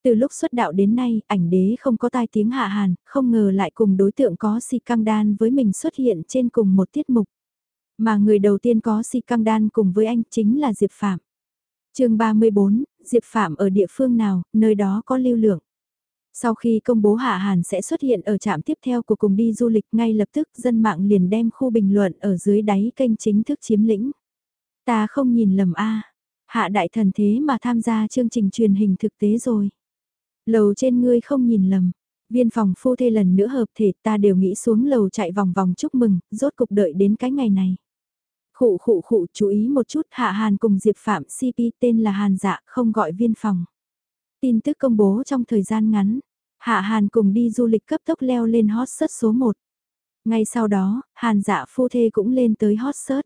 Từ lúc xuất đạo đến nay, ảnh đế không có tai tiếng Hạ Hàn, không ngờ lại cùng đối tượng có si căng đan với mình xuất hiện trên cùng một tiết mục. Mà người đầu tiên có si căng đan cùng với anh chính là Diệp Phạm. chương 34, Diệp Phạm ở địa phương nào, nơi đó có lưu lượng. Sau khi công bố Hạ Hàn sẽ xuất hiện ở trạm tiếp theo của cùng đi du lịch ngay lập tức dân mạng liền đem khu bình luận ở dưới đáy kênh chính thức chiếm lĩnh. Ta không nhìn lầm a Hạ đại thần thế mà tham gia chương trình truyền hình thực tế rồi. Lầu trên ngươi không nhìn lầm. Viên phòng phu thê lần nữa hợp thể ta đều nghĩ xuống lầu chạy vòng vòng chúc mừng, rốt cục đợi đến cái ngày này. Khụ khụ khụ chú ý một chút Hạ Hàn cùng Diệp Phạm CP tên là Hàn Dạ không gọi viên phòng. Tin tức công bố trong thời gian ngắn, Hạ Hàn cùng đi du lịch cấp tốc leo lên hot search số 1. Ngay sau đó, Hàn Dạ phu thê cũng lên tới hot search.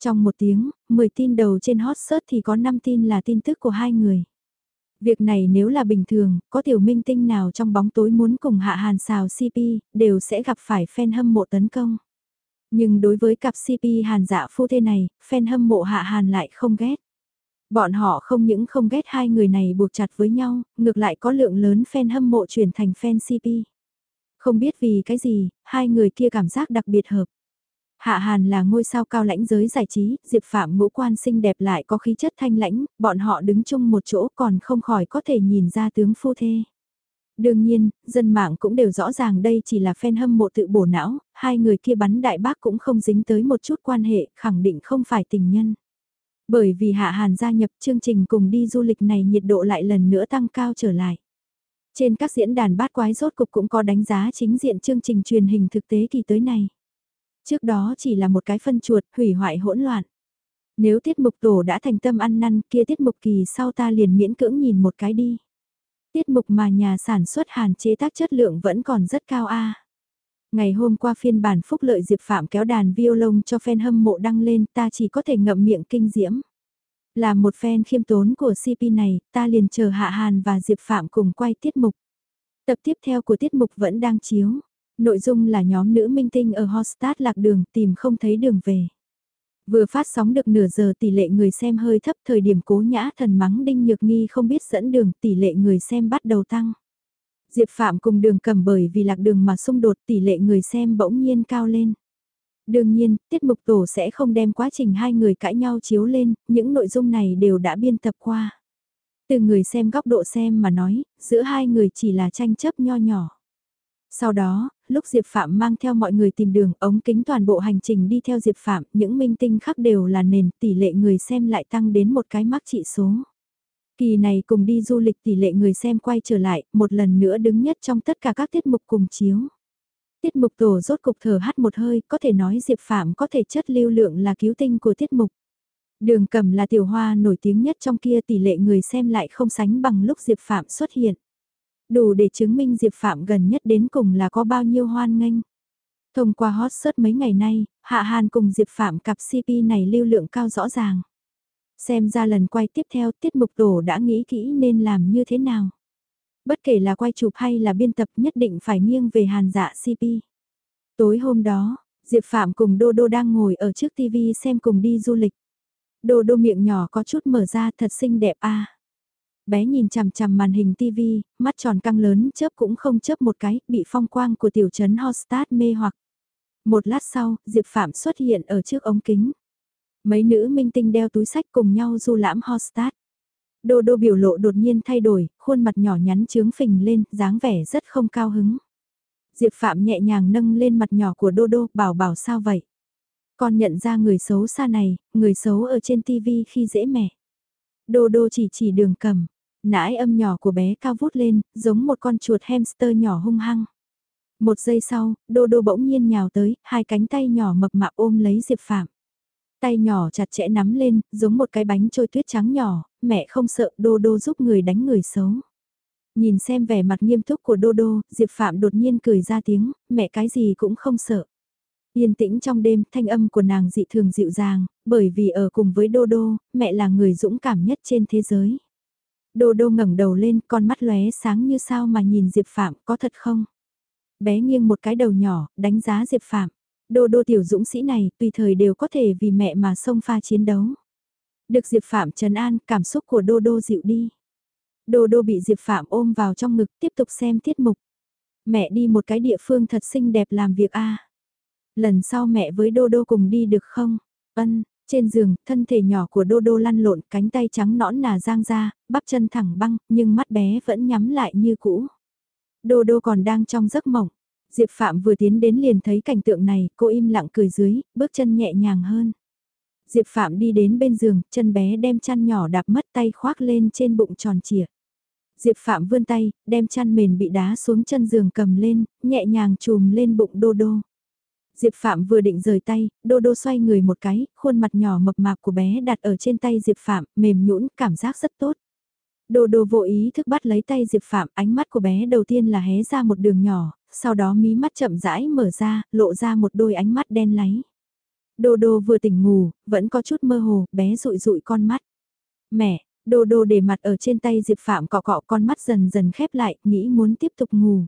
Trong một tiếng, 10 tin đầu trên hot search thì có 5 tin là tin tức của hai người. Việc này nếu là bình thường, có tiểu minh tinh nào trong bóng tối muốn cùng hạ hàn xào CP, đều sẽ gặp phải fan hâm mộ tấn công. Nhưng đối với cặp CP hàn dạ phu thê này, fan hâm mộ hạ hàn lại không ghét. Bọn họ không những không ghét hai người này buộc chặt với nhau, ngược lại có lượng lớn fan hâm mộ chuyển thành fan CP. Không biết vì cái gì, hai người kia cảm giác đặc biệt hợp. Hạ Hàn là ngôi sao cao lãnh giới giải trí, Diệp Phạm ngũ quan xinh đẹp lại có khí chất thanh lãnh, bọn họ đứng chung một chỗ còn không khỏi có thể nhìn ra tướng phu thê. Đương nhiên, dân mạng cũng đều rõ ràng đây chỉ là fan hâm mộ tự bổ não, hai người kia bắn đại bác cũng không dính tới một chút quan hệ, khẳng định không phải tình nhân. Bởi vì Hạ Hàn gia nhập chương trình cùng đi du lịch này nhiệt độ lại lần nữa tăng cao trở lại. Trên các diễn đàn bát quái rốt cục cũng có đánh giá chính diện chương trình truyền hình thực tế kỳ tới này. Trước đó chỉ là một cái phân chuột hủy hoại hỗn loạn. Nếu tiết mục tổ đã thành tâm ăn năn kia tiết mục kỳ sau ta liền miễn cưỡng nhìn một cái đi. Tiết mục mà nhà sản xuất hàn chế tác chất lượng vẫn còn rất cao a. Ngày hôm qua phiên bản phúc lợi Diệp Phạm kéo đàn violon cho fan hâm mộ đăng lên ta chỉ có thể ngậm miệng kinh diễm. Là một fan khiêm tốn của CP này, ta liền chờ Hạ Hàn và Diệp Phạm cùng quay tiết mục. Tập tiếp theo của tiết mục vẫn đang chiếu. Nội dung là nhóm nữ minh tinh ở Hostat lạc đường tìm không thấy đường về. Vừa phát sóng được nửa giờ tỷ lệ người xem hơi thấp thời điểm cố nhã thần mắng đinh nhược nghi không biết dẫn đường tỷ lệ người xem bắt đầu tăng. Diệp Phạm cùng đường cầm bởi vì lạc đường mà xung đột tỷ lệ người xem bỗng nhiên cao lên. Đương nhiên, tiết mục tổ sẽ không đem quá trình hai người cãi nhau chiếu lên, những nội dung này đều đã biên tập qua. Từ người xem góc độ xem mà nói, giữa hai người chỉ là tranh chấp nho nhỏ. Sau đó, lúc Diệp Phạm mang theo mọi người tìm đường ống kính toàn bộ hành trình đi theo Diệp Phạm, những minh tinh khác đều là nền tỷ lệ người xem lại tăng đến một cái mắc trị số. Kỳ này cùng đi du lịch tỷ lệ người xem quay trở lại, một lần nữa đứng nhất trong tất cả các tiết mục cùng chiếu. Tiết mục tổ rốt cục thở hát một hơi, có thể nói Diệp Phạm có thể chất lưu lượng là cứu tinh của tiết mục. Đường cầm là tiểu hoa nổi tiếng nhất trong kia tỷ lệ người xem lại không sánh bằng lúc Diệp Phạm xuất hiện. Đủ để chứng minh Diệp Phạm gần nhất đến cùng là có bao nhiêu hoan nghênh. Thông qua hot search mấy ngày nay, Hạ Hàn cùng Diệp Phạm cặp CP này lưu lượng cao rõ ràng. Xem ra lần quay tiếp theo tiết mục tổ đã nghĩ kỹ nên làm như thế nào. Bất kể là quay chụp hay là biên tập nhất định phải nghiêng về hàn dạ CP. Tối hôm đó, Diệp Phạm cùng Đô Đô đang ngồi ở trước TV xem cùng đi du lịch. Đô Đô miệng nhỏ có chút mở ra thật xinh đẹp a bé nhìn chằm chằm màn hình TV, mắt tròn căng lớn chớp cũng không chớp một cái, bị phong quang của tiểu trấn Hostad mê hoặc. Một lát sau, Diệp Phạm xuất hiện ở trước ống kính. Mấy nữ minh tinh đeo túi sách cùng nhau du lãm Hostad. Đô đô biểu lộ đột nhiên thay đổi, khuôn mặt nhỏ nhắn trướng phình lên, dáng vẻ rất không cao hứng. Diệp Phạm nhẹ nhàng nâng lên mặt nhỏ của đô đô, bảo bảo sao vậy? Con nhận ra người xấu xa này, người xấu ở trên TV khi dễ mẹ. Đô đô chỉ chỉ đường cầm, Nãi âm nhỏ của bé cao vút lên, giống một con chuột hamster nhỏ hung hăng. Một giây sau, đô đô bỗng nhiên nhào tới, hai cánh tay nhỏ mập mạp ôm lấy Diệp Phạm. Tay nhỏ chặt chẽ nắm lên, giống một cái bánh trôi tuyết trắng nhỏ, mẹ không sợ đô đô giúp người đánh người xấu. Nhìn xem vẻ mặt nghiêm túc của đô đô, Diệp Phạm đột nhiên cười ra tiếng, mẹ cái gì cũng không sợ. Yên tĩnh trong đêm, thanh âm của nàng dị thường dịu dàng, bởi vì ở cùng với đô đô, mẹ là người dũng cảm nhất trên thế giới. Đô đô ngẩng đầu lên, con mắt lóe sáng như sao mà nhìn Diệp Phạm, có thật không? Bé nghiêng một cái đầu nhỏ, đánh giá Diệp Phạm. Đô đô tiểu dũng sĩ này, tùy thời đều có thể vì mẹ mà xông pha chiến đấu. Được Diệp Phạm trấn an, cảm xúc của đô đô dịu đi. Đô đô bị Diệp Phạm ôm vào trong ngực, tiếp tục xem tiết mục. Mẹ đi một cái địa phương thật xinh đẹp làm việc a. Lần sau mẹ với đô đô cùng đi được không? Ân, trên giường, thân thể nhỏ của Đô Đô lăn lộn, cánh tay trắng nõn nà giang ra, bắp chân thẳng băng, nhưng mắt bé vẫn nhắm lại như cũ. Đô Đô còn đang trong giấc mộng. Diệp Phạm vừa tiến đến liền thấy cảnh tượng này, cô im lặng cười dưới, bước chân nhẹ nhàng hơn. Diệp Phạm đi đến bên giường, chân bé đem chăn nhỏ đạp mất tay khoác lên trên bụng tròn trịa. Diệp Phạm vươn tay, đem chăn mền bị đá xuống chân giường cầm lên, nhẹ nhàng chùm lên bụng đô đô. Diệp Phạm vừa định rời tay, Đô Đô xoay người một cái, khuôn mặt nhỏ mập mạp của bé đặt ở trên tay Diệp Phạm, mềm nhũn, cảm giác rất tốt. Đô Đô vô ý thức bắt lấy tay Diệp Phạm, ánh mắt của bé đầu tiên là hé ra một đường nhỏ, sau đó mí mắt chậm rãi mở ra, lộ ra một đôi ánh mắt đen láy. Đô Đô vừa tỉnh ngủ, vẫn có chút mơ hồ, bé rụi rụi con mắt. Mẹ, Đô Đô để mặt ở trên tay Diệp Phạm cọ cọ con mắt dần dần khép lại, nghĩ muốn tiếp tục ngủ.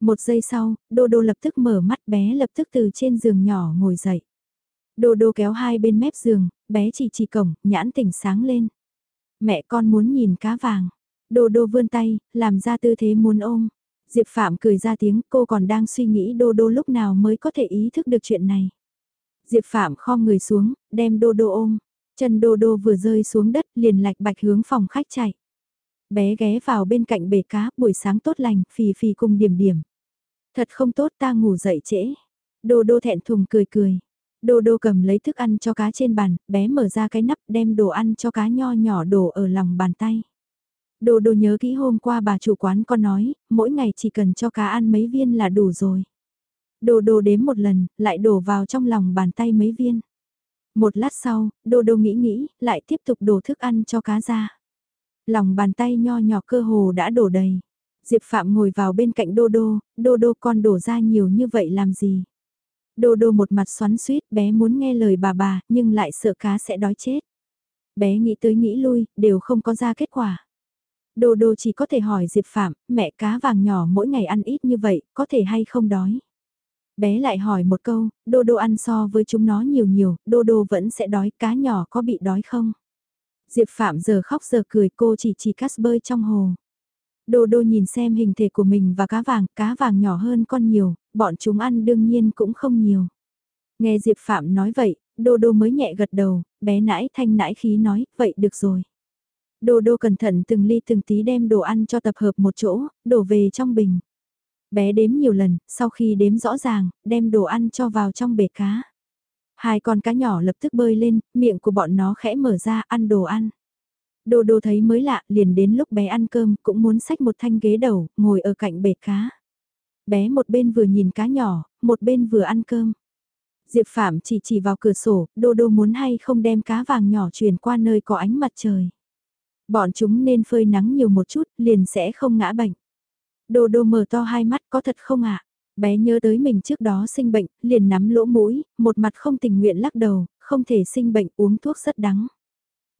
Một giây sau, Đô Đô lập tức mở mắt bé lập tức từ trên giường nhỏ ngồi dậy. Đô Đô kéo hai bên mép giường, bé chỉ chỉ cổng, nhãn tỉnh sáng lên. Mẹ con muốn nhìn cá vàng. Đô Đô vươn tay, làm ra tư thế muốn ôm. Diệp Phạm cười ra tiếng cô còn đang suy nghĩ Đô Đô lúc nào mới có thể ý thức được chuyện này. Diệp Phạm khom người xuống, đem Đô Đô ôm. Chân Đô Đô vừa rơi xuống đất liền lạch bạch hướng phòng khách chạy. Bé ghé vào bên cạnh bể cá buổi sáng tốt lành, phì phì cùng điểm điểm. Thật không tốt ta ngủ dậy trễ. Đô Đô thẹn thùng cười cười. Đô Đô cầm lấy thức ăn cho cá trên bàn, bé mở ra cái nắp đem đồ ăn cho cá nho nhỏ đổ ở lòng bàn tay. Đô Đô nhớ kỹ hôm qua bà chủ quán có nói, mỗi ngày chỉ cần cho cá ăn mấy viên là đủ rồi. Đô Đô đếm một lần, lại đổ vào trong lòng bàn tay mấy viên. Một lát sau, Đô Đô nghĩ nghĩ, lại tiếp tục đổ thức ăn cho cá ra. Lòng bàn tay nho nhỏ cơ hồ đã đổ đầy. Diệp Phạm ngồi vào bên cạnh Đô Đô, Đô Đô con đổ ra nhiều như vậy làm gì? Đô Đô một mặt xoắn suýt, bé muốn nghe lời bà bà, nhưng lại sợ cá sẽ đói chết. Bé nghĩ tới nghĩ lui, đều không có ra kết quả. Đô Đô chỉ có thể hỏi Diệp Phạm, mẹ cá vàng nhỏ mỗi ngày ăn ít như vậy, có thể hay không đói? Bé lại hỏi một câu, Đô Đô ăn so với chúng nó nhiều nhiều, Đô Đô vẫn sẽ đói, cá nhỏ có bị đói không? Diệp Phạm giờ khóc giờ cười cô chỉ chỉ cắt bơi trong hồ. Đô đô nhìn xem hình thể của mình và cá vàng, cá vàng nhỏ hơn con nhiều, bọn chúng ăn đương nhiên cũng không nhiều. Nghe Diệp Phạm nói vậy, đô đô mới nhẹ gật đầu, bé nãi thanh nãi khí nói, vậy được rồi. Đô đô cẩn thận từng ly từng tí đem đồ ăn cho tập hợp một chỗ, đổ về trong bình. Bé đếm nhiều lần, sau khi đếm rõ ràng, đem đồ ăn cho vào trong bể cá. Hai con cá nhỏ lập tức bơi lên, miệng của bọn nó khẽ mở ra ăn đồ ăn. Đô đô thấy mới lạ, liền đến lúc bé ăn cơm cũng muốn xách một thanh ghế đầu, ngồi ở cạnh bể cá. Bé một bên vừa nhìn cá nhỏ, một bên vừa ăn cơm. Diệp Phạm chỉ chỉ vào cửa sổ, đô đô muốn hay không đem cá vàng nhỏ chuyển qua nơi có ánh mặt trời. Bọn chúng nên phơi nắng nhiều một chút, liền sẽ không ngã bệnh. Đô đô mở to hai mắt có thật không ạ? Bé nhớ tới mình trước đó sinh bệnh, liền nắm lỗ mũi, một mặt không tình nguyện lắc đầu, không thể sinh bệnh uống thuốc rất đắng.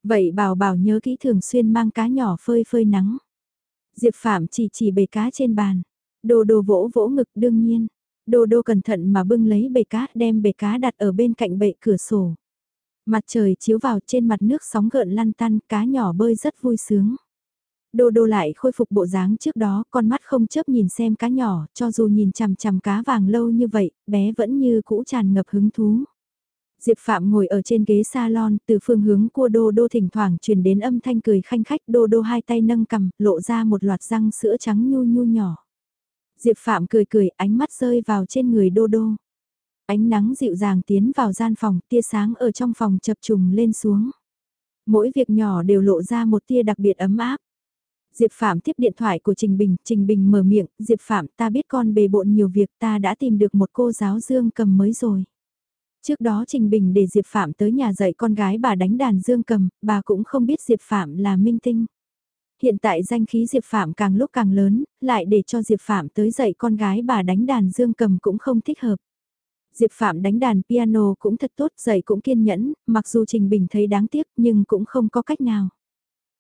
Vậy bảo bảo nhớ kỹ thường xuyên mang cá nhỏ phơi phơi nắng. Diệp Phạm chỉ chỉ bể cá trên bàn. Đồ đồ vỗ vỗ ngực đương nhiên. Đồ đồ cẩn thận mà bưng lấy bể cá đem bể cá đặt ở bên cạnh bệ cửa sổ. Mặt trời chiếu vào trên mặt nước sóng gợn lăn tăn cá nhỏ bơi rất vui sướng. Đô đô lại khôi phục bộ dáng trước đó, con mắt không chớp nhìn xem cá nhỏ, cho dù nhìn chằm chằm cá vàng lâu như vậy, bé vẫn như cũ tràn ngập hứng thú. Diệp Phạm ngồi ở trên ghế salon, từ phương hướng cua đô đô thỉnh thoảng truyền đến âm thanh cười khanh khách đô đô hai tay nâng cầm, lộ ra một loạt răng sữa trắng nhu nhu nhỏ. Diệp Phạm cười cười, ánh mắt rơi vào trên người đô đô. Ánh nắng dịu dàng tiến vào gian phòng, tia sáng ở trong phòng chập trùng lên xuống. Mỗi việc nhỏ đều lộ ra một tia đặc biệt ấm áp. Diệp Phạm tiếp điện thoại của Trình Bình, Trình Bình mở miệng, Diệp Phạm ta biết con bề bộn nhiều việc ta đã tìm được một cô giáo dương cầm mới rồi. Trước đó Trình Bình để Diệp Phạm tới nhà dạy con gái bà đánh đàn dương cầm, bà cũng không biết Diệp Phạm là minh tinh. Hiện tại danh khí Diệp Phạm càng lúc càng lớn, lại để cho Diệp Phạm tới dạy con gái bà đánh đàn dương cầm cũng không thích hợp. Diệp Phạm đánh đàn piano cũng thật tốt, dạy cũng kiên nhẫn, mặc dù Trình Bình thấy đáng tiếc nhưng cũng không có cách nào.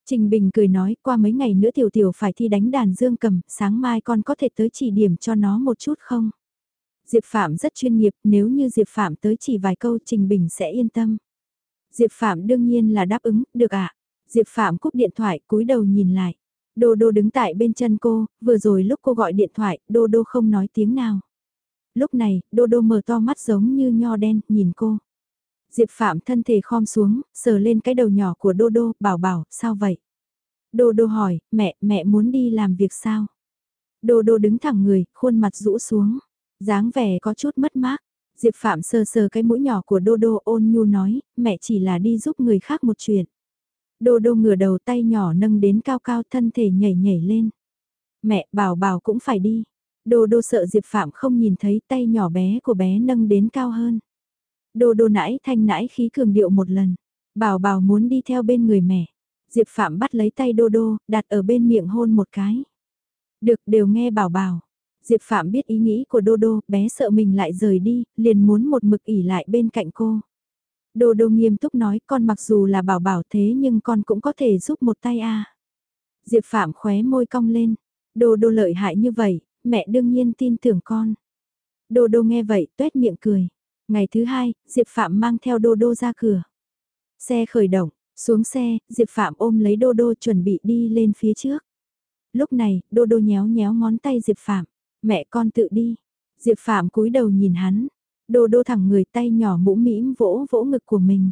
Trình Bình cười nói qua mấy ngày nữa Tiểu Tiểu phải thi đánh đàn dương cầm, sáng mai con có thể tới chỉ điểm cho nó một chút không? Diệp Phạm rất chuyên nghiệp, nếu như Diệp Phạm tới chỉ vài câu Trình Bình sẽ yên tâm. Diệp Phạm đương nhiên là đáp ứng, được ạ. À? Diệp Phạm cúp điện thoại, cúi đầu nhìn lại. Đô Đô đứng tại bên chân cô, vừa rồi lúc cô gọi điện thoại, Đô Đô không nói tiếng nào. Lúc này, Đô Đô mở to mắt giống như nho đen, nhìn cô. Diệp Phạm thân thể khom xuống, sờ lên cái đầu nhỏ của Đô Đô, bảo bảo, sao vậy? Đô Đô hỏi, mẹ, mẹ muốn đi làm việc sao? Đô Đô đứng thẳng người, khuôn mặt rũ xuống dáng vẻ có chút mất mát. Diệp Phạm sờ sờ cái mũi nhỏ của Đô Đô ôn nhu nói, mẹ chỉ là đi giúp người khác một chuyện. Đô Đô ngửa đầu tay nhỏ nâng đến cao cao thân thể nhảy nhảy lên. Mẹ bảo bảo cũng phải đi. Đô đô sợ Diệp Phạm không nhìn thấy tay nhỏ bé của bé nâng đến cao hơn. Đô đô nãi thanh nãi khí cường điệu một lần. Bảo bảo muốn đi theo bên người mẹ. Diệp Phạm bắt lấy tay đô đô, đặt ở bên miệng hôn một cái. Được đều nghe bảo bảo. Diệp Phạm biết ý nghĩ của Đô Đô, bé sợ mình lại rời đi, liền muốn một mực ỉ lại bên cạnh cô. Đô Đô nghiêm túc nói con mặc dù là bảo bảo thế nhưng con cũng có thể giúp một tay a. Diệp Phạm khóe môi cong lên. Đô Đô lợi hại như vậy, mẹ đương nhiên tin tưởng con. Đô Đô nghe vậy, tuét miệng cười. Ngày thứ hai, Diệp Phạm mang theo Đô Đô ra cửa. Xe khởi động, xuống xe, Diệp Phạm ôm lấy Đô Đô chuẩn bị đi lên phía trước. Lúc này, Đô Đô nhéo nhéo ngón tay Diệp Phạm. Mẹ con tự đi. Diệp Phạm cúi đầu nhìn hắn. Đô Đô thẳng người tay nhỏ mũ mĩm vỗ vỗ ngực của mình.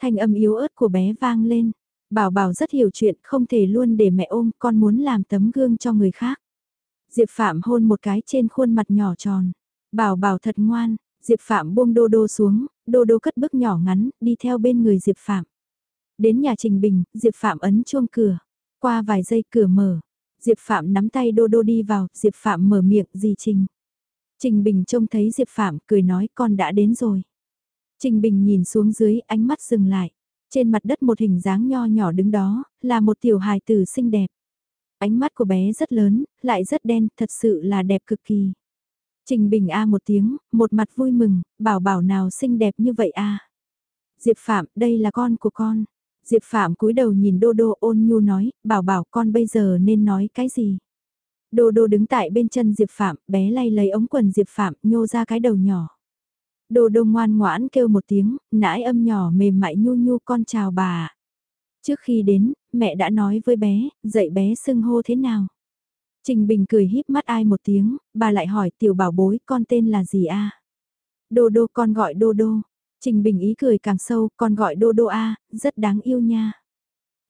Thanh âm yếu ớt của bé vang lên. Bảo bảo rất hiểu chuyện, không thể luôn để mẹ ôm, con muốn làm tấm gương cho người khác. Diệp Phạm hôn một cái trên khuôn mặt nhỏ tròn. Bảo bảo thật ngoan, Diệp Phạm buông đô đô xuống, đô đô cất bước nhỏ ngắn, đi theo bên người Diệp Phạm. Đến nhà Trình Bình, Diệp Phạm ấn chuông cửa. Qua vài giây cửa mở. Diệp Phạm nắm tay đô đô đi vào, Diệp Phạm mở miệng gì Trình. Trình Bình trông thấy Diệp Phạm cười nói con đã đến rồi. Trình Bình nhìn xuống dưới ánh mắt dừng lại. Trên mặt đất một hình dáng nho nhỏ đứng đó, là một tiểu hài tử xinh đẹp. Ánh mắt của bé rất lớn, lại rất đen, thật sự là đẹp cực kỳ. Trình Bình A một tiếng, một mặt vui mừng, bảo bảo nào xinh đẹp như vậy a Diệp Phạm, đây là con của con. Diệp Phạm cúi đầu nhìn Đô Đô ôn nhu nói, bảo bảo con bây giờ nên nói cái gì. Đô Đô đứng tại bên chân Diệp Phạm, bé lay lấy ống quần Diệp Phạm, nhô ra cái đầu nhỏ. Đô Đô ngoan ngoãn kêu một tiếng, nãi âm nhỏ mềm mại nhu nhu con chào bà. Trước khi đến, mẹ đã nói với bé, dạy bé xưng hô thế nào. Trình Bình cười híp mắt ai một tiếng, bà lại hỏi tiểu bảo bối con tên là gì a? Đô đô con gọi đô đô. Trình Bình ý cười càng sâu, còn gọi đô đô a, rất đáng yêu nha.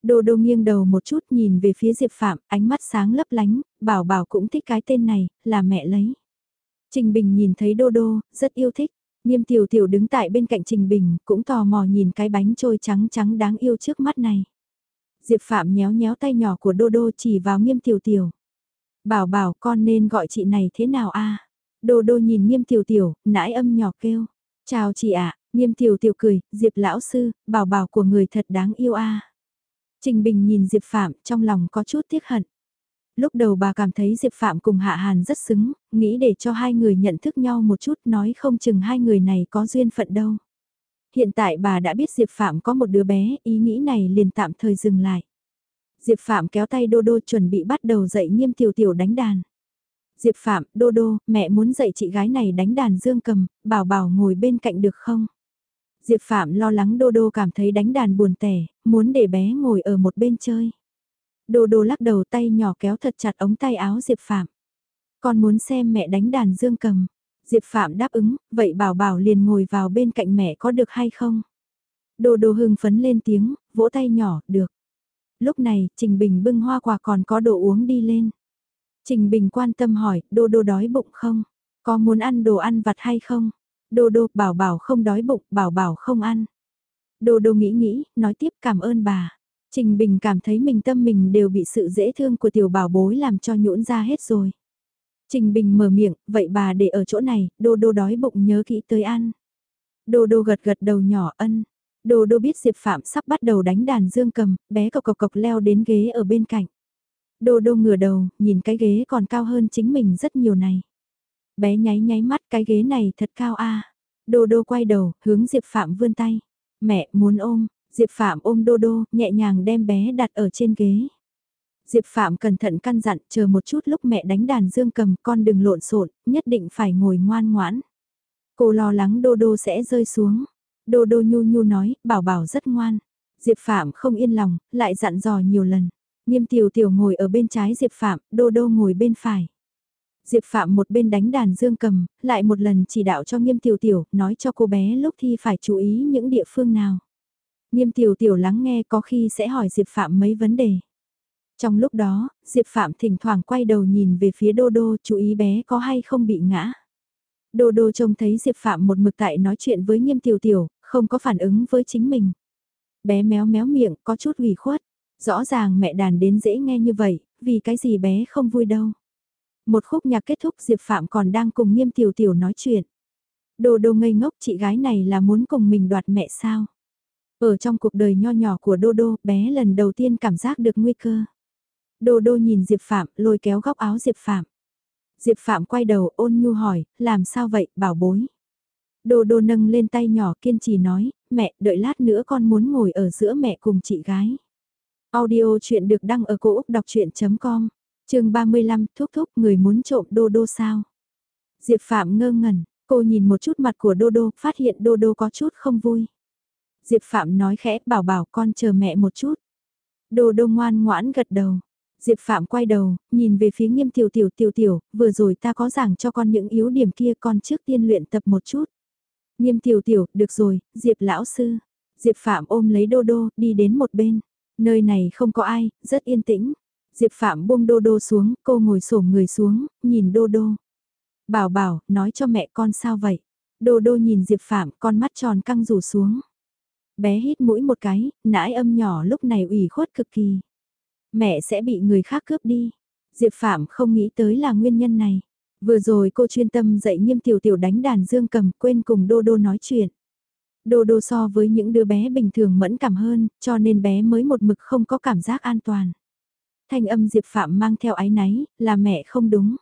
Đô đô nghiêng đầu một chút nhìn về phía Diệp Phạm, ánh mắt sáng lấp lánh, bảo bảo cũng thích cái tên này, là mẹ lấy. Trình Bình nhìn thấy đô đô, rất yêu thích. Nghiêm tiểu tiểu đứng tại bên cạnh Trình Bình, cũng tò mò nhìn cái bánh trôi trắng trắng đáng yêu trước mắt này. Diệp Phạm nhéo nhéo tay nhỏ của đô đô chỉ vào nghiêm tiểu tiểu. Bảo bảo con nên gọi chị này thế nào a? Đô đô nhìn nghiêm tiểu tiểu, nãi âm nhỏ kêu. Chào chị ạ, nghiêm tiểu tiểu cười, Diệp lão sư, bảo bảo của người thật đáng yêu a. Trình Bình nhìn Diệp Phạm trong lòng có chút tiếc hận. Lúc đầu bà cảm thấy Diệp Phạm cùng Hạ Hàn rất xứng, nghĩ để cho hai người nhận thức nhau một chút nói không chừng hai người này có duyên phận đâu. Hiện tại bà đã biết Diệp Phạm có một đứa bé, ý nghĩ này liền tạm thời dừng lại. Diệp Phạm kéo tay Đô Đô chuẩn bị bắt đầu dạy nghiêm tiểu tiểu đánh đàn. Diệp Phạm, Đô Đô, mẹ muốn dạy chị gái này đánh đàn dương cầm, bảo bảo ngồi bên cạnh được không? Diệp Phạm lo lắng Đô Đô cảm thấy đánh đàn buồn tẻ, muốn để bé ngồi ở một bên chơi. Đô Đô lắc đầu tay nhỏ kéo thật chặt ống tay áo Diệp Phạm. Con muốn xem mẹ đánh đàn dương cầm. Diệp Phạm đáp ứng, vậy bảo bảo liền ngồi vào bên cạnh mẹ có được hay không? Đô Đô hưng phấn lên tiếng, vỗ tay nhỏ, được. Lúc này, Trình Bình bưng hoa quả còn có đồ uống đi lên. Trình Bình quan tâm hỏi, đô đô đói bụng không? Có muốn ăn đồ ăn vặt hay không? Đô đô bảo bảo không đói bụng, bảo bảo không ăn. Đô đô nghĩ nghĩ, nói tiếp cảm ơn bà. Trình Bình cảm thấy mình tâm mình đều bị sự dễ thương của tiểu bảo bối làm cho nhũn ra hết rồi. Trình Bình mở miệng, vậy bà để ở chỗ này, đô đô đói bụng nhớ kỹ tới ăn. Đô đô gật gật đầu nhỏ ân, Đô đô biết Diệp Phạm sắp bắt đầu đánh đàn dương cầm, bé cộc cộc cộc leo đến ghế ở bên cạnh. Đô đô ngửa đầu, nhìn cái ghế còn cao hơn chính mình rất nhiều này. Bé nháy nháy mắt cái ghế này thật cao a. Đô đô quay đầu, hướng Diệp Phạm vươn tay. Mẹ muốn ôm, Diệp Phạm ôm đô đô, nhẹ nhàng đem bé đặt ở trên ghế. Diệp Phạm cẩn thận căn dặn, chờ một chút lúc mẹ đánh đàn dương cầm, con đừng lộn xộn, nhất định phải ngồi ngoan ngoãn. Cô lo lắng đô đô sẽ rơi xuống. Đô đô nhu nhu nói, bảo bảo rất ngoan. Diệp Phạm không yên lòng, lại dặn dò nhiều lần. Nghiêm tiểu tiểu ngồi ở bên trái Diệp Phạm, đô đô ngồi bên phải. Diệp Phạm một bên đánh đàn dương cầm, lại một lần chỉ đạo cho nghiêm tiểu tiểu, nói cho cô bé lúc thi phải chú ý những địa phương nào. Nghiêm tiểu tiểu lắng nghe có khi sẽ hỏi Diệp Phạm mấy vấn đề. Trong lúc đó, Diệp Phạm thỉnh thoảng quay đầu nhìn về phía đô đô chú ý bé có hay không bị ngã. Đô đô trông thấy Diệp Phạm một mực tại nói chuyện với nghiêm tiểu tiểu, không có phản ứng với chính mình. Bé méo méo miệng, có chút ủy khuất. Rõ ràng mẹ đàn đến dễ nghe như vậy, vì cái gì bé không vui đâu. Một khúc nhạc kết thúc Diệp Phạm còn đang cùng nghiêm tiểu tiểu nói chuyện. đồ đô ngây ngốc chị gái này là muốn cùng mình đoạt mẹ sao? Ở trong cuộc đời nho nhỏ của Đô Đô, bé lần đầu tiên cảm giác được nguy cơ. Đô Đô nhìn Diệp Phạm, lôi kéo góc áo Diệp Phạm. Diệp Phạm quay đầu ôn nhu hỏi, làm sao vậy, bảo bối. Đô Đô nâng lên tay nhỏ kiên trì nói, mẹ, đợi lát nữa con muốn ngồi ở giữa mẹ cùng chị gái. Audio chuyện được đăng ở cổ Úc đọc chuyện.com, chương 35, thúc thúc người muốn trộm Đô Đô sao? Diệp Phạm ngơ ngẩn, cô nhìn một chút mặt của Đô Đô, phát hiện Đô Đô có chút không vui. Diệp Phạm nói khẽ, bảo bảo con chờ mẹ một chút. Đô Đô ngoan ngoãn gật đầu. Diệp Phạm quay đầu, nhìn về phía nghiêm tiểu tiểu tiểu tiểu, vừa rồi ta có giảng cho con những yếu điểm kia con trước tiên luyện tập một chút. Nghiêm tiểu tiểu, được rồi, Diệp lão sư. Diệp Phạm ôm lấy Đô Đô, đi đến một bên. Nơi này không có ai, rất yên tĩnh. Diệp Phạm buông Đô Đô xuống, cô ngồi xổm người xuống, nhìn Đô Đô. Bảo bảo, nói cho mẹ con sao vậy? Đô Đô nhìn Diệp Phạm, con mắt tròn căng rủ xuống. Bé hít mũi một cái, nãi âm nhỏ lúc này ủy khuất cực kỳ. Mẹ sẽ bị người khác cướp đi. Diệp Phạm không nghĩ tới là nguyên nhân này. Vừa rồi cô chuyên tâm dạy nghiêm tiểu tiểu đánh đàn dương cầm quên cùng Đô Đô nói chuyện. Đô Đô so với những đứa bé bình thường mẫn cảm hơn, cho nên bé mới một mực không có cảm giác an toàn. Thanh âm Diệp Phạm mang theo ái náy, là mẹ không đúng.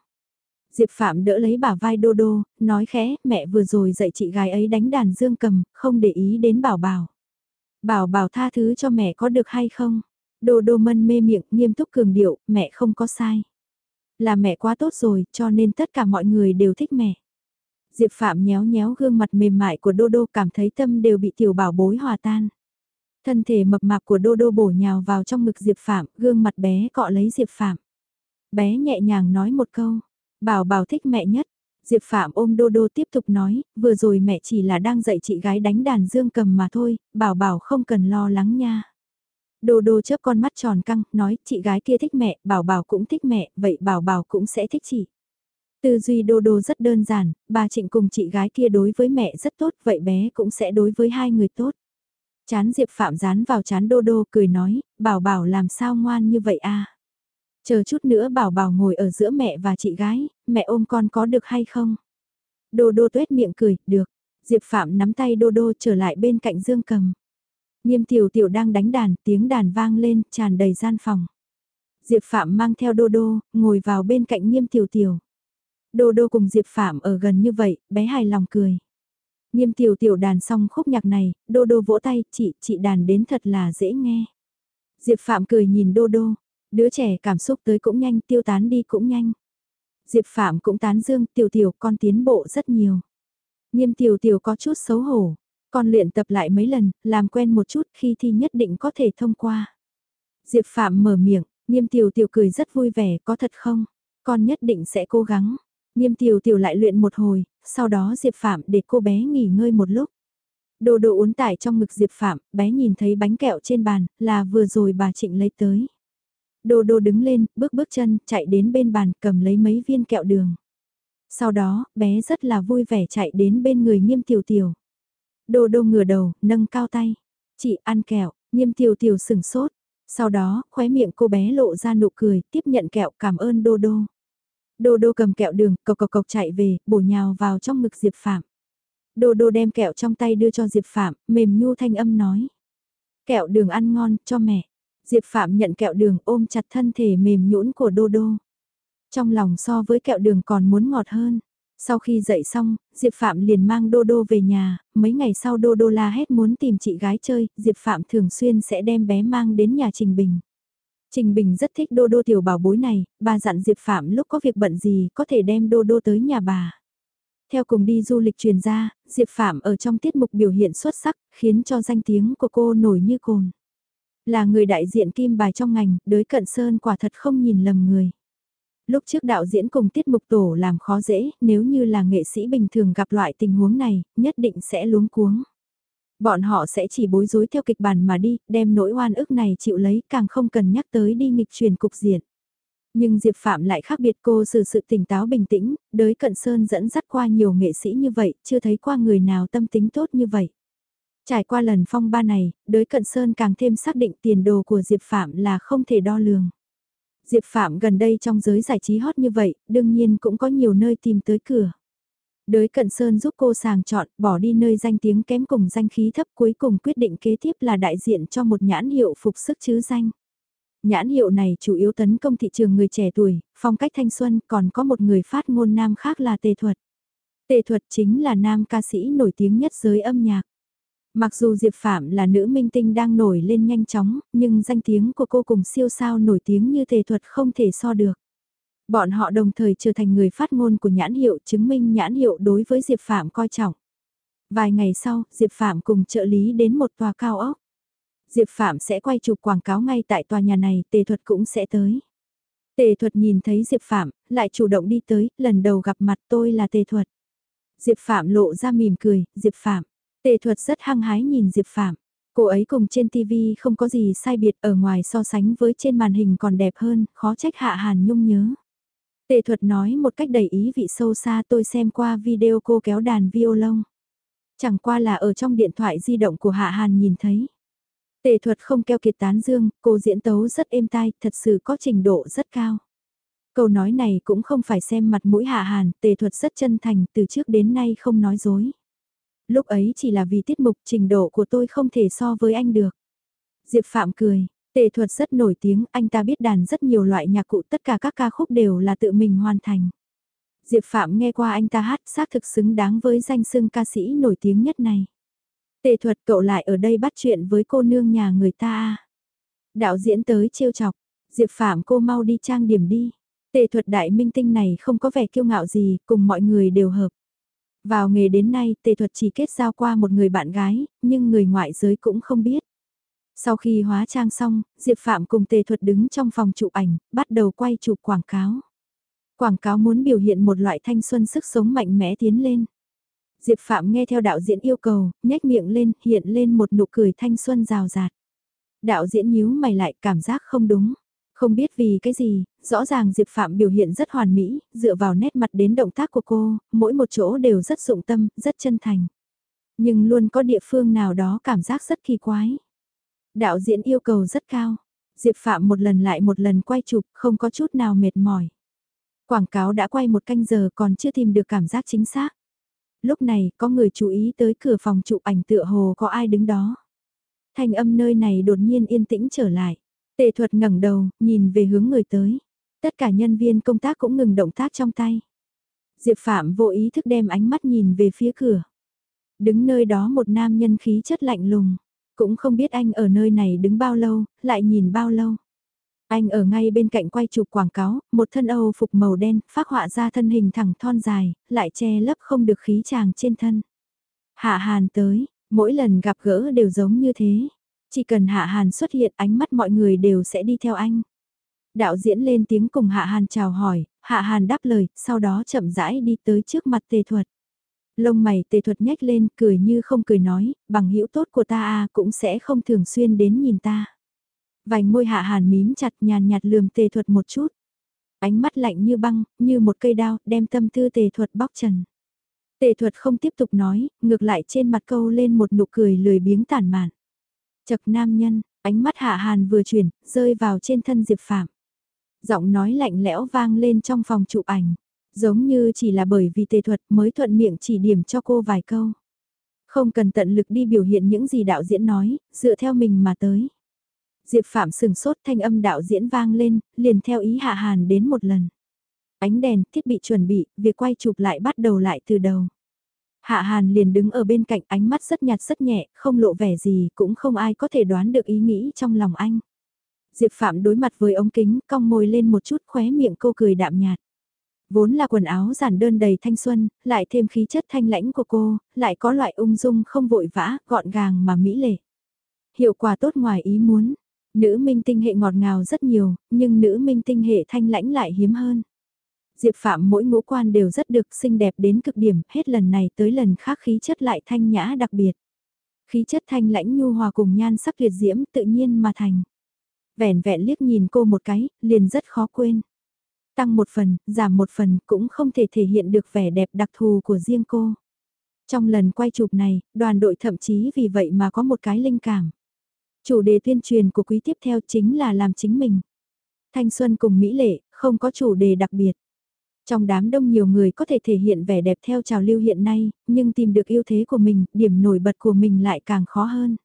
Diệp Phạm đỡ lấy bả vai Đô Đô, nói khẽ, mẹ vừa rồi dạy chị gái ấy đánh đàn dương cầm, không để ý đến bảo bảo. Bảo bảo tha thứ cho mẹ có được hay không? Đô đô mân mê miệng nghiêm túc cường điệu, mẹ không có sai. Là mẹ quá tốt rồi, cho nên tất cả mọi người đều thích mẹ. Diệp Phạm nhéo nhéo gương mặt mềm mại của Đô Đô cảm thấy tâm đều bị tiểu bảo bối hòa tan. Thân thể mập mạp của Đô Đô bổ nhào vào trong ngực Diệp Phạm, gương mặt bé cọ lấy Diệp Phạm. Bé nhẹ nhàng nói một câu, bảo bảo thích mẹ nhất, Diệp Phạm ôm Đô Đô tiếp tục nói, vừa rồi mẹ chỉ là đang dạy chị gái đánh đàn dương cầm mà thôi, bảo bảo không cần lo lắng nha. Đô Đô chớp con mắt tròn căng, nói chị gái kia thích mẹ, bảo bảo cũng thích mẹ, vậy bảo bảo cũng sẽ thích chị. Tư duy Đô Đô rất đơn giản, bà Trịnh cùng chị gái kia đối với mẹ rất tốt, vậy bé cũng sẽ đối với hai người tốt. Chán Diệp Phạm dán vào chán Đô Đô cười nói, bảo bảo làm sao ngoan như vậy a Chờ chút nữa bảo bảo ngồi ở giữa mẹ và chị gái, mẹ ôm con có được hay không? Đô đô tuét miệng cười, được. Diệp Phạm nắm tay đô đô trở lại bên cạnh Dương cầm. Nghiêm tiểu tiểu đang đánh đàn, tiếng đàn vang lên, tràn đầy gian phòng. Diệp Phạm mang theo đô đô, ngồi vào bên cạnh nghiêm tiểu tiểu. Đô đô cùng Diệp Phạm ở gần như vậy, bé hài lòng cười. Nghiêm tiểu tiểu đàn xong khúc nhạc này, đô đô vỗ tay, chị, chị đàn đến thật là dễ nghe. Diệp Phạm cười nhìn đô đô, Đứa trẻ cảm xúc tới cũng nhanh, tiêu tán đi cũng nhanh. Diệp Phạm cũng tán dương, tiểu tiểu con tiến bộ rất nhiều. Nghiêm tiểu tiểu có chút xấu hổ. Con luyện tập lại mấy lần, làm quen một chút khi thi nhất định có thể thông qua. Diệp Phạm mở miệng, nghiêm tiểu tiểu cười rất vui vẻ, có thật không? Con nhất định sẽ cố gắng. Nghiêm tiểu tiểu lại luyện một hồi, sau đó Diệp Phạm để cô bé nghỉ ngơi một lúc. Đồ đồ uốn tải trong ngực Diệp Phạm, bé nhìn thấy bánh kẹo trên bàn, là vừa rồi bà Trịnh lấy tới. Đô đô đứng lên, bước bước chân, chạy đến bên bàn, cầm lấy mấy viên kẹo đường. Sau đó, bé rất là vui vẻ chạy đến bên người nghiêm tiểu tiểu. Đô đô ngửa đầu, nâng cao tay. Chị ăn kẹo, nghiêm tiểu tiểu sừng sốt. Sau đó, khóe miệng cô bé lộ ra nụ cười, tiếp nhận kẹo cảm ơn đô đô. Đô đô cầm kẹo đường, cộc cộc cộc chạy về, bổ nhào vào trong ngực Diệp Phạm. Đô đô đem kẹo trong tay đưa cho Diệp Phạm, mềm nhu thanh âm nói. Kẹo đường ăn ngon, cho mẹ. Diệp Phạm nhận kẹo đường ôm chặt thân thể mềm nhũn của Đô Đô. Trong lòng so với kẹo đường còn muốn ngọt hơn. Sau khi dậy xong, Diệp Phạm liền mang Đô Đô về nhà, mấy ngày sau Đô Đô la hét muốn tìm chị gái chơi, Diệp Phạm thường xuyên sẽ đem bé mang đến nhà Trình Bình. Trình Bình rất thích Đô Đô tiểu bảo bối này, bà dặn Diệp Phạm lúc có việc bận gì có thể đem Đô Đô tới nhà bà. Theo cùng đi du lịch truyền ra, Diệp Phạm ở trong tiết mục biểu hiện xuất sắc, khiến cho danh tiếng của cô nổi như cồn. Là người đại diện kim bài trong ngành, đới cận sơn quả thật không nhìn lầm người. Lúc trước đạo diễn cùng tiết mục tổ làm khó dễ, nếu như là nghệ sĩ bình thường gặp loại tình huống này, nhất định sẽ luống cuống. Bọn họ sẽ chỉ bối rối theo kịch bản mà đi, đem nỗi oan ức này chịu lấy càng không cần nhắc tới đi nghịch truyền cục diện. Nhưng Diệp Phạm lại khác biệt cô xử sự tỉnh táo bình tĩnh, đới cận sơn dẫn dắt qua nhiều nghệ sĩ như vậy, chưa thấy qua người nào tâm tính tốt như vậy. Trải qua lần phong ba này, đới cận sơn càng thêm xác định tiền đồ của Diệp Phạm là không thể đo lường. Diệp Phạm gần đây trong giới giải trí hot như vậy, đương nhiên cũng có nhiều nơi tìm tới cửa. Đới Cận Sơn giúp cô sàng chọn, bỏ đi nơi danh tiếng kém cùng danh khí thấp cuối cùng quyết định kế tiếp là đại diện cho một nhãn hiệu phục sức chứ danh. Nhãn hiệu này chủ yếu tấn công thị trường người trẻ tuổi, phong cách thanh xuân, còn có một người phát ngôn nam khác là Tề Thuật. Tề Thuật chính là nam ca sĩ nổi tiếng nhất giới âm nhạc. Mặc dù Diệp Phạm là nữ minh tinh đang nổi lên nhanh chóng, nhưng danh tiếng của cô cùng siêu sao nổi tiếng như Tề Thuật không thể so được. Bọn họ đồng thời trở thành người phát ngôn của nhãn hiệu chứng minh nhãn hiệu đối với Diệp Phạm coi trọng. Vài ngày sau, Diệp Phạm cùng trợ lý đến một tòa cao ốc. Diệp Phạm sẽ quay chụp quảng cáo ngay tại tòa nhà này, Tề Thuật cũng sẽ tới. Tề Thuật nhìn thấy Diệp Phạm, lại chủ động đi tới, lần đầu gặp mặt tôi là Tề Thuật. Diệp Phạm lộ ra mỉm cười, Diệp Phạm. Tề Thuật rất hăng hái nhìn Diệp Phạm. Cô ấy cùng trên TV không có gì sai biệt ở ngoài so sánh với trên màn hình còn đẹp hơn, khó trách Hạ Hàn Nhung nhớ. Tề thuật nói một cách đầy ý vị sâu xa tôi xem qua video cô kéo đàn violon. Chẳng qua là ở trong điện thoại di động của Hạ Hàn nhìn thấy. Tề thuật không keo kiệt tán dương, cô diễn tấu rất êm tai, thật sự có trình độ rất cao. Câu nói này cũng không phải xem mặt mũi Hạ Hàn, tề thuật rất chân thành, từ trước đến nay không nói dối. Lúc ấy chỉ là vì tiết mục trình độ của tôi không thể so với anh được. Diệp Phạm cười, Tề thuật rất nổi tiếng, anh ta biết đàn rất nhiều loại nhạc cụ tất cả các ca khúc đều là tự mình hoàn thành. Diệp Phạm nghe qua anh ta hát xác thực xứng đáng với danh xưng ca sĩ nổi tiếng nhất này. Tề thuật cậu lại ở đây bắt chuyện với cô nương nhà người ta. À? Đạo diễn tới trêu chọc, Diệp Phạm cô mau đi trang điểm đi. Tề thuật đại minh tinh này không có vẻ kiêu ngạo gì, cùng mọi người đều hợp. Vào nghề đến nay, tề thuật chỉ kết giao qua một người bạn gái, nhưng người ngoại giới cũng không biết. Sau khi hóa trang xong, Diệp Phạm cùng Tề Thuật đứng trong phòng chụp ảnh, bắt đầu quay chụp quảng cáo. Quảng cáo muốn biểu hiện một loại thanh xuân sức sống mạnh mẽ tiến lên. Diệp Phạm nghe theo đạo diễn yêu cầu, nhếch miệng lên, hiện lên một nụ cười thanh xuân rào rạt. Đạo diễn nhíu mày lại cảm giác không đúng. Không biết vì cái gì, rõ ràng Diệp Phạm biểu hiện rất hoàn mỹ, dựa vào nét mặt đến động tác của cô, mỗi một chỗ đều rất dụng tâm, rất chân thành. Nhưng luôn có địa phương nào đó cảm giác rất kỳ quái. Đạo diễn yêu cầu rất cao. Diệp Phạm một lần lại một lần quay chụp, không có chút nào mệt mỏi. Quảng cáo đã quay một canh giờ còn chưa tìm được cảm giác chính xác. Lúc này có người chú ý tới cửa phòng chụp ảnh tựa hồ có ai đứng đó. Thanh âm nơi này đột nhiên yên tĩnh trở lại. Tề thuật ngẩng đầu, nhìn về hướng người tới. Tất cả nhân viên công tác cũng ngừng động tác trong tay. Diệp Phạm vô ý thức đem ánh mắt nhìn về phía cửa. Đứng nơi đó một nam nhân khí chất lạnh lùng. Cũng không biết anh ở nơi này đứng bao lâu, lại nhìn bao lâu. Anh ở ngay bên cạnh quay chụp quảng cáo, một thân Âu phục màu đen, phát họa ra thân hình thẳng thon dài, lại che lấp không được khí chàng trên thân. Hạ Hàn tới, mỗi lần gặp gỡ đều giống như thế. Chỉ cần Hạ Hàn xuất hiện ánh mắt mọi người đều sẽ đi theo anh. Đạo diễn lên tiếng cùng Hạ Hàn chào hỏi, Hạ Hàn đáp lời, sau đó chậm rãi đi tới trước mặt tề thuật. Lông mày tề thuật nhếch lên, cười như không cười nói, bằng hữu tốt của ta à cũng sẽ không thường xuyên đến nhìn ta. Vành môi hạ hàn mím chặt nhàn nhạt lườm tề thuật một chút. Ánh mắt lạnh như băng, như một cây đao, đem tâm tư tề thuật bóc trần. Tề thuật không tiếp tục nói, ngược lại trên mặt câu lên một nụ cười lười biếng tản mạn. Chật nam nhân, ánh mắt hạ hàn vừa chuyển, rơi vào trên thân Diệp Phạm. Giọng nói lạnh lẽo vang lên trong phòng chụp ảnh. Giống như chỉ là bởi vì tề thuật mới thuận miệng chỉ điểm cho cô vài câu. Không cần tận lực đi biểu hiện những gì đạo diễn nói, dựa theo mình mà tới. Diệp Phạm sừng sốt thanh âm đạo diễn vang lên, liền theo ý Hạ Hàn đến một lần. Ánh đèn, thiết bị chuẩn bị, việc quay chụp lại bắt đầu lại từ đầu. Hạ Hàn liền đứng ở bên cạnh ánh mắt rất nhạt rất nhẹ, không lộ vẻ gì, cũng không ai có thể đoán được ý nghĩ trong lòng anh. Diệp Phạm đối mặt với ống kính, cong môi lên một chút khóe miệng cô cười đạm nhạt. Vốn là quần áo giản đơn đầy thanh xuân, lại thêm khí chất thanh lãnh của cô, lại có loại ung dung không vội vã, gọn gàng mà mỹ lệ. Hiệu quả tốt ngoài ý muốn, nữ minh tinh hệ ngọt ngào rất nhiều, nhưng nữ minh tinh hệ thanh lãnh lại hiếm hơn. Diệp Phạm mỗi ngũ quan đều rất được xinh đẹp đến cực điểm, hết lần này tới lần khác khí chất lại thanh nhã đặc biệt. Khí chất thanh lãnh nhu hòa cùng nhan sắc tuyệt diễm tự nhiên mà thành. Vẻn vẹn liếc nhìn cô một cái, liền rất khó quên. Tăng một phần, giảm một phần cũng không thể thể hiện được vẻ đẹp đặc thù của riêng cô. Trong lần quay chụp này, đoàn đội thậm chí vì vậy mà có một cái linh cảm. Chủ đề tuyên truyền của quý tiếp theo chính là làm chính mình. Thanh xuân cùng mỹ lệ, không có chủ đề đặc biệt. Trong đám đông nhiều người có thể thể hiện vẻ đẹp theo trào lưu hiện nay, nhưng tìm được ưu thế của mình, điểm nổi bật của mình lại càng khó hơn.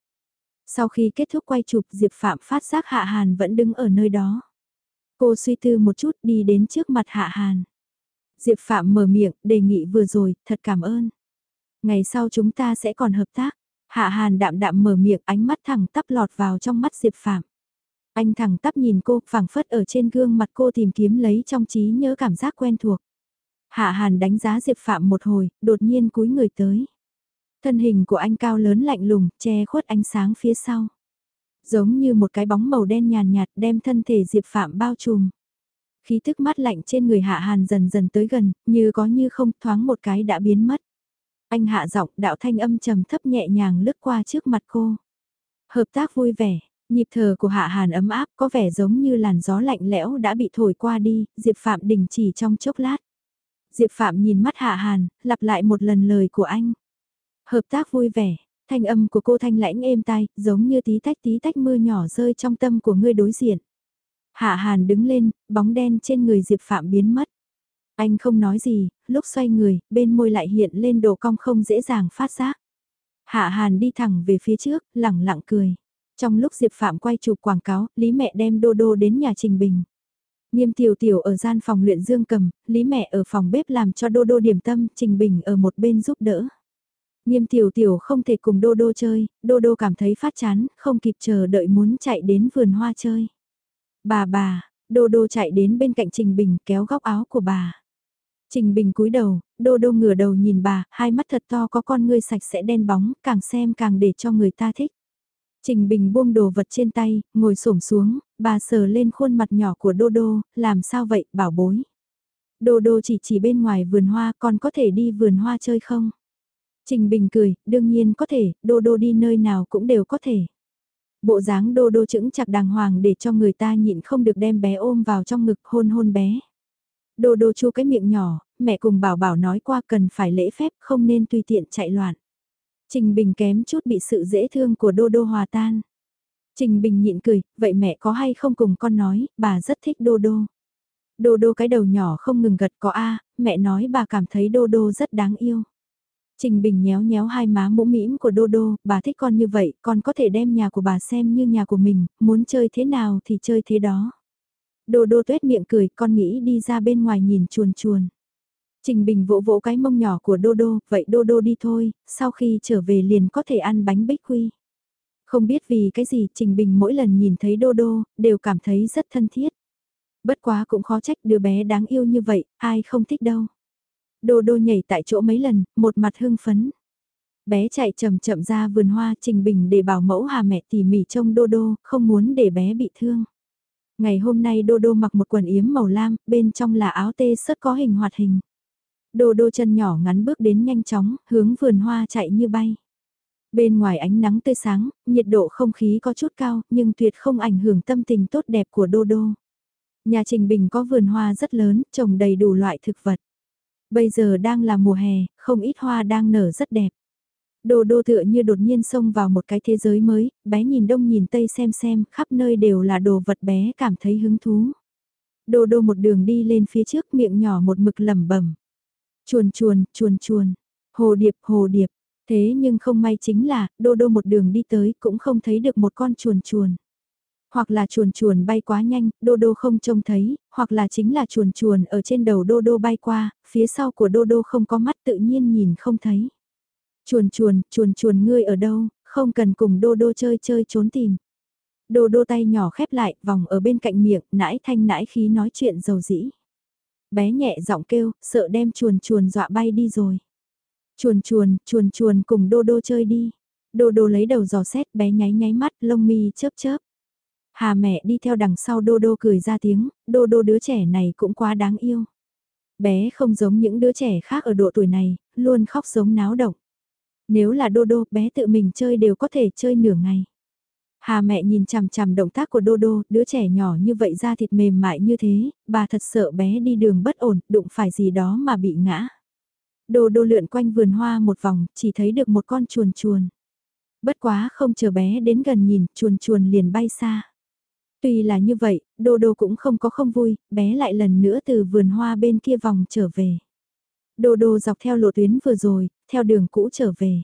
Sau khi kết thúc quay chụp Diệp Phạm phát giác Hạ Hàn vẫn đứng ở nơi đó. Cô suy tư một chút đi đến trước mặt Hạ Hàn. Diệp Phạm mở miệng, đề nghị vừa rồi, thật cảm ơn. Ngày sau chúng ta sẽ còn hợp tác. Hạ Hàn đạm đạm mở miệng ánh mắt thẳng tắp lọt vào trong mắt Diệp Phạm. Anh thẳng tắp nhìn cô, phẳng phất ở trên gương mặt cô tìm kiếm lấy trong trí nhớ cảm giác quen thuộc. Hạ Hàn đánh giá Diệp Phạm một hồi, đột nhiên cúi người tới. Thân hình của anh cao lớn lạnh lùng, che khuất ánh sáng phía sau. Giống như một cái bóng màu đen nhàn nhạt đem thân thể Diệp Phạm bao trùm. Khí thức mát lạnh trên người Hạ Hàn dần dần tới gần, như có như không thoáng một cái đã biến mất. Anh hạ giọng đạo thanh âm trầm thấp nhẹ nhàng lướt qua trước mặt cô. Hợp tác vui vẻ, nhịp thở của Hạ Hàn ấm áp có vẻ giống như làn gió lạnh lẽo đã bị thổi qua đi, Diệp Phạm đình chỉ trong chốc lát. Diệp Phạm nhìn mắt Hạ Hàn, lặp lại một lần lời của anh. Hợp tác vui vẻ, thanh âm của cô thanh lãnh êm tai, giống như tí tách tí tách mưa nhỏ rơi trong tâm của ngươi đối diện. Hạ Hàn đứng lên, bóng đen trên người Diệp Phạm biến mất. Anh không nói gì, lúc xoay người, bên môi lại hiện lên đồ cong không dễ dàng phát giác. Hạ Hàn đi thẳng về phía trước, lẳng lặng cười. Trong lúc Diệp Phạm quay chụp quảng cáo, Lý mẹ đem Đô Đô đến nhà Trình Bình. Nghiêm tiểu tiểu ở gian phòng luyện dương cầm, Lý mẹ ở phòng bếp làm cho Đô Đô điểm tâm, Trình Bình ở một bên giúp đỡ. Nghiêm tiểu tiểu không thể cùng Đô Đô chơi, Đô Đô cảm thấy phát chán, không kịp chờ đợi muốn chạy đến vườn hoa chơi. Bà bà, Đô Đô chạy đến bên cạnh Trình Bình kéo góc áo của bà. Trình Bình cúi đầu, Đô Đô ngửa đầu nhìn bà, hai mắt thật to có con ngươi sạch sẽ đen bóng, càng xem càng để cho người ta thích. Trình Bình buông đồ vật trên tay, ngồi xổm xuống, bà sờ lên khuôn mặt nhỏ của Đô Đô, làm sao vậy, bảo bối. Đô Đô chỉ chỉ bên ngoài vườn hoa, con có thể đi vườn hoa chơi không? Trình Bình cười, đương nhiên có thể, Đô Đô đi nơi nào cũng đều có thể. Bộ dáng Đô Đô chững chặt đàng hoàng để cho người ta nhịn không được đem bé ôm vào trong ngực hôn hôn bé. Đô Đô chu cái miệng nhỏ, mẹ cùng bảo bảo nói qua cần phải lễ phép không nên tùy tiện chạy loạn. Trình Bình kém chút bị sự dễ thương của Đô Đô hòa tan. Trình Bình nhịn cười, vậy mẹ có hay không cùng con nói, bà rất thích Đô Đô. Đô Đô cái đầu nhỏ không ngừng gật có a mẹ nói bà cảm thấy Đô Đô rất đáng yêu. Trình Bình nhéo nhéo hai má mũ mĩm của Đô Đô, bà thích con như vậy, con có thể đem nhà của bà xem như nhà của mình, muốn chơi thế nào thì chơi thế đó. Đô Đô tuét miệng cười, con nghĩ đi ra bên ngoài nhìn chuồn chuồn. Trình Bình vỗ vỗ cái mông nhỏ của Đô Đô, vậy Đô Đô đi thôi, sau khi trở về liền có thể ăn bánh bích quy. Không biết vì cái gì Trình Bình mỗi lần nhìn thấy Đô Đô, đều cảm thấy rất thân thiết. Bất quá cũng khó trách đứa bé đáng yêu như vậy, ai không thích đâu. Đô Đô nhảy tại chỗ mấy lần, một mặt hưng phấn. Bé chạy chậm chậm ra vườn hoa Trình Bình để bảo mẫu hà mẹ tỉ mỉ trông Đô Đô, không muốn để bé bị thương. Ngày hôm nay Đô Đô mặc một quần yếm màu lam, bên trong là áo tê sớt có hình hoạt hình. Đô đô chân nhỏ ngắn bước đến nhanh chóng, hướng vườn hoa chạy như bay. Bên ngoài ánh nắng tươi sáng, nhiệt độ không khí có chút cao, nhưng tuyệt không ảnh hưởng tâm tình tốt đẹp của đô đô. Nhà Trình Bình có vườn hoa rất lớn, trồng đầy đủ loại thực vật. Bây giờ đang là mùa hè, không ít hoa đang nở rất đẹp. đồ đô tựa như đột nhiên xông vào một cái thế giới mới, bé nhìn đông nhìn tây xem xem, khắp nơi đều là đồ vật bé cảm thấy hứng thú. đồ đô một đường đi lên phía trước miệng nhỏ một mực lẩm bẩm Chuồn chuồn, chuồn chuồn, hồ điệp, hồ điệp. Thế nhưng không may chính là, đô đô một đường đi tới cũng không thấy được một con chuồn chuồn. Hoặc là chuồn chuồn bay quá nhanh, đô đô không trông thấy, hoặc là chính là chuồn chuồn ở trên đầu đô đô bay qua, phía sau của đô đô không có mắt tự nhiên nhìn không thấy. Chuồn chuồn, chuồn chuồn ngươi ở đâu, không cần cùng đô đô chơi chơi trốn tìm. Đô đô tay nhỏ khép lại, vòng ở bên cạnh miệng, nãi thanh nãi khí nói chuyện dầu dĩ. Bé nhẹ giọng kêu, sợ đem chuồn chuồn dọa bay đi rồi. Chuồn chuồn, chuồn chuồn cùng đô đô chơi đi. Đô đô lấy đầu giò xét bé nháy nháy mắt, lông mi chớp chớp. Hà mẹ đi theo đằng sau đô đô cười ra tiếng, đô đô đứa trẻ này cũng quá đáng yêu. Bé không giống những đứa trẻ khác ở độ tuổi này, luôn khóc giống náo động. Nếu là đô đô, bé tự mình chơi đều có thể chơi nửa ngày. Hà mẹ nhìn chằm chằm động tác của Đô Đô, đứa trẻ nhỏ như vậy ra thịt mềm mại như thế, bà thật sợ bé đi đường bất ổn, đụng phải gì đó mà bị ngã. Đô Đô lượn quanh vườn hoa một vòng, chỉ thấy được một con chuồn chuồn. Bất quá không chờ bé đến gần nhìn, chuồn chuồn liền bay xa. Tuy là như vậy, Đô Đô cũng không có không vui, bé lại lần nữa từ vườn hoa bên kia vòng trở về. Đô Đô dọc theo lộ tuyến vừa rồi, theo đường cũ trở về.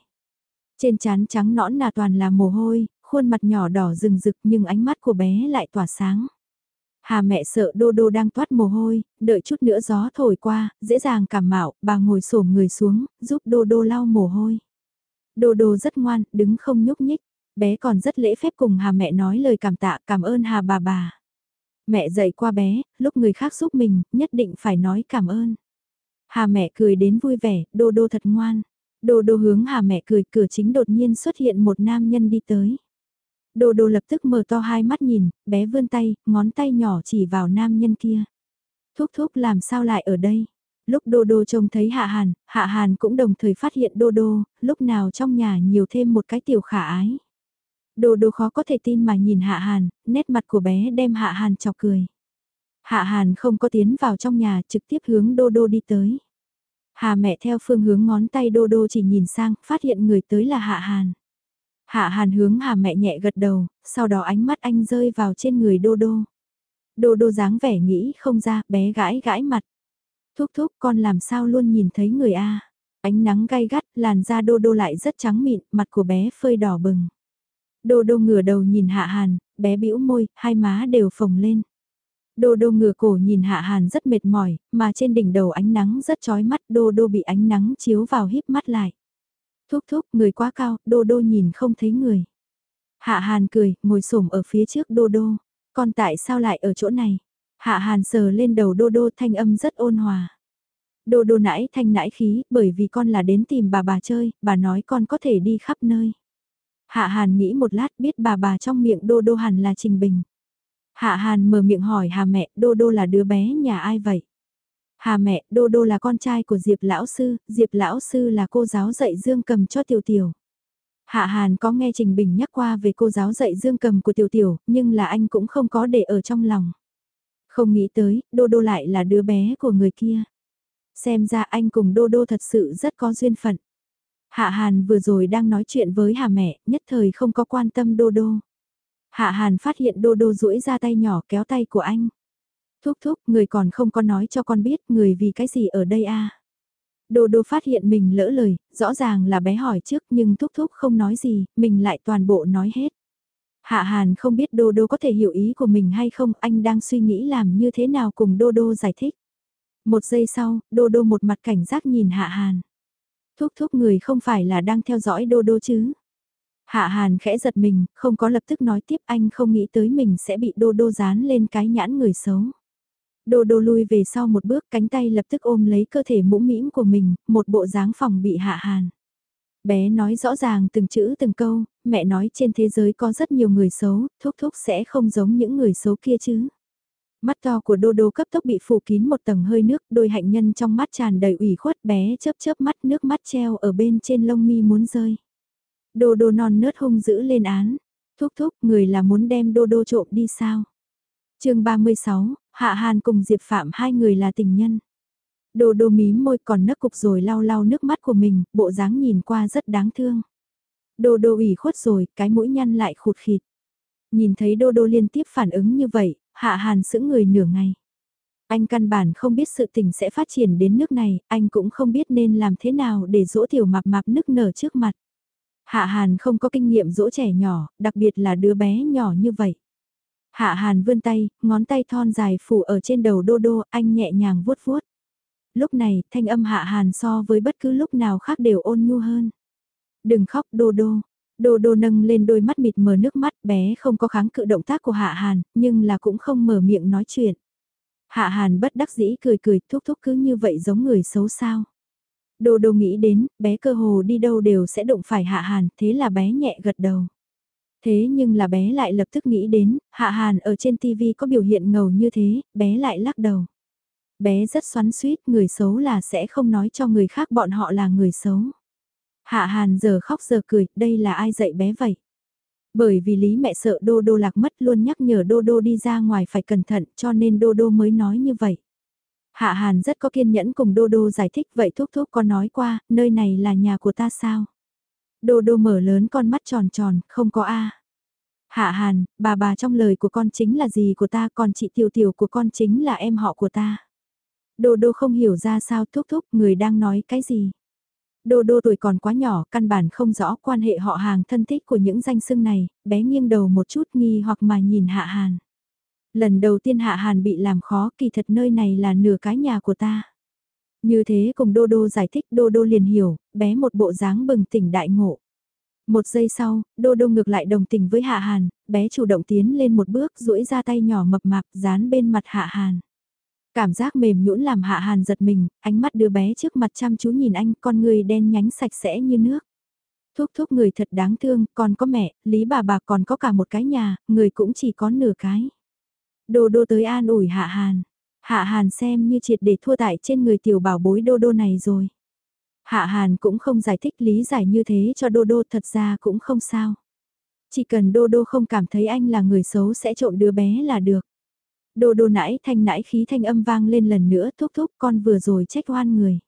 Trên trán trắng nõn là toàn là mồ hôi, khuôn mặt nhỏ đỏ rừng rực nhưng ánh mắt của bé lại tỏa sáng. Hà mẹ sợ đô đô đang toát mồ hôi, đợi chút nữa gió thổi qua, dễ dàng cảm mạo, bà ngồi xổm người xuống, giúp đô đô lau mồ hôi. Đô đô rất ngoan, đứng không nhúc nhích, bé còn rất lễ phép cùng hà mẹ nói lời cảm tạ cảm ơn hà bà bà. Mẹ dạy qua bé, lúc người khác giúp mình, nhất định phải nói cảm ơn. Hà mẹ cười đến vui vẻ, đô đô thật ngoan. Đô đô hướng hà mẹ cười cửa chính đột nhiên xuất hiện một nam nhân đi tới. Đô đô lập tức mở to hai mắt nhìn, bé vươn tay, ngón tay nhỏ chỉ vào nam nhân kia. Thúc thúc làm sao lại ở đây? Lúc Đô Đô trông thấy Hạ Hàn, Hạ Hàn cũng đồng thời phát hiện Đô Đô, lúc nào trong nhà nhiều thêm một cái tiểu khả ái. Đô Đô khó có thể tin mà nhìn Hạ Hàn, nét mặt của bé đem Hạ Hàn chọc cười. Hạ Hàn không có tiến vào trong nhà trực tiếp hướng Đô Đô đi tới. Hà mẹ theo phương hướng ngón tay Đô Đô chỉ nhìn sang, phát hiện người tới là Hạ Hàn. Hạ Hàn hướng Hà mẹ nhẹ gật đầu, sau đó ánh mắt anh rơi vào trên người Đô Đô. Đô Đô dáng vẻ nghĩ không ra, bé gãi gãi mặt. Thúc thúc con làm sao luôn nhìn thấy người A. Ánh nắng gay gắt, làn da Đô Đô lại rất trắng mịn, mặt của bé phơi đỏ bừng. Đô Đô ngửa đầu nhìn Hạ Hàn, bé bĩu môi, hai má đều phồng lên. Đô đô ngửa cổ nhìn hạ hàn rất mệt mỏi, mà trên đỉnh đầu ánh nắng rất chói mắt đô đô bị ánh nắng chiếu vào híp mắt lại. Thúc thúc, người quá cao, đô đô nhìn không thấy người. Hạ hàn cười, ngồi xổm ở phía trước đô đô. Con tại sao lại ở chỗ này? Hạ hàn sờ lên đầu đô đô thanh âm rất ôn hòa. Đô đô nãi thanh nãi khí, bởi vì con là đến tìm bà bà chơi, bà nói con có thể đi khắp nơi. Hạ hàn nghĩ một lát biết bà bà trong miệng đô đô hẳn là Trình Bình. Hạ hàn mở miệng hỏi hà mẹ, đô đô là đứa bé nhà ai vậy? Hà mẹ, Đô Đô là con trai của Diệp Lão Sư, Diệp Lão Sư là cô giáo dạy dương cầm cho Tiểu Tiểu. Hạ Hàn có nghe Trình Bình nhắc qua về cô giáo dạy dương cầm của Tiểu Tiểu, nhưng là anh cũng không có để ở trong lòng. Không nghĩ tới, Đô Đô lại là đứa bé của người kia. Xem ra anh cùng Đô Đô thật sự rất có duyên phận. Hạ Hàn vừa rồi đang nói chuyện với Hà mẹ, nhất thời không có quan tâm Đô Đô. Hạ Hàn phát hiện Đô Đô duỗi ra tay nhỏ kéo tay của anh. Thúc thúc, người còn không có nói cho con biết người vì cái gì ở đây a Đô đô phát hiện mình lỡ lời, rõ ràng là bé hỏi trước nhưng thúc thúc không nói gì, mình lại toàn bộ nói hết. Hạ Hàn không biết Đô Đô có thể hiểu ý của mình hay không, anh đang suy nghĩ làm như thế nào cùng Đô Đô giải thích. Một giây sau, Đô Đô một mặt cảnh giác nhìn Hạ Hàn. Thúc thúc người không phải là đang theo dõi Đô Đô chứ. Hạ Hàn khẽ giật mình, không có lập tức nói tiếp anh không nghĩ tới mình sẽ bị Đô Đô dán lên cái nhãn người xấu. Đô đô lui về sau một bước cánh tay lập tức ôm lấy cơ thể mũm mĩm của mình, một bộ dáng phòng bị hạ hàn. Bé nói rõ ràng từng chữ từng câu, mẹ nói trên thế giới có rất nhiều người xấu, thúc thúc sẽ không giống những người xấu kia chứ. Mắt to của đô đô cấp tốc bị phủ kín một tầng hơi nước, đôi hạnh nhân trong mắt tràn đầy ủy khuất bé chớp chớp mắt nước mắt treo ở bên trên lông mi muốn rơi. Đô đô non nớt hung dữ lên án, thúc thúc người là muốn đem đô đô trộm đi sao. chương 36, Hạ Hàn cùng Diệp Phạm hai người là tình nhân. Đô đô mí môi còn nấc cục rồi lau lau nước mắt của mình, bộ dáng nhìn qua rất đáng thương. Đô đô ủy khuất rồi, cái mũi nhăn lại khụt khịt. Nhìn thấy đô đô liên tiếp phản ứng như vậy, Hạ Hàn sững người nửa ngày. Anh căn bản không biết sự tình sẽ phát triển đến nước này, anh cũng không biết nên làm thế nào để dỗ tiểu mạp mạp nức nở trước mặt. Hạ Hàn không có kinh nghiệm dỗ trẻ nhỏ, đặc biệt là đứa bé nhỏ như vậy. Hạ Hàn vươn tay, ngón tay thon dài phủ ở trên đầu đô đô, anh nhẹ nhàng vuốt vuốt. Lúc này, thanh âm Hạ Hàn so với bất cứ lúc nào khác đều ôn nhu hơn. Đừng khóc đô đô. Đô đô nâng lên đôi mắt mịt mờ nước mắt bé không có kháng cự động tác của Hạ Hàn, nhưng là cũng không mở miệng nói chuyện. Hạ Hàn bất đắc dĩ cười cười thúc thúc cứ như vậy giống người xấu sao. Đô đô nghĩ đến, bé cơ hồ đi đâu đều sẽ đụng phải Hạ Hàn, thế là bé nhẹ gật đầu. Thế nhưng là bé lại lập tức nghĩ đến, Hạ Hàn ở trên TV có biểu hiện ngầu như thế, bé lại lắc đầu. Bé rất xoắn suýt, người xấu là sẽ không nói cho người khác bọn họ là người xấu. Hạ Hàn giờ khóc giờ cười, đây là ai dạy bé vậy? Bởi vì lý mẹ sợ Đô Đô lạc mất luôn nhắc nhở Đô Đô đi ra ngoài phải cẩn thận cho nên Đô Đô mới nói như vậy. Hạ Hàn rất có kiên nhẫn cùng Đô Đô giải thích vậy thúc thúc có nói qua, nơi này là nhà của ta sao? Đô đô mở lớn con mắt tròn tròn, không có A. Hạ Hàn, bà bà trong lời của con chính là gì của ta, còn chị Tiểu Tiểu của con chính là em họ của ta. Đô đô không hiểu ra sao thúc thúc người đang nói cái gì. Đô đô tuổi còn quá nhỏ, căn bản không rõ quan hệ họ hàng thân thích của những danh xưng này, bé nghiêng đầu một chút nghi hoặc mà nhìn Hạ Hàn. Lần đầu tiên Hạ Hàn bị làm khó kỳ thật nơi này là nửa cái nhà của ta. Như thế cùng Đô Đô giải thích Đô Đô liền hiểu, bé một bộ dáng bừng tỉnh đại ngộ. Một giây sau, Đô Đô ngược lại đồng tình với Hạ Hàn, bé chủ động tiến lên một bước duỗi ra tay nhỏ mập mạp dán bên mặt Hạ Hàn. Cảm giác mềm nhũn làm Hạ Hàn giật mình, ánh mắt đứa bé trước mặt chăm chú nhìn anh, con người đen nhánh sạch sẽ như nước. Thúc thúc người thật đáng thương, còn có mẹ, lý bà bà còn có cả một cái nhà, người cũng chỉ có nửa cái. Đô đô tới an ủi Hạ Hàn. Hạ Hàn xem như triệt để thua tại trên người tiểu bảo bối đô đô này rồi. Hạ Hàn cũng không giải thích lý giải như thế cho đô đô thật ra cũng không sao. Chỉ cần đô đô không cảm thấy anh là người xấu sẽ trộm đứa bé là được. Đô đô nãi thanh nãi khí thanh âm vang lên lần nữa thúc thúc con vừa rồi trách oan người.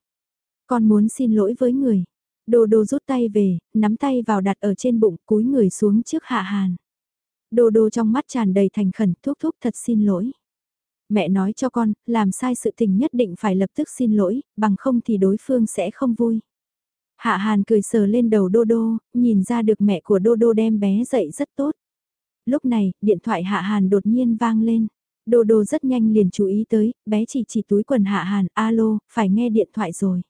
Con muốn xin lỗi với người. Đô đô rút tay về, nắm tay vào đặt ở trên bụng cúi người xuống trước hạ hàn. Đô đô trong mắt tràn đầy thành khẩn thúc thúc thật xin lỗi. Mẹ nói cho con, làm sai sự tình nhất định phải lập tức xin lỗi, bằng không thì đối phương sẽ không vui. Hạ Hàn cười sờ lên đầu Đô Đô, nhìn ra được mẹ của Đô Đô đem bé dậy rất tốt. Lúc này, điện thoại Hạ Hàn đột nhiên vang lên. Đô Đô rất nhanh liền chú ý tới, bé chỉ chỉ túi quần Hạ Hàn, alo, phải nghe điện thoại rồi.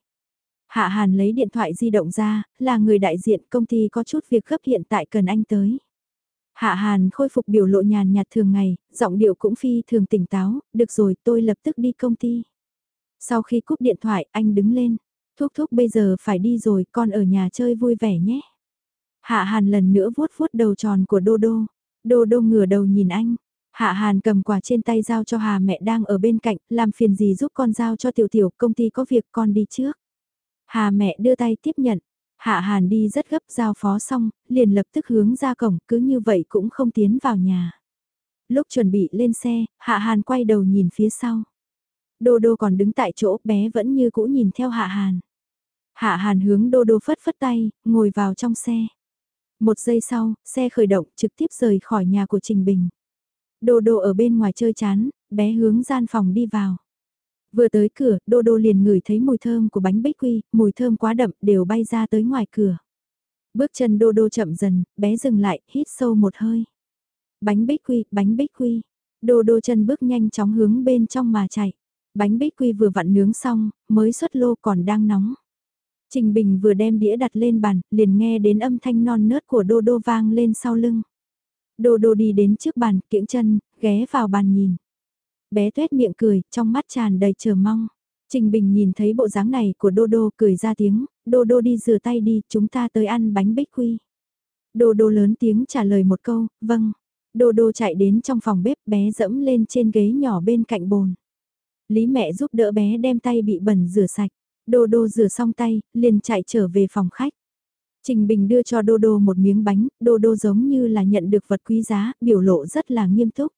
Hạ Hàn lấy điện thoại di động ra, là người đại diện công ty có chút việc gấp hiện tại cần anh tới. Hạ Hàn khôi phục biểu lộ nhàn nhạt thường ngày, giọng điệu cũng phi thường tỉnh táo, được rồi tôi lập tức đi công ty. Sau khi cúp điện thoại anh đứng lên, thúc thúc bây giờ phải đi rồi con ở nhà chơi vui vẻ nhé. Hạ Hàn lần nữa vuốt vuốt đầu tròn của Đô Đô, Đô Đô ngửa đầu nhìn anh. Hạ Hàn cầm quà trên tay giao cho Hà mẹ đang ở bên cạnh, làm phiền gì giúp con giao cho tiểu tiểu công ty có việc con đi trước. Hà mẹ đưa tay tiếp nhận, Hạ Hàn đi rất gấp giao phó xong, liền lập tức hướng ra cổng, cứ như vậy cũng không tiến vào nhà. Lúc chuẩn bị lên xe, Hạ Hàn quay đầu nhìn phía sau. Đô Đô còn đứng tại chỗ, bé vẫn như cũ nhìn theo Hạ Hàn. Hạ Hàn hướng Đô Đô phất phất tay, ngồi vào trong xe. Một giây sau, xe khởi động trực tiếp rời khỏi nhà của Trình Bình. Đô Đô ở bên ngoài chơi chán, bé hướng gian phòng đi vào. Vừa tới cửa, Đô Đô liền ngửi thấy mùi thơm của bánh bích quy, mùi thơm quá đậm đều bay ra tới ngoài cửa. Bước chân Đô Đô chậm dần, bé dừng lại, hít sâu một hơi. Bánh bích quy, bánh bích quy. Đô Đô chân bước nhanh chóng hướng bên trong mà chạy. Bánh bích quy vừa vặn nướng xong, mới xuất lô còn đang nóng. Trình Bình vừa đem đĩa đặt lên bàn, liền nghe đến âm thanh non nớt của Đô Đô vang lên sau lưng. Đô Đô đi đến trước bàn, kiễng chân, ghé vào bàn nhìn. Bé tuét miệng cười, trong mắt tràn đầy chờ mong. Trình Bình nhìn thấy bộ dáng này của Đô Đô cười ra tiếng, Đô Đô đi rửa tay đi, chúng ta tới ăn bánh bích quy. Đô Đô lớn tiếng trả lời một câu, vâng. Đô Đô chạy đến trong phòng bếp bé dẫm lên trên ghế nhỏ bên cạnh bồn. Lý mẹ giúp đỡ bé đem tay bị bẩn rửa sạch. Đô Đô rửa xong tay, liền chạy trở về phòng khách. Trình Bình đưa cho Đô Đô một miếng bánh, Đô Đô giống như là nhận được vật quý giá, biểu lộ rất là nghiêm túc.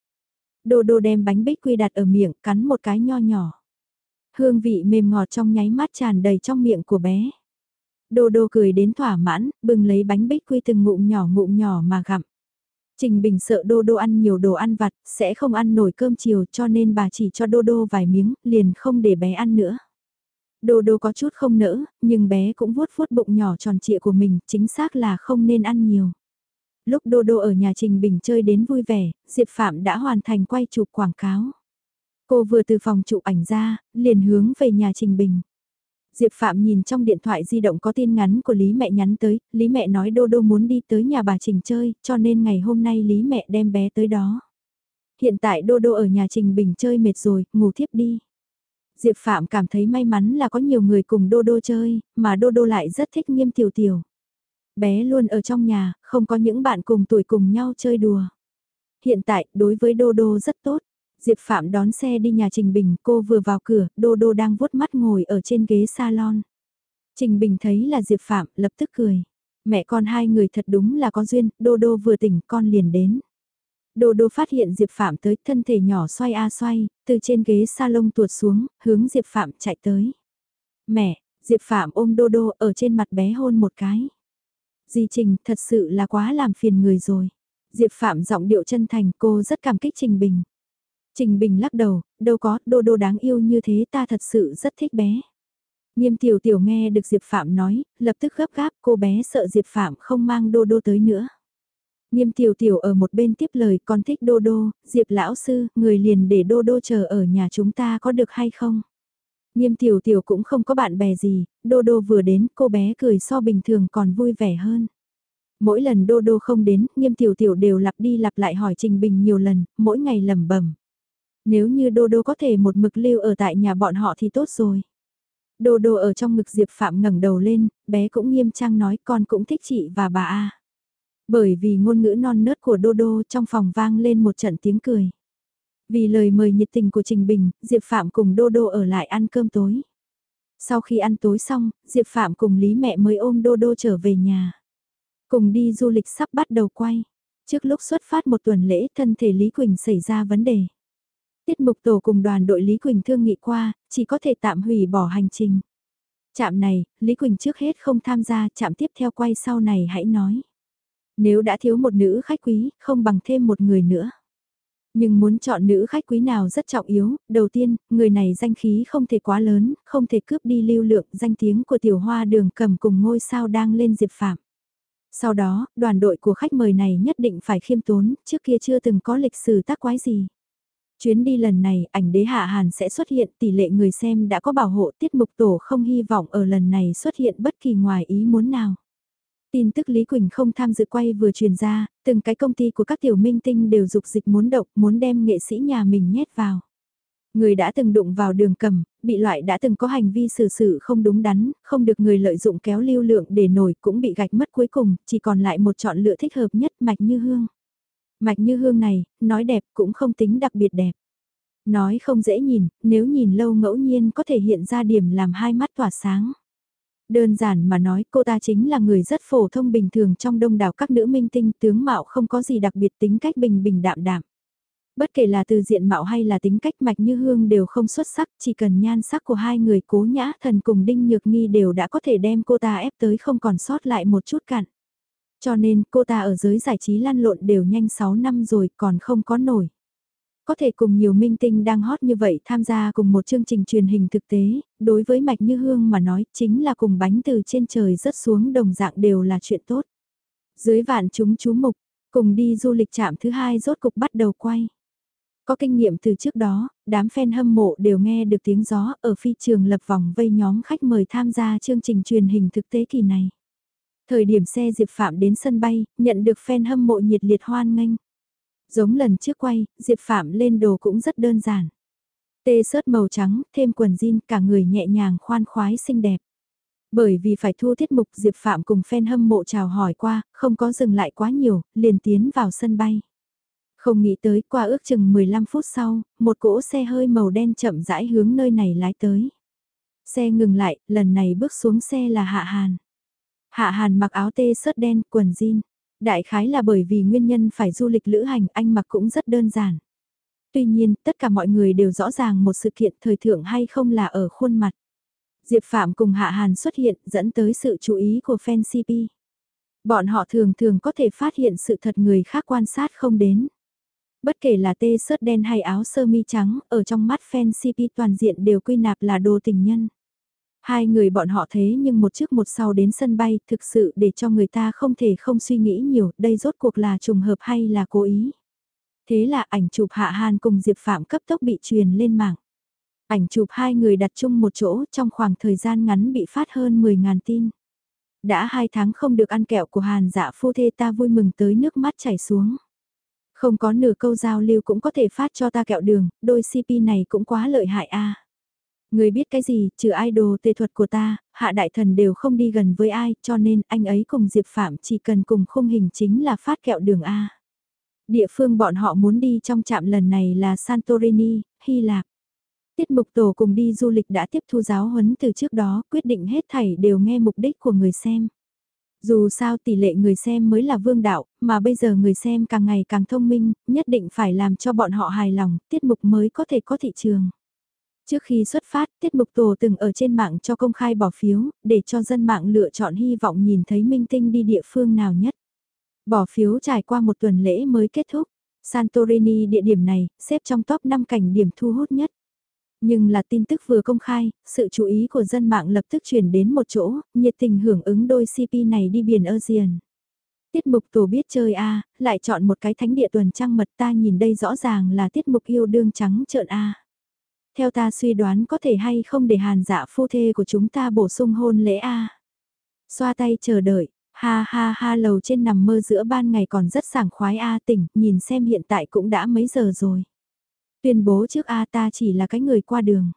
Đô đô đem bánh bích quy đặt ở miệng, cắn một cái nho nhỏ. Hương vị mềm ngọt trong nháy mắt tràn đầy trong miệng của bé. Đô đô cười đến thỏa mãn, bừng lấy bánh bích quy từng ngụm nhỏ ngụm nhỏ mà gặm. Trình Bình sợ Đô Đô ăn nhiều đồ ăn vặt, sẽ không ăn nổi cơm chiều cho nên bà chỉ cho Đô Đô vài miếng, liền không để bé ăn nữa. Đô Đô có chút không nỡ, nhưng bé cũng vuốt vuốt bụng nhỏ tròn trịa của mình, chính xác là không nên ăn nhiều. Lúc Đô Đô ở nhà Trình Bình chơi đến vui vẻ, Diệp Phạm đã hoàn thành quay chụp quảng cáo. Cô vừa từ phòng chụp ảnh ra, liền hướng về nhà Trình Bình. Diệp Phạm nhìn trong điện thoại di động có tin nhắn của Lý mẹ nhắn tới, Lý mẹ nói Đô Đô muốn đi tới nhà bà Trình chơi, cho nên ngày hôm nay Lý mẹ đem bé tới đó. Hiện tại Đô Đô ở nhà Trình Bình chơi mệt rồi, ngủ thiếp đi. Diệp Phạm cảm thấy may mắn là có nhiều người cùng Đô Đô chơi, mà Đô Đô lại rất thích nghiêm tiểu tiểu. Bé luôn ở trong nhà, không có những bạn cùng tuổi cùng nhau chơi đùa. Hiện tại, đối với Đô Đô rất tốt. Diệp Phạm đón xe đi nhà Trình Bình, cô vừa vào cửa, Đô Đô đang vuốt mắt ngồi ở trên ghế salon. Trình Bình thấy là Diệp Phạm, lập tức cười. Mẹ con hai người thật đúng là có duyên, Đô Đô vừa tỉnh con liền đến. Đô Đô phát hiện Diệp Phạm tới, thân thể nhỏ xoay a xoay, từ trên ghế salon tuột xuống, hướng Diệp Phạm chạy tới. Mẹ, Diệp Phạm ôm Đô Đô ở trên mặt bé hôn một cái. Di Trình thật sự là quá làm phiền người rồi. Diệp Phạm giọng điệu chân thành cô rất cảm kích Trình Bình. Trình Bình lắc đầu, đâu có, đô đô đáng yêu như thế ta thật sự rất thích bé. Nghiêm tiểu tiểu nghe được Diệp Phạm nói, lập tức gấp gáp cô bé sợ Diệp Phạm không mang đô đô tới nữa. Nghiêm tiểu tiểu ở một bên tiếp lời con thích đô đô, Diệp lão sư, người liền để đô đô chờ ở nhà chúng ta có được hay không? Nghiêm tiểu tiểu cũng không có bạn bè gì, đô đô vừa đến cô bé cười so bình thường còn vui vẻ hơn. Mỗi lần đô đô không đến, nghiêm tiểu tiểu đều lặp đi lặp lại hỏi Trình Bình nhiều lần, mỗi ngày lẩm bẩm. Nếu như đô đô có thể một mực lưu ở tại nhà bọn họ thì tốt rồi. Đô đô ở trong ngực Diệp Phạm ngẩng đầu lên, bé cũng nghiêm trang nói con cũng thích chị và bà A. Bởi vì ngôn ngữ non nớt của Đô Đô trong phòng vang lên một trận tiếng cười. Vì lời mời nhiệt tình của Trình Bình, Diệp Phạm cùng Đô Đô ở lại ăn cơm tối. Sau khi ăn tối xong, Diệp Phạm cùng Lý mẹ mới ôm Đô Đô trở về nhà. Cùng đi du lịch sắp bắt đầu quay. Trước lúc xuất phát một tuần lễ thân thể Lý Quỳnh xảy ra vấn đề. Tiết mục tổ cùng đoàn đội Lý Quỳnh thương nghị qua, chỉ có thể tạm hủy bỏ hành trình. Chạm này, Lý Quỳnh trước hết không tham gia, chạm tiếp theo quay sau này hãy nói. Nếu đã thiếu một nữ khách quý, không bằng thêm một người nữa. Nhưng muốn chọn nữ khách quý nào rất trọng yếu, đầu tiên, người này danh khí không thể quá lớn, không thể cướp đi lưu lượng danh tiếng của tiểu hoa đường cầm cùng ngôi sao đang lên diệp phạm. Sau đó, đoàn đội của khách mời này nhất định phải khiêm tốn, trước kia chưa từng có lịch sử tác quái gì. Chuyến đi lần này, ảnh đế hạ hàn sẽ xuất hiện tỷ lệ người xem đã có bảo hộ tiết mục tổ không hy vọng ở lần này xuất hiện bất kỳ ngoài ý muốn nào. Tin tức Lý Quỳnh không tham dự quay vừa truyền ra, từng cái công ty của các tiểu minh tinh đều dục dịch muốn động, muốn đem nghệ sĩ nhà mình nhét vào. Người đã từng đụng vào đường cầm, bị loại đã từng có hành vi xử sự không đúng đắn, không được người lợi dụng kéo lưu lượng để nổi cũng bị gạch mất cuối cùng, chỉ còn lại một chọn lựa thích hợp nhất mạch như hương. Mạch như hương này, nói đẹp cũng không tính đặc biệt đẹp. Nói không dễ nhìn, nếu nhìn lâu ngẫu nhiên có thể hiện ra điểm làm hai mắt tỏa sáng. Đơn giản mà nói cô ta chính là người rất phổ thông bình thường trong đông đảo các nữ minh tinh tướng mạo không có gì đặc biệt tính cách bình bình đạm đạm. Bất kể là từ diện mạo hay là tính cách mạch như hương đều không xuất sắc, chỉ cần nhan sắc của hai người cố nhã thần cùng đinh nhược nghi đều đã có thể đem cô ta ép tới không còn sót lại một chút cặn. Cho nên cô ta ở giới giải trí lăn lộn đều nhanh 6 năm rồi còn không có nổi. Có thể cùng nhiều minh tinh đang hot như vậy tham gia cùng một chương trình truyền hình thực tế, đối với Mạch Như Hương mà nói chính là cùng bánh từ trên trời rớt xuống đồng dạng đều là chuyện tốt. Dưới vạn chúng chú mục, cùng đi du lịch trạm thứ hai rốt cục bắt đầu quay. Có kinh nghiệm từ trước đó, đám fan hâm mộ đều nghe được tiếng gió ở phi trường lập vòng vây nhóm khách mời tham gia chương trình truyền hình thực tế kỳ này. Thời điểm xe Diệp Phạm đến sân bay, nhận được fan hâm mộ nhiệt liệt hoan nghênh. Giống lần trước quay, Diệp Phạm lên đồ cũng rất đơn giản. Tê sớt màu trắng, thêm quần jean, cả người nhẹ nhàng khoan khoái xinh đẹp. Bởi vì phải thu tiết mục Diệp Phạm cùng fan hâm mộ chào hỏi qua, không có dừng lại quá nhiều, liền tiến vào sân bay. Không nghĩ tới qua ước chừng 15 phút sau, một cỗ xe hơi màu đen chậm rãi hướng nơi này lái tới. Xe ngừng lại, lần này bước xuống xe là Hạ Hàn. Hạ Hàn mặc áo tê sớt đen, quần jean. Đại khái là bởi vì nguyên nhân phải du lịch lữ hành anh mặc cũng rất đơn giản. Tuy nhiên, tất cả mọi người đều rõ ràng một sự kiện thời thượng hay không là ở khuôn mặt. Diệp Phạm cùng Hạ Hàn xuất hiện dẫn tới sự chú ý của fan CP. Bọn họ thường thường có thể phát hiện sự thật người khác quan sát không đến. Bất kể là tê sớt đen hay áo sơ mi trắng, ở trong mắt fan CP toàn diện đều quy nạp là đồ tình nhân. Hai người bọn họ thế nhưng một trước một sau đến sân bay thực sự để cho người ta không thể không suy nghĩ nhiều đây rốt cuộc là trùng hợp hay là cố ý. Thế là ảnh chụp Hạ Hàn cùng Diệp Phạm cấp tốc bị truyền lên mạng. Ảnh chụp hai người đặt chung một chỗ trong khoảng thời gian ngắn bị phát hơn 10.000 tin. Đã hai tháng không được ăn kẹo của Hàn dạ phu thê ta vui mừng tới nước mắt chảy xuống. Không có nửa câu giao lưu cũng có thể phát cho ta kẹo đường, đôi CP này cũng quá lợi hại a. Người biết cái gì, trừ idol tề thuật của ta, hạ đại thần đều không đi gần với ai, cho nên anh ấy cùng Diệp Phạm chỉ cần cùng khung hình chính là phát kẹo đường A. Địa phương bọn họ muốn đi trong trạm lần này là Santorini, Hy Lạp. Tiết mục tổ cùng đi du lịch đã tiếp thu giáo huấn từ trước đó, quyết định hết thảy đều nghe mục đích của người xem. Dù sao tỷ lệ người xem mới là vương đạo, mà bây giờ người xem càng ngày càng thông minh, nhất định phải làm cho bọn họ hài lòng, tiết mục mới có thể có thị trường. Trước khi xuất phát, tiết mục tổ từng ở trên mạng cho công khai bỏ phiếu, để cho dân mạng lựa chọn hy vọng nhìn thấy minh tinh đi địa phương nào nhất. Bỏ phiếu trải qua một tuần lễ mới kết thúc. Santorini địa điểm này, xếp trong top 5 cảnh điểm thu hút nhất. Nhưng là tin tức vừa công khai, sự chú ý của dân mạng lập tức chuyển đến một chỗ, nhiệt tình hưởng ứng đôi CP này đi biển Asian. Tiết mục tổ biết chơi A, lại chọn một cái thánh địa tuần trăng mật ta nhìn đây rõ ràng là tiết mục yêu đương trắng trợn A. Theo ta suy đoán có thể hay không để hàn dạ phu thê của chúng ta bổ sung hôn lễ A. Xoa tay chờ đợi, ha ha ha lầu trên nằm mơ giữa ban ngày còn rất sảng khoái A tỉnh, nhìn xem hiện tại cũng đã mấy giờ rồi. Tuyên bố trước A ta chỉ là cái người qua đường.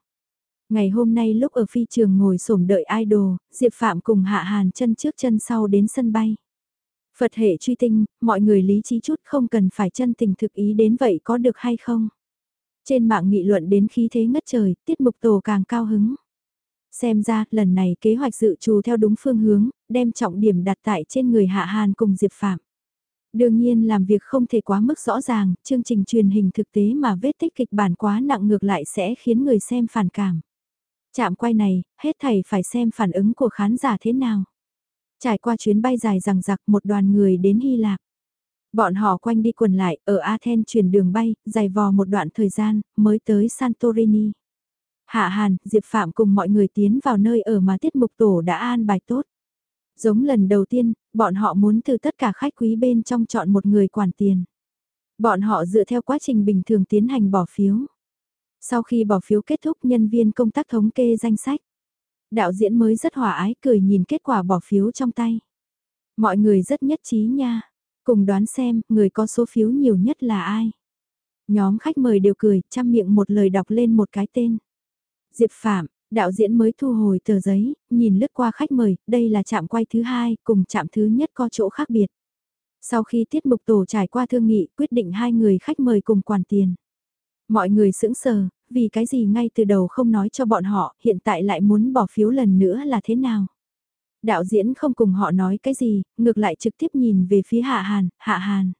Ngày hôm nay lúc ở phi trường ngồi sổm đợi idol, Diệp Phạm cùng Hạ Hàn chân trước chân sau đến sân bay. Phật hệ truy tinh, mọi người lý trí chút không cần phải chân tình thực ý đến vậy có được hay không? Trên mạng nghị luận đến khí thế ngất trời, tiết mục tổ càng cao hứng. Xem ra, lần này kế hoạch dự trù theo đúng phương hướng, đem trọng điểm đặt tại trên người Hạ Hàn cùng Diệp Phạm. Đương nhiên làm việc không thể quá mức rõ ràng, chương trình truyền hình thực tế mà vết tích kịch bản quá nặng ngược lại sẽ khiến người xem phản cảm. Chạm quay này, hết thầy phải xem phản ứng của khán giả thế nào. Trải qua chuyến bay dài rằng giặc một đoàn người đến Hy Lạp. Bọn họ quanh đi quần lại, ở Athens chuyển đường bay, dài vò một đoạn thời gian, mới tới Santorini. Hạ Hàn, Diệp Phạm cùng mọi người tiến vào nơi ở mà tiết mục tổ đã an bài tốt. Giống lần đầu tiên, bọn họ muốn từ tất cả khách quý bên trong chọn một người quản tiền. Bọn họ dựa theo quá trình bình thường tiến hành bỏ phiếu. Sau khi bỏ phiếu kết thúc nhân viên công tác thống kê danh sách. Đạo diễn mới rất hòa ái cười nhìn kết quả bỏ phiếu trong tay. Mọi người rất nhất trí nha. Cùng đoán xem, người có số phiếu nhiều nhất là ai. Nhóm khách mời đều cười, chăm miệng một lời đọc lên một cái tên. Diệp Phạm, đạo diễn mới thu hồi tờ giấy, nhìn lướt qua khách mời, đây là trạm quay thứ hai, cùng trạm thứ nhất có chỗ khác biệt. Sau khi tiết mục tổ trải qua thương nghị, quyết định hai người khách mời cùng quản tiền. Mọi người sững sờ, vì cái gì ngay từ đầu không nói cho bọn họ, hiện tại lại muốn bỏ phiếu lần nữa là thế nào? Đạo diễn không cùng họ nói cái gì, ngược lại trực tiếp nhìn về phía Hạ Hàn, Hạ Hàn.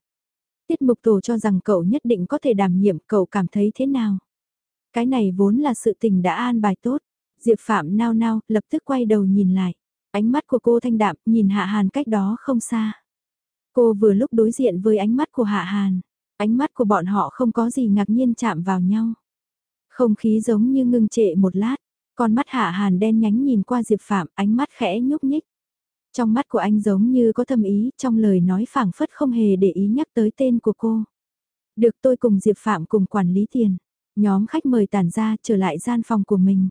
Tiết mục tổ cho rằng cậu nhất định có thể đảm nhiệm, cậu cảm thấy thế nào? Cái này vốn là sự tình đã an bài tốt. Diệp Phạm nao nao, lập tức quay đầu nhìn lại. Ánh mắt của cô thanh đạm, nhìn Hạ Hàn cách đó không xa. Cô vừa lúc đối diện với ánh mắt của Hạ Hàn. Ánh mắt của bọn họ không có gì ngạc nhiên chạm vào nhau. Không khí giống như ngưng trệ một lát. Con mắt Hạ Hàn đen nhánh nhìn qua Diệp Phạm, ánh mắt khẽ nhúc nhích. Trong mắt của anh giống như có thâm ý, trong lời nói phảng phất không hề để ý nhắc tới tên của cô. Được tôi cùng Diệp Phạm cùng quản lý tiền. Nhóm khách mời tản ra trở lại gian phòng của mình.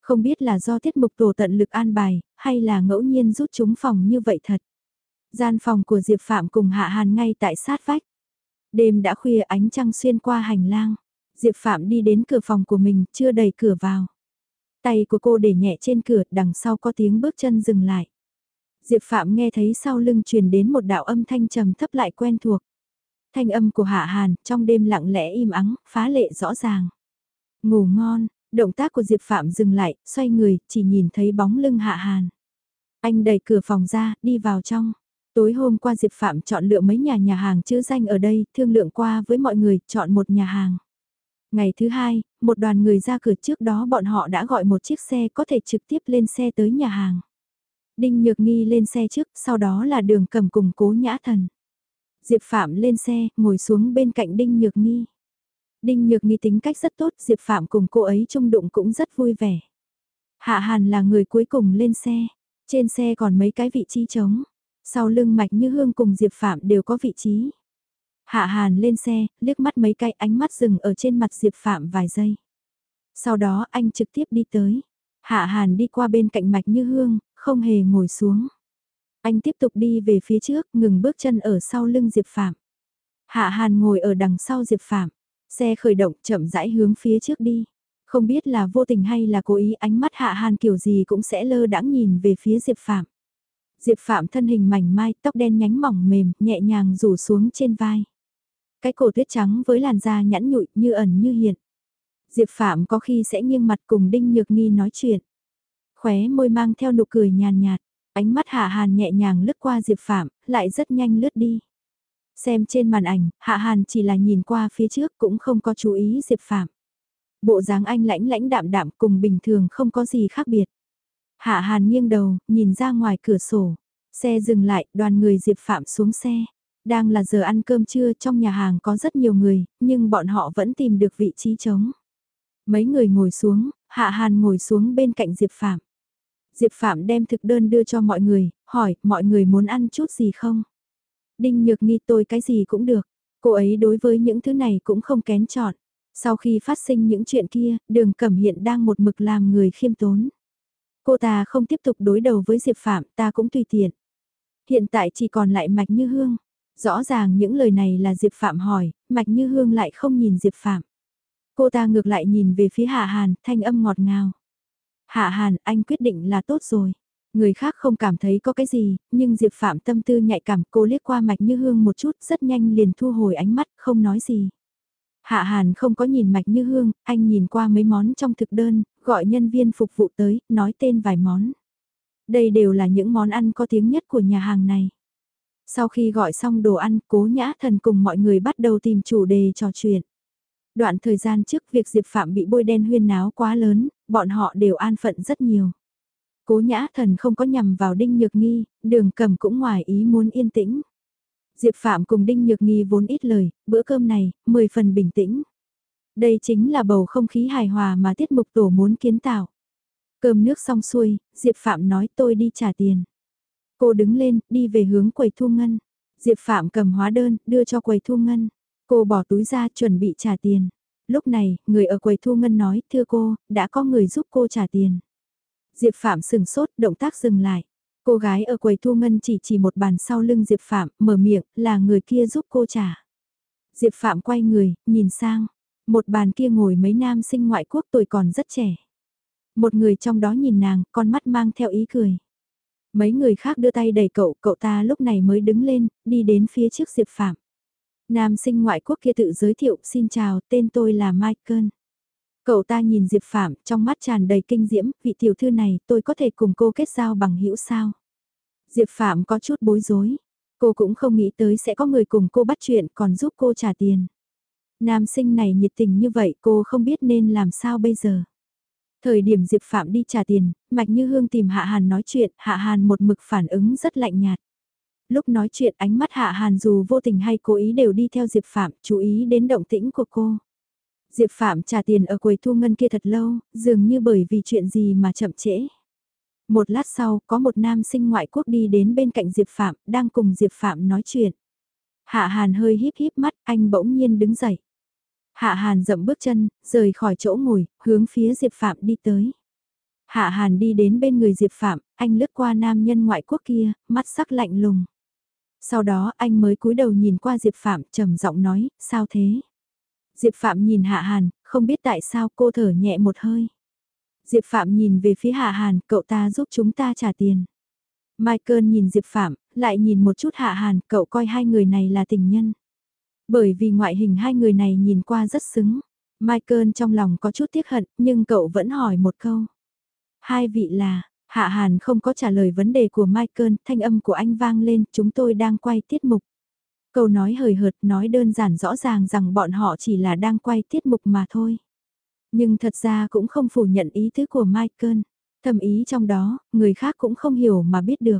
Không biết là do tiết mục tổ tận lực an bài, hay là ngẫu nhiên rút chúng phòng như vậy thật. Gian phòng của Diệp Phạm cùng Hạ Hàn ngay tại sát vách. Đêm đã khuya ánh trăng xuyên qua hành lang. Diệp Phạm đi đến cửa phòng của mình, chưa đẩy cửa vào. Tay của cô để nhẹ trên cửa, đằng sau có tiếng bước chân dừng lại. Diệp Phạm nghe thấy sau lưng truyền đến một đạo âm thanh trầm thấp lại quen thuộc. Thanh âm của Hạ Hàn, trong đêm lặng lẽ im ắng, phá lệ rõ ràng. Ngủ ngon, động tác của Diệp Phạm dừng lại, xoay người, chỉ nhìn thấy bóng lưng Hạ Hàn. Anh đẩy cửa phòng ra, đi vào trong. Tối hôm qua Diệp Phạm chọn lựa mấy nhà nhà hàng chữ danh ở đây, thương lượng qua với mọi người, chọn một nhà hàng. Ngày thứ hai, một đoàn người ra cửa trước đó bọn họ đã gọi một chiếc xe có thể trực tiếp lên xe tới nhà hàng. Đinh Nhược Nghi lên xe trước, sau đó là đường cầm cùng cố nhã thần. Diệp Phạm lên xe, ngồi xuống bên cạnh Đinh Nhược Nghi. Đinh Nhược Nghi tính cách rất tốt, Diệp Phạm cùng cô ấy chung đụng cũng rất vui vẻ. Hạ Hàn là người cuối cùng lên xe, trên xe còn mấy cái vị trí trống. Sau lưng Mạch Như Hương cùng Diệp Phạm đều có vị trí. Hạ Hàn lên xe, liếc mắt mấy cái ánh mắt dừng ở trên mặt Diệp Phạm vài giây. Sau đó anh trực tiếp đi tới. Hạ Hàn đi qua bên cạnh Mạch Như Hương, không hề ngồi xuống. Anh tiếp tục đi về phía trước, ngừng bước chân ở sau lưng Diệp Phạm. Hạ Hàn ngồi ở đằng sau Diệp Phạm. Xe khởi động chậm rãi hướng phía trước đi. Không biết là vô tình hay là cố ý ánh mắt Hạ Hàn kiểu gì cũng sẽ lơ đãng nhìn về phía Diệp Phạm. Diệp Phạm thân hình mảnh mai, tóc đen nhánh mỏng mềm, nhẹ nhàng rủ xuống trên vai. Cái cổ tuyết trắng với làn da nhẵn nhụi như ẩn như hiện. Diệp Phạm có khi sẽ nghiêng mặt cùng Đinh Nhược Nghi nói chuyện. Khóe môi mang theo nụ cười nhàn nhạt, ánh mắt Hạ Hàn nhẹ nhàng lướt qua Diệp Phạm, lại rất nhanh lướt đi. Xem trên màn ảnh, Hạ Hàn chỉ là nhìn qua phía trước cũng không có chú ý Diệp Phạm. Bộ dáng anh lãnh lãnh đạm đạm cùng bình thường không có gì khác biệt. Hạ Hàn nghiêng đầu, nhìn ra ngoài cửa sổ. Xe dừng lại, đoàn người Diệp Phạm xuống xe. Đang là giờ ăn cơm trưa trong nhà hàng có rất nhiều người, nhưng bọn họ vẫn tìm được vị trí trống. Mấy người ngồi xuống, Hạ Hàn ngồi xuống bên cạnh Diệp Phạm. Diệp Phạm đem thực đơn đưa cho mọi người, hỏi mọi người muốn ăn chút gì không? Đinh Nhược Nghi tôi cái gì cũng được. Cô ấy đối với những thứ này cũng không kén chọn. Sau khi phát sinh những chuyện kia, đường cẩm hiện đang một mực làm người khiêm tốn. Cô ta không tiếp tục đối đầu với Diệp Phạm, ta cũng tùy tiện. Hiện tại chỉ còn lại Mạch Như Hương. Rõ ràng những lời này là Diệp Phạm hỏi, Mạch Như Hương lại không nhìn Diệp Phạm. Cô ta ngược lại nhìn về phía Hạ Hàn, thanh âm ngọt ngào. Hạ Hàn, anh quyết định là tốt rồi. Người khác không cảm thấy có cái gì, nhưng Diệp Phạm tâm tư nhạy cảm cô liếc qua Mạch Như Hương một chút rất nhanh liền thu hồi ánh mắt, không nói gì. Hạ Hàn không có nhìn Mạch Như Hương, anh nhìn qua mấy món trong thực đơn, gọi nhân viên phục vụ tới, nói tên vài món. Đây đều là những món ăn có tiếng nhất của nhà hàng này. Sau khi gọi xong đồ ăn, cố nhã thần cùng mọi người bắt đầu tìm chủ đề trò chuyện. Đoạn thời gian trước việc Diệp Phạm bị bôi đen huyên náo quá lớn, bọn họ đều an phận rất nhiều. Cố nhã thần không có nhằm vào Đinh Nhược Nghi, đường cầm cũng ngoài ý muốn yên tĩnh. Diệp Phạm cùng Đinh Nhược Nghi vốn ít lời, bữa cơm này, 10 phần bình tĩnh. Đây chính là bầu không khí hài hòa mà tiết mục tổ muốn kiến tạo. Cơm nước xong xuôi, Diệp Phạm nói tôi đi trả tiền. Cô đứng lên, đi về hướng quầy thu ngân. Diệp Phạm cầm hóa đơn, đưa cho quầy thu ngân. Cô bỏ túi ra chuẩn bị trả tiền. Lúc này, người ở quầy thu ngân nói, thưa cô, đã có người giúp cô trả tiền. Diệp Phạm sừng sốt, động tác dừng lại. Cô gái ở quầy thu ngân chỉ chỉ một bàn sau lưng Diệp Phạm, mở miệng, là người kia giúp cô trả. Diệp Phạm quay người, nhìn sang. Một bàn kia ngồi mấy nam sinh ngoại quốc tuổi còn rất trẻ. Một người trong đó nhìn nàng, con mắt mang theo ý cười. Mấy người khác đưa tay đẩy cậu, cậu ta lúc này mới đứng lên, đi đến phía trước Diệp Phạm. Nam sinh ngoại quốc kia tự giới thiệu, xin chào, tên tôi là Michael. Cậu ta nhìn Diệp Phạm, trong mắt tràn đầy kinh diễm, vị tiểu thư này, tôi có thể cùng cô kết giao bằng hữu sao? Diệp Phạm có chút bối rối. Cô cũng không nghĩ tới sẽ có người cùng cô bắt chuyện còn giúp cô trả tiền. Nam sinh này nhiệt tình như vậy cô không biết nên làm sao bây giờ. Thời điểm Diệp Phạm đi trả tiền, Mạch Như Hương tìm Hạ Hàn nói chuyện, Hạ Hàn một mực phản ứng rất lạnh nhạt. Lúc nói chuyện ánh mắt Hạ Hàn dù vô tình hay cố ý đều đi theo Diệp Phạm, chú ý đến động tĩnh của cô. Diệp Phạm trả tiền ở quầy thu ngân kia thật lâu, dường như bởi vì chuyện gì mà chậm trễ. Một lát sau, có một nam sinh ngoại quốc đi đến bên cạnh Diệp Phạm, đang cùng Diệp Phạm nói chuyện. Hạ Hàn hơi híp híp mắt, anh bỗng nhiên đứng dậy. Hạ Hàn dậm bước chân, rời khỏi chỗ ngồi, hướng phía Diệp Phạm đi tới. Hạ Hàn đi đến bên người Diệp Phạm, anh lướt qua nam nhân ngoại quốc kia, mắt sắc lạnh lùng. Sau đó anh mới cúi đầu nhìn qua Diệp Phạm trầm giọng nói, sao thế? Diệp Phạm nhìn Hạ Hàn, không biết tại sao cô thở nhẹ một hơi. Diệp Phạm nhìn về phía Hạ Hàn, cậu ta giúp chúng ta trả tiền. Michael nhìn Diệp Phạm, lại nhìn một chút Hạ Hàn, cậu coi hai người này là tình nhân. Bởi vì ngoại hình hai người này nhìn qua rất xứng. Michael trong lòng có chút tiếc hận, nhưng cậu vẫn hỏi một câu. Hai vị là, Hạ Hàn không có trả lời vấn đề của Michael, thanh âm của anh vang lên, chúng tôi đang quay tiết mục. Câu nói hời hợt nói đơn giản rõ ràng rằng bọn họ chỉ là đang quay tiết mục mà thôi. Nhưng thật ra cũng không phủ nhận ý tứ của Michael. Thầm ý trong đó, người khác cũng không hiểu mà biết được.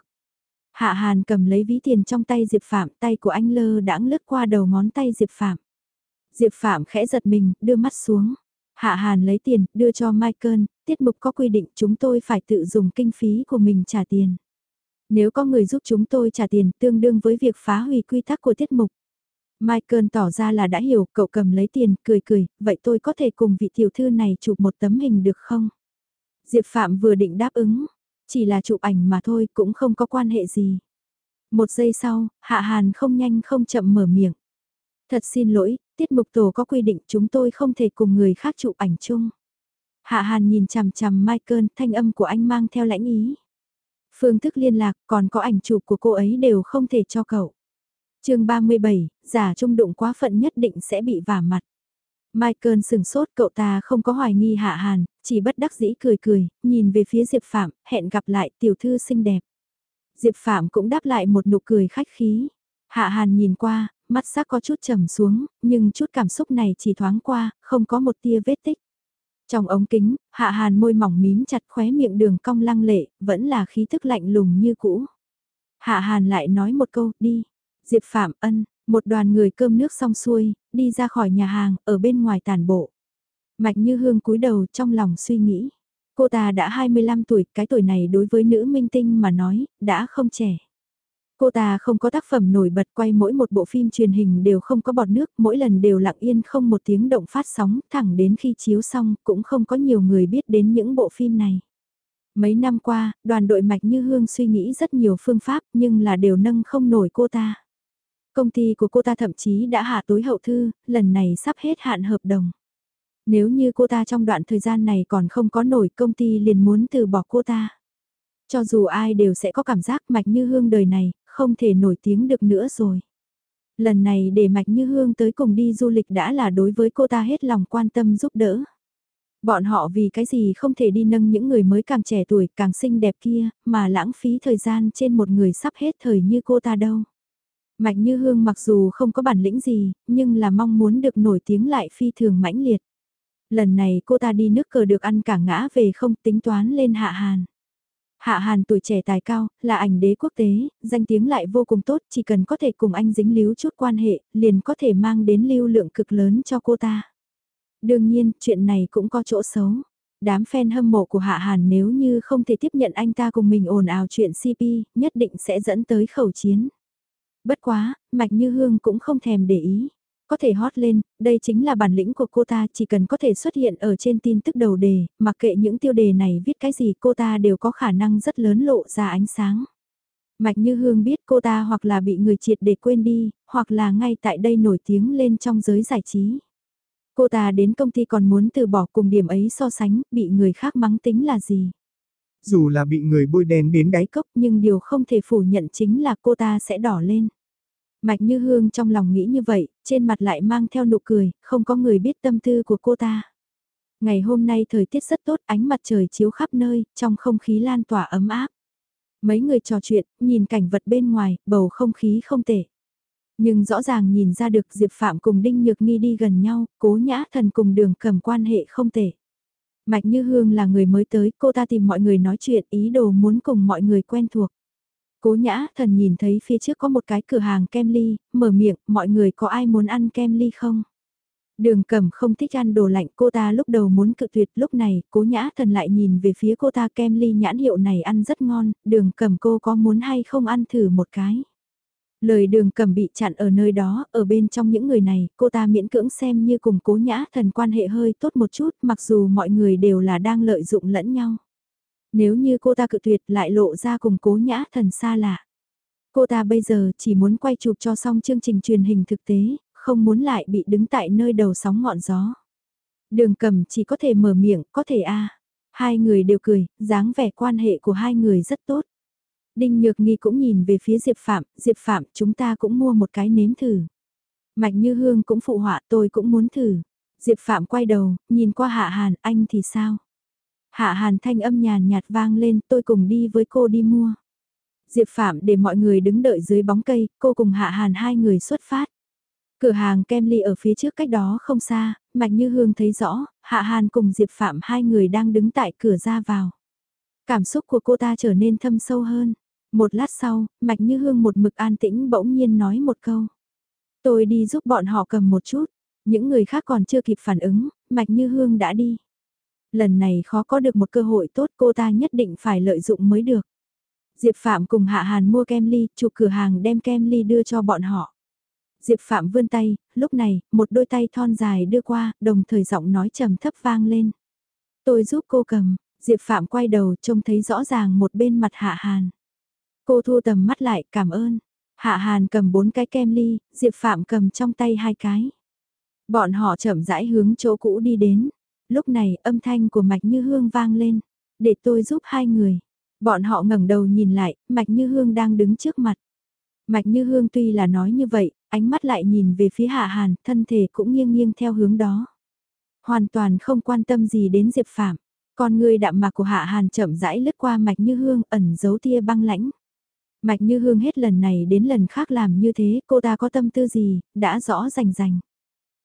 Hạ Hàn cầm lấy ví tiền trong tay Diệp Phạm, tay của anh lơ đãng lướt qua đầu ngón tay Diệp Phạm. Diệp Phạm khẽ giật mình, đưa mắt xuống. Hạ Hàn lấy tiền, đưa cho Michael, tiết mục có quy định chúng tôi phải tự dùng kinh phí của mình trả tiền. Nếu có người giúp chúng tôi trả tiền tương đương với việc phá hủy quy tắc của tiết mục. Michael tỏ ra là đã hiểu, cậu cầm lấy tiền, cười cười, vậy tôi có thể cùng vị tiểu thư này chụp một tấm hình được không? Diệp Phạm vừa định đáp ứng, chỉ là chụp ảnh mà thôi cũng không có quan hệ gì. Một giây sau, Hạ Hàn không nhanh không chậm mở miệng. Thật xin lỗi, tiết mục tổ có quy định chúng tôi không thể cùng người khác chụp ảnh chung. Hạ Hàn nhìn chằm chằm Michael, thanh âm của anh mang theo lãnh ý. Phương thức liên lạc còn có ảnh chụp của cô ấy đều không thể cho cậu. chương 37, giả trung đụng quá phận nhất định sẽ bị vả mặt. Michael sừng sốt cậu ta không có hoài nghi hạ hàn, chỉ bất đắc dĩ cười cười, nhìn về phía Diệp Phạm, hẹn gặp lại tiểu thư xinh đẹp. Diệp Phạm cũng đáp lại một nụ cười khách khí. Hạ hàn nhìn qua, mắt sắc có chút trầm xuống, nhưng chút cảm xúc này chỉ thoáng qua, không có một tia vết tích. Trong ống kính, hạ hàn môi mỏng mím chặt khóe miệng đường cong lăng lệ, vẫn là khí thức lạnh lùng như cũ. Hạ hàn lại nói một câu, đi. Diệp Phạm Ân, một đoàn người cơm nước xong xuôi, đi ra khỏi nhà hàng, ở bên ngoài tàn bộ. Mạch Như Hương cúi đầu trong lòng suy nghĩ. Cô ta đã 25 tuổi, cái tuổi này đối với nữ minh tinh mà nói, đã không trẻ. Cô ta không có tác phẩm nổi bật quay mỗi một bộ phim truyền hình đều không có bọt nước, mỗi lần đều lặng yên không một tiếng động phát sóng, thẳng đến khi chiếu xong cũng không có nhiều người biết đến những bộ phim này. Mấy năm qua, đoàn đội Mạch Như Hương suy nghĩ rất nhiều phương pháp nhưng là đều nâng không nổi cô ta. Công ty của cô ta thậm chí đã hạ tối hậu thư, lần này sắp hết hạn hợp đồng. Nếu như cô ta trong đoạn thời gian này còn không có nổi công ty liền muốn từ bỏ cô ta. Cho dù ai đều sẽ có cảm giác Mạch Như Hương đời này, không thể nổi tiếng được nữa rồi. Lần này để Mạch Như Hương tới cùng đi du lịch đã là đối với cô ta hết lòng quan tâm giúp đỡ. Bọn họ vì cái gì không thể đi nâng những người mới càng trẻ tuổi càng xinh đẹp kia, mà lãng phí thời gian trên một người sắp hết thời như cô ta đâu. Mạch Như Hương mặc dù không có bản lĩnh gì, nhưng là mong muốn được nổi tiếng lại phi thường mãnh liệt. Lần này cô ta đi nước cờ được ăn cả ngã về không tính toán lên Hạ Hàn. Hạ Hàn tuổi trẻ tài cao, là ảnh đế quốc tế, danh tiếng lại vô cùng tốt, chỉ cần có thể cùng anh dính líu chút quan hệ, liền có thể mang đến lưu lượng cực lớn cho cô ta. Đương nhiên, chuyện này cũng có chỗ xấu. Đám fan hâm mộ của Hạ Hàn nếu như không thể tiếp nhận anh ta cùng mình ồn ào chuyện CP, nhất định sẽ dẫn tới khẩu chiến. Bất quá, Mạch Như Hương cũng không thèm để ý. Có thể hot lên, đây chính là bản lĩnh của cô ta chỉ cần có thể xuất hiện ở trên tin tức đầu đề, mặc kệ những tiêu đề này viết cái gì cô ta đều có khả năng rất lớn lộ ra ánh sáng. Mạch Như Hương biết cô ta hoặc là bị người triệt để quên đi, hoặc là ngay tại đây nổi tiếng lên trong giới giải trí. Cô ta đến công ty còn muốn từ bỏ cùng điểm ấy so sánh, bị người khác mắng tính là gì. Dù là bị người bôi đen đến đáy cốc nhưng điều không thể phủ nhận chính là cô ta sẽ đỏ lên. Mạch Như Hương trong lòng nghĩ như vậy, trên mặt lại mang theo nụ cười, không có người biết tâm tư của cô ta. Ngày hôm nay thời tiết rất tốt, ánh mặt trời chiếu khắp nơi, trong không khí lan tỏa ấm áp. Mấy người trò chuyện, nhìn cảnh vật bên ngoài, bầu không khí không tệ. Nhưng rõ ràng nhìn ra được Diệp Phạm cùng Đinh Nhược Nghi đi gần nhau, cố nhã thần cùng đường cầm quan hệ không tệ. Mạch Như Hương là người mới tới, cô ta tìm mọi người nói chuyện ý đồ muốn cùng mọi người quen thuộc. Cố nhã thần nhìn thấy phía trước có một cái cửa hàng kem ly, mở miệng, mọi người có ai muốn ăn kem ly không? Đường cầm không thích ăn đồ lạnh, cô ta lúc đầu muốn cự tuyệt, lúc này, cố nhã thần lại nhìn về phía cô ta kem ly nhãn hiệu này ăn rất ngon, đường cầm cô có muốn hay không ăn thử một cái? Lời đường cầm bị chặn ở nơi đó, ở bên trong những người này, cô ta miễn cưỡng xem như cùng cố nhã thần quan hệ hơi tốt một chút, mặc dù mọi người đều là đang lợi dụng lẫn nhau. Nếu như cô ta cự tuyệt lại lộ ra cùng cố nhã thần xa lạ. Cô ta bây giờ chỉ muốn quay chụp cho xong chương trình truyền hình thực tế, không muốn lại bị đứng tại nơi đầu sóng ngọn gió. Đường cầm chỉ có thể mở miệng, có thể a Hai người đều cười, dáng vẻ quan hệ của hai người rất tốt. Đinh Nhược Nghi cũng nhìn về phía Diệp Phạm, Diệp Phạm chúng ta cũng mua một cái nếm thử. Mạch Như Hương cũng phụ họa tôi cũng muốn thử. Diệp Phạm quay đầu, nhìn qua Hạ Hàn, anh thì sao? Hạ Hàn thanh âm nhàn nhạt vang lên, tôi cùng đi với cô đi mua. Diệp Phạm để mọi người đứng đợi dưới bóng cây, cô cùng Hạ Hàn hai người xuất phát. Cửa hàng kem ly ở phía trước cách đó không xa, Mạch Như Hương thấy rõ, Hạ Hàn cùng Diệp Phạm hai người đang đứng tại cửa ra vào. Cảm xúc của cô ta trở nên thâm sâu hơn. Một lát sau, Mạch Như Hương một mực an tĩnh bỗng nhiên nói một câu. Tôi đi giúp bọn họ cầm một chút. Những người khác còn chưa kịp phản ứng, Mạch Như Hương đã đi. Lần này khó có được một cơ hội tốt cô ta nhất định phải lợi dụng mới được. Diệp Phạm cùng Hạ Hàn mua kem ly, chụp cửa hàng đem kem ly đưa cho bọn họ. Diệp Phạm vươn tay, lúc này, một đôi tay thon dài đưa qua, đồng thời giọng nói trầm thấp vang lên. Tôi giúp cô cầm, Diệp Phạm quay đầu trông thấy rõ ràng một bên mặt Hạ Hàn. Cô thu tầm mắt lại, cảm ơn. Hạ Hàn cầm bốn cái kem ly, Diệp Phạm cầm trong tay hai cái. Bọn họ chậm rãi hướng chỗ cũ đi đến. Lúc này âm thanh của Mạch Như Hương vang lên. Để tôi giúp hai người. Bọn họ ngẩng đầu nhìn lại, Mạch Như Hương đang đứng trước mặt. Mạch Như Hương tuy là nói như vậy, ánh mắt lại nhìn về phía Hạ Hàn, thân thể cũng nghiêng nghiêng theo hướng đó. Hoàn toàn không quan tâm gì đến Diệp Phạm. Con người đạm mạc của Hạ Hàn chậm rãi lướt qua Mạch Như Hương ẩn giấu tia băng lãnh. Mạch Như Hương hết lần này đến lần khác làm như thế, cô ta có tâm tư gì, đã rõ rành rành.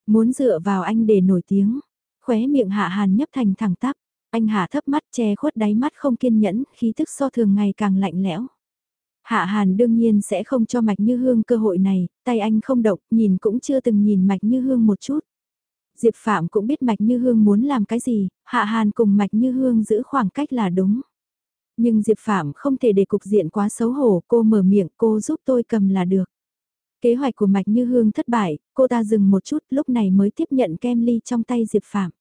Muốn dựa vào anh để nổi tiếng, khóe miệng Hạ Hàn nhấp thành thẳng tắp, anh Hạ thấp mắt che khuất đáy mắt không kiên nhẫn, khí tức so thường ngày càng lạnh lẽo. Hạ Hàn đương nhiên sẽ không cho Mạch Như Hương cơ hội này, tay anh không động, nhìn cũng chưa từng nhìn Mạch Như Hương một chút. Diệp Phạm cũng biết Mạch Như Hương muốn làm cái gì, Hạ Hàn cùng Mạch Như Hương giữ khoảng cách là đúng. Nhưng Diệp Phạm không thể để cục diện quá xấu hổ, cô mở miệng cô giúp tôi cầm là được. Kế hoạch của Mạch Như Hương thất bại, cô ta dừng một chút lúc này mới tiếp nhận kem ly trong tay Diệp Phạm.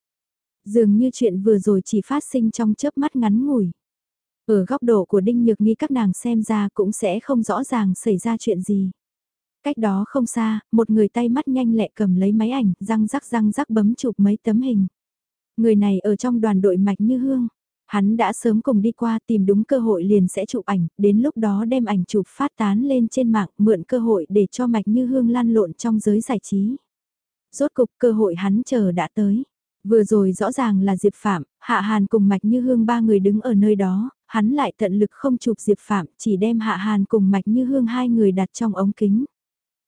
Dường như chuyện vừa rồi chỉ phát sinh trong chớp mắt ngắn ngủi. Ở góc độ của Đinh Nhược Nghi các nàng xem ra cũng sẽ không rõ ràng xảy ra chuyện gì. Cách đó không xa, một người tay mắt nhanh lẹ cầm lấy máy ảnh, răng rắc răng rắc bấm chụp mấy tấm hình. Người này ở trong đoàn đội mạch như hương. Hắn đã sớm cùng đi qua tìm đúng cơ hội liền sẽ chụp ảnh, đến lúc đó đem ảnh chụp phát tán lên trên mạng mượn cơ hội để cho mạch như hương lan lộn trong giới giải trí. Rốt cục cơ hội hắn chờ đã tới. Vừa rồi rõ ràng là Diệp Phạm, Hạ Hàn cùng Mạch Như Hương ba người đứng ở nơi đó, hắn lại tận lực không chụp Diệp Phạm, chỉ đem Hạ Hàn cùng Mạch Như Hương hai người đặt trong ống kính.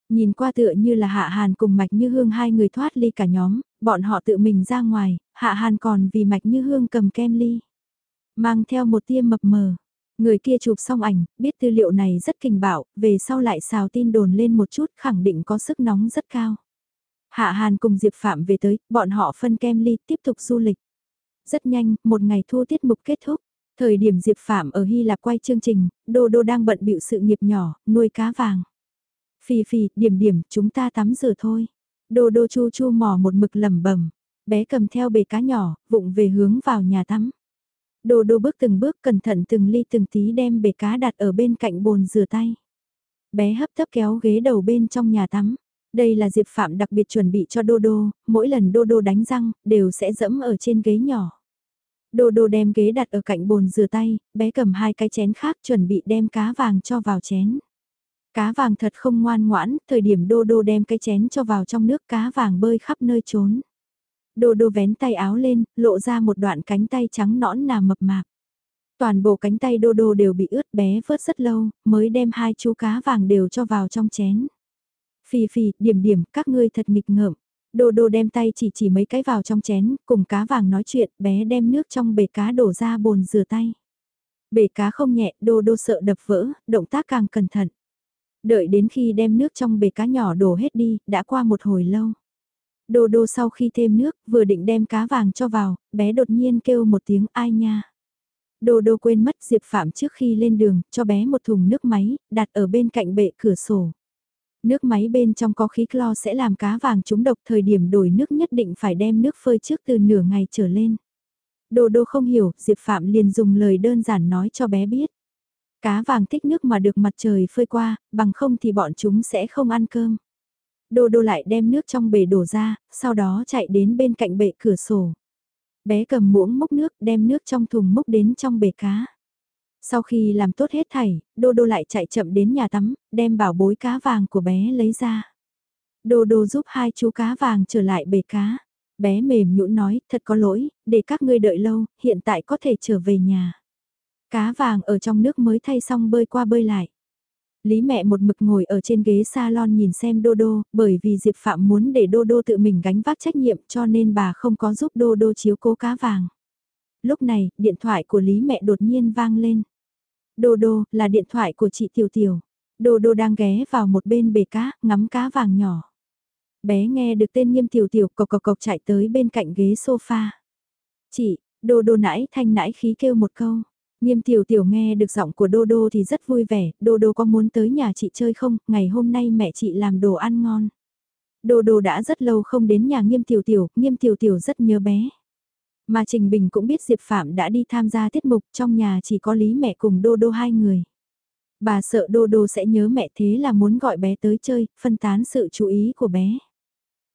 Nhìn qua tựa như là Hạ Hàn cùng Mạch Như Hương hai người thoát ly cả nhóm, bọn họ tự mình ra ngoài, Hạ Hàn còn vì Mạch Như Hương cầm kem ly. Mang theo một tia mập mờ. Người kia chụp xong ảnh, biết tư liệu này rất kinh bạo, về sau lại xào tin đồn lên một chút khẳng định có sức nóng rất cao. Hạ Hàn cùng Diệp Phạm về tới, bọn họ phân kem ly tiếp tục du lịch. Rất nhanh, một ngày thu tiết mục kết thúc. Thời điểm Diệp Phạm ở Hy Lạp quay chương trình, Đô Đô đang bận bịu sự nghiệp nhỏ, nuôi cá vàng. Phì phì, điểm điểm, chúng ta tắm rửa thôi. Đô Đô chu chu mò một mực lẩm bẩm bé cầm theo bể cá nhỏ, vụng về hướng vào nhà tắm. Đô Đô bước từng bước cẩn thận từng ly từng tí đem bể cá đặt ở bên cạnh bồn rửa tay. Bé hấp tấp kéo ghế đầu bên trong nhà tắm. Đây là Diệp Phạm đặc biệt chuẩn bị cho Đô Đô, mỗi lần Đô Đô đánh răng, đều sẽ dẫm ở trên ghế nhỏ. Đô Đô đem ghế đặt ở cạnh bồn rửa tay, bé cầm hai cái chén khác chuẩn bị đem cá vàng cho vào chén. Cá vàng thật không ngoan ngoãn, thời điểm Đô Đô đem cái chén cho vào trong nước cá vàng bơi khắp nơi trốn. Đô Đô vén tay áo lên, lộ ra một đoạn cánh tay trắng nõn nà mập mạp. Toàn bộ cánh tay Đô Đô đều bị ướt bé vớt rất lâu, mới đem hai chú cá vàng đều cho vào trong chén. Phì phì, điểm điểm, các ngươi thật nghịch ngợm. Đô đô đem tay chỉ chỉ mấy cái vào trong chén, cùng cá vàng nói chuyện, bé đem nước trong bể cá đổ ra bồn rửa tay. Bể cá không nhẹ, đô đô sợ đập vỡ, động tác càng cẩn thận. Đợi đến khi đem nước trong bể cá nhỏ đổ hết đi, đã qua một hồi lâu. Đô đô sau khi thêm nước, vừa định đem cá vàng cho vào, bé đột nhiên kêu một tiếng ai nha. Đô đô quên mất Diệp Phạm trước khi lên đường, cho bé một thùng nước máy, đặt ở bên cạnh bệ cửa sổ. Nước máy bên trong có khí clo sẽ làm cá vàng trúng độc thời điểm đổi nước nhất định phải đem nước phơi trước từ nửa ngày trở lên. Đô đô không hiểu, Diệp Phạm liền dùng lời đơn giản nói cho bé biết. Cá vàng thích nước mà được mặt trời phơi qua, bằng không thì bọn chúng sẽ không ăn cơm. Đô đô lại đem nước trong bể đổ ra, sau đó chạy đến bên cạnh bệ cửa sổ. Bé cầm muỗng múc nước đem nước trong thùng múc đến trong bể cá. Sau khi làm tốt hết thảy, Đô Đô lại chạy chậm đến nhà tắm, đem bảo bối cá vàng của bé lấy ra. Đô Đô giúp hai chú cá vàng trở lại bể cá. Bé mềm nhũn nói, thật có lỗi, để các ngươi đợi lâu, hiện tại có thể trở về nhà. Cá vàng ở trong nước mới thay xong bơi qua bơi lại. Lý mẹ một mực ngồi ở trên ghế salon nhìn xem Đô Đô, bởi vì Diệp Phạm muốn để Đô Đô tự mình gánh vác trách nhiệm cho nên bà không có giúp Đô Đô chiếu cố cá vàng. Lúc này, điện thoại của Lý mẹ đột nhiên vang lên. Đô đô, là điện thoại của chị Tiểu Tiểu. Đô đô đang ghé vào một bên bể cá, ngắm cá vàng nhỏ. Bé nghe được tên nghiêm Tiểu Tiểu cộc cộc cộc chạy tới bên cạnh ghế sofa. Chị, đô đô nãy thanh nãy khí kêu một câu. Nghiêm Tiểu Tiểu nghe được giọng của Đô Đô thì rất vui vẻ, Đô Đô có muốn tới nhà chị chơi không, ngày hôm nay mẹ chị làm đồ ăn ngon. Đô Đô đã rất lâu không đến nhà Nghiêm Tiểu Tiểu, Nghiêm Tiểu Tiểu rất nhớ bé. Mà Trình Bình cũng biết Diệp Phạm đã đi tham gia tiết mục trong nhà chỉ có Lý mẹ cùng Đô Đô hai người. Bà sợ Đô Đô sẽ nhớ mẹ thế là muốn gọi bé tới chơi, phân tán sự chú ý của bé.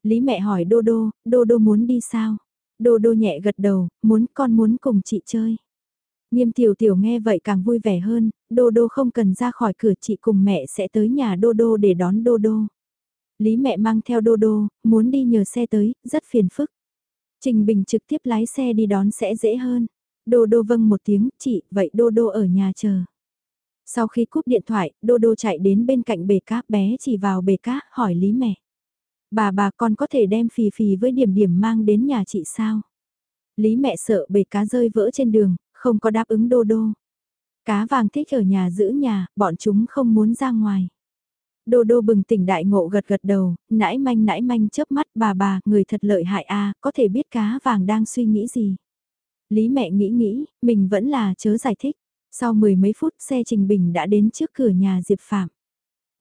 Lý mẹ hỏi Đô Đô, Đô Đô muốn đi sao? Đô Đô nhẹ gật đầu, muốn con muốn cùng chị chơi. Nghiêm tiểu tiểu nghe vậy càng vui vẻ hơn, Đô Đô không cần ra khỏi cửa chị cùng mẹ sẽ tới nhà Đô Đô để đón Đô Đô. Lý mẹ mang theo Đô Đô, muốn đi nhờ xe tới, rất phiền phức. Trình Bình trực tiếp lái xe đi đón sẽ dễ hơn. Đô đô vâng một tiếng, chị, vậy đô đô ở nhà chờ. Sau khi cúp điện thoại, đô đô chạy đến bên cạnh bể cá bé chỉ vào bể cá, hỏi Lý mẹ. Bà bà con có thể đem phì phì với điểm điểm mang đến nhà chị sao? Lý mẹ sợ bể cá rơi vỡ trên đường, không có đáp ứng đô đô. Cá vàng thích ở nhà giữ nhà, bọn chúng không muốn ra ngoài. Đô đô bừng tỉnh đại ngộ gật gật đầu, nãi manh nãi manh chớp mắt bà bà, người thật lợi hại a có thể biết cá vàng đang suy nghĩ gì. Lý mẹ nghĩ nghĩ, mình vẫn là chớ giải thích. Sau mười mấy phút xe Trình Bình đã đến trước cửa nhà Diệp Phạm.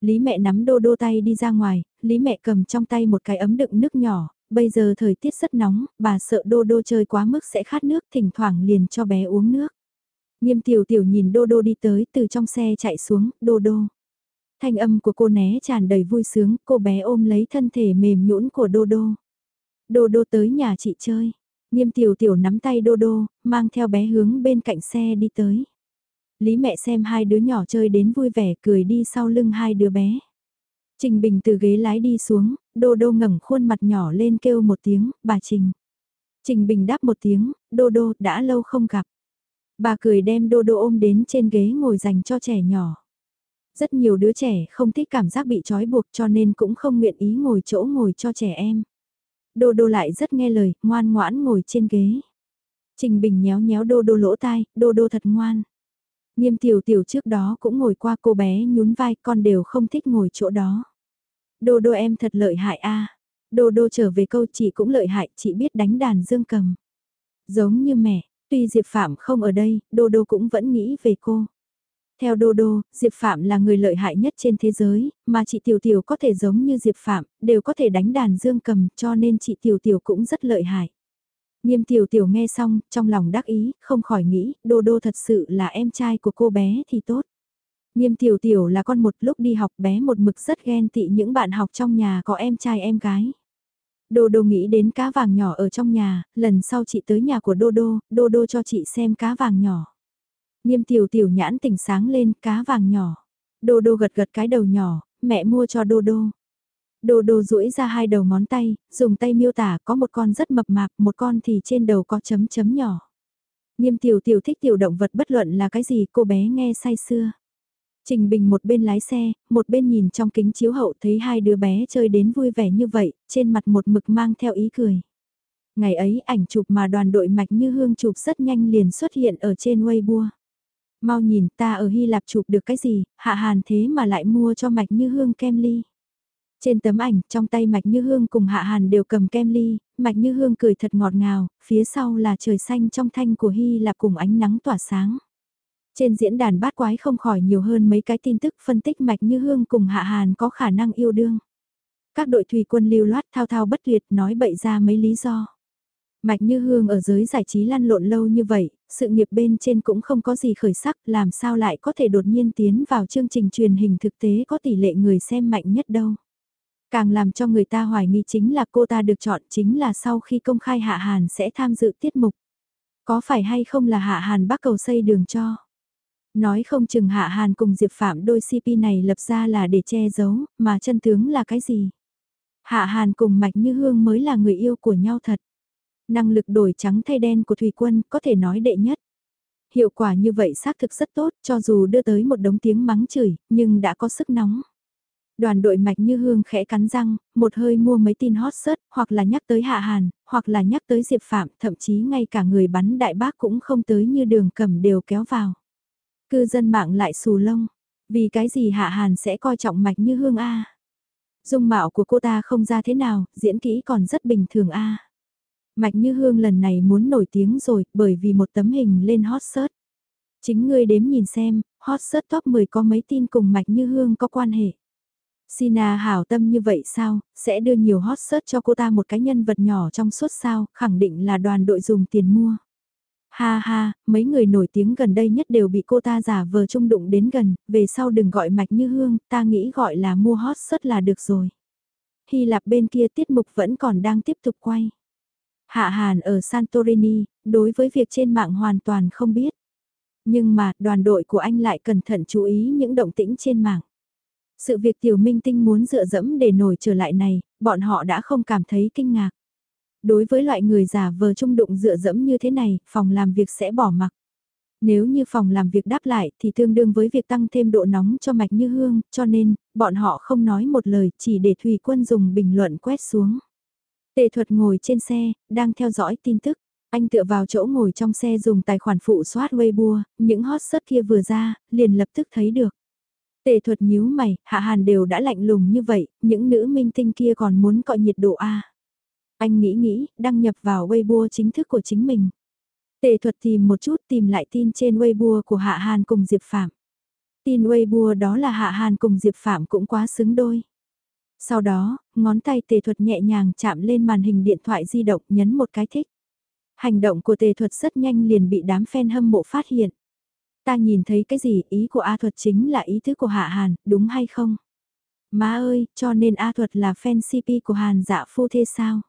Lý mẹ nắm đô đô tay đi ra ngoài, Lý mẹ cầm trong tay một cái ấm đựng nước nhỏ, bây giờ thời tiết rất nóng, bà sợ đô đô chơi quá mức sẽ khát nước thỉnh thoảng liền cho bé uống nước. Nghiêm tiểu tiểu nhìn đô đô đi tới từ trong xe chạy xuống, đô đô. Thanh âm của cô né tràn đầy vui sướng, cô bé ôm lấy thân thể mềm nhũn của đô đô. Đô đô tới nhà chị chơi. Nghiêm tiểu tiểu nắm tay đô đô, mang theo bé hướng bên cạnh xe đi tới. Lý mẹ xem hai đứa nhỏ chơi đến vui vẻ cười đi sau lưng hai đứa bé. Trình Bình từ ghế lái đi xuống, đô đô ngẩng khuôn mặt nhỏ lên kêu một tiếng, bà Trình. Trình Bình đáp một tiếng, đô đô đã lâu không gặp. Bà cười đem đô đô ôm đến trên ghế ngồi dành cho trẻ nhỏ. Rất nhiều đứa trẻ không thích cảm giác bị trói buộc cho nên cũng không nguyện ý ngồi chỗ ngồi cho trẻ em. Đô đô lại rất nghe lời, ngoan ngoãn ngồi trên ghế. Trình Bình nhéo nhéo đô đô lỗ tai, đô đô thật ngoan. Nghiêm tiểu tiểu trước đó cũng ngồi qua cô bé nhún vai con đều không thích ngồi chỗ đó. Đô đô em thật lợi hại a Đô đô trở về câu chị cũng lợi hại, chị biết đánh đàn dương cầm. Giống như mẹ, tuy Diệp Phạm không ở đây, đô đô cũng vẫn nghĩ về cô. Theo Đô Đô, Diệp Phạm là người lợi hại nhất trên thế giới, mà chị Tiểu Tiểu có thể giống như Diệp Phạm, đều có thể đánh đàn dương cầm, cho nên chị Tiểu Tiểu cũng rất lợi hại. Nghiêm Tiểu Tiểu nghe xong, trong lòng đắc ý, không khỏi nghĩ, Đô Đô thật sự là em trai của cô bé thì tốt. Nghiêm Tiểu Tiểu là con một lúc đi học bé một mực rất ghen tị những bạn học trong nhà có em trai em gái. Đô Đô nghĩ đến cá vàng nhỏ ở trong nhà, lần sau chị tới nhà của Đô Đô, Đô Đô cho chị xem cá vàng nhỏ. Nghiêm tiểu tiểu nhãn tỉnh sáng lên, cá vàng nhỏ. Đô đô gật gật cái đầu nhỏ, mẹ mua cho đô đô. Đô đô duỗi ra hai đầu ngón tay, dùng tay miêu tả có một con rất mập mạp, một con thì trên đầu có chấm chấm nhỏ. Nghiêm tiểu tiểu thích tiểu động vật bất luận là cái gì cô bé nghe say xưa. Trình Bình một bên lái xe, một bên nhìn trong kính chiếu hậu thấy hai đứa bé chơi đến vui vẻ như vậy, trên mặt một mực mang theo ý cười. Ngày ấy ảnh chụp mà đoàn đội mạch như hương chụp rất nhanh liền xuất hiện ở trên Weibo. Mau nhìn ta ở Hy Lạp chụp được cái gì, hạ hàn thế mà lại mua cho mạch như hương kem ly. Trên tấm ảnh, trong tay Mạch Như Hương cùng Hạ Hàn đều cầm kem ly, Mạch Như Hương cười thật ngọt ngào, phía sau là trời xanh trong thanh của Hy Lạp cùng ánh nắng tỏa sáng. Trên diễn đàn bát quái không khỏi nhiều hơn mấy cái tin tức phân tích Mạch Như Hương cùng Hạ Hàn có khả năng yêu đương. Các đội thủy quân lưu loát thao thao bất tuyệt nói bậy ra mấy lý do. Mạch Như Hương ở giới giải trí lăn lộn lâu như vậy, sự nghiệp bên trên cũng không có gì khởi sắc, làm sao lại có thể đột nhiên tiến vào chương trình truyền hình thực tế có tỷ lệ người xem mạnh nhất đâu. Càng làm cho người ta hoài nghi chính là cô ta được chọn chính là sau khi công khai Hạ Hàn sẽ tham dự tiết mục. Có phải hay không là Hạ Hàn bắt cầu xây đường cho? Nói không chừng Hạ Hàn cùng Diệp Phạm đôi CP này lập ra là để che giấu, mà chân tướng là cái gì? Hạ Hàn cùng Mạch Như Hương mới là người yêu của nhau thật. Năng lực đổi trắng thay đen của Thủy Quân có thể nói đệ nhất. Hiệu quả như vậy xác thực rất tốt cho dù đưa tới một đống tiếng mắng chửi, nhưng đã có sức nóng. Đoàn đội mạch như hương khẽ cắn răng, một hơi mua mấy tin hot search, hoặc là nhắc tới Hạ Hàn, hoặc là nhắc tới Diệp Phạm, thậm chí ngay cả người bắn đại bác cũng không tới như đường cầm đều kéo vào. Cư dân mạng lại xù lông, vì cái gì Hạ Hàn sẽ coi trọng mạch như hương A. Dung mạo của cô ta không ra thế nào, diễn kỹ còn rất bình thường A. Mạch Như Hương lần này muốn nổi tiếng rồi bởi vì một tấm hình lên hot search. Chính ngươi đếm nhìn xem, hot search top 10 có mấy tin cùng Mạch Như Hương có quan hệ. Sina hảo tâm như vậy sao, sẽ đưa nhiều hot search cho cô ta một cái nhân vật nhỏ trong suốt sao, khẳng định là đoàn đội dùng tiền mua. Ha ha, mấy người nổi tiếng gần đây nhất đều bị cô ta giả vờ trung đụng đến gần, về sau đừng gọi mạch như hương, ta nghĩ gọi là mua hot search là được rồi. Hy Lạp bên kia tiết mục vẫn còn đang tiếp tục quay. Hạ Hàn ở Santorini, đối với việc trên mạng hoàn toàn không biết. Nhưng mà, đoàn đội của anh lại cẩn thận chú ý những động tĩnh trên mạng. Sự việc tiểu minh tinh muốn dựa dẫm để nổi trở lại này, bọn họ đã không cảm thấy kinh ngạc. Đối với loại người giả vờ trung đụng dựa dẫm như thế này, phòng làm việc sẽ bỏ mặc. Nếu như phòng làm việc đáp lại thì tương đương với việc tăng thêm độ nóng cho mạch như hương, cho nên, bọn họ không nói một lời chỉ để Thùy Quân dùng bình luận quét xuống. Tề thuật ngồi trên xe, đang theo dõi tin tức. Anh tựa vào chỗ ngồi trong xe dùng tài khoản phụ soát Weibo, những hot search kia vừa ra, liền lập tức thấy được. Tề thuật nhíu mày, Hạ Hàn đều đã lạnh lùng như vậy, những nữ minh tinh kia còn muốn cọ nhiệt độ A. Anh nghĩ nghĩ, đăng nhập vào Weibo chính thức của chính mình. Tề thuật tìm một chút tìm lại tin trên Weibo của Hạ Hàn cùng Diệp Phạm. Tin Weibo đó là Hạ Hàn cùng Diệp Phạm cũng quá xứng đôi. Sau đó, ngón tay tề thuật nhẹ nhàng chạm lên màn hình điện thoại di động nhấn một cái thích. Hành động của tề thuật rất nhanh liền bị đám fan hâm mộ phát hiện. Ta nhìn thấy cái gì ý của A thuật chính là ý thức của Hạ Hàn, đúng hay không? Má ơi, cho nên A thuật là fan CP của Hàn dạ phu thế sao?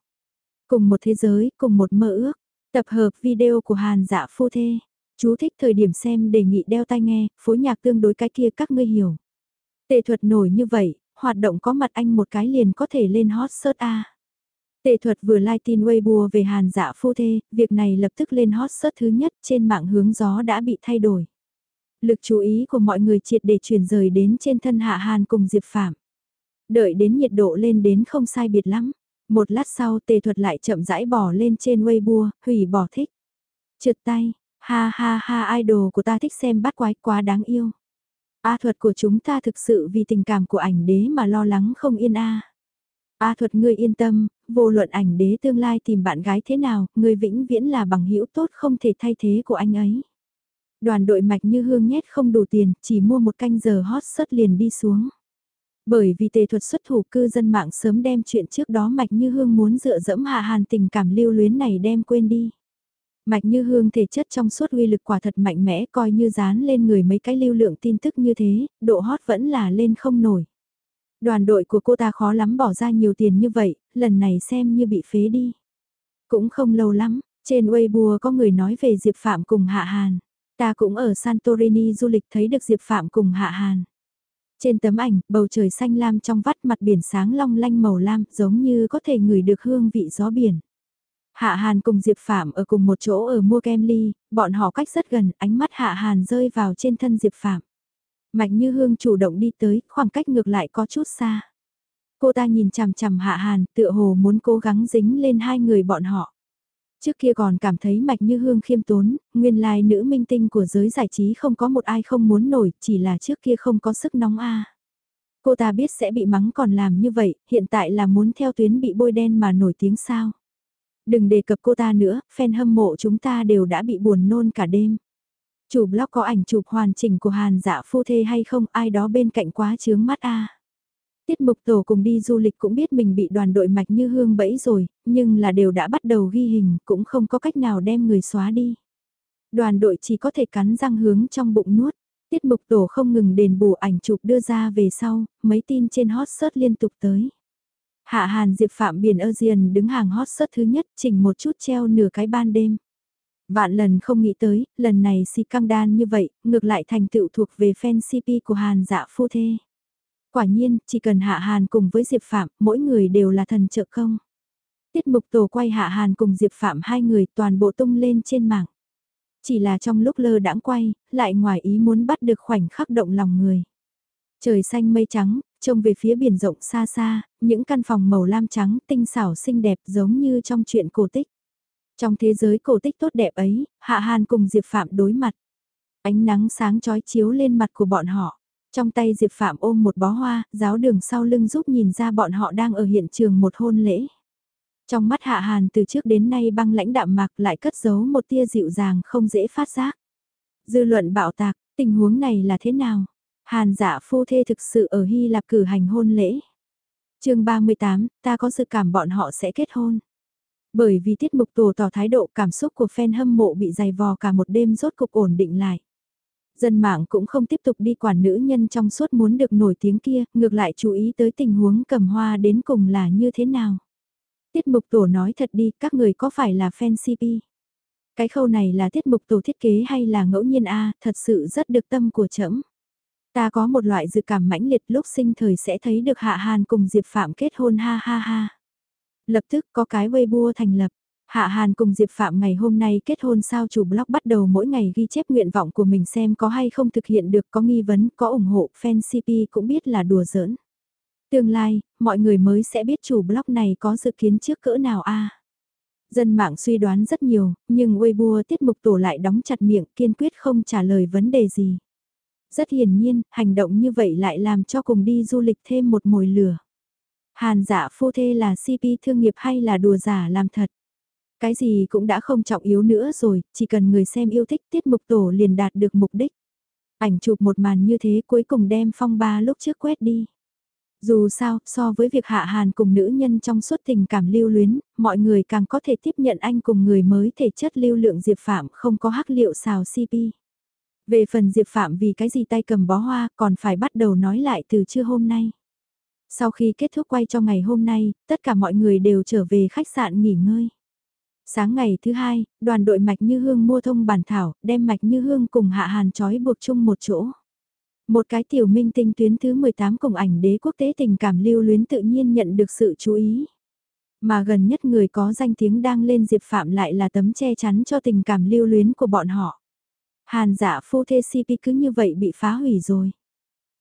Cùng một thế giới, cùng một mơ ước. Tập hợp video của Hàn dạ phu thê. Chú thích thời điểm xem đề nghị đeo tai nghe, phối nhạc tương đối cái kia các ngươi hiểu. Tệ thuật nổi như vậy, hoạt động có mặt anh một cái liền có thể lên hot search A. Tệ thuật vừa lai tin Weibo về hàn dạ phu thê, việc này lập tức lên hot search thứ nhất trên mạng hướng gió đã bị thay đổi. Lực chú ý của mọi người triệt để chuyển rời đến trên thân hạ hàn cùng Diệp Phạm. Đợi đến nhiệt độ lên đến không sai biệt lắm. Một lát sau tề thuật lại chậm rãi bỏ lên trên Weibo, hủy bỏ thích. Trượt tay, ha ha ha idol của ta thích xem bắt quái quá đáng yêu. A thuật của chúng ta thực sự vì tình cảm của ảnh đế mà lo lắng không yên a. A thuật ngươi yên tâm, vô luận ảnh đế tương lai tìm bạn gái thế nào, ngươi vĩnh viễn là bằng hữu tốt không thể thay thế của anh ấy. Đoàn đội mạch như hương nhét không đủ tiền, chỉ mua một canh giờ hot sớt liền đi xuống. Bởi vì tề thuật xuất thủ cư dân mạng sớm đem chuyện trước đó mạch như hương muốn dựa dẫm hạ hàn tình cảm lưu luyến này đem quên đi. Mạch như hương thể chất trong suốt uy lực quả thật mạnh mẽ coi như dán lên người mấy cái lưu lượng tin tức như thế, độ hot vẫn là lên không nổi. Đoàn đội của cô ta khó lắm bỏ ra nhiều tiền như vậy, lần này xem như bị phế đi. Cũng không lâu lắm, trên Weibo có người nói về Diệp Phạm cùng Hạ Hàn. Ta cũng ở Santorini du lịch thấy được Diệp Phạm cùng Hạ Hàn. Trên tấm ảnh, bầu trời xanh lam trong vắt mặt biển sáng long lanh màu lam giống như có thể ngửi được hương vị gió biển. Hạ Hàn cùng Diệp Phạm ở cùng một chỗ ở mua kem ly, bọn họ cách rất gần, ánh mắt Hạ Hàn rơi vào trên thân Diệp Phạm. Mạch Như Hương chủ động đi tới, khoảng cách ngược lại có chút xa. Cô ta nhìn chằm chằm Hạ Hàn, tựa hồ muốn cố gắng dính lên hai người bọn họ. Trước kia còn cảm thấy Mạch Như Hương khiêm tốn, nguyên lai nữ minh tinh của giới giải trí không có một ai không muốn nổi, chỉ là trước kia không có sức nóng a. Cô ta biết sẽ bị mắng còn làm như vậy, hiện tại là muốn theo tuyến bị bôi đen mà nổi tiếng sao. Đừng đề cập cô ta nữa, fan hâm mộ chúng ta đều đã bị buồn nôn cả đêm. Chủ blog có ảnh chụp hoàn chỉnh của Hàn dạ phu thê hay không ai đó bên cạnh quá chướng mắt a. Tiết mục tổ cùng đi du lịch cũng biết mình bị đoàn đội mạch như hương bẫy rồi, nhưng là đều đã bắt đầu ghi hình, cũng không có cách nào đem người xóa đi. Đoàn đội chỉ có thể cắn răng hướng trong bụng nuốt. Tiết mục tổ không ngừng đền bù ảnh chụp đưa ra về sau, mấy tin trên hot search liên tục tới. Hạ Hàn Diệp Phạm Biển Asian đứng hàng hot search thứ nhất chỉnh một chút treo nửa cái ban đêm. Vạn lần không nghĩ tới, lần này si căng đan như vậy, ngược lại thành tựu thuộc về fan CP của Hàn dạ phu thê. Quả nhiên, chỉ cần Hạ Hàn cùng với Diệp Phạm, mỗi người đều là thần trợ công. Tiết mục tổ quay Hạ Hàn cùng Diệp Phạm hai người toàn bộ tung lên trên mạng. Chỉ là trong lúc lơ đãng quay, lại ngoài ý muốn bắt được khoảnh khắc động lòng người. Trời xanh mây trắng, trông về phía biển rộng xa xa, những căn phòng màu lam trắng tinh xảo xinh đẹp giống như trong chuyện cổ tích. Trong thế giới cổ tích tốt đẹp ấy, Hạ Hàn cùng Diệp Phạm đối mặt. Ánh nắng sáng chói chiếu lên mặt của bọn họ. Trong tay Diệp Phạm ôm một bó hoa, giáo đường sau lưng giúp nhìn ra bọn họ đang ở hiện trường một hôn lễ. Trong mắt Hạ Hàn từ trước đến nay băng lãnh đạm mạc lại cất giấu một tia dịu dàng không dễ phát giác. Dư luận bạo tạc, tình huống này là thế nào? Hàn giả phu thê thực sự ở Hy Lạp cử hành hôn lễ. chương 38, ta có dự cảm bọn họ sẽ kết hôn. Bởi vì tiết mục tổ tỏ thái độ cảm xúc của fan hâm mộ bị dày vò cả một đêm rốt cục ổn định lại. Dân mạng cũng không tiếp tục đi quản nữ nhân trong suốt muốn được nổi tiếng kia, ngược lại chú ý tới tình huống cầm hoa đến cùng là như thế nào. Tiết mục tổ nói thật đi, các người có phải là fan CP? Cái khâu này là tiết mục tổ thiết kế hay là ngẫu nhiên a thật sự rất được tâm của trẫm Ta có một loại dự cảm mãnh liệt lúc sinh thời sẽ thấy được Hạ Hàn cùng Diệp Phạm kết hôn ha ha ha. Lập tức có cái Weibo thành lập. Hạ Hàn cùng Diệp Phạm ngày hôm nay kết hôn sao chủ blog bắt đầu mỗi ngày ghi chép nguyện vọng của mình xem có hay không thực hiện được có nghi vấn, có ủng hộ, fan CP cũng biết là đùa giỡn. Tương lai, mọi người mới sẽ biết chủ blog này có dự kiến trước cỡ nào a Dân mạng suy đoán rất nhiều, nhưng Weibo tiết mục tổ lại đóng chặt miệng kiên quyết không trả lời vấn đề gì. Rất hiển nhiên, hành động như vậy lại làm cho cùng đi du lịch thêm một mồi lửa. Hàn dạ phu thê là CP thương nghiệp hay là đùa giả làm thật. Cái gì cũng đã không trọng yếu nữa rồi, chỉ cần người xem yêu thích tiết mục tổ liền đạt được mục đích. Ảnh chụp một màn như thế cuối cùng đem phong ba lúc trước quét đi. Dù sao, so với việc hạ hàn cùng nữ nhân trong suốt tình cảm lưu luyến, mọi người càng có thể tiếp nhận anh cùng người mới thể chất lưu lượng Diệp Phạm không có hắc liệu xào CP. Về phần Diệp Phạm vì cái gì tay cầm bó hoa còn phải bắt đầu nói lại từ trưa hôm nay. Sau khi kết thúc quay cho ngày hôm nay, tất cả mọi người đều trở về khách sạn nghỉ ngơi. Sáng ngày thứ hai, đoàn đội Mạch Như Hương mua thông bản thảo, đem Mạch Như Hương cùng Hạ Hàn trói buộc chung một chỗ. Một cái tiểu minh tinh tuyến thứ 18 cùng ảnh đế quốc tế tình cảm lưu luyến tự nhiên nhận được sự chú ý. Mà gần nhất người có danh tiếng đang lên Diệp Phạm lại là tấm che chắn cho tình cảm lưu luyến của bọn họ. Hàn giả phu thê CP cứ như vậy bị phá hủy rồi.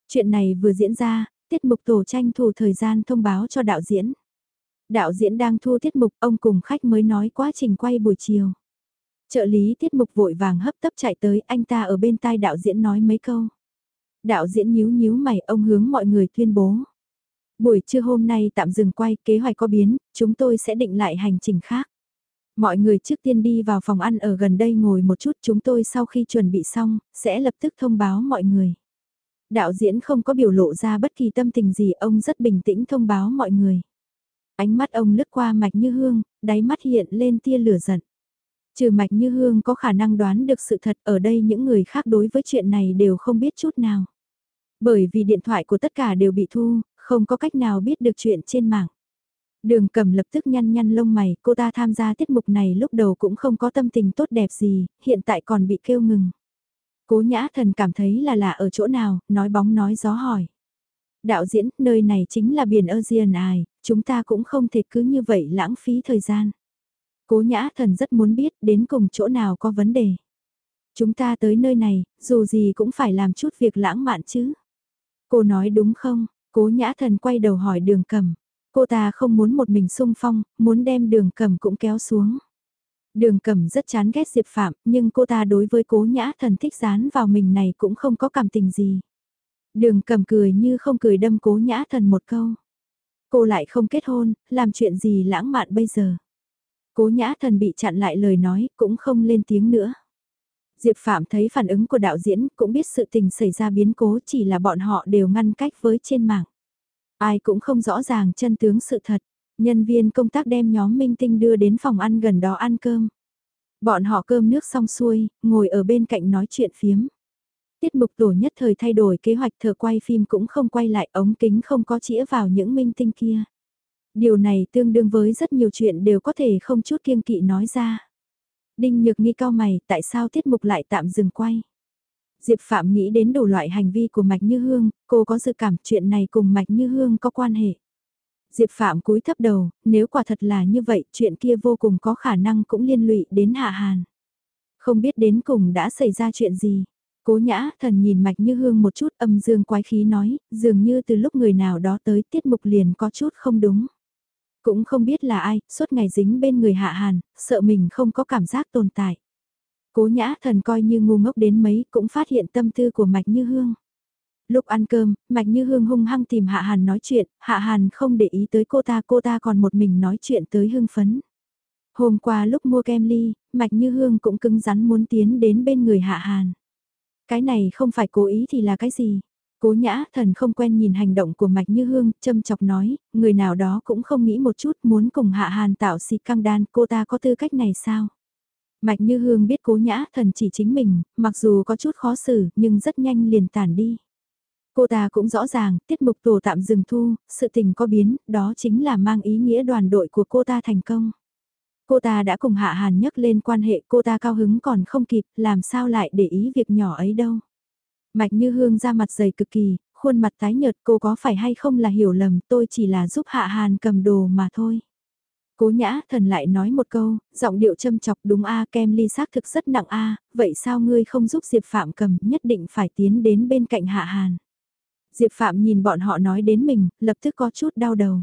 Chuyện này vừa diễn ra, tiết mục tổ tranh thủ thời gian thông báo cho đạo diễn. Đạo diễn đang thu tiết mục, ông cùng khách mới nói quá trình quay buổi chiều. Trợ lý tiết mục vội vàng hấp tấp chạy tới, anh ta ở bên tai đạo diễn nói mấy câu. Đạo diễn nhíu nhíu mày, ông hướng mọi người tuyên bố. Buổi trưa hôm nay tạm dừng quay, kế hoạch có biến, chúng tôi sẽ định lại hành trình khác. Mọi người trước tiên đi vào phòng ăn ở gần đây ngồi một chút chúng tôi sau khi chuẩn bị xong, sẽ lập tức thông báo mọi người. Đạo diễn không có biểu lộ ra bất kỳ tâm tình gì, ông rất bình tĩnh thông báo mọi người. Ánh mắt ông lướt qua mạch như hương, đáy mắt hiện lên tia lửa giận. Trừ mạch như hương có khả năng đoán được sự thật ở đây những người khác đối với chuyện này đều không biết chút nào. Bởi vì điện thoại của tất cả đều bị thu, không có cách nào biết được chuyện trên mạng. Đường cầm lập tức nhăn nhăn lông mày, cô ta tham gia tiết mục này lúc đầu cũng không có tâm tình tốt đẹp gì, hiện tại còn bị kêu ngừng. Cố nhã thần cảm thấy là lạ ở chỗ nào, nói bóng nói gió hỏi. Đạo diễn, nơi này chính là biển Ocean Eye, chúng ta cũng không thể cứ như vậy lãng phí thời gian. Cố nhã thần rất muốn biết đến cùng chỗ nào có vấn đề. Chúng ta tới nơi này, dù gì cũng phải làm chút việc lãng mạn chứ. Cô nói đúng không? Cố nhã thần quay đầu hỏi đường cầm. Cô ta không muốn một mình sung phong, muốn đem đường cầm cũng kéo xuống. Đường cầm rất chán ghét Diệp Phạm, nhưng cô ta đối với cố nhã thần thích dán vào mình này cũng không có cảm tình gì. Đường cầm cười như không cười đâm cố nhã thần một câu. Cô lại không kết hôn, làm chuyện gì lãng mạn bây giờ. Cố nhã thần bị chặn lại lời nói, cũng không lên tiếng nữa. Diệp Phạm thấy phản ứng của đạo diễn, cũng biết sự tình xảy ra biến cố chỉ là bọn họ đều ngăn cách với trên mạng. Ai cũng không rõ ràng chân tướng sự thật, nhân viên công tác đem nhóm minh tinh đưa đến phòng ăn gần đó ăn cơm. Bọn họ cơm nước xong xuôi, ngồi ở bên cạnh nói chuyện phiếm. Tiết mục tổ nhất thời thay đổi kế hoạch thờ quay phim cũng không quay lại ống kính không có chĩa vào những minh tinh kia. Điều này tương đương với rất nhiều chuyện đều có thể không chút kiêng kỵ nói ra. Đinh Nhược nghi cao mày, tại sao tiết mục lại tạm dừng quay? Diệp Phạm nghĩ đến đủ loại hành vi của Mạch Như Hương, cô có dự cảm chuyện này cùng Mạch Như Hương có quan hệ. Diệp Phạm cúi thấp đầu, nếu quả thật là như vậy, chuyện kia vô cùng có khả năng cũng liên lụy đến Hạ Hàn. Không biết đến cùng đã xảy ra chuyện gì. Cố nhã thần nhìn Mạch Như Hương một chút âm dương quái khí nói, dường như từ lúc người nào đó tới tiết mục liền có chút không đúng. Cũng không biết là ai, suốt ngày dính bên người Hạ Hàn, sợ mình không có cảm giác tồn tại. Cố nhã thần coi như ngu ngốc đến mấy cũng phát hiện tâm tư của Mạch Như Hương. Lúc ăn cơm, Mạch Như Hương hung hăng tìm Hạ Hàn nói chuyện, Hạ Hàn không để ý tới cô ta, cô ta còn một mình nói chuyện tới hưng phấn. Hôm qua lúc mua kem ly, Mạch Như Hương cũng cứng rắn muốn tiến đến bên người Hạ Hàn. Cái này không phải cố ý thì là cái gì? Cố nhã thần không quen nhìn hành động của Mạch Như Hương, châm chọc nói, người nào đó cũng không nghĩ một chút muốn cùng Hạ Hàn tạo xịt căng đan, cô ta có tư cách này sao? Mạch Như Hương biết cố nhã thần chỉ chính mình, mặc dù có chút khó xử, nhưng rất nhanh liền tản đi. Cô ta cũng rõ ràng, tiết mục tổ tạm dừng thu, sự tình có biến, đó chính là mang ý nghĩa đoàn đội của cô ta thành công. Cô ta đã cùng Hạ Hàn nhắc lên quan hệ cô ta cao hứng còn không kịp, làm sao lại để ý việc nhỏ ấy đâu. Mạch như hương ra mặt dày cực kỳ, khuôn mặt tái nhợt cô có phải hay không là hiểu lầm tôi chỉ là giúp Hạ Hàn cầm đồ mà thôi. Cố nhã thần lại nói một câu, giọng điệu châm chọc đúng a kem ly xác thực rất nặng a vậy sao ngươi không giúp Diệp Phạm cầm nhất định phải tiến đến bên cạnh Hạ Hàn. Diệp Phạm nhìn bọn họ nói đến mình, lập tức có chút đau đầu.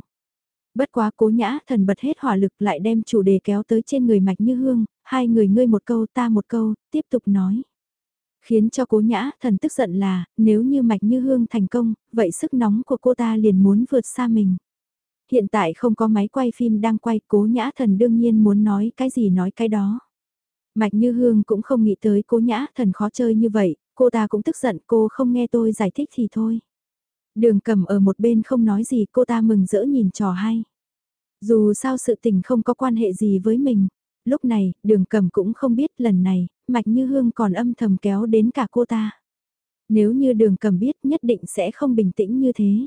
Bất quá cố nhã thần bật hết hỏa lực lại đem chủ đề kéo tới trên người mạch như hương, hai người ngươi một câu ta một câu, tiếp tục nói. Khiến cho cố nhã thần tức giận là, nếu như mạch như hương thành công, vậy sức nóng của cô ta liền muốn vượt xa mình. Hiện tại không có máy quay phim đang quay, cố nhã thần đương nhiên muốn nói cái gì nói cái đó. Mạch Như Hương cũng không nghĩ tới cố nhã thần khó chơi như vậy, cô ta cũng tức giận cô không nghe tôi giải thích thì thôi. Đường cầm ở một bên không nói gì cô ta mừng rỡ nhìn trò hay. Dù sao sự tình không có quan hệ gì với mình, lúc này đường cầm cũng không biết lần này, Mạch Như Hương còn âm thầm kéo đến cả cô ta. Nếu như đường cầm biết nhất định sẽ không bình tĩnh như thế.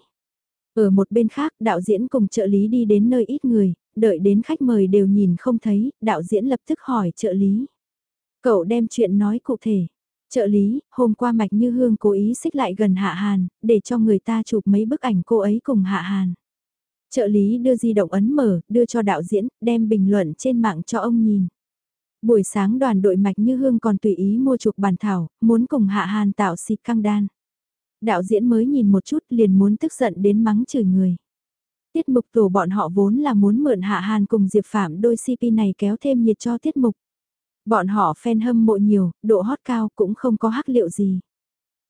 Ở một bên khác, đạo diễn cùng trợ lý đi đến nơi ít người, đợi đến khách mời đều nhìn không thấy, đạo diễn lập tức hỏi trợ lý. Cậu đem chuyện nói cụ thể. Trợ lý, hôm qua Mạch Như Hương cố ý xích lại gần Hạ Hàn, để cho người ta chụp mấy bức ảnh cô ấy cùng Hạ Hàn. Trợ lý đưa di động ấn mở, đưa cho đạo diễn, đem bình luận trên mạng cho ông nhìn. Buổi sáng đoàn đội Mạch Như Hương còn tùy ý mua chụp bàn thảo, muốn cùng Hạ Hàn tạo xịt căng đan. Đạo diễn mới nhìn một chút liền muốn tức giận đến mắng chửi người. Tiết mục tổ bọn họ vốn là muốn mượn Hạ Hàn cùng Diệp Phạm đôi CP này kéo thêm nhiệt cho tiết mục. Bọn họ fan hâm mộ nhiều, độ hot cao cũng không có hắc liệu gì.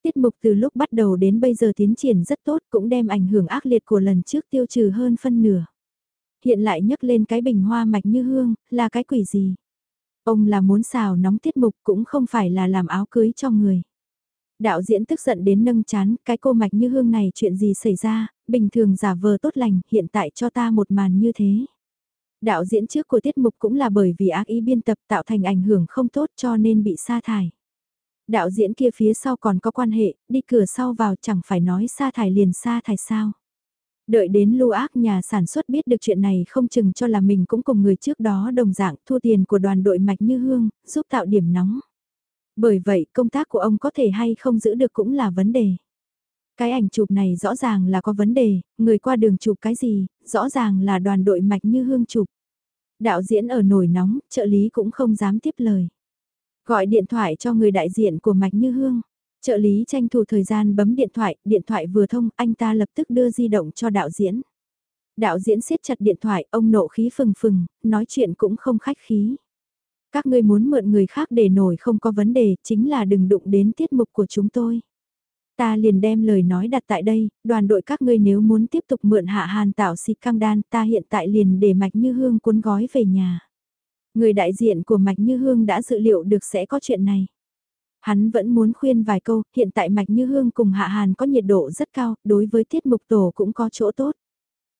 Tiết mục từ lúc bắt đầu đến bây giờ tiến triển rất tốt cũng đem ảnh hưởng ác liệt của lần trước tiêu trừ hơn phân nửa. Hiện lại nhấc lên cái bình hoa mạch như hương, là cái quỷ gì? Ông là muốn xào nóng tiết mục cũng không phải là làm áo cưới cho người. Đạo diễn tức giận đến nâng chán, cái cô mạch như hương này chuyện gì xảy ra, bình thường giả vờ tốt lành, hiện tại cho ta một màn như thế. Đạo diễn trước của tiết mục cũng là bởi vì ác ý biên tập tạo thành ảnh hưởng không tốt cho nên bị sa thải. Đạo diễn kia phía sau còn có quan hệ, đi cửa sau vào chẳng phải nói sa thải liền sa thải sao. Đợi đến lưu ác nhà sản xuất biết được chuyện này không chừng cho là mình cũng cùng người trước đó đồng dạng thu tiền của đoàn đội mạch như hương, giúp tạo điểm nóng. Bởi vậy công tác của ông có thể hay không giữ được cũng là vấn đề. Cái ảnh chụp này rõ ràng là có vấn đề, người qua đường chụp cái gì, rõ ràng là đoàn đội mạch như hương chụp. Đạo diễn ở nổi nóng, trợ lý cũng không dám tiếp lời. Gọi điện thoại cho người đại diện của mạch như hương. Trợ lý tranh thủ thời gian bấm điện thoại, điện thoại vừa thông, anh ta lập tức đưa di động cho đạo diễn. Đạo diễn siết chặt điện thoại, ông nộ khí phừng phừng, nói chuyện cũng không khách khí. Các ngươi muốn mượn người khác để nổi không có vấn đề, chính là đừng đụng đến tiết mục của chúng tôi. Ta liền đem lời nói đặt tại đây, đoàn đội các ngươi nếu muốn tiếp tục mượn hạ hàn tạo xịt căng đan ta hiện tại liền để mạch như hương cuốn gói về nhà. Người đại diện của mạch như hương đã dự liệu được sẽ có chuyện này. Hắn vẫn muốn khuyên vài câu, hiện tại mạch như hương cùng hạ hàn có nhiệt độ rất cao, đối với tiết mục tổ cũng có chỗ tốt.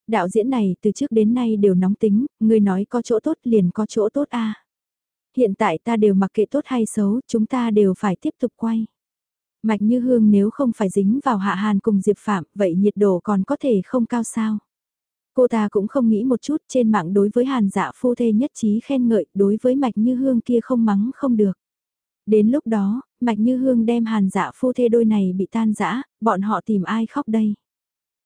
Đạo diễn này từ trước đến nay đều nóng tính, người nói có chỗ tốt liền có chỗ tốt a. Hiện tại ta đều mặc kệ tốt hay xấu, chúng ta đều phải tiếp tục quay. Mạch Như Hương nếu không phải dính vào Hạ Hàn cùng Diệp Phạm, vậy nhiệt độ còn có thể không cao sao? Cô ta cũng không nghĩ một chút trên mạng đối với Hàn dạ phu thê nhất trí khen ngợi, đối với Mạch Như Hương kia không mắng không được. Đến lúc đó, Mạch Như Hương đem Hàn dạ phu thê đôi này bị tan rã, bọn họ tìm ai khóc đây?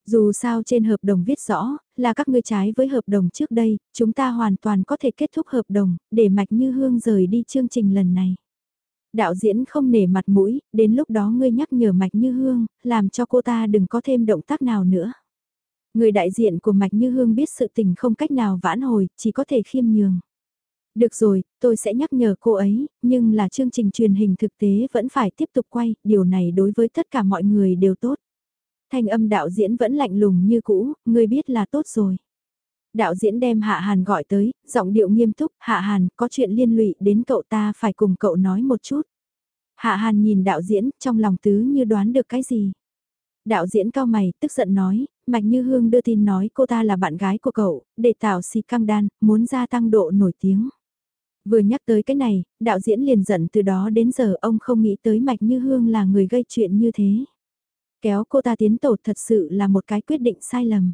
Dù sao trên hợp đồng viết rõ, là các ngươi trái với hợp đồng trước đây, chúng ta hoàn toàn có thể kết thúc hợp đồng, để Mạch Như Hương rời đi chương trình lần này. Đạo diễn không nể mặt mũi, đến lúc đó ngươi nhắc nhở Mạch Như Hương, làm cho cô ta đừng có thêm động tác nào nữa. Người đại diện của Mạch Như Hương biết sự tình không cách nào vãn hồi, chỉ có thể khiêm nhường. Được rồi, tôi sẽ nhắc nhở cô ấy, nhưng là chương trình truyền hình thực tế vẫn phải tiếp tục quay, điều này đối với tất cả mọi người đều tốt. Thanh âm đạo diễn vẫn lạnh lùng như cũ, người biết là tốt rồi. Đạo diễn đem Hạ Hàn gọi tới, giọng điệu nghiêm túc, Hạ Hàn, có chuyện liên lụy đến cậu ta phải cùng cậu nói một chút. Hạ Hàn nhìn đạo diễn, trong lòng tứ như đoán được cái gì. Đạo diễn cao mày, tức giận nói, Mạch Như Hương đưa tin nói cô ta là bạn gái của cậu, để tạo xì căng đan, muốn gia tăng độ nổi tiếng. Vừa nhắc tới cái này, đạo diễn liền giận từ đó đến giờ ông không nghĩ tới Mạch Như Hương là người gây chuyện như thế. Kéo cô ta tiến tổ thật sự là một cái quyết định sai lầm.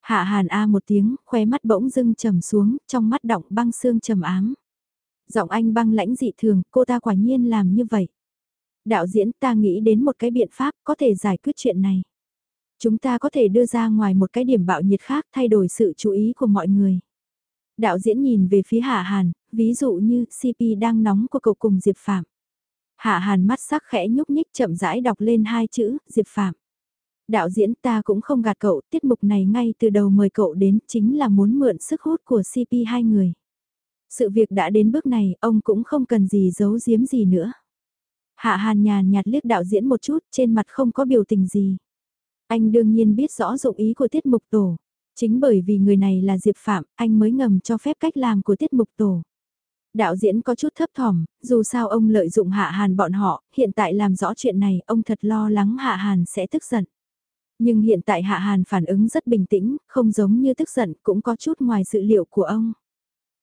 Hạ hàn A một tiếng, khóe mắt bỗng dưng trầm xuống, trong mắt động băng xương trầm ám. Giọng anh băng lãnh dị thường, cô ta quả nhiên làm như vậy. Đạo diễn ta nghĩ đến một cái biện pháp có thể giải quyết chuyện này. Chúng ta có thể đưa ra ngoài một cái điểm bạo nhiệt khác thay đổi sự chú ý của mọi người. Đạo diễn nhìn về phía Hạ Hàn, ví dụ như CP đang nóng của cậu cùng Diệp Phạm. Hạ Hàn mắt sắc khẽ nhúc nhích chậm rãi đọc lên hai chữ, Diệp Phạm. Đạo diễn ta cũng không gạt cậu, tiết mục này ngay từ đầu mời cậu đến chính là muốn mượn sức hút của CP hai người. Sự việc đã đến bước này, ông cũng không cần gì giấu giếm gì nữa. Hạ Hàn nhàn nhạt liếc đạo diễn một chút, trên mặt không có biểu tình gì. Anh đương nhiên biết rõ dụng ý của tiết mục tổ. Chính bởi vì người này là Diệp Phạm, anh mới ngầm cho phép cách làm của tiết mục tổ. Đạo diễn có chút thấp thỏm, dù sao ông lợi dụng Hạ Hàn bọn họ, hiện tại làm rõ chuyện này, ông thật lo lắng Hạ Hàn sẽ tức giận. Nhưng hiện tại Hạ Hàn phản ứng rất bình tĩnh, không giống như tức giận, cũng có chút ngoài dự liệu của ông.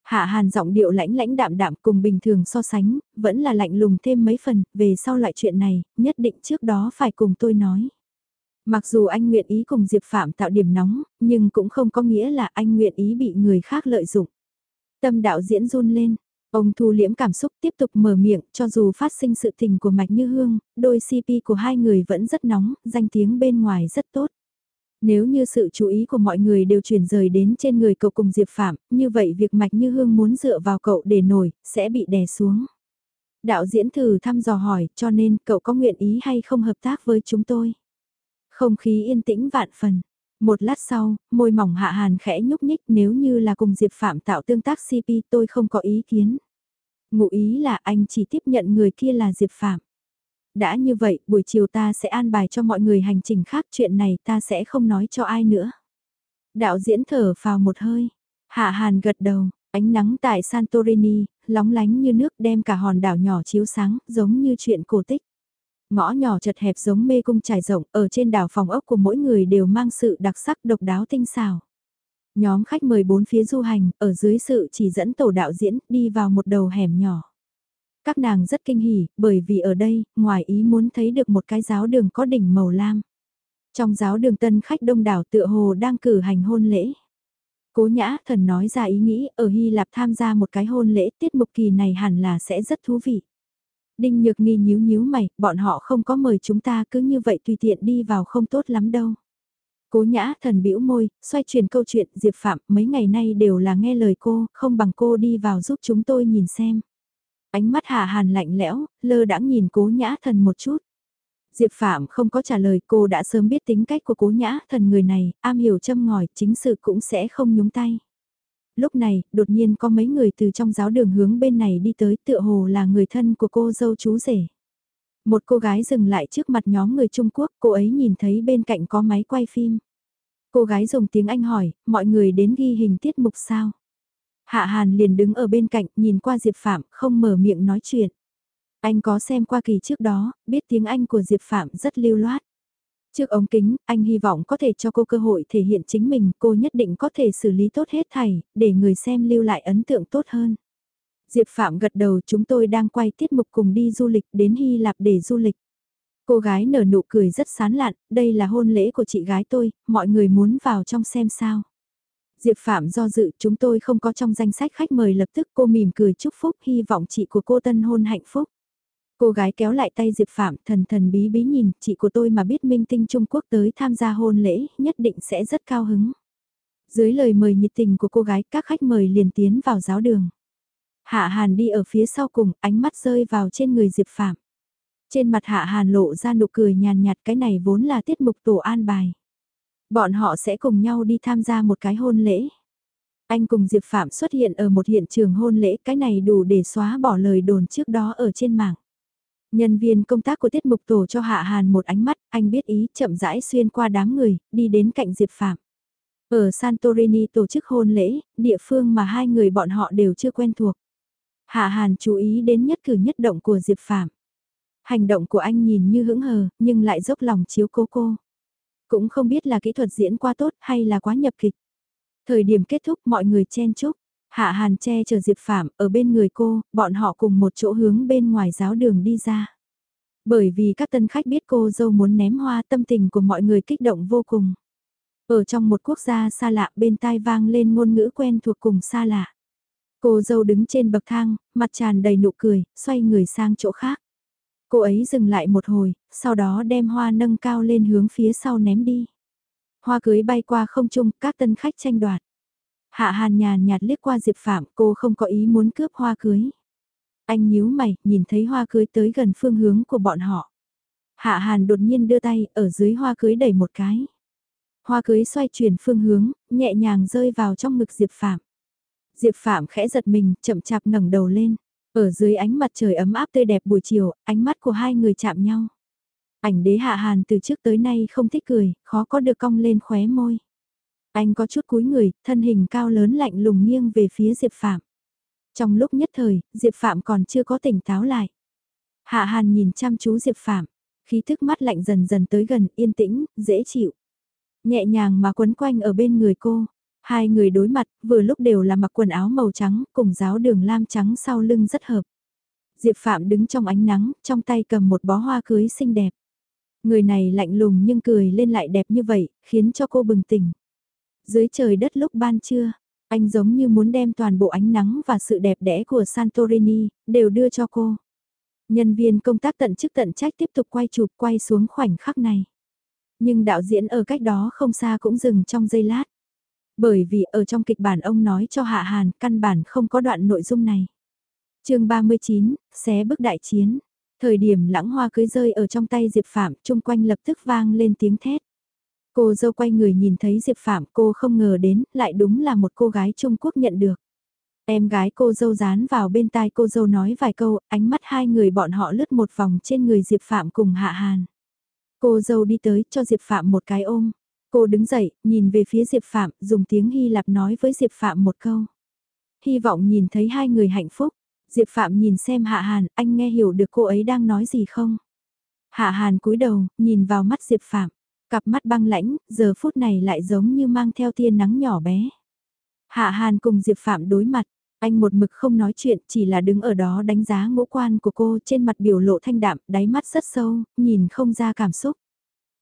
Hạ Hàn giọng điệu lãnh lãnh đạm đạm cùng bình thường so sánh, vẫn là lạnh lùng thêm mấy phần, về sau loại chuyện này, nhất định trước đó phải cùng tôi nói. Mặc dù anh nguyện ý cùng Diệp Phạm tạo điểm nóng, nhưng cũng không có nghĩa là anh nguyện ý bị người khác lợi dụng. Tâm đạo diễn run lên, ông thu liễm cảm xúc tiếp tục mở miệng cho dù phát sinh sự tình của Mạch Như Hương, đôi CP của hai người vẫn rất nóng, danh tiếng bên ngoài rất tốt. Nếu như sự chú ý của mọi người đều chuyển rời đến trên người cậu cùng Diệp Phạm, như vậy việc Mạch Như Hương muốn dựa vào cậu để nổi, sẽ bị đè xuống. Đạo diễn thử thăm dò hỏi, cho nên cậu có nguyện ý hay không hợp tác với chúng tôi? Không khí yên tĩnh vạn phần. Một lát sau, môi mỏng hạ hàn khẽ nhúc nhích nếu như là cùng Diệp Phạm tạo tương tác CP tôi không có ý kiến. Ngụ ý là anh chỉ tiếp nhận người kia là Diệp Phạm. Đã như vậy, buổi chiều ta sẽ an bài cho mọi người hành trình khác chuyện này ta sẽ không nói cho ai nữa. Đạo diễn thở vào một hơi. Hạ hàn gật đầu, ánh nắng tại Santorini, lóng lánh như nước đem cả hòn đảo nhỏ chiếu sáng, giống như chuyện cổ tích. Ngõ nhỏ chật hẹp giống mê cung trải rộng, ở trên đảo phòng ốc của mỗi người đều mang sự đặc sắc độc đáo tinh xảo. Nhóm khách mời bốn phía du hành, ở dưới sự chỉ dẫn tổ đạo diễn, đi vào một đầu hẻm nhỏ. Các nàng rất kinh hỉ, bởi vì ở đây, ngoài ý muốn thấy được một cái giáo đường có đỉnh màu lam. Trong giáo đường tân khách đông đảo tựa hồ đang cử hành hôn lễ. Cố nhã thần nói ra ý nghĩ ở Hy Lạp tham gia một cái hôn lễ tiết mục kỳ này hẳn là sẽ rất thú vị. Đinh Nhược Nghi nhíu nhíu mày, bọn họ không có mời chúng ta cứ như vậy tùy tiện đi vào không tốt lắm đâu. Cố nhã thần bĩu môi, xoay chuyển câu chuyện Diệp Phạm mấy ngày nay đều là nghe lời cô, không bằng cô đi vào giúp chúng tôi nhìn xem. Ánh mắt hạ hàn lạnh lẽo, lơ đãng nhìn cố nhã thần một chút. Diệp Phạm không có trả lời cô đã sớm biết tính cách của cố nhã thần người này, am hiểu châm ngòi, chính sự cũng sẽ không nhúng tay lúc này, đột nhiên có mấy người từ trong giáo đường hướng bên này đi tới tựa hồ là người thân của cô dâu chú rể. Một cô gái dừng lại trước mặt nhóm người Trung Quốc, cô ấy nhìn thấy bên cạnh có máy quay phim. Cô gái dùng tiếng Anh hỏi, mọi người đến ghi hình tiết mục sao? Hạ Hàn liền đứng ở bên cạnh, nhìn qua Diệp Phạm, không mở miệng nói chuyện. Anh có xem qua kỳ trước đó, biết tiếng Anh của Diệp Phạm rất lưu loát. Trước ống kính, anh hy vọng có thể cho cô cơ hội thể hiện chính mình, cô nhất định có thể xử lý tốt hết thảy, để người xem lưu lại ấn tượng tốt hơn. Diệp Phạm gật đầu chúng tôi đang quay tiết mục cùng đi du lịch đến Hy Lạp để du lịch. Cô gái nở nụ cười rất sán lạn, đây là hôn lễ của chị gái tôi, mọi người muốn vào trong xem sao. Diệp Phạm do dự chúng tôi không có trong danh sách khách mời lập tức cô mỉm cười chúc phúc hy vọng chị của cô tân hôn hạnh phúc. Cô gái kéo lại tay Diệp Phạm thần thần bí bí nhìn, chị của tôi mà biết minh tinh Trung Quốc tới tham gia hôn lễ, nhất định sẽ rất cao hứng. Dưới lời mời nhiệt tình của cô gái, các khách mời liền tiến vào giáo đường. Hạ Hàn đi ở phía sau cùng, ánh mắt rơi vào trên người Diệp Phạm. Trên mặt Hạ Hàn lộ ra nụ cười nhàn nhạt cái này vốn là tiết mục tổ an bài. Bọn họ sẽ cùng nhau đi tham gia một cái hôn lễ. Anh cùng Diệp Phạm xuất hiện ở một hiện trường hôn lễ, cái này đủ để xóa bỏ lời đồn trước đó ở trên mạng. Nhân viên công tác của tiết mục tổ cho Hạ Hàn một ánh mắt, anh biết ý chậm rãi xuyên qua đám người, đi đến cạnh Diệp Phạm. Ở Santorini tổ chức hôn lễ, địa phương mà hai người bọn họ đều chưa quen thuộc. Hạ Hàn chú ý đến nhất cử nhất động của Diệp Phạm. Hành động của anh nhìn như hững hờ, nhưng lại dốc lòng chiếu cố cô. Cũng không biết là kỹ thuật diễn quá tốt hay là quá nhập kịch. Thời điểm kết thúc mọi người chen chúc. Hạ Hàn che chở Diệp Phạm ở bên người cô, bọn họ cùng một chỗ hướng bên ngoài giáo đường đi ra. Bởi vì các tân khách biết cô dâu muốn ném hoa tâm tình của mọi người kích động vô cùng. Ở trong một quốc gia xa lạ bên tai vang lên ngôn ngữ quen thuộc cùng xa lạ. Cô dâu đứng trên bậc thang, mặt tràn đầy nụ cười, xoay người sang chỗ khác. Cô ấy dừng lại một hồi, sau đó đem hoa nâng cao lên hướng phía sau ném đi. Hoa cưới bay qua không trung, các tân khách tranh đoạt. Hạ hàn nhàn nhạt liếc qua Diệp Phạm, cô không có ý muốn cướp hoa cưới. Anh nhíu mày, nhìn thấy hoa cưới tới gần phương hướng của bọn họ. Hạ Hàn đột nhiên đưa tay ở dưới hoa cưới đẩy một cái. Hoa cưới xoay chuyển phương hướng, nhẹ nhàng rơi vào trong ngực Diệp Phạm. Diệp Phạm khẽ giật mình, chậm chạp ngẩng đầu lên. Ở dưới ánh mặt trời ấm áp tươi đẹp buổi chiều, ánh mắt của hai người chạm nhau. Ảnh đế hạ hàn từ trước tới nay không thích cười, khó có được cong lên khóe môi. Anh có chút cúi người, thân hình cao lớn lạnh lùng nghiêng về phía Diệp Phạm. Trong lúc nhất thời, Diệp Phạm còn chưa có tỉnh táo lại. Hạ hàn nhìn chăm chú Diệp Phạm, khí thức mắt lạnh dần dần tới gần, yên tĩnh, dễ chịu. Nhẹ nhàng mà quấn quanh ở bên người cô. Hai người đối mặt, vừa lúc đều là mặc quần áo màu trắng, cùng giáo đường lam trắng sau lưng rất hợp. Diệp Phạm đứng trong ánh nắng, trong tay cầm một bó hoa cưới xinh đẹp. Người này lạnh lùng nhưng cười lên lại đẹp như vậy, khiến cho cô bừng tỉnh. Dưới trời đất lúc ban trưa, anh giống như muốn đem toàn bộ ánh nắng và sự đẹp đẽ của Santorini, đều đưa cho cô. Nhân viên công tác tận chức tận trách tiếp tục quay chụp quay xuống khoảnh khắc này. Nhưng đạo diễn ở cách đó không xa cũng dừng trong giây lát. Bởi vì ở trong kịch bản ông nói cho Hạ Hàn căn bản không có đoạn nội dung này. chương 39, xé bức đại chiến. Thời điểm lãng hoa cưới rơi ở trong tay Diệp Phạm, chung quanh lập tức vang lên tiếng thét. Cô dâu quay người nhìn thấy Diệp Phạm cô không ngờ đến, lại đúng là một cô gái Trung Quốc nhận được. Em gái cô dâu dán vào bên tai cô dâu nói vài câu, ánh mắt hai người bọn họ lướt một vòng trên người Diệp Phạm cùng Hạ Hàn. Cô dâu đi tới cho Diệp Phạm một cái ôm. Cô đứng dậy, nhìn về phía Diệp Phạm, dùng tiếng Hy Lạp nói với Diệp Phạm một câu. Hy vọng nhìn thấy hai người hạnh phúc. Diệp Phạm nhìn xem Hạ Hàn, anh nghe hiểu được cô ấy đang nói gì không? Hạ Hàn cúi đầu, nhìn vào mắt Diệp Phạm. Cặp mắt băng lãnh, giờ phút này lại giống như mang theo tia nắng nhỏ bé. Hạ Hàn cùng Diệp Phạm đối mặt, anh một mực không nói chuyện, chỉ là đứng ở đó đánh giá ngũ quan của cô trên mặt biểu lộ thanh đạm, đáy mắt rất sâu, nhìn không ra cảm xúc.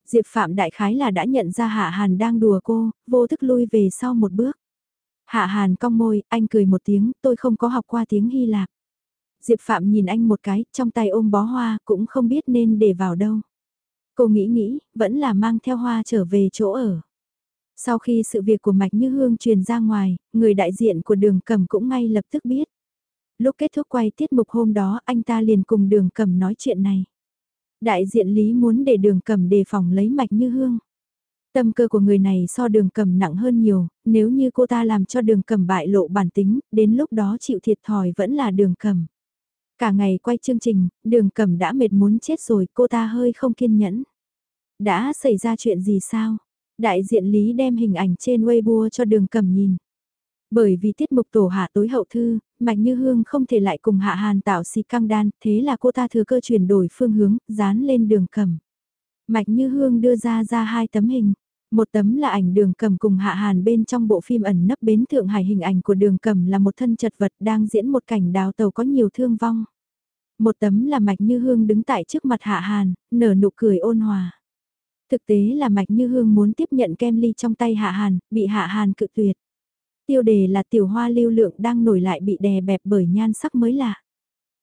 Diệp Phạm đại khái là đã nhận ra Hạ Hàn đang đùa cô, vô thức lui về sau một bước. Hạ Hàn cong môi, anh cười một tiếng, tôi không có học qua tiếng Hy Lạp. Diệp Phạm nhìn anh một cái, trong tay ôm bó hoa, cũng không biết nên để vào đâu. Cô nghĩ nghĩ, vẫn là mang theo hoa trở về chỗ ở. Sau khi sự việc của Mạch Như Hương truyền ra ngoài, người đại diện của đường cầm cũng ngay lập tức biết. Lúc kết thúc quay tiết mục hôm đó anh ta liền cùng đường cầm nói chuyện này. Đại diện Lý muốn để đường cầm đề phòng lấy Mạch Như Hương. Tâm cơ của người này so đường cầm nặng hơn nhiều, nếu như cô ta làm cho đường cầm bại lộ bản tính, đến lúc đó chịu thiệt thòi vẫn là đường cầm. Cả ngày quay chương trình, đường cầm đã mệt muốn chết rồi, cô ta hơi không kiên nhẫn. Đã xảy ra chuyện gì sao? Đại diện Lý đem hình ảnh trên Weibo cho đường cầm nhìn. Bởi vì tiết mục tổ hạ tối hậu thư, Mạch Như Hương không thể lại cùng Hạ Hàn tạo si căng đan, thế là cô ta thừa cơ chuyển đổi phương hướng, dán lên đường cầm. Mạch Như Hương đưa ra ra hai tấm hình. Một tấm là ảnh đường cầm cùng Hạ Hàn bên trong bộ phim ẩn nấp bến Thượng Hải hình ảnh của đường cầm là một thân chật vật đang diễn một cảnh đào tàu có nhiều thương vong. Một tấm là Mạch Như Hương đứng tại trước mặt Hạ Hàn, nở nụ cười ôn hòa. Thực tế là Mạch Như Hương muốn tiếp nhận kem ly trong tay Hạ Hàn, bị Hạ Hàn cự tuyệt. Tiêu đề là tiểu hoa lưu lượng đang nổi lại bị đè bẹp bởi nhan sắc mới lạ.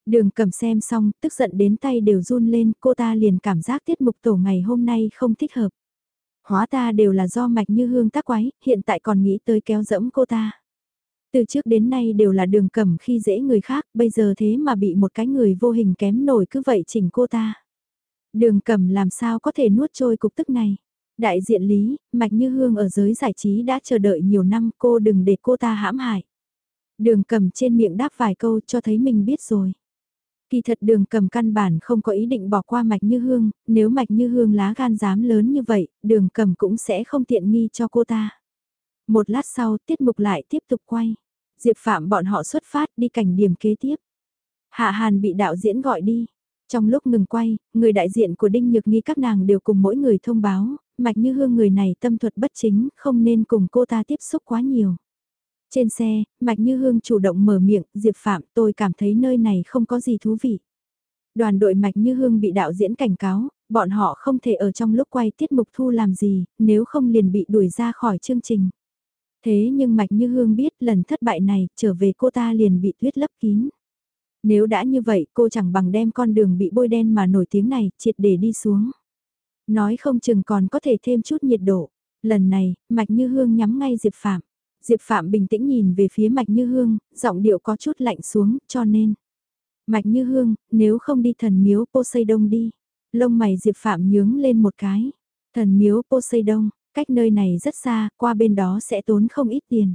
Đường cầm xem xong, tức giận đến tay đều run lên, cô ta liền cảm giác tiết mục tổ ngày hôm nay không thích hợp. Hóa ta đều là do mạch như hương tác quái, hiện tại còn nghĩ tới kéo dẫm cô ta. Từ trước đến nay đều là đường cầm khi dễ người khác, bây giờ thế mà bị một cái người vô hình kém nổi cứ vậy chỉnh cô ta. Đường cầm làm sao có thể nuốt trôi cục tức này. Đại diện Lý, Mạch Như Hương ở giới giải trí đã chờ đợi nhiều năm cô đừng để cô ta hãm hại. Đường cầm trên miệng đáp vài câu cho thấy mình biết rồi. Kỳ thật đường cầm căn bản không có ý định bỏ qua Mạch Như Hương, nếu Mạch Như Hương lá gan dám lớn như vậy, đường cầm cũng sẽ không tiện nghi cho cô ta. Một lát sau, tiết mục lại tiếp tục quay. Diệp Phạm bọn họ xuất phát đi cảnh điểm kế tiếp. Hạ Hàn bị đạo diễn gọi đi. Trong lúc ngừng quay, người đại diện của Đinh Nhược Nghi các nàng đều cùng mỗi người thông báo, Mạch Như Hương người này tâm thuật bất chính, không nên cùng cô ta tiếp xúc quá nhiều. Trên xe, Mạch Như Hương chủ động mở miệng, Diệp Phạm tôi cảm thấy nơi này không có gì thú vị. Đoàn đội Mạch Như Hương bị đạo diễn cảnh cáo, bọn họ không thể ở trong lúc quay tiết mục thu làm gì, nếu không liền bị đuổi ra khỏi chương trình. Thế nhưng Mạch Như Hương biết lần thất bại này, trở về cô ta liền bị tuyết lấp kín. Nếu đã như vậy cô chẳng bằng đem con đường bị bôi đen mà nổi tiếng này triệt để đi xuống. Nói không chừng còn có thể thêm chút nhiệt độ. Lần này, Mạch Như Hương nhắm ngay Diệp Phạm. Diệp Phạm bình tĩnh nhìn về phía Mạch Như Hương, giọng điệu có chút lạnh xuống, cho nên. Mạch Như Hương, nếu không đi thần miếu Poseidon đi. Lông mày Diệp Phạm nhướng lên một cái. Thần miếu Poseidon, cách nơi này rất xa, qua bên đó sẽ tốn không ít tiền.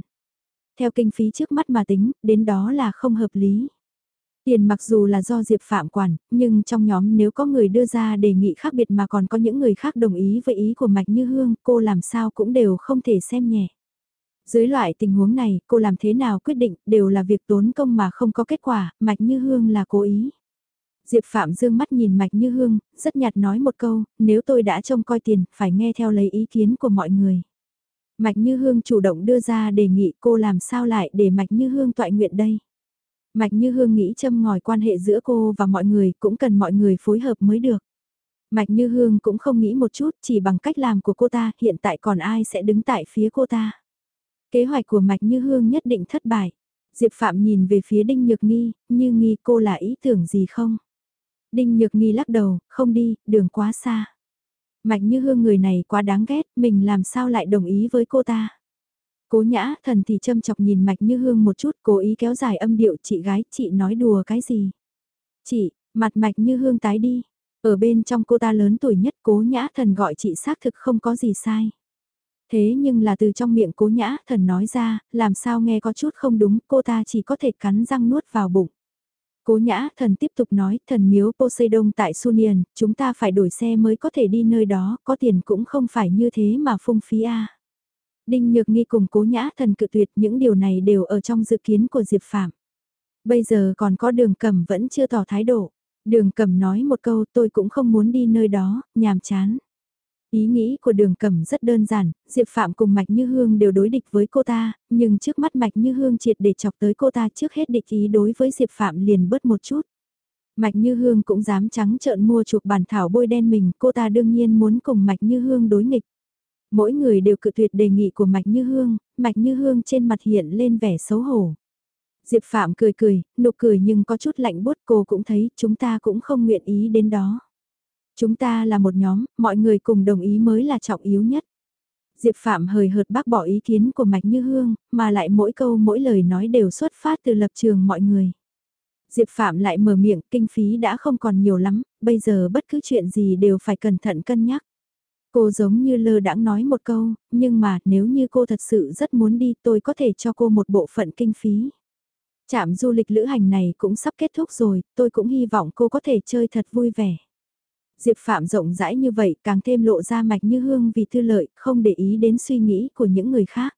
Theo kinh phí trước mắt mà tính, đến đó là không hợp lý. Tiền mặc dù là do Diệp Phạm quản, nhưng trong nhóm nếu có người đưa ra đề nghị khác biệt mà còn có những người khác đồng ý với ý của Mạch Như Hương, cô làm sao cũng đều không thể xem nhẹ. Dưới loại tình huống này, cô làm thế nào quyết định đều là việc tốn công mà không có kết quả, Mạch Như Hương là cố ý. Diệp Phạm dương mắt nhìn Mạch Như Hương, rất nhạt nói một câu, nếu tôi đã trông coi tiền, phải nghe theo lấy ý kiến của mọi người. Mạch Như Hương chủ động đưa ra đề nghị cô làm sao lại để Mạch Như Hương tọa nguyện đây. Mạch Như Hương nghĩ châm ngòi quan hệ giữa cô và mọi người cũng cần mọi người phối hợp mới được. Mạch Như Hương cũng không nghĩ một chút chỉ bằng cách làm của cô ta hiện tại còn ai sẽ đứng tại phía cô ta. Kế hoạch của Mạch Như Hương nhất định thất bại. Diệp Phạm nhìn về phía Đinh Nhược Nghi, như nghi cô là ý tưởng gì không? Đinh Nhược Nghi lắc đầu, không đi, đường quá xa. Mạch Như Hương người này quá đáng ghét, mình làm sao lại đồng ý với cô ta? Cố nhã thần thì châm chọc nhìn Mạch Như Hương một chút cố ý kéo dài âm điệu chị gái, chị nói đùa cái gì? Chị, mặt Mạch Như Hương tái đi. Ở bên trong cô ta lớn tuổi nhất cố nhã thần gọi chị xác thực không có gì sai. Thế nhưng là từ trong miệng cố nhã thần nói ra, làm sao nghe có chút không đúng, cô ta chỉ có thể cắn răng nuốt vào bụng. Cố nhã thần tiếp tục nói, thần miếu Poseidon tại Sunian, chúng ta phải đổi xe mới có thể đi nơi đó, có tiền cũng không phải như thế mà phung phí a. Đinh Nhược Nghi cùng cố nhã thần cự tuyệt những điều này đều ở trong dự kiến của Diệp Phạm. Bây giờ còn có đường cầm vẫn chưa tỏ thái độ. Đường cầm nói một câu tôi cũng không muốn đi nơi đó, nhàm chán. Ý nghĩ của đường cầm rất đơn giản, Diệp Phạm cùng Mạch Như Hương đều đối địch với cô ta, nhưng trước mắt Mạch Như Hương triệt để chọc tới cô ta trước hết địch ý đối với Diệp Phạm liền bớt một chút. Mạch Như Hương cũng dám trắng trợn mua chuộc bản thảo bôi đen mình, cô ta đương nhiên muốn cùng Mạch Như Hương đối nghịch. Mỗi người đều cự tuyệt đề nghị của Mạch Như Hương, Mạch Như Hương trên mặt hiện lên vẻ xấu hổ. Diệp Phạm cười cười, nụ cười nhưng có chút lạnh bút cô cũng thấy chúng ta cũng không nguyện ý đến đó. Chúng ta là một nhóm, mọi người cùng đồng ý mới là trọng yếu nhất. Diệp Phạm hời hợt bác bỏ ý kiến của Mạch Như Hương, mà lại mỗi câu mỗi lời nói đều xuất phát từ lập trường mọi người. Diệp Phạm lại mở miệng, kinh phí đã không còn nhiều lắm, bây giờ bất cứ chuyện gì đều phải cẩn thận cân nhắc. Cô giống như lơ đãng nói một câu, nhưng mà nếu như cô thật sự rất muốn đi tôi có thể cho cô một bộ phận kinh phí. Trạm du lịch lữ hành này cũng sắp kết thúc rồi, tôi cũng hy vọng cô có thể chơi thật vui vẻ. Diệp Phạm rộng rãi như vậy càng thêm lộ ra mạch như hương vì thư lợi, không để ý đến suy nghĩ của những người khác.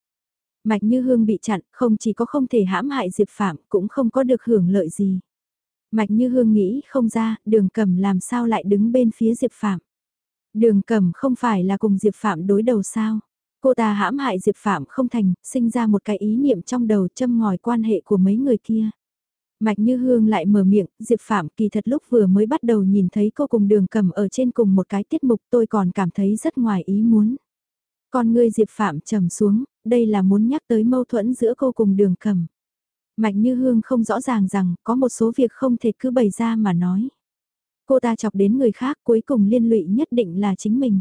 Mạch như hương bị chặn, không chỉ có không thể hãm hại Diệp Phạm, cũng không có được hưởng lợi gì. Mạch như hương nghĩ không ra, đường cầm làm sao lại đứng bên phía Diệp Phạm. Đường cầm không phải là cùng Diệp Phạm đối đầu sao. Cô ta hãm hại Diệp Phạm không thành, sinh ra một cái ý niệm trong đầu châm ngòi quan hệ của mấy người kia. Mạch Như Hương lại mở miệng, Diệp Phạm kỳ thật lúc vừa mới bắt đầu nhìn thấy cô cùng đường cầm ở trên cùng một cái tiết mục tôi còn cảm thấy rất ngoài ý muốn. Còn ngươi Diệp Phạm trầm xuống, đây là muốn nhắc tới mâu thuẫn giữa cô cùng đường cầm. Mạch Như Hương không rõ ràng rằng có một số việc không thể cứ bày ra mà nói. Cô ta chọc đến người khác cuối cùng liên lụy nhất định là chính mình.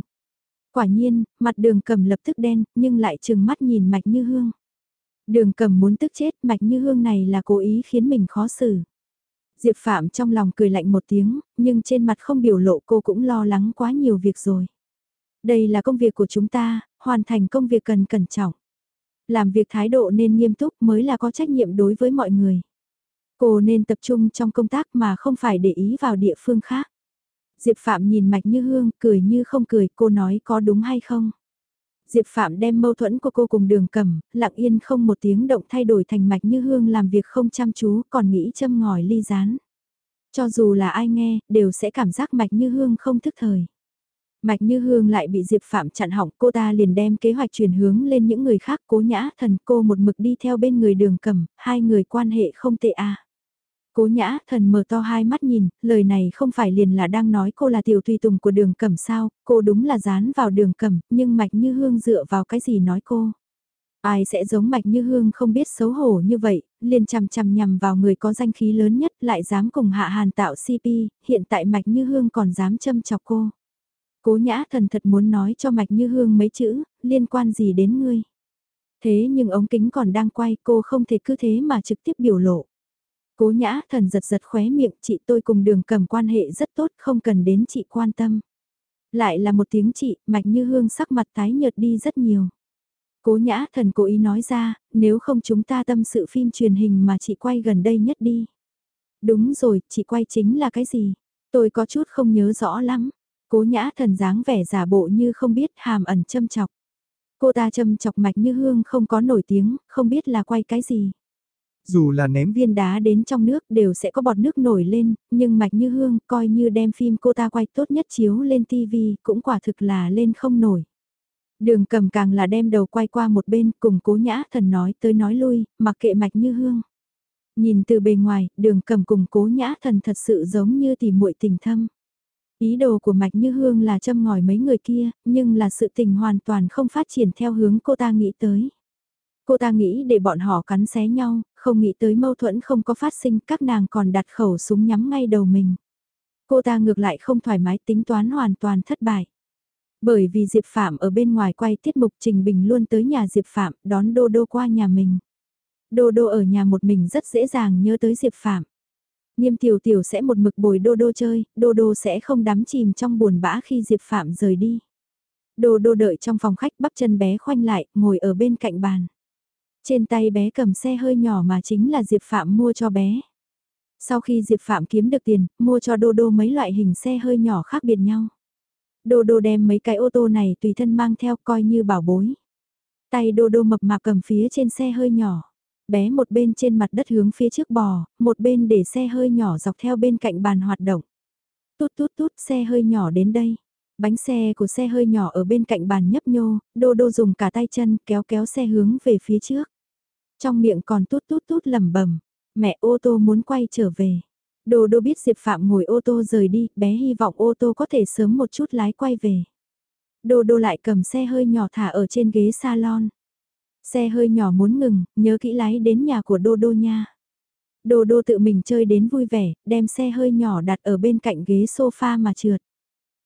Quả nhiên, mặt đường cầm lập tức đen, nhưng lại trừng mắt nhìn Mạch Như Hương. Đường cầm muốn tức chết mạch như hương này là cố ý khiến mình khó xử. Diệp Phạm trong lòng cười lạnh một tiếng, nhưng trên mặt không biểu lộ cô cũng lo lắng quá nhiều việc rồi. Đây là công việc của chúng ta, hoàn thành công việc cần cẩn trọng. Làm việc thái độ nên nghiêm túc mới là có trách nhiệm đối với mọi người. Cô nên tập trung trong công tác mà không phải để ý vào địa phương khác. Diệp Phạm nhìn Mạch Như Hương, cười như không cười, cô nói có đúng hay không? Diệp Phạm đem mâu thuẫn của cô cùng đường cầm, lặng yên không một tiếng động thay đổi thành mạch như hương làm việc không chăm chú còn nghĩ châm ngòi ly rán. Cho dù là ai nghe, đều sẽ cảm giác mạch như hương không thức thời. Mạch Như Hương lại bị Diệp Phạm chặn hỏng, cô ta liền đem kế hoạch chuyển hướng lên những người khác, cố nhã thần cô một mực đi theo bên người đường cầm, hai người quan hệ không tệ à. Cố nhã thần mở to hai mắt nhìn, lời này không phải liền là đang nói cô là tiểu tùy tùng của đường cẩm sao, cô đúng là dán vào đường cẩm, nhưng mạch như hương dựa vào cái gì nói cô. Ai sẽ giống mạch như hương không biết xấu hổ như vậy, liền chằm chằm nhằm vào người có danh khí lớn nhất lại dám cùng hạ hàn tạo CP, hiện tại mạch như hương còn dám châm chọc cô. Cố nhã thần thật muốn nói cho mạch như hương mấy chữ, liên quan gì đến ngươi. Thế nhưng ống kính còn đang quay cô không thể cứ thế mà trực tiếp biểu lộ. Cố nhã thần giật giật khóe miệng chị tôi cùng đường cầm quan hệ rất tốt không cần đến chị quan tâm. Lại là một tiếng chị, mạch như hương sắc mặt tái nhợt đi rất nhiều. Cố nhã thần cố ý nói ra, nếu không chúng ta tâm sự phim truyền hình mà chị quay gần đây nhất đi. Đúng rồi, chị quay chính là cái gì? Tôi có chút không nhớ rõ lắm. Cố nhã thần dáng vẻ giả bộ như không biết hàm ẩn châm chọc. Cô ta châm chọc mạch như hương không có nổi tiếng, không biết là quay cái gì. Dù là ném viên đá đến trong nước đều sẽ có bọt nước nổi lên, nhưng mạch như hương coi như đem phim cô ta quay tốt nhất chiếu lên TV cũng quả thực là lên không nổi. Đường cầm càng là đem đầu quay qua một bên cùng cố nhã thần nói tới nói lui, mặc kệ mạch như hương. Nhìn từ bề ngoài, đường cầm cùng cố nhã thần thật sự giống như tỉ muội tình thâm. Ý đồ của Mạch Như Hương là châm ngòi mấy người kia, nhưng là sự tình hoàn toàn không phát triển theo hướng cô ta nghĩ tới. Cô ta nghĩ để bọn họ cắn xé nhau, không nghĩ tới mâu thuẫn không có phát sinh, các nàng còn đặt khẩu súng nhắm ngay đầu mình. Cô ta ngược lại không thoải mái tính toán hoàn toàn thất bại. Bởi vì Diệp Phạm ở bên ngoài quay tiết mục Trình Bình luôn tới nhà Diệp Phạm đón Đô Đô qua nhà mình. Đô Đô ở nhà một mình rất dễ dàng nhớ tới Diệp Phạm. Nghiêm tiểu tiểu sẽ một mực bồi đô đô chơi, đô đô sẽ không đắm chìm trong buồn bã khi Diệp Phạm rời đi. Đô đô đợi trong phòng khách bắp chân bé khoanh lại, ngồi ở bên cạnh bàn. Trên tay bé cầm xe hơi nhỏ mà chính là Diệp Phạm mua cho bé. Sau khi Diệp Phạm kiếm được tiền, mua cho Đô Đô mấy loại hình xe hơi nhỏ khác biệt nhau. Đô Đô đem mấy cái ô tô này tùy thân mang theo coi như bảo bối. Tay Đô Đô mập mạp cầm phía trên xe hơi nhỏ bé một bên trên mặt đất hướng phía trước bò, một bên để xe hơi nhỏ dọc theo bên cạnh bàn hoạt động. Tút tút tút xe hơi nhỏ đến đây. Bánh xe của xe hơi nhỏ ở bên cạnh bàn nhấp nhô, đô đô dùng cả tay chân kéo kéo xe hướng về phía trước. Trong miệng còn tút tút tút lầm bầm mẹ ô tô muốn quay trở về. đồ đô biết Diệp Phạm ngồi ô tô rời đi, bé hy vọng ô tô có thể sớm một chút lái quay về. đồ đô lại cầm xe hơi nhỏ thả ở trên ghế salon. Xe hơi nhỏ muốn ngừng, nhớ kỹ lái đến nhà của Đô Đô nha. đồ Đô tự mình chơi đến vui vẻ, đem xe hơi nhỏ đặt ở bên cạnh ghế sofa mà trượt.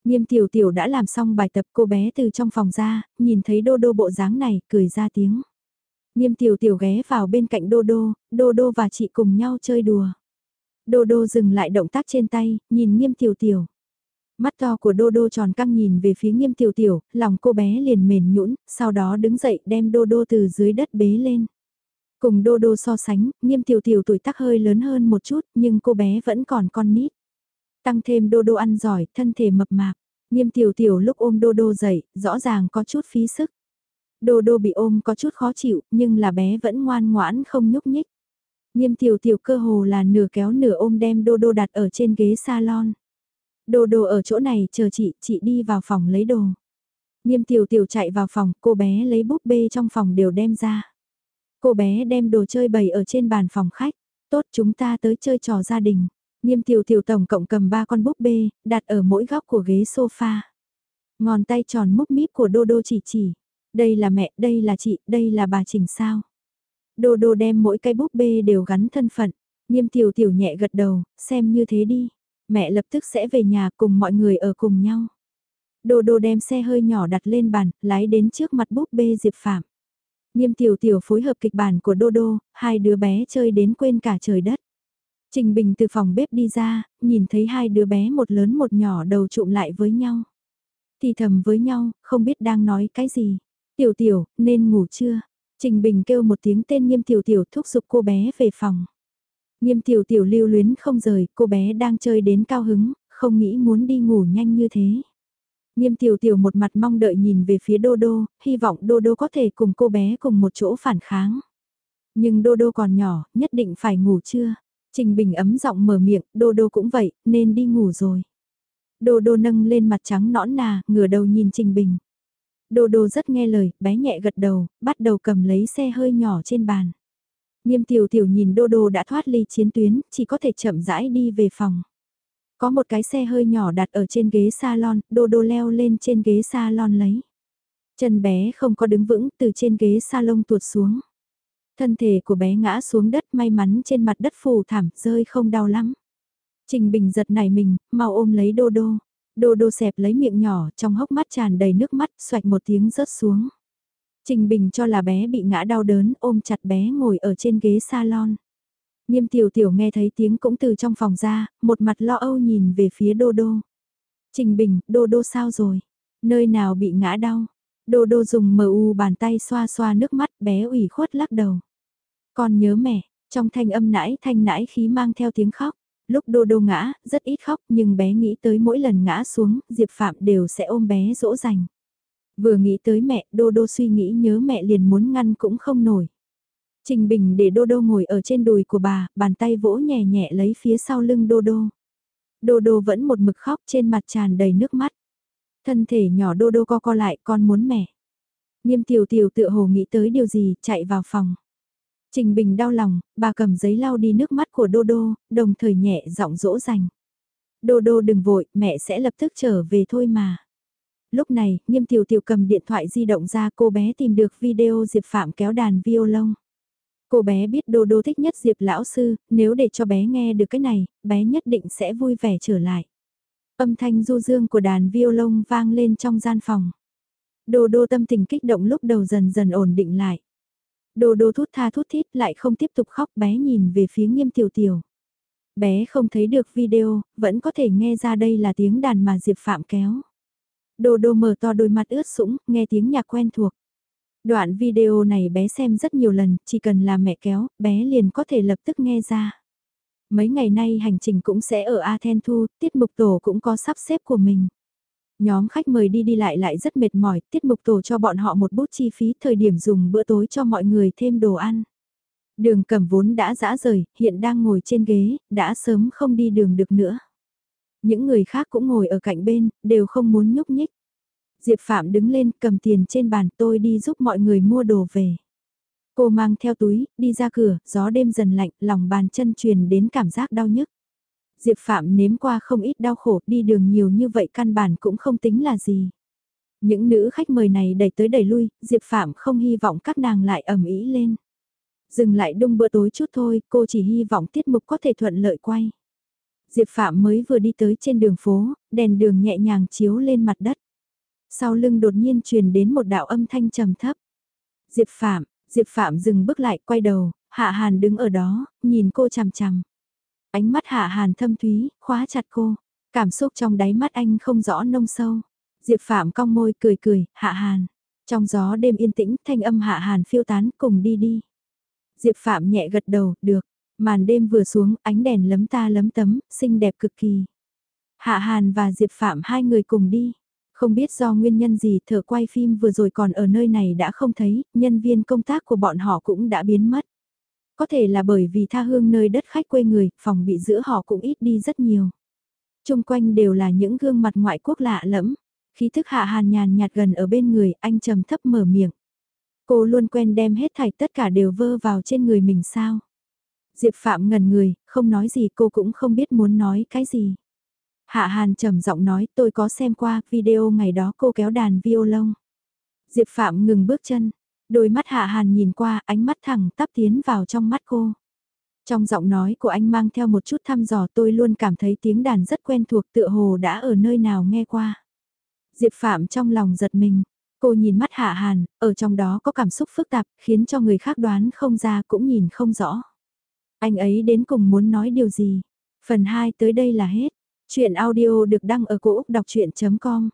Nghiêm tiểu tiểu đã làm xong bài tập cô bé từ trong phòng ra, nhìn thấy Đô Đô bộ dáng này, cười ra tiếng. Nghiêm tiểu tiểu ghé vào bên cạnh Đô Đô, Đô Đô và chị cùng nhau chơi đùa. Đô Đô dừng lại động tác trên tay, nhìn nghiêm tiểu tiểu. Mắt to của Đô Đô tròn căng nhìn về phía nghiêm tiểu tiểu, lòng cô bé liền mềm nhũn, sau đó đứng dậy đem Đô Đô từ dưới đất bế lên. Cùng Đô Đô so sánh, nghiêm tiểu tiểu tuổi tác hơi lớn hơn một chút, nhưng cô bé vẫn còn con nít. Tăng thêm Đô Đô ăn giỏi, thân thể mập mạp. Nghiêm tiểu tiểu lúc ôm Đô Đô dậy, rõ ràng có chút phí sức. Đô Đô bị ôm có chút khó chịu, nhưng là bé vẫn ngoan ngoãn không nhúc nhích. Nghiêm tiểu tiểu cơ hồ là nửa kéo nửa ôm đem Đô Đô đặt ở trên ghế salon. Đô Đô ở chỗ này chờ chị, chị đi vào phòng lấy đồ. Nghiêm tiểu tiểu chạy vào phòng, cô bé lấy búp bê trong phòng đều đem ra. Cô bé đem đồ chơi bày ở trên bàn phòng khách. Tốt chúng ta tới chơi trò gia đình. Nghiêm tiểu tiểu tổng cộng cầm ba con búp bê, đặt ở mỗi góc của ghế sofa. Ngón tay tròn múc míp của Đô Đô chỉ chỉ. Đây là mẹ, đây là chị, đây là bà Trình sao. Đô Đô đem mỗi cái búp bê đều gắn thân phận. Nghiêm tiểu tiểu nhẹ gật đầu, xem như thế đi mẹ lập tức sẽ về nhà cùng mọi người ở cùng nhau. Đô đô đem xe hơi nhỏ đặt lên bàn, lái đến trước mặt búp bê Diệp Phạm. Nghiêm tiểu tiểu phối hợp kịch bản của Đô Đô, hai đứa bé chơi đến quên cả trời đất. Trình Bình từ phòng bếp đi ra, nhìn thấy hai đứa bé một lớn một nhỏ đầu trụm lại với nhau. Thì thầm với nhau, không biết đang nói cái gì. Tiểu tiểu, nên ngủ chưa? Trình Bình kêu một tiếng tên nghiêm tiểu tiểu thúc giục cô bé về phòng. Nghiêm tiểu tiểu lưu luyến không rời, cô bé đang chơi đến cao hứng, không nghĩ muốn đi ngủ nhanh như thế. Nghiêm tiểu tiểu một mặt mong đợi nhìn về phía Đô Đô, hy vọng Đô Đô có thể cùng cô bé cùng một chỗ phản kháng. Nhưng Đô Đô còn nhỏ, nhất định phải ngủ chưa? Trình Bình ấm giọng mở miệng, Đô Đô cũng vậy, nên đi ngủ rồi. Đô Đô nâng lên mặt trắng nõn nà, ngửa đầu nhìn Trình Bình. Đô Đô rất nghe lời, bé nhẹ gật đầu, bắt đầu cầm lấy xe hơi nhỏ trên bàn. Nghiêm tiểu tiểu nhìn đô đô đã thoát ly chiến tuyến, chỉ có thể chậm rãi đi về phòng. Có một cái xe hơi nhỏ đặt ở trên ghế salon, đô đô leo lên trên ghế salon lấy. Chân bé không có đứng vững từ trên ghế salon tuột xuống. Thân thể của bé ngã xuống đất may mắn trên mặt đất phù thảm, rơi không đau lắm. Trình Bình giật nảy mình, mau ôm lấy đô đô. Đô đô xẹp lấy miệng nhỏ, trong hốc mắt tràn đầy nước mắt, xoạch một tiếng rớt xuống. Trình Bình cho là bé bị ngã đau đớn ôm chặt bé ngồi ở trên ghế salon. Nghiêm tiểu tiểu nghe thấy tiếng cũng từ trong phòng ra, một mặt lo âu nhìn về phía đô đô. Trình Bình, đô đô sao rồi? Nơi nào bị ngã đau? Đô đô dùng mờ u bàn tay xoa xoa nước mắt bé ủy khuất lắc đầu. Con nhớ mẹ, trong thanh âm nãi thanh nãi khí mang theo tiếng khóc. Lúc đô đô ngã, rất ít khóc nhưng bé nghĩ tới mỗi lần ngã xuống, Diệp Phạm đều sẽ ôm bé dỗ dành. Vừa nghĩ tới mẹ, đô đô suy nghĩ nhớ mẹ liền muốn ngăn cũng không nổi. Trình Bình để đô đô ngồi ở trên đùi của bà, bàn tay vỗ nhẹ nhẹ lấy phía sau lưng đô đô. Đô đô vẫn một mực khóc trên mặt tràn đầy nước mắt. Thân thể nhỏ đô đô co co lại con muốn mẹ. Nghiêm tiểu tiểu tự hồ nghĩ tới điều gì chạy vào phòng. Trình Bình đau lòng, bà cầm giấy lau đi nước mắt của Đô Đô, đồng thời nhẹ giọng dỗ dành. Đô Đô đừng vội, mẹ sẽ lập tức trở về thôi mà. Lúc này, nghiêm tiểu tiểu cầm điện thoại di động ra cô bé tìm được video Diệp Phạm kéo đàn violon. Cô bé biết Đô Đô thích nhất Diệp lão sư, nếu để cho bé nghe được cái này, bé nhất định sẽ vui vẻ trở lại. Âm thanh du dương của đàn violon vang lên trong gian phòng. Đô Đô tâm tình kích động lúc đầu dần dần ổn định lại. Đô đô thút tha thút thít lại không tiếp tục khóc bé nhìn về phía nghiêm tiểu tiểu. Bé không thấy được video, vẫn có thể nghe ra đây là tiếng đàn mà Diệp Phạm kéo. Đô đô mở to đôi mặt ướt sũng, nghe tiếng nhạc quen thuộc. Đoạn video này bé xem rất nhiều lần, chỉ cần là mẹ kéo, bé liền có thể lập tức nghe ra. Mấy ngày nay hành trình cũng sẽ ở Athen Thu, tiết mục tổ cũng có sắp xếp của mình. Nhóm khách mời đi đi lại lại rất mệt mỏi, tiết mục tổ cho bọn họ một bút chi phí thời điểm dùng bữa tối cho mọi người thêm đồ ăn. Đường cầm vốn đã dã rời, hiện đang ngồi trên ghế, đã sớm không đi đường được nữa. Những người khác cũng ngồi ở cạnh bên, đều không muốn nhúc nhích. Diệp Phạm đứng lên cầm tiền trên bàn tôi đi giúp mọi người mua đồ về. Cô mang theo túi, đi ra cửa, gió đêm dần lạnh, lòng bàn chân truyền đến cảm giác đau nhức. Diệp Phạm nếm qua không ít đau khổ, đi đường nhiều như vậy căn bản cũng không tính là gì. Những nữ khách mời này đẩy tới đẩy lui, Diệp Phạm không hy vọng các nàng lại ẩm ý lên. Dừng lại đông bữa tối chút thôi, cô chỉ hy vọng tiết mục có thể thuận lợi quay. Diệp Phạm mới vừa đi tới trên đường phố, đèn đường nhẹ nhàng chiếu lên mặt đất. Sau lưng đột nhiên truyền đến một đạo âm thanh trầm thấp. Diệp Phạm, Diệp Phạm dừng bước lại quay đầu, Hạ Hàn đứng ở đó, nhìn cô chằm chằm. Ánh mắt hạ hàn thâm thúy, khóa chặt cô. Cảm xúc trong đáy mắt anh không rõ nông sâu. Diệp Phạm cong môi cười cười, hạ hàn. Trong gió đêm yên tĩnh, thanh âm hạ hàn phiêu tán, cùng đi đi. Diệp Phạm nhẹ gật đầu, được. Màn đêm vừa xuống, ánh đèn lấm ta lấm tấm, xinh đẹp cực kỳ. Hạ Hàn và Diệp Phạm hai người cùng đi. Không biết do nguyên nhân gì thợ quay phim vừa rồi còn ở nơi này đã không thấy, nhân viên công tác của bọn họ cũng đã biến mất. Có thể là bởi vì tha hương nơi đất khách quê người, phòng bị giữa họ cũng ít đi rất nhiều. Trung quanh đều là những gương mặt ngoại quốc lạ lẫm. Khí thức hạ hàn nhàn nhạt gần ở bên người, anh trầm thấp mở miệng. Cô luôn quen đem hết thảy tất cả đều vơ vào trên người mình sao. Diệp Phạm ngần người, không nói gì cô cũng không biết muốn nói cái gì. Hạ Hàn trầm giọng nói tôi có xem qua video ngày đó cô kéo đàn violon. Diệp Phạm ngừng bước chân, Đôi mắt hạ hàn nhìn qua, ánh mắt thẳng tắp tiến vào trong mắt cô. Trong giọng nói của anh mang theo một chút thăm dò tôi luôn cảm thấy tiếng đàn rất quen thuộc tựa hồ đã ở nơi nào nghe qua. Diệp Phạm trong lòng giật mình, cô nhìn mắt hạ hàn, ở trong đó có cảm xúc phức tạp, khiến cho người khác đoán không ra cũng nhìn không rõ. Anh ấy đến cùng muốn nói điều gì? Phần 2 tới đây là hết. Chuyện audio được đăng ở cổ Úc đọc chuyện.com